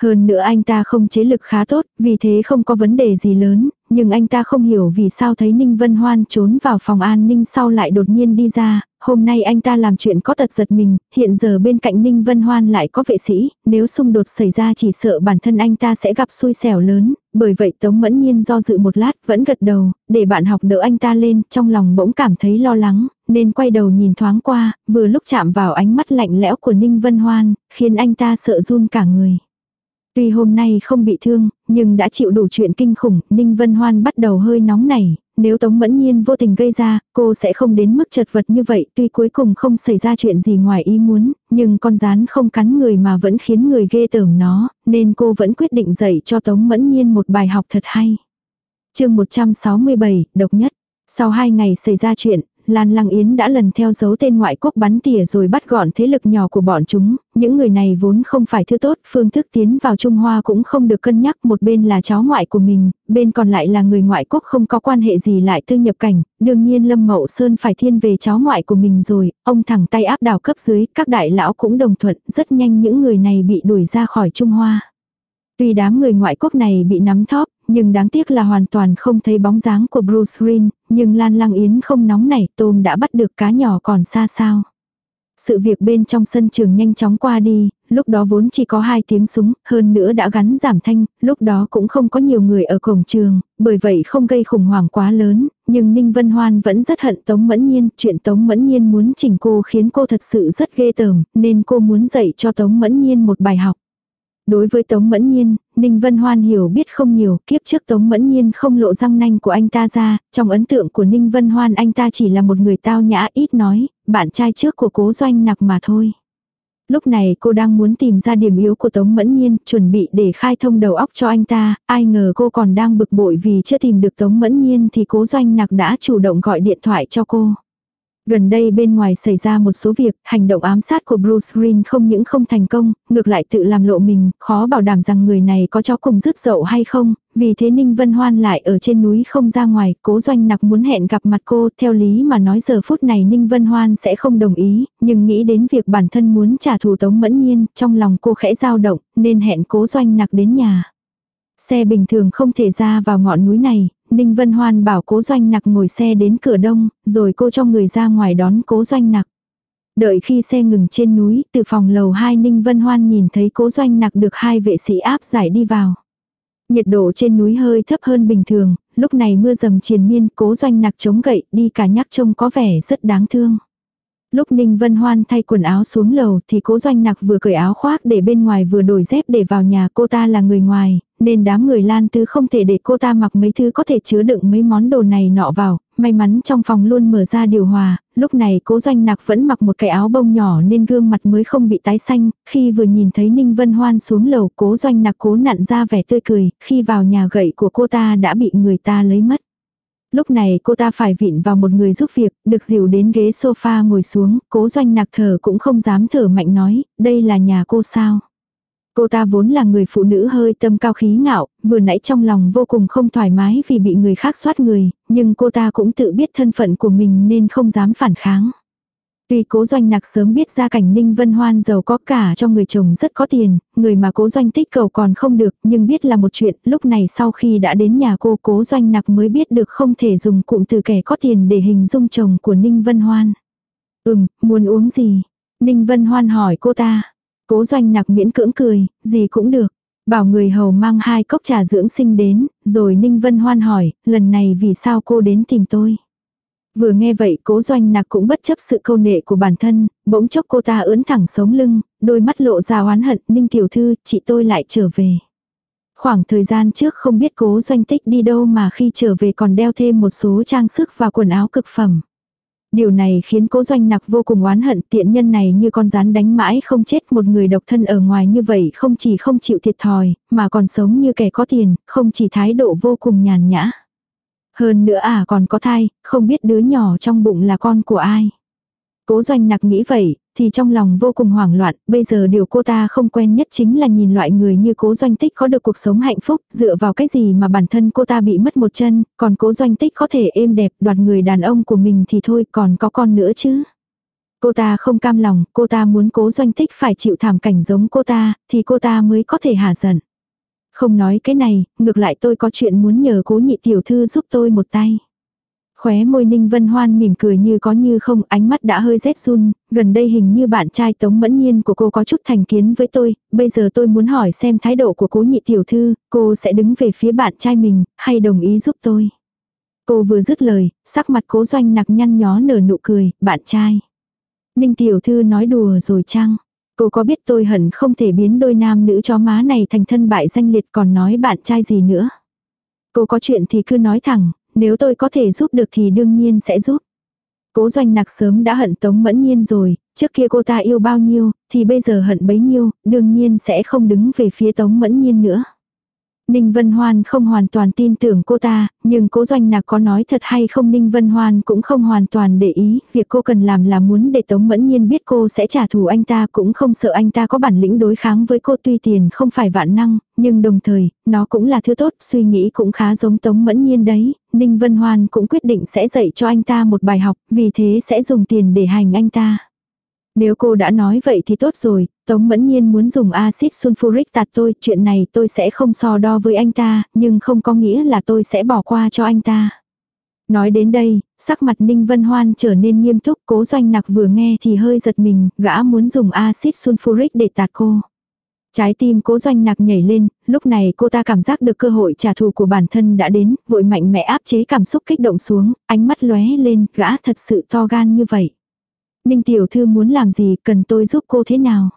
Hơn nữa anh ta không chế lực khá tốt, vì thế không có vấn đề gì lớn, nhưng anh ta không hiểu vì sao thấy Ninh Vân Hoan trốn vào phòng an ninh sau lại đột nhiên đi ra, hôm nay anh ta làm chuyện có tật giật mình, hiện giờ bên cạnh Ninh Vân Hoan lại có vệ sĩ, nếu xung đột xảy ra chỉ sợ bản thân anh ta sẽ gặp xui xẻo lớn, bởi vậy Tống Mẫn Nhiên do dự một lát vẫn gật đầu, để bạn học đỡ anh ta lên, trong lòng bỗng cảm thấy lo lắng, nên quay đầu nhìn thoáng qua, vừa lúc chạm vào ánh mắt lạnh lẽo của Ninh Vân Hoan, khiến anh ta sợ run cả người. Tuy hôm nay không bị thương, nhưng đã chịu đủ chuyện kinh khủng, Ninh Vân Hoan bắt đầu hơi nóng nảy, nếu Tống Mẫn Nhiên vô tình gây ra, cô sẽ không đến mức chật vật như vậy, tuy cuối cùng không xảy ra chuyện gì ngoài ý muốn, nhưng con rán không cắn người mà vẫn khiến người ghê tởm nó, nên cô vẫn quyết định dạy cho Tống Mẫn Nhiên một bài học thật hay. chương 167, độc nhất. Sau hai ngày xảy ra chuyện, Lan Lăng Yến đã lần theo dấu tên ngoại quốc bắn tỉa rồi bắt gọn thế lực nhỏ của bọn chúng, những người này vốn không phải thứ tốt, phương thức tiến vào Trung Hoa cũng không được cân nhắc, một bên là cháu ngoại của mình, bên còn lại là người ngoại quốc không có quan hệ gì lại tư nhập cảnh, đương nhiên Lâm Mậu Sơn phải thiên về cháu ngoại của mình rồi, ông thẳng tay áp đảo cấp dưới, các đại lão cũng đồng thuận, rất nhanh những người này bị đuổi ra khỏi Trung Hoa. Tuy đám người ngoại quốc này bị nắm thóp, nhưng đáng tiếc là hoàn toàn không thấy bóng dáng của Bruce Green, nhưng Lan Lăng Yến không nóng nảy, tôm đã bắt được cá nhỏ còn xa sao. Sự việc bên trong sân trường nhanh chóng qua đi, lúc đó vốn chỉ có hai tiếng súng, hơn nữa đã gắn giảm thanh, lúc đó cũng không có nhiều người ở cổng trường, bởi vậy không gây khủng hoảng quá lớn, nhưng Ninh Vân Hoan vẫn rất hận Tống Mẫn Nhiên, chuyện Tống Mẫn Nhiên muốn chỉnh cô khiến cô thật sự rất ghê tởm, nên cô muốn dạy cho Tống Mẫn Nhiên một bài học. Đối với Tống Mẫn Nhiên, Ninh Vân Hoan hiểu biết không nhiều, kiếp trước Tống Mẫn Nhiên không lộ răng nanh của anh ta ra, trong ấn tượng của Ninh Vân Hoan anh ta chỉ là một người tao nhã ít nói, bạn trai trước của cố doanh nặc mà thôi. Lúc này cô đang muốn tìm ra điểm yếu của Tống Mẫn Nhiên, chuẩn bị để khai thông đầu óc cho anh ta, ai ngờ cô còn đang bực bội vì chưa tìm được Tống Mẫn Nhiên thì cố doanh nặc đã chủ động gọi điện thoại cho cô. Gần đây bên ngoài xảy ra một số việc, hành động ám sát của Bruce Green không những không thành công, ngược lại tự làm lộ mình, khó bảo đảm rằng người này có cho cùng rứt dậu hay không, vì thế Ninh Vân Hoan lại ở trên núi không ra ngoài, cố doanh nặc muốn hẹn gặp mặt cô, theo lý mà nói giờ phút này Ninh Vân Hoan sẽ không đồng ý, nhưng nghĩ đến việc bản thân muốn trả thù Tống Mẫn Nhiên, trong lòng cô khẽ dao động, nên hẹn cố doanh nặc đến nhà. Xe bình thường không thể ra vào ngọn núi này, Ninh Vân Hoan bảo cố doanh nặc ngồi xe đến cửa đông, rồi cô cho người ra ngoài đón cố doanh nặc. Đợi khi xe ngừng trên núi, từ phòng lầu 2 Ninh Vân Hoan nhìn thấy cố doanh nặc được hai vệ sĩ áp giải đi vào. Nhiệt độ trên núi hơi thấp hơn bình thường, lúc này mưa dầm triền miên cố doanh nặc chống gậy đi cả nhắc trông có vẻ rất đáng thương. Lúc Ninh Vân Hoan thay quần áo xuống lầu thì cố doanh nặc vừa cởi áo khoác để bên ngoài vừa đổi dép để vào nhà cô ta là người ngoài, nên đám người lan Tư không thể để cô ta mặc mấy thứ có thể chứa đựng mấy món đồ này nọ vào, may mắn trong phòng luôn mở ra điều hòa, lúc này cố doanh nặc vẫn mặc một cái áo bông nhỏ nên gương mặt mới không bị tái xanh, khi vừa nhìn thấy Ninh Vân Hoan xuống lầu cố doanh nặc cố nặn ra vẻ tươi cười, khi vào nhà gậy của cô ta đã bị người ta lấy mất. Lúc này cô ta phải vịn vào một người giúp việc, được dìu đến ghế sofa ngồi xuống, cố doanh nạc thở cũng không dám thở mạnh nói, đây là nhà cô sao. Cô ta vốn là người phụ nữ hơi tâm cao khí ngạo, vừa nãy trong lòng vô cùng không thoải mái vì bị người khác soát người, nhưng cô ta cũng tự biết thân phận của mình nên không dám phản kháng. Tuy cố doanh nặc sớm biết ra cảnh Ninh Vân Hoan giàu có cả cho người chồng rất có tiền, người mà cố doanh tích cầu còn không được, nhưng biết là một chuyện, lúc này sau khi đã đến nhà cô cố doanh nặc mới biết được không thể dùng cụm từ kẻ có tiền để hình dung chồng của Ninh Vân Hoan. Ừm, muốn uống gì? Ninh Vân Hoan hỏi cô ta. Cố doanh nặc miễn cưỡng cười, gì cũng được. Bảo người hầu mang hai cốc trà dưỡng sinh đến, rồi Ninh Vân Hoan hỏi, lần này vì sao cô đến tìm tôi? Vừa nghe vậy cố doanh nặc cũng bất chấp sự câu nệ của bản thân, bỗng chốc cô ta ưỡn thẳng sống lưng, đôi mắt lộ ra oán hận, Ninh tiểu thư, chị tôi lại trở về. Khoảng thời gian trước không biết cố doanh tích đi đâu mà khi trở về còn đeo thêm một số trang sức và quần áo cực phẩm. Điều này khiến cố doanh nặc vô cùng oán hận tiện nhân này như con rắn đánh mãi không chết một người độc thân ở ngoài như vậy không chỉ không chịu thiệt thòi, mà còn sống như kẻ có tiền, không chỉ thái độ vô cùng nhàn nhã. Hơn nữa à còn có thai, không biết đứa nhỏ trong bụng là con của ai. Cố doanh nặc nghĩ vậy, thì trong lòng vô cùng hoảng loạn, bây giờ điều cô ta không quen nhất chính là nhìn loại người như cố doanh tích có được cuộc sống hạnh phúc, dựa vào cái gì mà bản thân cô ta bị mất một chân, còn cố doanh tích có thể êm đẹp đoạt người đàn ông của mình thì thôi còn có con nữa chứ. Cô ta không cam lòng, cô ta muốn cố doanh tích phải chịu thảm cảnh giống cô ta, thì cô ta mới có thể hạ giận. Không nói cái này, ngược lại tôi có chuyện muốn nhờ cố nhị tiểu thư giúp tôi một tay. Khóe môi Ninh Vân Hoan mỉm cười như có như không, ánh mắt đã hơi rét run, gần đây hình như bạn trai Tống Mẫn Nhiên của cô có chút thành kiến với tôi, bây giờ tôi muốn hỏi xem thái độ của cố nhị tiểu thư, cô sẽ đứng về phía bạn trai mình, hay đồng ý giúp tôi. Cô vừa dứt lời, sắc mặt cố doanh nặc nhăn nhó nở nụ cười, bạn trai. Ninh tiểu thư nói đùa rồi chăng? Cô có biết tôi hận không thể biến đôi nam nữ chó má này thành thân bại danh liệt còn nói bạn trai gì nữa. Cô có chuyện thì cứ nói thẳng, nếu tôi có thể giúp được thì đương nhiên sẽ giúp. Cố doanh nặc sớm đã hận Tống Mẫn Nhiên rồi, trước kia cô ta yêu bao nhiêu, thì bây giờ hận bấy nhiêu, đương nhiên sẽ không đứng về phía Tống Mẫn Nhiên nữa. Ninh Vân Hoan không hoàn toàn tin tưởng cô ta, nhưng cố doanh nạc có nói thật hay không Ninh Vân Hoan cũng không hoàn toàn để ý, việc cô cần làm là muốn để Tống Mẫn Nhiên biết cô sẽ trả thù anh ta cũng không sợ anh ta có bản lĩnh đối kháng với cô tuy tiền không phải vạn năng, nhưng đồng thời, nó cũng là thứ tốt, suy nghĩ cũng khá giống Tống Mẫn Nhiên đấy, Ninh Vân Hoan cũng quyết định sẽ dạy cho anh ta một bài học, vì thế sẽ dùng tiền để hành anh ta. Nếu cô đã nói vậy thì tốt rồi, Tống Mẫn Nhiên muốn dùng axit sulfuric tạt tôi, chuyện này tôi sẽ không so đo với anh ta, nhưng không có nghĩa là tôi sẽ bỏ qua cho anh ta. Nói đến đây, sắc mặt Ninh Vân Hoan trở nên nghiêm túc, cố doanh nặc vừa nghe thì hơi giật mình, gã muốn dùng axit sulfuric để tạt cô. Trái tim cố doanh nặc nhảy lên, lúc này cô ta cảm giác được cơ hội trả thù của bản thân đã đến, vội mạnh mẽ áp chế cảm xúc kích động xuống, ánh mắt lóe lên, gã thật sự to gan như vậy. Ninh tiểu thư muốn làm gì, cần tôi giúp cô thế nào?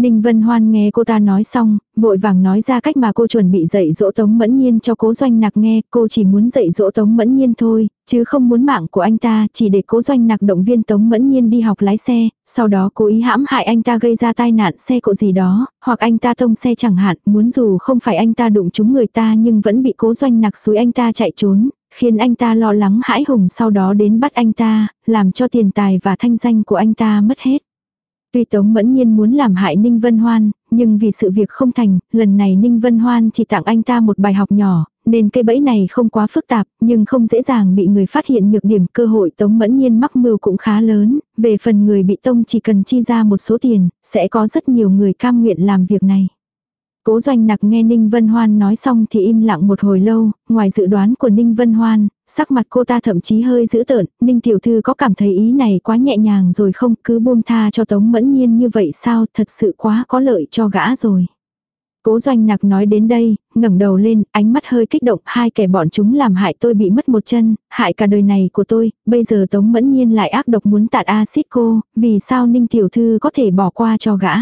Ninh Vân Hoan nghe cô ta nói xong, vội vàng nói ra cách mà cô chuẩn bị dạy dỗ Tống Mẫn Nhiên cho cố doanh nặc nghe, cô chỉ muốn dạy dỗ Tống Mẫn Nhiên thôi, chứ không muốn mạng của anh ta, chỉ để cố doanh nặc động viên Tống Mẫn Nhiên đi học lái xe, sau đó cố ý hãm hại anh ta gây ra tai nạn xe cộ gì đó, hoặc anh ta tông xe chẳng hạn, muốn dù không phải anh ta đụng trúng người ta nhưng vẫn bị cố doanh nặc suối anh ta chạy trốn, khiến anh ta lo lắng hãi hùng sau đó đến bắt anh ta, làm cho tiền tài và thanh danh của anh ta mất hết. Tuy Tống Mẫn Nhiên muốn làm hại Ninh Vân Hoan, nhưng vì sự việc không thành, lần này Ninh Vân Hoan chỉ tặng anh ta một bài học nhỏ, nên cây bẫy này không quá phức tạp, nhưng không dễ dàng bị người phát hiện nhược điểm cơ hội Tống Mẫn Nhiên mắc mưu cũng khá lớn, về phần người bị tông chỉ cần chi ra một số tiền, sẽ có rất nhiều người cam nguyện làm việc này. Cố doanh nặc nghe Ninh Vân Hoan nói xong thì im lặng một hồi lâu, ngoài dự đoán của Ninh Vân Hoan, sắc mặt cô ta thậm chí hơi dữ tợn, Ninh Tiểu Thư có cảm thấy ý này quá nhẹ nhàng rồi không cứ buông tha cho Tống Mẫn Nhiên như vậy sao thật sự quá có lợi cho gã rồi. Cố doanh nặc nói đến đây, ngẩng đầu lên, ánh mắt hơi kích động, hai kẻ bọn chúng làm hại tôi bị mất một chân, hại cả đời này của tôi, bây giờ Tống Mẫn Nhiên lại ác độc muốn tạt axit cô, vì sao Ninh Tiểu Thư có thể bỏ qua cho gã.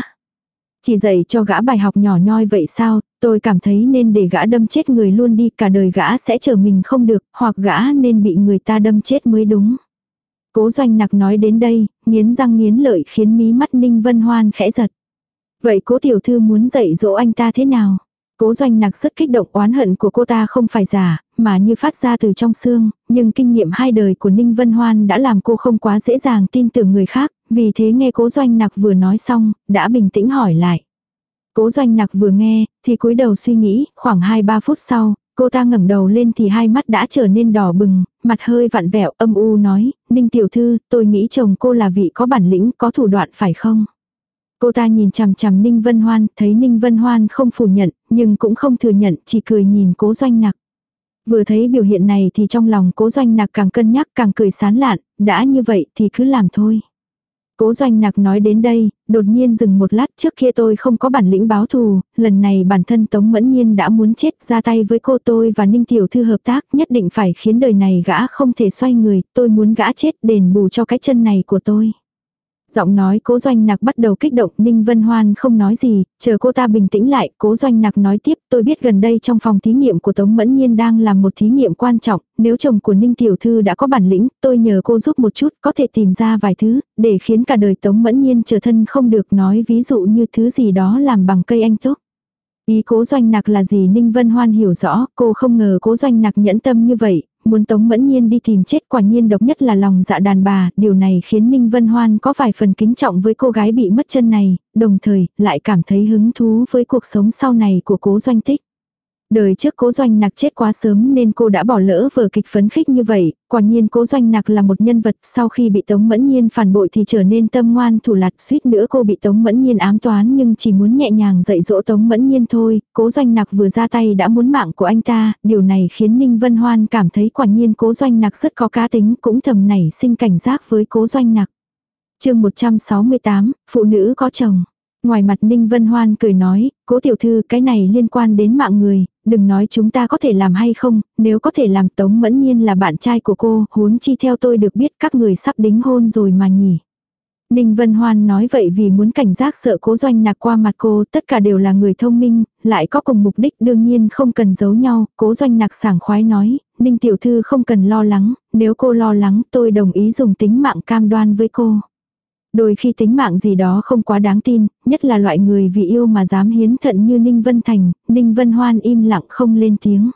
Chỉ dạy cho gã bài học nhỏ nhoi vậy sao, tôi cảm thấy nên để gã đâm chết người luôn đi, cả đời gã sẽ chờ mình không được, hoặc gã nên bị người ta đâm chết mới đúng. Cố doanh nặc nói đến đây, nghiến răng nghiến lợi khiến mí mắt Ninh Vân Hoan khẽ giật. Vậy cố tiểu thư muốn dạy dỗ anh ta thế nào? Cố doanh nặc rất kích động oán hận của cô ta không phải giả, mà như phát ra từ trong xương, nhưng kinh nghiệm hai đời của Ninh Vân Hoan đã làm cô không quá dễ dàng tin tưởng người khác, vì thế nghe cố doanh nặc vừa nói xong, đã bình tĩnh hỏi lại. Cố doanh nặc vừa nghe, thì cúi đầu suy nghĩ, khoảng 2-3 phút sau, cô ta ngẩng đầu lên thì hai mắt đã trở nên đỏ bừng, mặt hơi vặn vẹo âm u nói, Ninh tiểu thư, tôi nghĩ chồng cô là vị có bản lĩnh, có thủ đoạn phải không? Cô ta nhìn chằm chằm Ninh Vân Hoan, thấy Ninh Vân Hoan không phủ nhận, nhưng cũng không thừa nhận, chỉ cười nhìn cố doanh nặc. Vừa thấy biểu hiện này thì trong lòng cố doanh nặc càng cân nhắc càng cười sán lạn, đã như vậy thì cứ làm thôi. Cố doanh nặc nói đến đây, đột nhiên dừng một lát trước kia tôi không có bản lĩnh báo thù, lần này bản thân Tống Mẫn Nhiên đã muốn chết ra tay với cô tôi và Ninh Tiểu Thư hợp tác nhất định phải khiến đời này gã không thể xoay người, tôi muốn gã chết đền bù cho cái chân này của tôi. Giọng nói cố doanh nặc bắt đầu kích động Ninh Vân Hoan không nói gì, chờ cô ta bình tĩnh lại, cố doanh nặc nói tiếp tôi biết gần đây trong phòng thí nghiệm của Tống Mẫn Nhiên đang làm một thí nghiệm quan trọng, nếu chồng của Ninh Tiểu Thư đã có bản lĩnh, tôi nhờ cô giúp một chút, có thể tìm ra vài thứ, để khiến cả đời Tống Mẫn Nhiên trở thân không được nói ví dụ như thứ gì đó làm bằng cây anh túc. Ý cố doanh nặc là gì Ninh Vân Hoan hiểu rõ, cô không ngờ cố doanh nặc nhẫn tâm như vậy, muốn Tống Mẫn Nhiên đi tìm chết quả nhiên độc nhất là lòng dạ đàn bà, điều này khiến Ninh Vân Hoan có vài phần kính trọng với cô gái bị mất chân này, đồng thời lại cảm thấy hứng thú với cuộc sống sau này của cố doanh tích. Đời trước cố doanh nặc chết quá sớm nên cô đã bỏ lỡ vở kịch phấn khích như vậy, quả nhiên cố doanh nặc là một nhân vật sau khi bị Tống Mẫn Nhiên phản bội thì trở nên tâm ngoan thủ lặt suýt nữa cô bị Tống Mẫn Nhiên ám toán nhưng chỉ muốn nhẹ nhàng dạy dỗ Tống Mẫn Nhiên thôi, cố doanh nặc vừa ra tay đã muốn mạng của anh ta, điều này khiến Ninh Vân Hoan cảm thấy quả nhiên cố doanh nặc rất có cá tính cũng thầm nảy sinh cảnh giác với cố doanh nặc. chương 168, Phụ nữ có chồng. Ngoài mặt Ninh Vân Hoan cười nói, cố tiểu thư cái này liên quan đến mạng người, đừng nói chúng ta có thể làm hay không, nếu có thể làm Tống Mẫn Nhiên là bạn trai của cô, huống chi theo tôi được biết các người sắp đính hôn rồi mà nhỉ. Ninh Vân Hoan nói vậy vì muốn cảnh giác sợ cố doanh nạc qua mặt cô, tất cả đều là người thông minh, lại có cùng mục đích đương nhiên không cần giấu nhau, cố doanh nạc sảng khoái nói, Ninh Tiểu Thư không cần lo lắng, nếu cô lo lắng tôi đồng ý dùng tính mạng cam đoan với cô. Đôi khi tính mạng gì đó không quá đáng tin, nhất là loại người vì yêu mà dám hiến thận như Ninh Vân Thành, Ninh Vân Hoan im lặng không lên tiếng.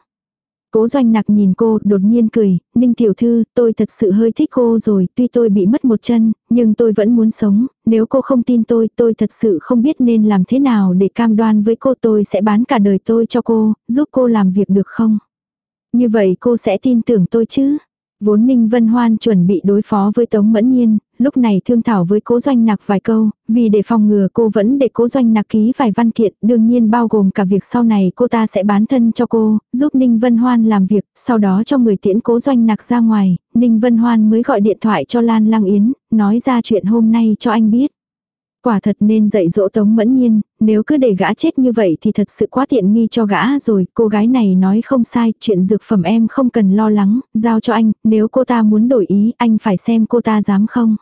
Cố doanh nặc nhìn cô, đột nhiên cười, Ninh tiểu thư, tôi thật sự hơi thích cô rồi, tuy tôi bị mất một chân, nhưng tôi vẫn muốn sống, nếu cô không tin tôi, tôi thật sự không biết nên làm thế nào để cam đoan với cô tôi sẽ bán cả đời tôi cho cô, giúp cô làm việc được không? Như vậy cô sẽ tin tưởng tôi chứ? Vốn Ninh Vân Hoan chuẩn bị đối phó với Tống Mẫn Nhiên, lúc này thương thảo với cố doanh nạc vài câu, vì để phòng ngừa cô vẫn để cố doanh nạc ký vài văn kiện, đương nhiên bao gồm cả việc sau này cô ta sẽ bán thân cho cô, giúp Ninh Vân Hoan làm việc, sau đó cho người tiễn cố doanh nạc ra ngoài, Ninh Vân Hoan mới gọi điện thoại cho Lan Lăng Yến, nói ra chuyện hôm nay cho anh biết. Quả thật nên dạy dỗ Tống Mẫn Nhiên, nếu cứ để gã chết như vậy thì thật sự quá tiện nghi cho gã rồi, cô gái này nói không sai, chuyện dược phẩm em không cần lo lắng, giao cho anh, nếu cô ta muốn đổi ý, anh phải xem cô ta dám không.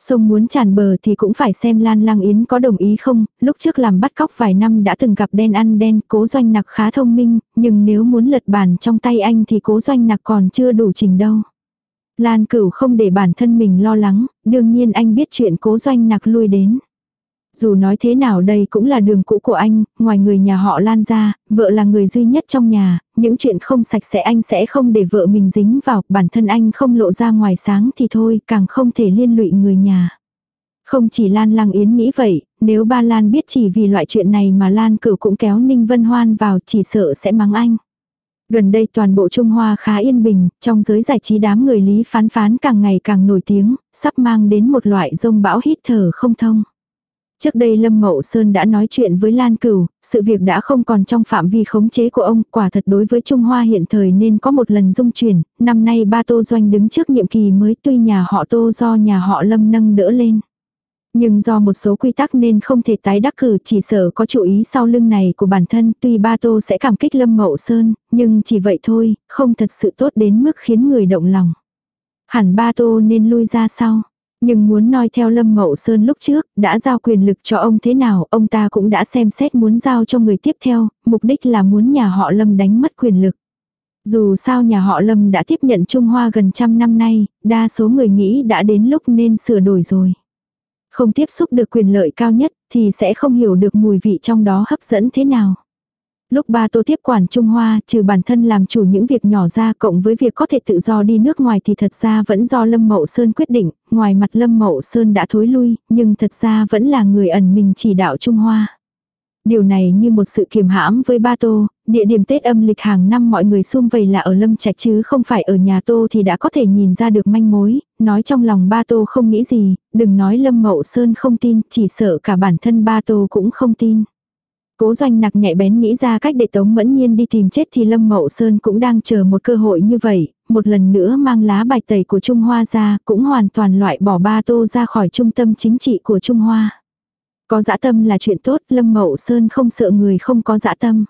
Sông muốn tràn bờ thì cũng phải xem Lan Lang Yến có đồng ý không, lúc trước làm bắt cóc vài năm đã từng gặp đen ăn đen, cố doanh nặc khá thông minh, nhưng nếu muốn lật bàn trong tay anh thì cố doanh nặc còn chưa đủ trình đâu. Lan cửu không để bản thân mình lo lắng, đương nhiên anh biết chuyện cố doanh nặc lui đến. Dù nói thế nào đây cũng là đường cũ của anh, ngoài người nhà họ Lan ra, vợ là người duy nhất trong nhà, những chuyện không sạch sẽ anh sẽ không để vợ mình dính vào, bản thân anh không lộ ra ngoài sáng thì thôi, càng không thể liên lụy người nhà. Không chỉ Lan Lăng Yến nghĩ vậy, nếu ba Lan biết chỉ vì loại chuyện này mà Lan cửu cũng kéo Ninh Vân Hoan vào chỉ sợ sẽ mắng anh. Gần đây toàn bộ Trung Hoa khá yên bình, trong giới giải trí đám người lý phán phán càng ngày càng nổi tiếng, sắp mang đến một loại rông bão hít thở không thông. Trước đây Lâm Mậu Sơn đã nói chuyện với Lan Cửu, sự việc đã không còn trong phạm vi khống chế của ông, quả thật đối với Trung Hoa hiện thời nên có một lần dung chuyển, năm nay ba Tô Doanh đứng trước nhiệm kỳ mới tuy nhà họ Tô do nhà họ Lâm nâng đỡ lên. Nhưng do một số quy tắc nên không thể tái đắc cử chỉ sợ có chủ ý sau lưng này của bản thân tuy ba Tô sẽ cảm kích Lâm Mậu Sơn, nhưng chỉ vậy thôi, không thật sự tốt đến mức khiến người động lòng. Hẳn ba Tô nên lui ra sau. Nhưng muốn nói theo Lâm Mậu Sơn lúc trước, đã giao quyền lực cho ông thế nào, ông ta cũng đã xem xét muốn giao cho người tiếp theo, mục đích là muốn nhà họ Lâm đánh mất quyền lực. Dù sao nhà họ Lâm đã tiếp nhận Trung Hoa gần trăm năm nay, đa số người nghĩ đã đến lúc nên sửa đổi rồi. Không tiếp xúc được quyền lợi cao nhất thì sẽ không hiểu được mùi vị trong đó hấp dẫn thế nào. Lúc ba tô tiếp quản Trung Hoa, trừ bản thân làm chủ những việc nhỏ ra cộng với việc có thể tự do đi nước ngoài thì thật ra vẫn do Lâm Mậu Sơn quyết định, ngoài mặt Lâm Mậu Sơn đã thối lui, nhưng thật ra vẫn là người ẩn mình chỉ đạo Trung Hoa. Điều này như một sự kiềm hãm với ba tô, địa điểm Tết âm lịch hàng năm mọi người xung vầy là ở Lâm Trạch chứ không phải ở nhà tô thì đã có thể nhìn ra được manh mối, nói trong lòng ba tô không nghĩ gì, đừng nói Lâm Mậu Sơn không tin, chỉ sợ cả bản thân ba tô cũng không tin. Cố doanh nặc nhạy bén nghĩ ra cách để Tống Mẫn Nhiên đi tìm chết thì Lâm Mậu Sơn cũng đang chờ một cơ hội như vậy, một lần nữa mang lá bài tẩy của Trung Hoa ra, cũng hoàn toàn loại bỏ ba tô ra khỏi trung tâm chính trị của Trung Hoa. Có dã tâm là chuyện tốt, Lâm Mậu Sơn không sợ người không có dã tâm.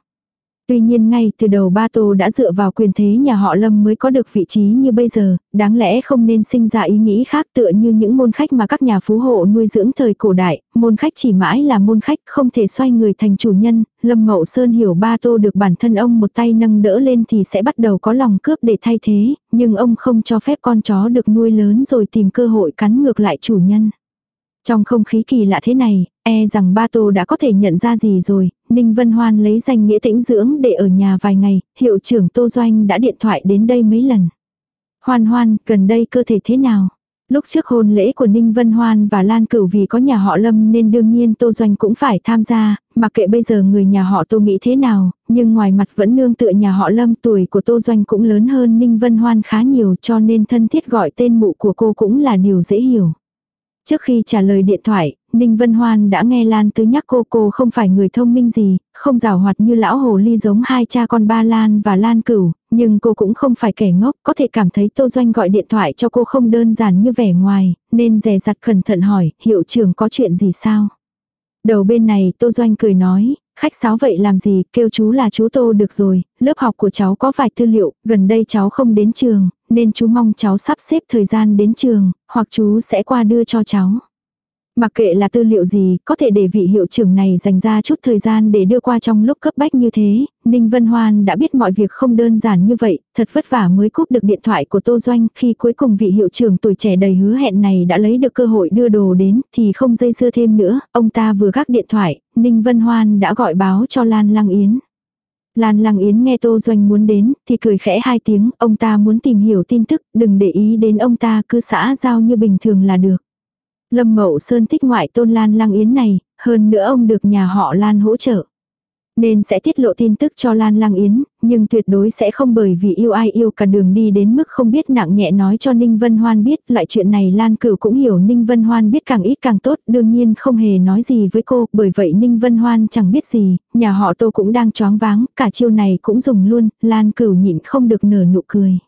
Tuy nhiên ngay từ đầu ba tô đã dựa vào quyền thế nhà họ Lâm mới có được vị trí như bây giờ, đáng lẽ không nên sinh ra ý nghĩ khác tựa như những môn khách mà các nhà phú hộ nuôi dưỡng thời cổ đại, môn khách chỉ mãi là môn khách không thể xoay người thành chủ nhân, Lâm Mậu Sơn hiểu ba tô được bản thân ông một tay nâng đỡ lên thì sẽ bắt đầu có lòng cướp để thay thế, nhưng ông không cho phép con chó được nuôi lớn rồi tìm cơ hội cắn ngược lại chủ nhân. Trong không khí kỳ lạ thế này, e rằng ba tô đã có thể nhận ra gì rồi, Ninh Vân Hoan lấy danh nghĩa tĩnh dưỡng để ở nhà vài ngày, hiệu trưởng Tô Doanh đã điện thoại đến đây mấy lần. Hoan hoan, gần đây cơ thể thế nào? Lúc trước hôn lễ của Ninh Vân Hoan và Lan Cửu vì có nhà họ Lâm nên đương nhiên Tô Doanh cũng phải tham gia, mặc kệ bây giờ người nhà họ Tô nghĩ thế nào, nhưng ngoài mặt vẫn nương tựa nhà họ Lâm tuổi của Tô Doanh cũng lớn hơn Ninh Vân Hoan khá nhiều cho nên thân thiết gọi tên mụ của cô cũng là điều dễ hiểu. Trước khi trả lời điện thoại, Ninh Vân Hoan đã nghe Lan Tứ nhắc cô cô không phải người thông minh gì, không rào hoạt như lão hồ ly giống hai cha con ba Lan và Lan Cửu, nhưng cô cũng không phải kẻ ngốc, có thể cảm thấy Tô Doanh gọi điện thoại cho cô không đơn giản như vẻ ngoài, nên dè dặt cẩn thận hỏi, hiệu trưởng có chuyện gì sao? Đầu bên này Tô Doanh cười nói, khách sáo vậy làm gì, kêu chú là chú Tô được rồi, lớp học của cháu có vài tư liệu, gần đây cháu không đến trường, nên chú mong cháu sắp xếp thời gian đến trường, hoặc chú sẽ qua đưa cho cháu. Mặc kệ là tư liệu gì, có thể để vị hiệu trưởng này dành ra chút thời gian để đưa qua trong lúc cấp bách như thế, Ninh Vân Hoan đã biết mọi việc không đơn giản như vậy, thật vất vả mới cúp được điện thoại của Tô Doanh, khi cuối cùng vị hiệu trưởng tuổi trẻ đầy hứa hẹn này đã lấy được cơ hội đưa đồ đến, thì không dây dưa thêm nữa, ông ta vừa gác điện thoại, Ninh Vân Hoan đã gọi báo cho Lan Lăng Yến. Lan Lăng Yến nghe Tô Doanh muốn đến, thì cười khẽ hai tiếng, ông ta muốn tìm hiểu tin tức, đừng để ý đến ông ta cứ xã giao như bình thường là được. Lâm Mậu Sơn thích ngoại tôn Lan Lăng Yến này, hơn nữa ông được nhà họ Lan hỗ trợ. Nên sẽ tiết lộ tin tức cho Lan Lang Yến, nhưng tuyệt đối sẽ không bởi vì yêu ai yêu cả đường đi đến mức không biết nặng nhẹ nói cho Ninh Vân Hoan biết. Loại chuyện này Lan Cửu cũng hiểu Ninh Vân Hoan biết càng ít càng tốt, đương nhiên không hề nói gì với cô, bởi vậy Ninh Vân Hoan chẳng biết gì, nhà họ Tô cũng đang choáng váng, cả chiêu này cũng dùng luôn, Lan Cửu nhịn không được nở nụ cười.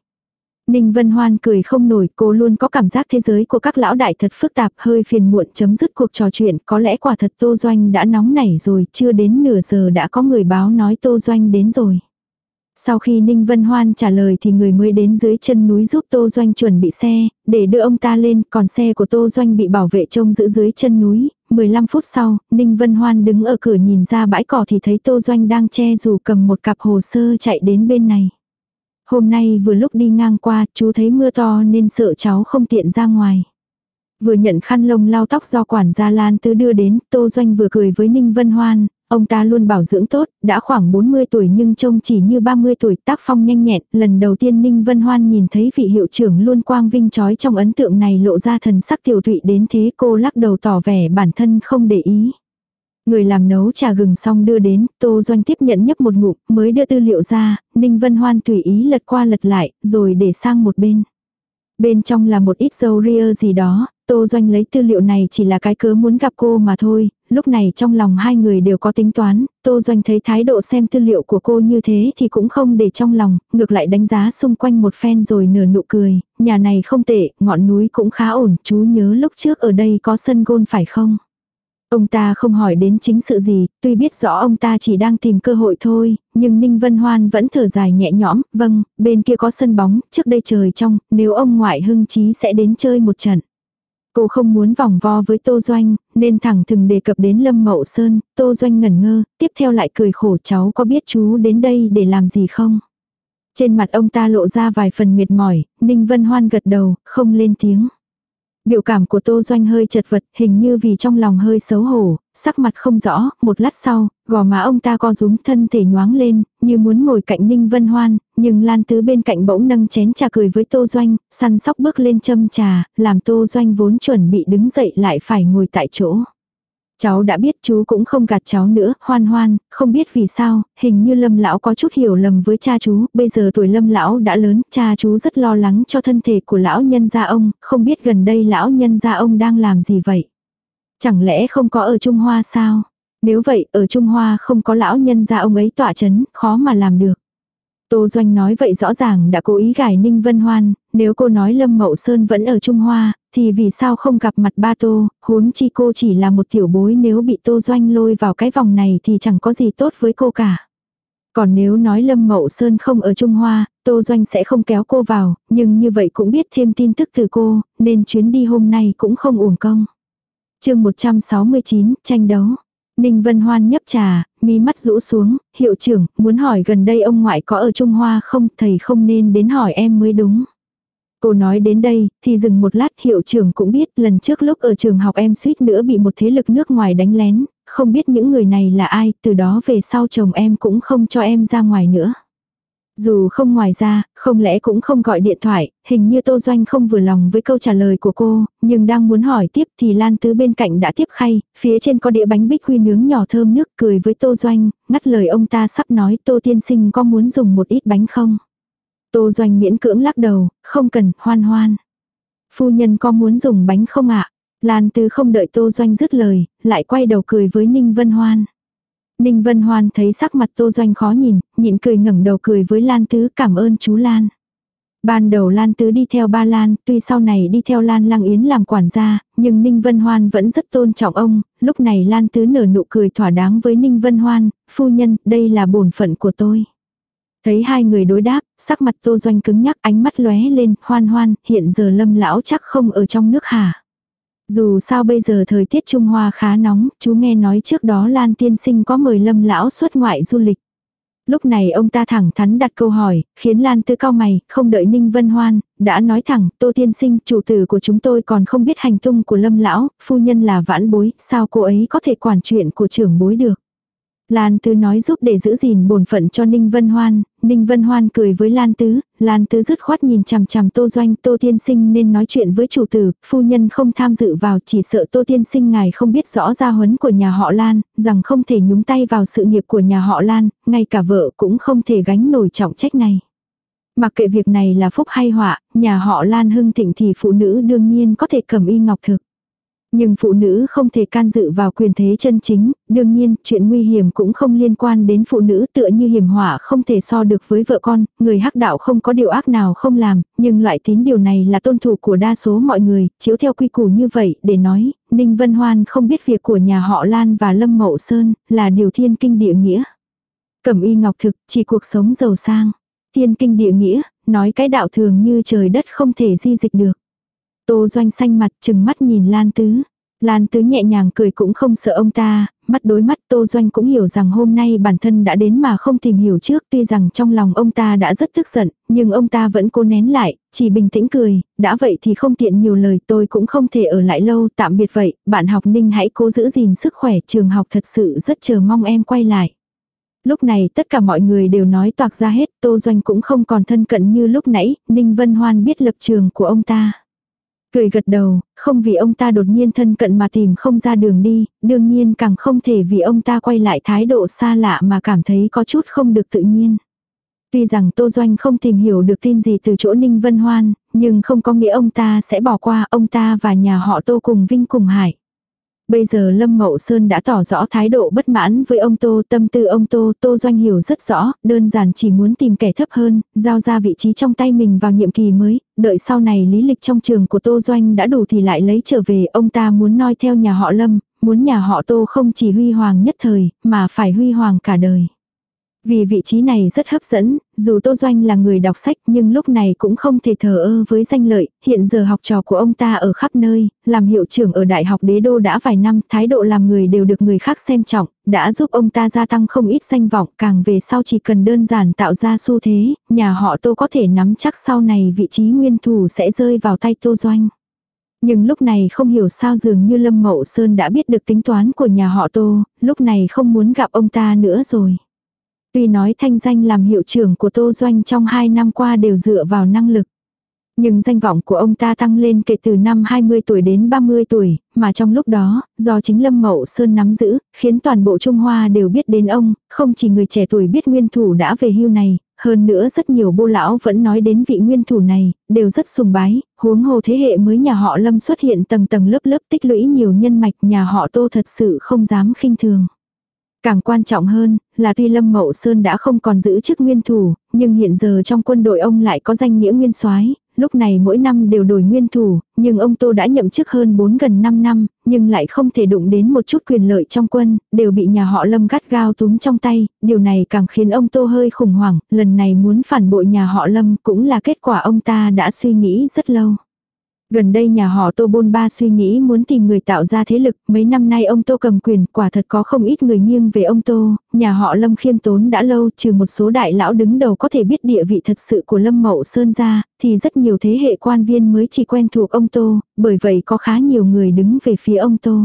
Ninh Vân Hoan cười không nổi, cô luôn có cảm giác thế giới của các lão đại thật phức tạp, hơi phiền muộn chấm dứt cuộc trò chuyện, có lẽ quả thật Tô Doanh đã nóng nảy rồi, chưa đến nửa giờ đã có người báo nói Tô Doanh đến rồi. Sau khi Ninh Vân Hoan trả lời thì người mới đến dưới chân núi giúp Tô Doanh chuẩn bị xe, để đưa ông ta lên, còn xe của Tô Doanh bị bảo vệ trông giữ dưới chân núi. 15 phút sau, Ninh Vân Hoan đứng ở cửa nhìn ra bãi cỏ thì thấy Tô Doanh đang che dù cầm một cặp hồ sơ chạy đến bên này. Hôm nay vừa lúc đi ngang qua, chú thấy mưa to nên sợ cháu không tiện ra ngoài. Vừa nhận khăn lông lau tóc do quản gia Lan Tứ đưa đến, Tô Doanh vừa cười với Ninh Vân Hoan, ông ta luôn bảo dưỡng tốt, đã khoảng 40 tuổi nhưng trông chỉ như 30 tuổi, tác phong nhanh nhẹn, lần đầu tiên Ninh Vân Hoan nhìn thấy vị hiệu trưởng luôn quang vinh trói trong ấn tượng này lộ ra thần sắc tiểu thụy đến thế cô lắc đầu tỏ vẻ bản thân không để ý. Người làm nấu trà gừng xong đưa đến, Tô Doanh tiếp nhận nhấp một ngụm, mới đưa tư liệu ra, Ninh Vân Hoan tùy ý lật qua lật lại, rồi để sang một bên. Bên trong là một ít dầu ria gì đó, Tô Doanh lấy tư liệu này chỉ là cái cớ muốn gặp cô mà thôi, lúc này trong lòng hai người đều có tính toán, Tô Doanh thấy thái độ xem tư liệu của cô như thế thì cũng không để trong lòng, ngược lại đánh giá xung quanh một phen rồi nửa nụ cười, nhà này không tệ, ngọn núi cũng khá ổn, chú nhớ lúc trước ở đây có sân gôn phải không? Ông ta không hỏi đến chính sự gì, tuy biết rõ ông ta chỉ đang tìm cơ hội thôi, nhưng Ninh Vân Hoan vẫn thở dài nhẹ nhõm, vâng, bên kia có sân bóng, trước đây trời trong, nếu ông ngoại hưng trí sẽ đến chơi một trận. Cô không muốn vòng vo với Tô Doanh, nên thẳng thừng đề cập đến Lâm Mậu Sơn, Tô Doanh ngẩn ngơ, tiếp theo lại cười khổ cháu có biết chú đến đây để làm gì không? Trên mặt ông ta lộ ra vài phần mệt mỏi, Ninh Vân Hoan gật đầu, không lên tiếng. Biểu cảm của Tô Doanh hơi chật vật, hình như vì trong lòng hơi xấu hổ, sắc mặt không rõ, một lát sau, gò má ông ta co rúm thân thể nhoáng lên, như muốn ngồi cạnh Ninh Vân Hoan, nhưng Lan Tứ bên cạnh bỗng nâng chén trà cười với Tô Doanh, săn sóc bước lên châm trà, làm Tô Doanh vốn chuẩn bị đứng dậy lại phải ngồi tại chỗ. Cháu đã biết chú cũng không gạt cháu nữa, hoan hoan, không biết vì sao, hình như lâm lão có chút hiểu lầm với cha chú, bây giờ tuổi lâm lão đã lớn, cha chú rất lo lắng cho thân thể của lão nhân gia ông, không biết gần đây lão nhân gia ông đang làm gì vậy. Chẳng lẽ không có ở Trung Hoa sao? Nếu vậy, ở Trung Hoa không có lão nhân gia ông ấy tỏa chấn, khó mà làm được. Tô Doanh nói vậy rõ ràng đã cố ý gài Ninh Vân Hoan, nếu cô nói Lâm Mậu Sơn vẫn ở Trung Hoa, thì vì sao không gặp mặt ba Tô, huống chi cô chỉ là một tiểu bối nếu bị Tô Doanh lôi vào cái vòng này thì chẳng có gì tốt với cô cả. Còn nếu nói Lâm Mậu Sơn không ở Trung Hoa, Tô Doanh sẽ không kéo cô vào, nhưng như vậy cũng biết thêm tin tức từ cô, nên chuyến đi hôm nay cũng không uổng công. chương 169, tranh đấu. Ninh Vân Hoan nhấp trà, mí mắt rũ xuống, hiệu trưởng, muốn hỏi gần đây ông ngoại có ở Trung Hoa không, thầy không nên đến hỏi em mới đúng. Cô nói đến đây, thì dừng một lát hiệu trưởng cũng biết lần trước lúc ở trường học em suýt nữa bị một thế lực nước ngoài đánh lén, không biết những người này là ai, từ đó về sau chồng em cũng không cho em ra ngoài nữa. Dù không ngoài ra, không lẽ cũng không gọi điện thoại, hình như Tô Doanh không vừa lòng với câu trả lời của cô, nhưng đang muốn hỏi tiếp thì Lan Tứ bên cạnh đã tiếp khay, phía trên có đĩa bánh bích quy nướng nhỏ thơm nước cười với Tô Doanh, ngắt lời ông ta sắp nói Tô Tiên Sinh có muốn dùng một ít bánh không? Tô Doanh miễn cưỡng lắc đầu, không cần, hoan hoan. Phu nhân có muốn dùng bánh không ạ? Lan Tứ không đợi Tô Doanh dứt lời, lại quay đầu cười với Ninh Vân Hoan. Ninh Vân Hoan thấy sắc mặt Tô Doanh khó nhìn, nhịn cười ngẩng đầu cười với Lan Tứ cảm ơn chú Lan. Ban đầu Lan Tứ đi theo ba Lan, tuy sau này đi theo Lan Lang Yến làm quản gia, nhưng Ninh Vân Hoan vẫn rất tôn trọng ông, lúc này Lan Tứ nở nụ cười thỏa đáng với Ninh Vân Hoan, phu nhân, đây là bổn phận của tôi. Thấy hai người đối đáp, sắc mặt Tô Doanh cứng nhắc ánh mắt lóe lên, hoan hoan, hiện giờ lâm lão chắc không ở trong nước hả. Dù sao bây giờ thời tiết Trung Hoa khá nóng, chú nghe nói trước đó Lan tiên sinh có mời lâm lão xuất ngoại du lịch. Lúc này ông ta thẳng thắn đặt câu hỏi, khiến Lan Tư cao mày, không đợi Ninh Vân Hoan, đã nói thẳng, Tô Tiên Sinh, chủ tử của chúng tôi còn không biết hành tung của Lâm Lão, phu nhân là vãn bối, sao cô ấy có thể quản chuyện của trưởng bối được. Lan Tứ nói giúp để giữ gìn bổn phận cho Ninh Vân Hoan, Ninh Vân Hoan cười với Lan Tứ, Lan Tứ dứt khoát nhìn chằm chằm Tô Doanh, Tô Tiên Sinh nên nói chuyện với chủ tử, phu nhân không tham dự vào chỉ sợ Tô Tiên Sinh ngài không biết rõ gia huấn của nhà họ Lan, rằng không thể nhúng tay vào sự nghiệp của nhà họ Lan, ngay cả vợ cũng không thể gánh nổi trọng trách này. Mặc kệ việc này là phúc hay họa, nhà họ Lan hưng thịnh thì phụ nữ đương nhiên có thể cầm y ngọc thực. Nhưng phụ nữ không thể can dự vào quyền thế chân chính, đương nhiên, chuyện nguy hiểm cũng không liên quan đến phụ nữ tựa như hiểm họa không thể so được với vợ con, người hắc đạo không có điều ác nào không làm, nhưng loại tín điều này là tôn thủ của đa số mọi người, chiếu theo quy củ như vậy, để nói, Ninh Vân Hoan không biết việc của nhà họ Lan và Lâm Mậu Sơn, là điều thiên kinh địa nghĩa. Cẩm y ngọc thực, chỉ cuộc sống giàu sang. Thiên kinh địa nghĩa, nói cái đạo thường như trời đất không thể di dịch được. Tô doanh xanh mặt chừng mắt nhìn Lan Tứ. Lan Tứ nhẹ nhàng cười cũng không sợ ông ta, mắt đối mắt Tô Doanh cũng hiểu rằng hôm nay bản thân đã đến mà không tìm hiểu trước tuy rằng trong lòng ông ta đã rất tức giận, nhưng ông ta vẫn cố nén lại, chỉ bình tĩnh cười, đã vậy thì không tiện nhiều lời tôi cũng không thể ở lại lâu, tạm biệt vậy, bạn học Ninh hãy cố giữ gìn sức khỏe, trường học thật sự rất chờ mong em quay lại. Lúc này tất cả mọi người đều nói toạc ra hết, Tô Doanh cũng không còn thân cận như lúc nãy, Ninh Vân Hoan biết lập trường của ông ta. Cười gật đầu, không vì ông ta đột nhiên thân cận mà tìm không ra đường đi, đương nhiên càng không thể vì ông ta quay lại thái độ xa lạ mà cảm thấy có chút không được tự nhiên. Tuy rằng Tô Doanh không tìm hiểu được tin gì từ chỗ Ninh Vân Hoan, nhưng không có nghĩa ông ta sẽ bỏ qua ông ta và nhà họ Tô cùng Vinh cùng Hải. Bây giờ Lâm Mậu Sơn đã tỏ rõ thái độ bất mãn với ông Tô, tâm tư ông Tô, Tô Doanh hiểu rất rõ, đơn giản chỉ muốn tìm kẻ thấp hơn, giao ra vị trí trong tay mình vào nhiệm kỳ mới, đợi sau này lý lịch trong trường của Tô Doanh đã đủ thì lại lấy trở về, ông ta muốn noi theo nhà họ Lâm, muốn nhà họ Tô không chỉ huy hoàng nhất thời, mà phải huy hoàng cả đời. Vì vị trí này rất hấp dẫn, dù Tô Doanh là người đọc sách nhưng lúc này cũng không thể thờ ơ với danh lợi, hiện giờ học trò của ông ta ở khắp nơi, làm hiệu trưởng ở Đại học Đế Đô đã vài năm, thái độ làm người đều được người khác xem trọng, đã giúp ông ta gia tăng không ít danh vọng, càng về sau chỉ cần đơn giản tạo ra xu thế, nhà họ Tô có thể nắm chắc sau này vị trí nguyên thủ sẽ rơi vào tay Tô Doanh. Nhưng lúc này không hiểu sao dường như Lâm Mậu Sơn đã biết được tính toán của nhà họ Tô, lúc này không muốn gặp ông ta nữa rồi. Tuy nói thanh danh làm hiệu trưởng của Tô Doanh trong 2 năm qua đều dựa vào năng lực. Nhưng danh vọng của ông ta tăng lên kể từ năm 20 tuổi đến 30 tuổi, mà trong lúc đó, do chính Lâm Mậu Sơn nắm giữ, khiến toàn bộ Trung Hoa đều biết đến ông, không chỉ người trẻ tuổi biết nguyên thủ đã về hưu này, hơn nữa rất nhiều bô lão vẫn nói đến vị nguyên thủ này, đều rất sùng bái, huống hồ thế hệ mới nhà họ Lâm xuất hiện tầng tầng lớp lớp tích lũy nhiều nhân mạch nhà họ Tô thật sự không dám khinh thường. Càng quan trọng hơn, là tuy Lâm Mậu Sơn đã không còn giữ chức nguyên thủ, nhưng hiện giờ trong quân đội ông lại có danh nghĩa nguyên soái. Lúc này mỗi năm đều đổi nguyên thủ, nhưng ông Tô đã nhậm chức hơn 4 gần 5 năm, nhưng lại không thể đụng đến một chút quyền lợi trong quân, đều bị nhà họ Lâm gắt gao túm trong tay, điều này càng khiến ông Tô hơi khủng hoảng, lần này muốn phản bội nhà họ Lâm cũng là kết quả ông ta đã suy nghĩ rất lâu. Gần đây nhà họ Tô Bôn Ba suy nghĩ muốn tìm người tạo ra thế lực, mấy năm nay ông Tô cầm quyền, quả thật có không ít người nghiêng về ông Tô, nhà họ Lâm khiêm tốn đã lâu, trừ một số đại lão đứng đầu có thể biết địa vị thật sự của Lâm Mậu Sơn ra, thì rất nhiều thế hệ quan viên mới chỉ quen thuộc ông Tô, bởi vậy có khá nhiều người đứng về phía ông Tô.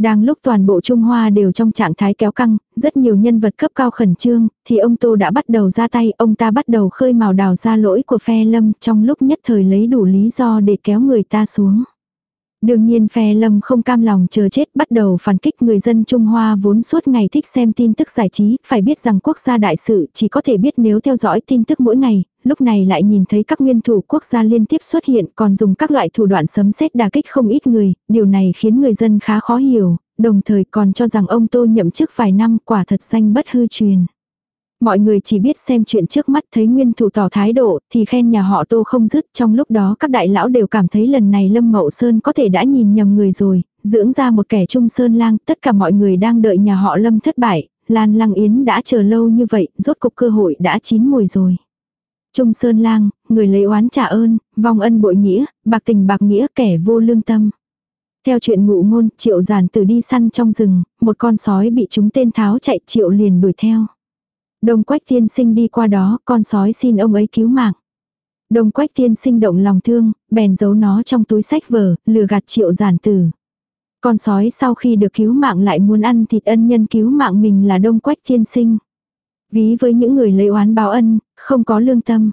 Đang lúc toàn bộ Trung Hoa đều trong trạng thái kéo căng, rất nhiều nhân vật cấp cao khẩn trương, thì ông Tô đã bắt đầu ra tay, ông ta bắt đầu khơi mào đào ra lỗi của phe lâm trong lúc nhất thời lấy đủ lý do để kéo người ta xuống. Đương nhiên phe lâm không cam lòng chờ chết bắt đầu phản kích người dân Trung Hoa vốn suốt ngày thích xem tin tức giải trí, phải biết rằng quốc gia đại sự chỉ có thể biết nếu theo dõi tin tức mỗi ngày, lúc này lại nhìn thấy các nguyên thủ quốc gia liên tiếp xuất hiện còn dùng các loại thủ đoạn sấm xét đà kích không ít người, điều này khiến người dân khá khó hiểu, đồng thời còn cho rằng ông Tô nhậm chức vài năm quả thật danh bất hư truyền. Mọi người chỉ biết xem chuyện trước mắt thấy nguyên thủ tỏ thái độ thì khen nhà họ tô không dứt trong lúc đó các đại lão đều cảm thấy lần này Lâm Mậu Sơn có thể đã nhìn nhầm người rồi, dưỡng ra một kẻ trung sơn lang tất cả mọi người đang đợi nhà họ Lâm thất bại, Lan Lăng Yến đã chờ lâu như vậy, rốt cục cơ hội đã chín mùi rồi. Trung Sơn Lang, người lấy oán trả ơn, vong ân bội nghĩa, bạc tình bạc nghĩa kẻ vô lương tâm. Theo chuyện ngụ ngôn, triệu giản tử đi săn trong rừng, một con sói bị chúng tên tháo chạy triệu liền đuổi theo. Đông quách tiên sinh đi qua đó, con sói xin ông ấy cứu mạng. Đông quách tiên sinh động lòng thương, bèn giấu nó trong túi sách vở, lừa gạt triệu giản tử. Con sói sau khi được cứu mạng lại muốn ăn thịt ân nhân cứu mạng mình là đông quách tiên sinh. Ví với những người lấy oán báo ân, không có lương tâm.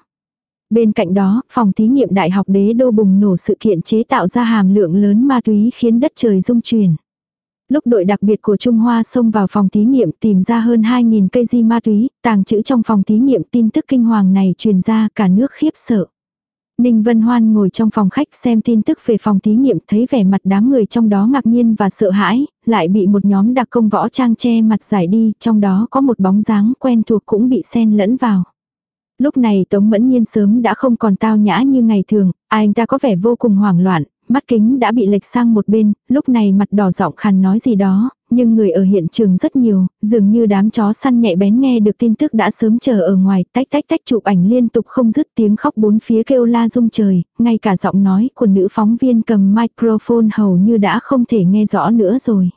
Bên cạnh đó, phòng thí nghiệm đại học đế đô bùng nổ sự kiện chế tạo ra hàm lượng lớn ma túy khiến đất trời rung chuyển. Lúc đội đặc biệt của Trung Hoa xông vào phòng thí nghiệm tìm ra hơn 2.000 cây di ma túy, tàng trữ trong phòng thí nghiệm tin tức kinh hoàng này truyền ra cả nước khiếp sợ. Ninh Vân Hoan ngồi trong phòng khách xem tin tức về phòng thí nghiệm thấy vẻ mặt đám người trong đó ngạc nhiên và sợ hãi, lại bị một nhóm đặc công võ trang che mặt giải đi, trong đó có một bóng dáng quen thuộc cũng bị xen lẫn vào. Lúc này Tống Mẫn Nhiên sớm đã không còn tao nhã như ngày thường, anh ta có vẻ vô cùng hoảng loạn, mắt kính đã bị lệch sang một bên, lúc này mặt đỏ giọng khàn nói gì đó, nhưng người ở hiện trường rất nhiều, dường như đám chó săn nhạy bén nghe được tin tức đã sớm chờ ở ngoài, tách tách tách chụp ảnh liên tục không dứt tiếng khóc bốn phía kêu la rung trời, ngay cả giọng nói của nữ phóng viên cầm microphone hầu như đã không thể nghe rõ nữa rồi.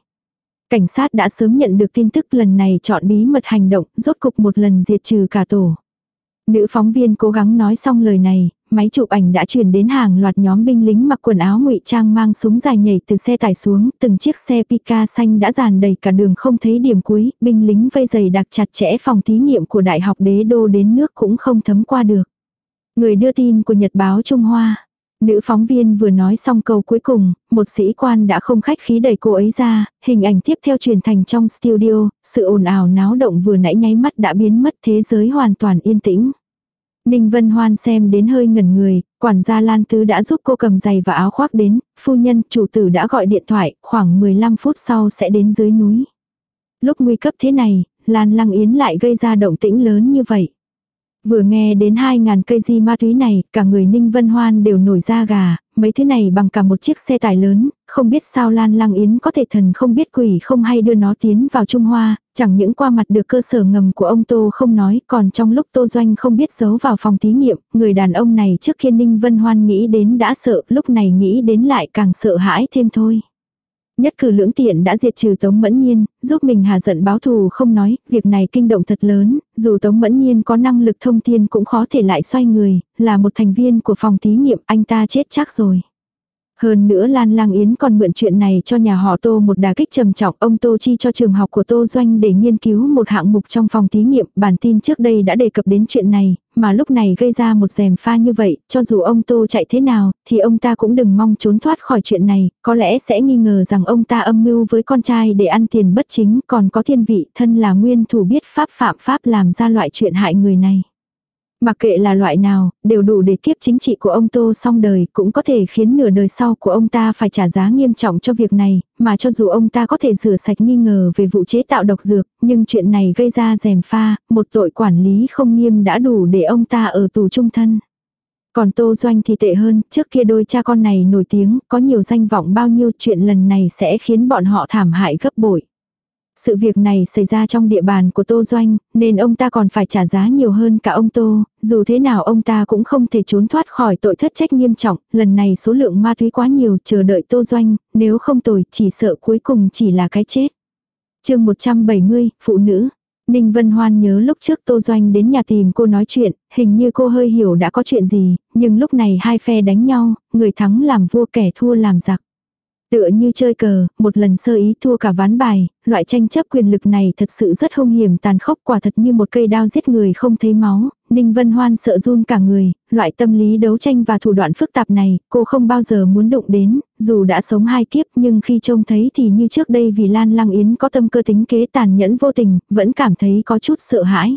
Cảnh sát đã sớm nhận được tin tức lần này chọn bí mật hành động, rốt cục một lần diệt trừ cả tổ. Nữ phóng viên cố gắng nói xong lời này, máy chụp ảnh đã truyền đến hàng loạt nhóm binh lính mặc quần áo ngụy trang mang súng dài nhảy từ xe tải xuống, từng chiếc xe Pika xanh đã dàn đầy cả đường không thấy điểm cuối, binh lính vây dày đặc chặt chẽ phòng thí nghiệm của Đại học Đế Đô đến nước cũng không thấm qua được. Người đưa tin của Nhật báo Trung Hoa. Nữ phóng viên vừa nói xong câu cuối cùng, một sĩ quan đã không khách khí đẩy cô ấy ra, hình ảnh tiếp theo truyền thành trong studio, sự ồn ào náo động vừa nãy nháy mắt đã biến mất thế giới hoàn toàn yên tĩnh. Ninh Vân Hoan xem đến hơi ngẩn người, quản gia Lan Tứ đã giúp cô cầm giày và áo khoác đến, phu nhân, chủ tử đã gọi điện thoại, khoảng 15 phút sau sẽ đến dưới núi. Lúc nguy cấp thế này, Lan Lăng Yến lại gây ra động tĩnh lớn như vậy. Vừa nghe đến 2.000 cây di ma túy này, cả người Ninh Vân Hoan đều nổi da gà, mấy thứ này bằng cả một chiếc xe tải lớn, không biết sao Lan Lăng Yến có thể thần không biết quỷ không hay đưa nó tiến vào Trung Hoa, chẳng những qua mặt được cơ sở ngầm của ông Tô không nói, còn trong lúc Tô Doanh không biết giấu vào phòng thí nghiệm, người đàn ông này trước khi Ninh Vân Hoan nghĩ đến đã sợ, lúc này nghĩ đến lại càng sợ hãi thêm thôi. Nhất cử lưỡng tiện đã diệt trừ Tống Mẫn Nhiên, giúp mình hà giận báo thù không nói, việc này kinh động thật lớn, dù Tống Mẫn Nhiên có năng lực thông thiên cũng khó thể lại xoay người, là một thành viên của phòng thí nghiệm anh ta chết chắc rồi. Hơn nữa Lan Lang Yến còn mượn chuyện này cho nhà họ Tô một đà kích trầm trọng. Ông Tô chi cho trường học của Tô Doanh để nghiên cứu một hạng mục trong phòng thí nghiệm. Bản tin trước đây đã đề cập đến chuyện này, mà lúc này gây ra một rèm pha như vậy. Cho dù ông Tô chạy thế nào, thì ông ta cũng đừng mong trốn thoát khỏi chuyện này. Có lẽ sẽ nghi ngờ rằng ông ta âm mưu với con trai để ăn tiền bất chính. Còn có thiên vị thân là nguyên thủ biết pháp phạm pháp làm ra loại chuyện hại người này. Mặc kệ là loại nào, đều đủ để kiếp chính trị của ông Tô xong đời, cũng có thể khiến nửa đời sau của ông ta phải trả giá nghiêm trọng cho việc này, mà cho dù ông ta có thể rửa sạch nghi ngờ về vụ chế tạo độc dược, nhưng chuyện này gây ra rèm pha, một tội quản lý không nghiêm đã đủ để ông ta ở tù trung thân. Còn Tô Doanh thì tệ hơn, trước kia đôi cha con này nổi tiếng, có nhiều danh vọng bao nhiêu chuyện lần này sẽ khiến bọn họ thảm hại gấp bội. Sự việc này xảy ra trong địa bàn của Tô Doanh, nên ông ta còn phải trả giá nhiều hơn cả ông Tô, dù thế nào ông ta cũng không thể trốn thoát khỏi tội thất trách nghiêm trọng, lần này số lượng ma túy quá nhiều chờ đợi Tô Doanh, nếu không tồi chỉ sợ cuối cùng chỉ là cái chết. chương 170, Phụ nữ. Ninh Vân Hoan nhớ lúc trước Tô Doanh đến nhà tìm cô nói chuyện, hình như cô hơi hiểu đã có chuyện gì, nhưng lúc này hai phe đánh nhau, người thắng làm vua kẻ thua làm giặc. Tựa như chơi cờ, một lần sơ ý thua cả ván bài, loại tranh chấp quyền lực này thật sự rất hung hiểm tàn khốc quả thật như một cây đao giết người không thấy máu. Ninh Vân Hoan sợ run cả người, loại tâm lý đấu tranh và thủ đoạn phức tạp này, cô không bao giờ muốn đụng đến, dù đã sống hai kiếp nhưng khi trông thấy thì như trước đây vì Lan Lăng Yến có tâm cơ tính kế tàn nhẫn vô tình, vẫn cảm thấy có chút sợ hãi.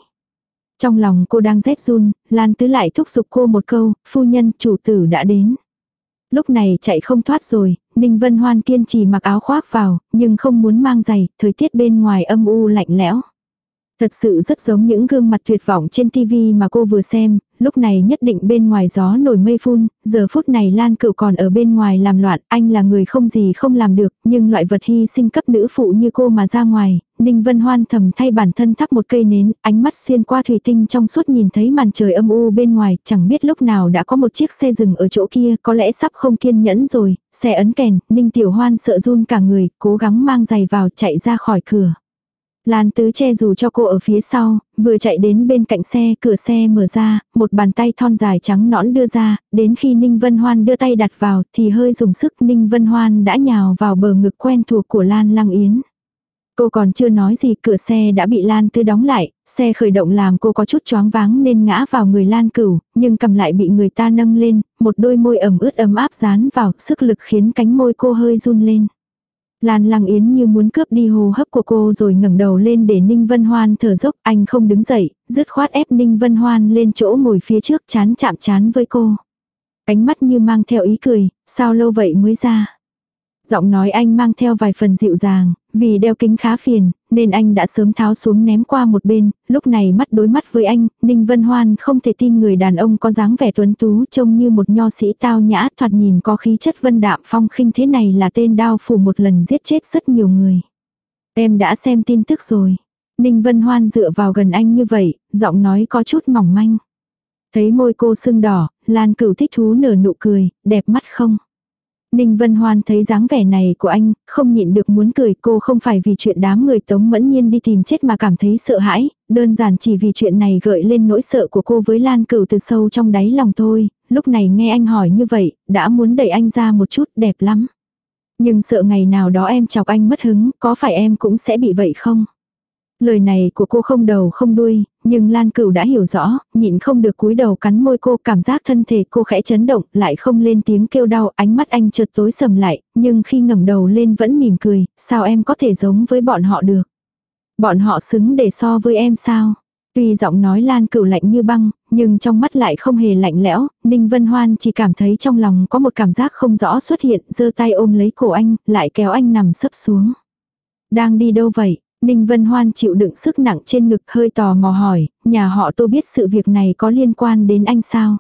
Trong lòng cô đang rét run, Lan Tứ lại thúc giục cô một câu, phu nhân chủ tử đã đến. Lúc này chạy không thoát rồi, Ninh Vân Hoan kiên trì mặc áo khoác vào, nhưng không muốn mang giày, thời tiết bên ngoài âm u lạnh lẽo. Thật sự rất giống những gương mặt tuyệt vọng trên TV mà cô vừa xem, lúc này nhất định bên ngoài gió nổi mây phun, giờ phút này Lan Cửu còn ở bên ngoài làm loạn, anh là người không gì không làm được, nhưng loại vật hy sinh cấp nữ phụ như cô mà ra ngoài, Ninh Vân Hoan thầm thay bản thân thắp một cây nến, ánh mắt xuyên qua thủy tinh trong suốt nhìn thấy màn trời âm u bên ngoài, chẳng biết lúc nào đã có một chiếc xe dừng ở chỗ kia, có lẽ sắp không kiên nhẫn rồi, xe ấn kèn, Ninh Tiểu Hoan sợ run cả người, cố gắng mang giày vào chạy ra khỏi cửa. Lan tứ che dù cho cô ở phía sau, vừa chạy đến bên cạnh xe, cửa xe mở ra, một bàn tay thon dài trắng nõn đưa ra, đến khi Ninh Vân Hoan đưa tay đặt vào thì hơi dùng sức Ninh Vân Hoan đã nhào vào bờ ngực quen thuộc của Lan Lăng Yến. Cô còn chưa nói gì cửa xe đã bị Lan Tư đóng lại, xe khởi động làm cô có chút choáng váng nên ngã vào người Lan Cửu, nhưng cầm lại bị người ta nâng lên, một đôi môi ẩm ướt ấm áp dán vào, sức lực khiến cánh môi cô hơi run lên. Lan Lăng Yến như muốn cướp đi hô hấp của cô rồi ngẩng đầu lên để Ninh Vân Hoan thở dốc, anh không đứng dậy, dứt khoát ép Ninh Vân Hoan lên chỗ ngồi phía trước chán chạm chán với cô. Cánh mắt như mang theo ý cười, sao lâu vậy mới ra. Giọng nói anh mang theo vài phần dịu dàng, vì đeo kính khá phiền, nên anh đã sớm tháo xuống ném qua một bên, lúc này mắt đối mắt với anh, Ninh Vân Hoan không thể tin người đàn ông có dáng vẻ tuấn tú trông như một nho sĩ tao nhã thoạt nhìn có khí chất vân đạm phong khinh thế này là tên đao phủ một lần giết chết rất nhiều người. Em đã xem tin tức rồi. Ninh Vân Hoan dựa vào gần anh như vậy, giọng nói có chút mỏng manh. Thấy môi cô sưng đỏ, Lan cửu thích thú nở nụ cười, đẹp mắt không? Ninh Vân Hoan thấy dáng vẻ này của anh, không nhịn được muốn cười cô không phải vì chuyện đám người tống mẫn nhiên đi tìm chết mà cảm thấy sợ hãi, đơn giản chỉ vì chuyện này gợi lên nỗi sợ của cô với Lan Cửu từ sâu trong đáy lòng thôi, lúc này nghe anh hỏi như vậy, đã muốn đẩy anh ra một chút đẹp lắm. Nhưng sợ ngày nào đó em chọc anh mất hứng, có phải em cũng sẽ bị vậy không? Lời này của cô không đầu không đuôi, nhưng Lan Cửu đã hiểu rõ, nhịn không được cúi đầu cắn môi cô, cảm giác thân thể cô khẽ chấn động, lại không lên tiếng kêu đau, ánh mắt anh chợt tối sầm lại, nhưng khi ngẩng đầu lên vẫn mỉm cười, sao em có thể giống với bọn họ được? Bọn họ xứng để so với em sao? Tuy giọng nói Lan Cửu lạnh như băng, nhưng trong mắt lại không hề lạnh lẽo, Ninh Vân Hoan chỉ cảm thấy trong lòng có một cảm giác không rõ xuất hiện, giơ tay ôm lấy cổ anh, lại kéo anh nằm sấp xuống. Đang đi đâu vậy? Ninh Vân Hoan chịu đựng sức nặng trên ngực hơi tò mò hỏi, nhà họ tô biết sự việc này có liên quan đến anh sao?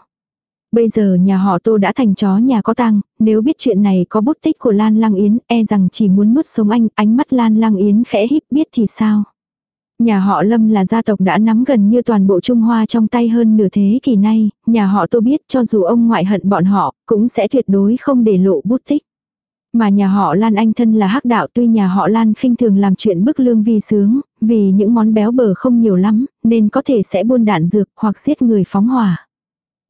Bây giờ nhà họ tô đã thành chó nhà có tang, nếu biết chuyện này có bút tích của Lan Lăng Yến, e rằng chỉ muốn nuốt sống anh, ánh mắt Lan Lăng Yến khẽ híp biết thì sao? Nhà họ Lâm là gia tộc đã nắm gần như toàn bộ Trung Hoa trong tay hơn nửa thế kỷ nay, nhà họ Tô biết cho dù ông ngoại hận bọn họ, cũng sẽ tuyệt đối không để lộ bút tích. Mà nhà họ Lan Anh thân là hắc đạo tuy nhà họ Lan khinh thường làm chuyện bức lương vi sướng, vì những món béo bở không nhiều lắm, nên có thể sẽ buôn đạn dược hoặc giết người phóng hỏa.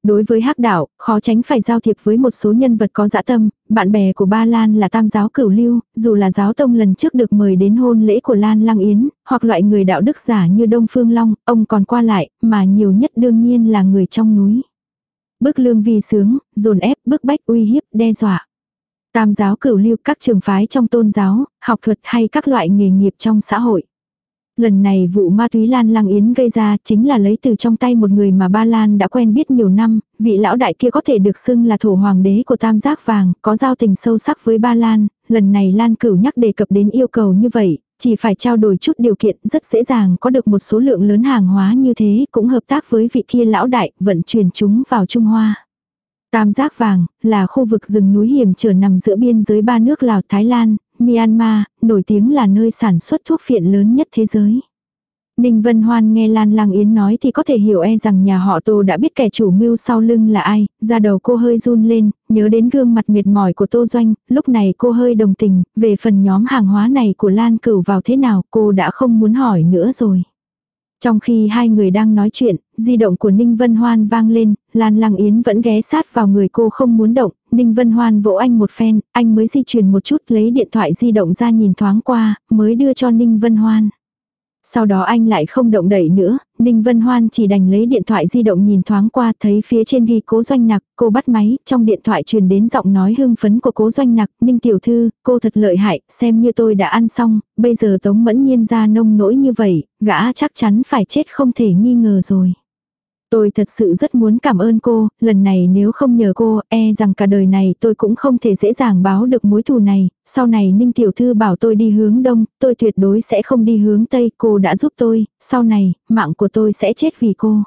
Đối với hắc đạo, khó tránh phải giao thiệp với một số nhân vật có dã tâm, bạn bè của ba Lan là tam giáo cửu lưu, dù là giáo tông lần trước được mời đến hôn lễ của Lan Lăng Yến, hoặc loại người đạo đức giả như Đông Phương Long, ông còn qua lại, mà nhiều nhất đương nhiên là người trong núi. Bức lương vi sướng, dồn ép, bức bách uy hiếp, đe dọa. Tam giáo cửu lưu các trường phái trong tôn giáo, học thuật hay các loại nghề nghiệp trong xã hội. Lần này vụ ma túy Lan Lăng Yến gây ra chính là lấy từ trong tay một người mà Ba Lan đã quen biết nhiều năm, vị lão đại kia có thể được xưng là thổ hoàng đế của tam giác vàng, có giao tình sâu sắc với Ba Lan, lần này Lan Cửu nhắc đề cập đến yêu cầu như vậy, chỉ phải trao đổi chút điều kiện rất dễ dàng có được một số lượng lớn hàng hóa như thế, cũng hợp tác với vị kia lão đại, vận chuyển chúng vào Trung Hoa. Tam giác vàng, là khu vực rừng núi hiểm trở nằm giữa biên giới ba nước Lào Thái Lan, Myanmar, nổi tiếng là nơi sản xuất thuốc phiện lớn nhất thế giới. Ninh Vân Hoan nghe Lan Lang Yến nói thì có thể hiểu e rằng nhà họ Tô đã biết kẻ chủ mưu sau lưng là ai, da đầu cô hơi run lên, nhớ đến gương mặt mệt mỏi của Tô Doanh, lúc này cô hơi đồng tình, về phần nhóm hàng hóa này của Lan Cửu vào thế nào cô đã không muốn hỏi nữa rồi. Trong khi hai người đang nói chuyện, di động của Ninh Vân Hoan vang lên, Lan Lăng Yến vẫn ghé sát vào người cô không muốn động, Ninh Vân Hoan vỗ anh một phen, anh mới di chuyển một chút lấy điện thoại di động ra nhìn thoáng qua, mới đưa cho Ninh Vân Hoan. Sau đó anh lại không động đẩy nữa, Ninh Vân Hoan chỉ đành lấy điện thoại di động nhìn thoáng qua thấy phía trên ghi cố doanh nặc, cô bắt máy, trong điện thoại truyền đến giọng nói hưng phấn của cố doanh nặc, Ninh Tiểu Thư, cô thật lợi hại, xem như tôi đã ăn xong, bây giờ Tống Mẫn Nhiên ra nông nỗi như vậy, gã chắc chắn phải chết không thể nghi ngờ rồi. Tôi thật sự rất muốn cảm ơn cô, lần này nếu không nhờ cô, e rằng cả đời này tôi cũng không thể dễ dàng báo được mối thù này, sau này Ninh Tiểu Thư bảo tôi đi hướng đông, tôi tuyệt đối sẽ không đi hướng tây, cô đã giúp tôi, sau này, mạng của tôi sẽ chết vì cô.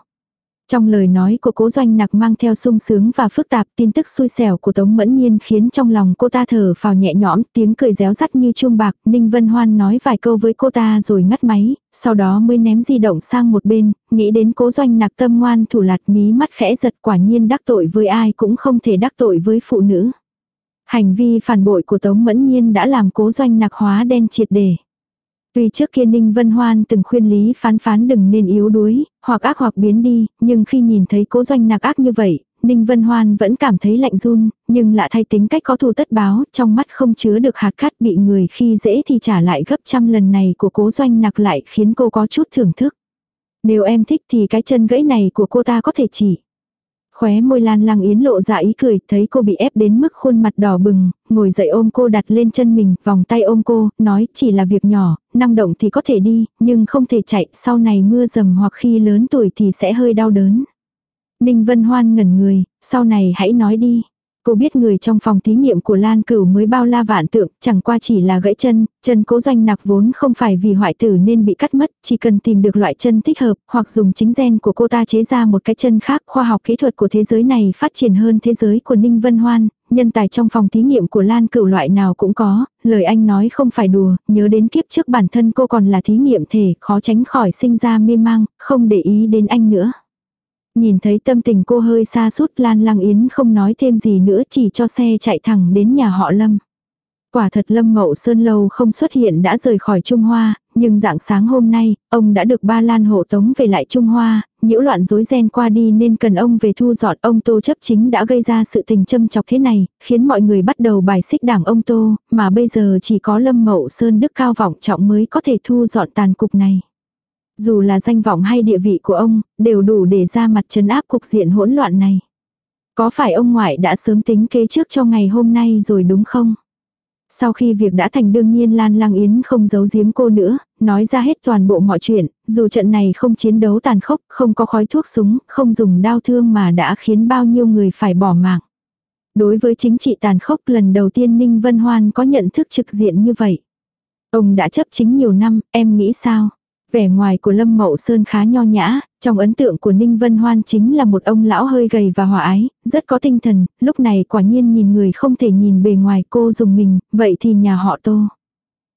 Trong lời nói của cố doanh nặc mang theo sung sướng và phức tạp tin tức xui xẻo của Tống Mẫn Nhiên khiến trong lòng cô ta thở phào nhẹ nhõm tiếng cười réo rắt như chuông bạc. Ninh Vân Hoan nói vài câu với cô ta rồi ngắt máy, sau đó mới ném di động sang một bên, nghĩ đến cố doanh nặc tâm ngoan thủ lạt mí mắt khẽ giật quả nhiên đắc tội với ai cũng không thể đắc tội với phụ nữ. Hành vi phản bội của Tống Mẫn Nhiên đã làm cố doanh nặc hóa đen triệt để. Tuy trước kia Ninh Vân Hoan từng khuyên Lý phán phán đừng nên yếu đuối, hoặc ác hoặc biến đi, nhưng khi nhìn thấy cố doanh nạc ác như vậy, Ninh Vân Hoan vẫn cảm thấy lạnh run, nhưng lạ thay tính cách có thù tất báo, trong mắt không chứa được hạt cát bị người khi dễ thì trả lại gấp trăm lần này của cố doanh nạc lại khiến cô có chút thưởng thức. Nếu em thích thì cái chân gãy này của cô ta có thể chỉ. Khóe môi Lan Lăng Yến lộ ra ý cười, thấy cô bị ép đến mức khuôn mặt đỏ bừng, ngồi dậy ôm cô đặt lên chân mình, vòng tay ôm cô, nói chỉ là việc nhỏ, năng động thì có thể đi, nhưng không thể chạy, sau này mưa dầm hoặc khi lớn tuổi thì sẽ hơi đau đớn. Ninh Vân Hoan ngẩn người, sau này hãy nói đi. Cô biết người trong phòng thí nghiệm của Lan Cửu mới bao la vạn tượng, chẳng qua chỉ là gãy chân, chân cố doanh nạc vốn không phải vì hoại tử nên bị cắt mất, chỉ cần tìm được loại chân thích hợp, hoặc dùng chính gen của cô ta chế ra một cái chân khác. Khoa học kỹ thuật của thế giới này phát triển hơn thế giới của Ninh Vân Hoan, nhân tài trong phòng thí nghiệm của Lan Cửu loại nào cũng có, lời anh nói không phải đùa, nhớ đến kiếp trước bản thân cô còn là thí nghiệm thể, khó tránh khỏi sinh ra mê mang, không để ý đến anh nữa. Nhìn thấy tâm tình cô hơi xa sút Lan Lăng Yến không nói thêm gì nữa chỉ cho xe chạy thẳng đến nhà họ Lâm. Quả thật Lâm Mậu Sơn lâu không xuất hiện đã rời khỏi Trung Hoa, nhưng dạng sáng hôm nay, ông đã được ba Lan hộ tống về lại Trung Hoa, nhiễu loạn rối ren qua đi nên cần ông về thu dọn ông Tô chấp chính đã gây ra sự tình châm chọc thế này, khiến mọi người bắt đầu bài xích đảng ông Tô, mà bây giờ chỉ có Lâm Mậu Sơn đức cao vọng trọng mới có thể thu dọn tàn cục này. Dù là danh vọng hay địa vị của ông, đều đủ để ra mặt chấn áp cục diện hỗn loạn này. Có phải ông ngoại đã sớm tính kế trước cho ngày hôm nay rồi đúng không? Sau khi việc đã thành đương nhiên Lan Lăng Yến không giấu giếm cô nữa, nói ra hết toàn bộ mọi chuyện, dù trận này không chiến đấu tàn khốc, không có khói thuốc súng, không dùng đau thương mà đã khiến bao nhiêu người phải bỏ mạng. Đối với chính trị tàn khốc lần đầu tiên Ninh Vân Hoan có nhận thức trực diện như vậy. Ông đã chấp chính nhiều năm, em nghĩ sao? Vẻ ngoài của Lâm Mậu Sơn khá nho nhã, trong ấn tượng của Ninh Vân Hoan chính là một ông lão hơi gầy và hòa ái, rất có tinh thần, lúc này quả nhiên nhìn người không thể nhìn bề ngoài cô dùng mình, vậy thì nhà họ Tô.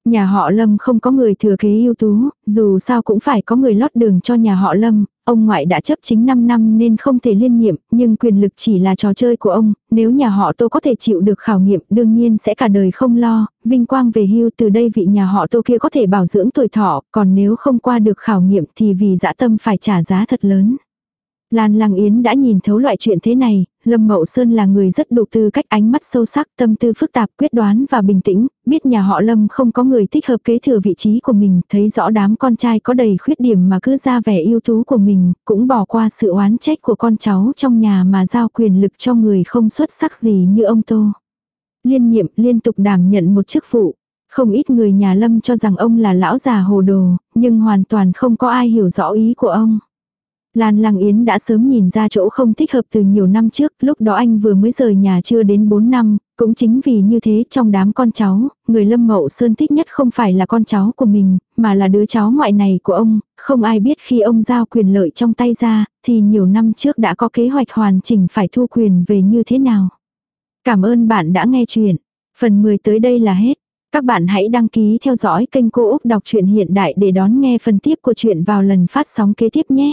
Nhà họ Lâm không có người thừa kế ưu tú, dù sao cũng phải có người lót đường cho nhà họ Lâm, ông ngoại đã chấp chính 5 năm nên không thể liên nhiệm, nhưng quyền lực chỉ là trò chơi của ông, nếu nhà họ Tô có thể chịu được khảo nghiệm đương nhiên sẽ cả đời không lo, vinh quang về hưu từ đây vị nhà họ Tô kia có thể bảo dưỡng tuổi thọ, còn nếu không qua được khảo nghiệm thì vì dã tâm phải trả giá thật lớn. Lan Lăng Yến đã nhìn thấu loại chuyện thế này, Lâm Mậu Sơn là người rất đủ tư cách ánh mắt sâu sắc, tâm tư phức tạp, quyết đoán và bình tĩnh, biết nhà họ Lâm không có người thích hợp kế thừa vị trí của mình, thấy rõ đám con trai có đầy khuyết điểm mà cứ ra vẻ ưu tú của mình, cũng bỏ qua sự oán trách của con cháu trong nhà mà giao quyền lực cho người không xuất sắc gì như ông Tô. Liên nhiệm liên tục đảm nhận một chức vụ. Không ít người nhà Lâm cho rằng ông là lão già hồ đồ, nhưng hoàn toàn không có ai hiểu rõ ý của ông. Lan Lăng Yến đã sớm nhìn ra chỗ không thích hợp từ nhiều năm trước, lúc đó anh vừa mới rời nhà chưa đến 4 năm, cũng chính vì như thế trong đám con cháu, người Lâm Mậu Sơn thích nhất không phải là con cháu của mình, mà là đứa cháu ngoại này của ông, không ai biết khi ông giao quyền lợi trong tay ra, thì nhiều năm trước đã có kế hoạch hoàn chỉnh phải thu quyền về như thế nào. Cảm ơn bạn đã nghe chuyện. Phần 10 tới đây là hết. Các bạn hãy đăng ký theo dõi kênh Cô Úc Đọc truyện Hiện Đại để đón nghe phần tiếp của chuyện vào lần phát sóng kế tiếp nhé.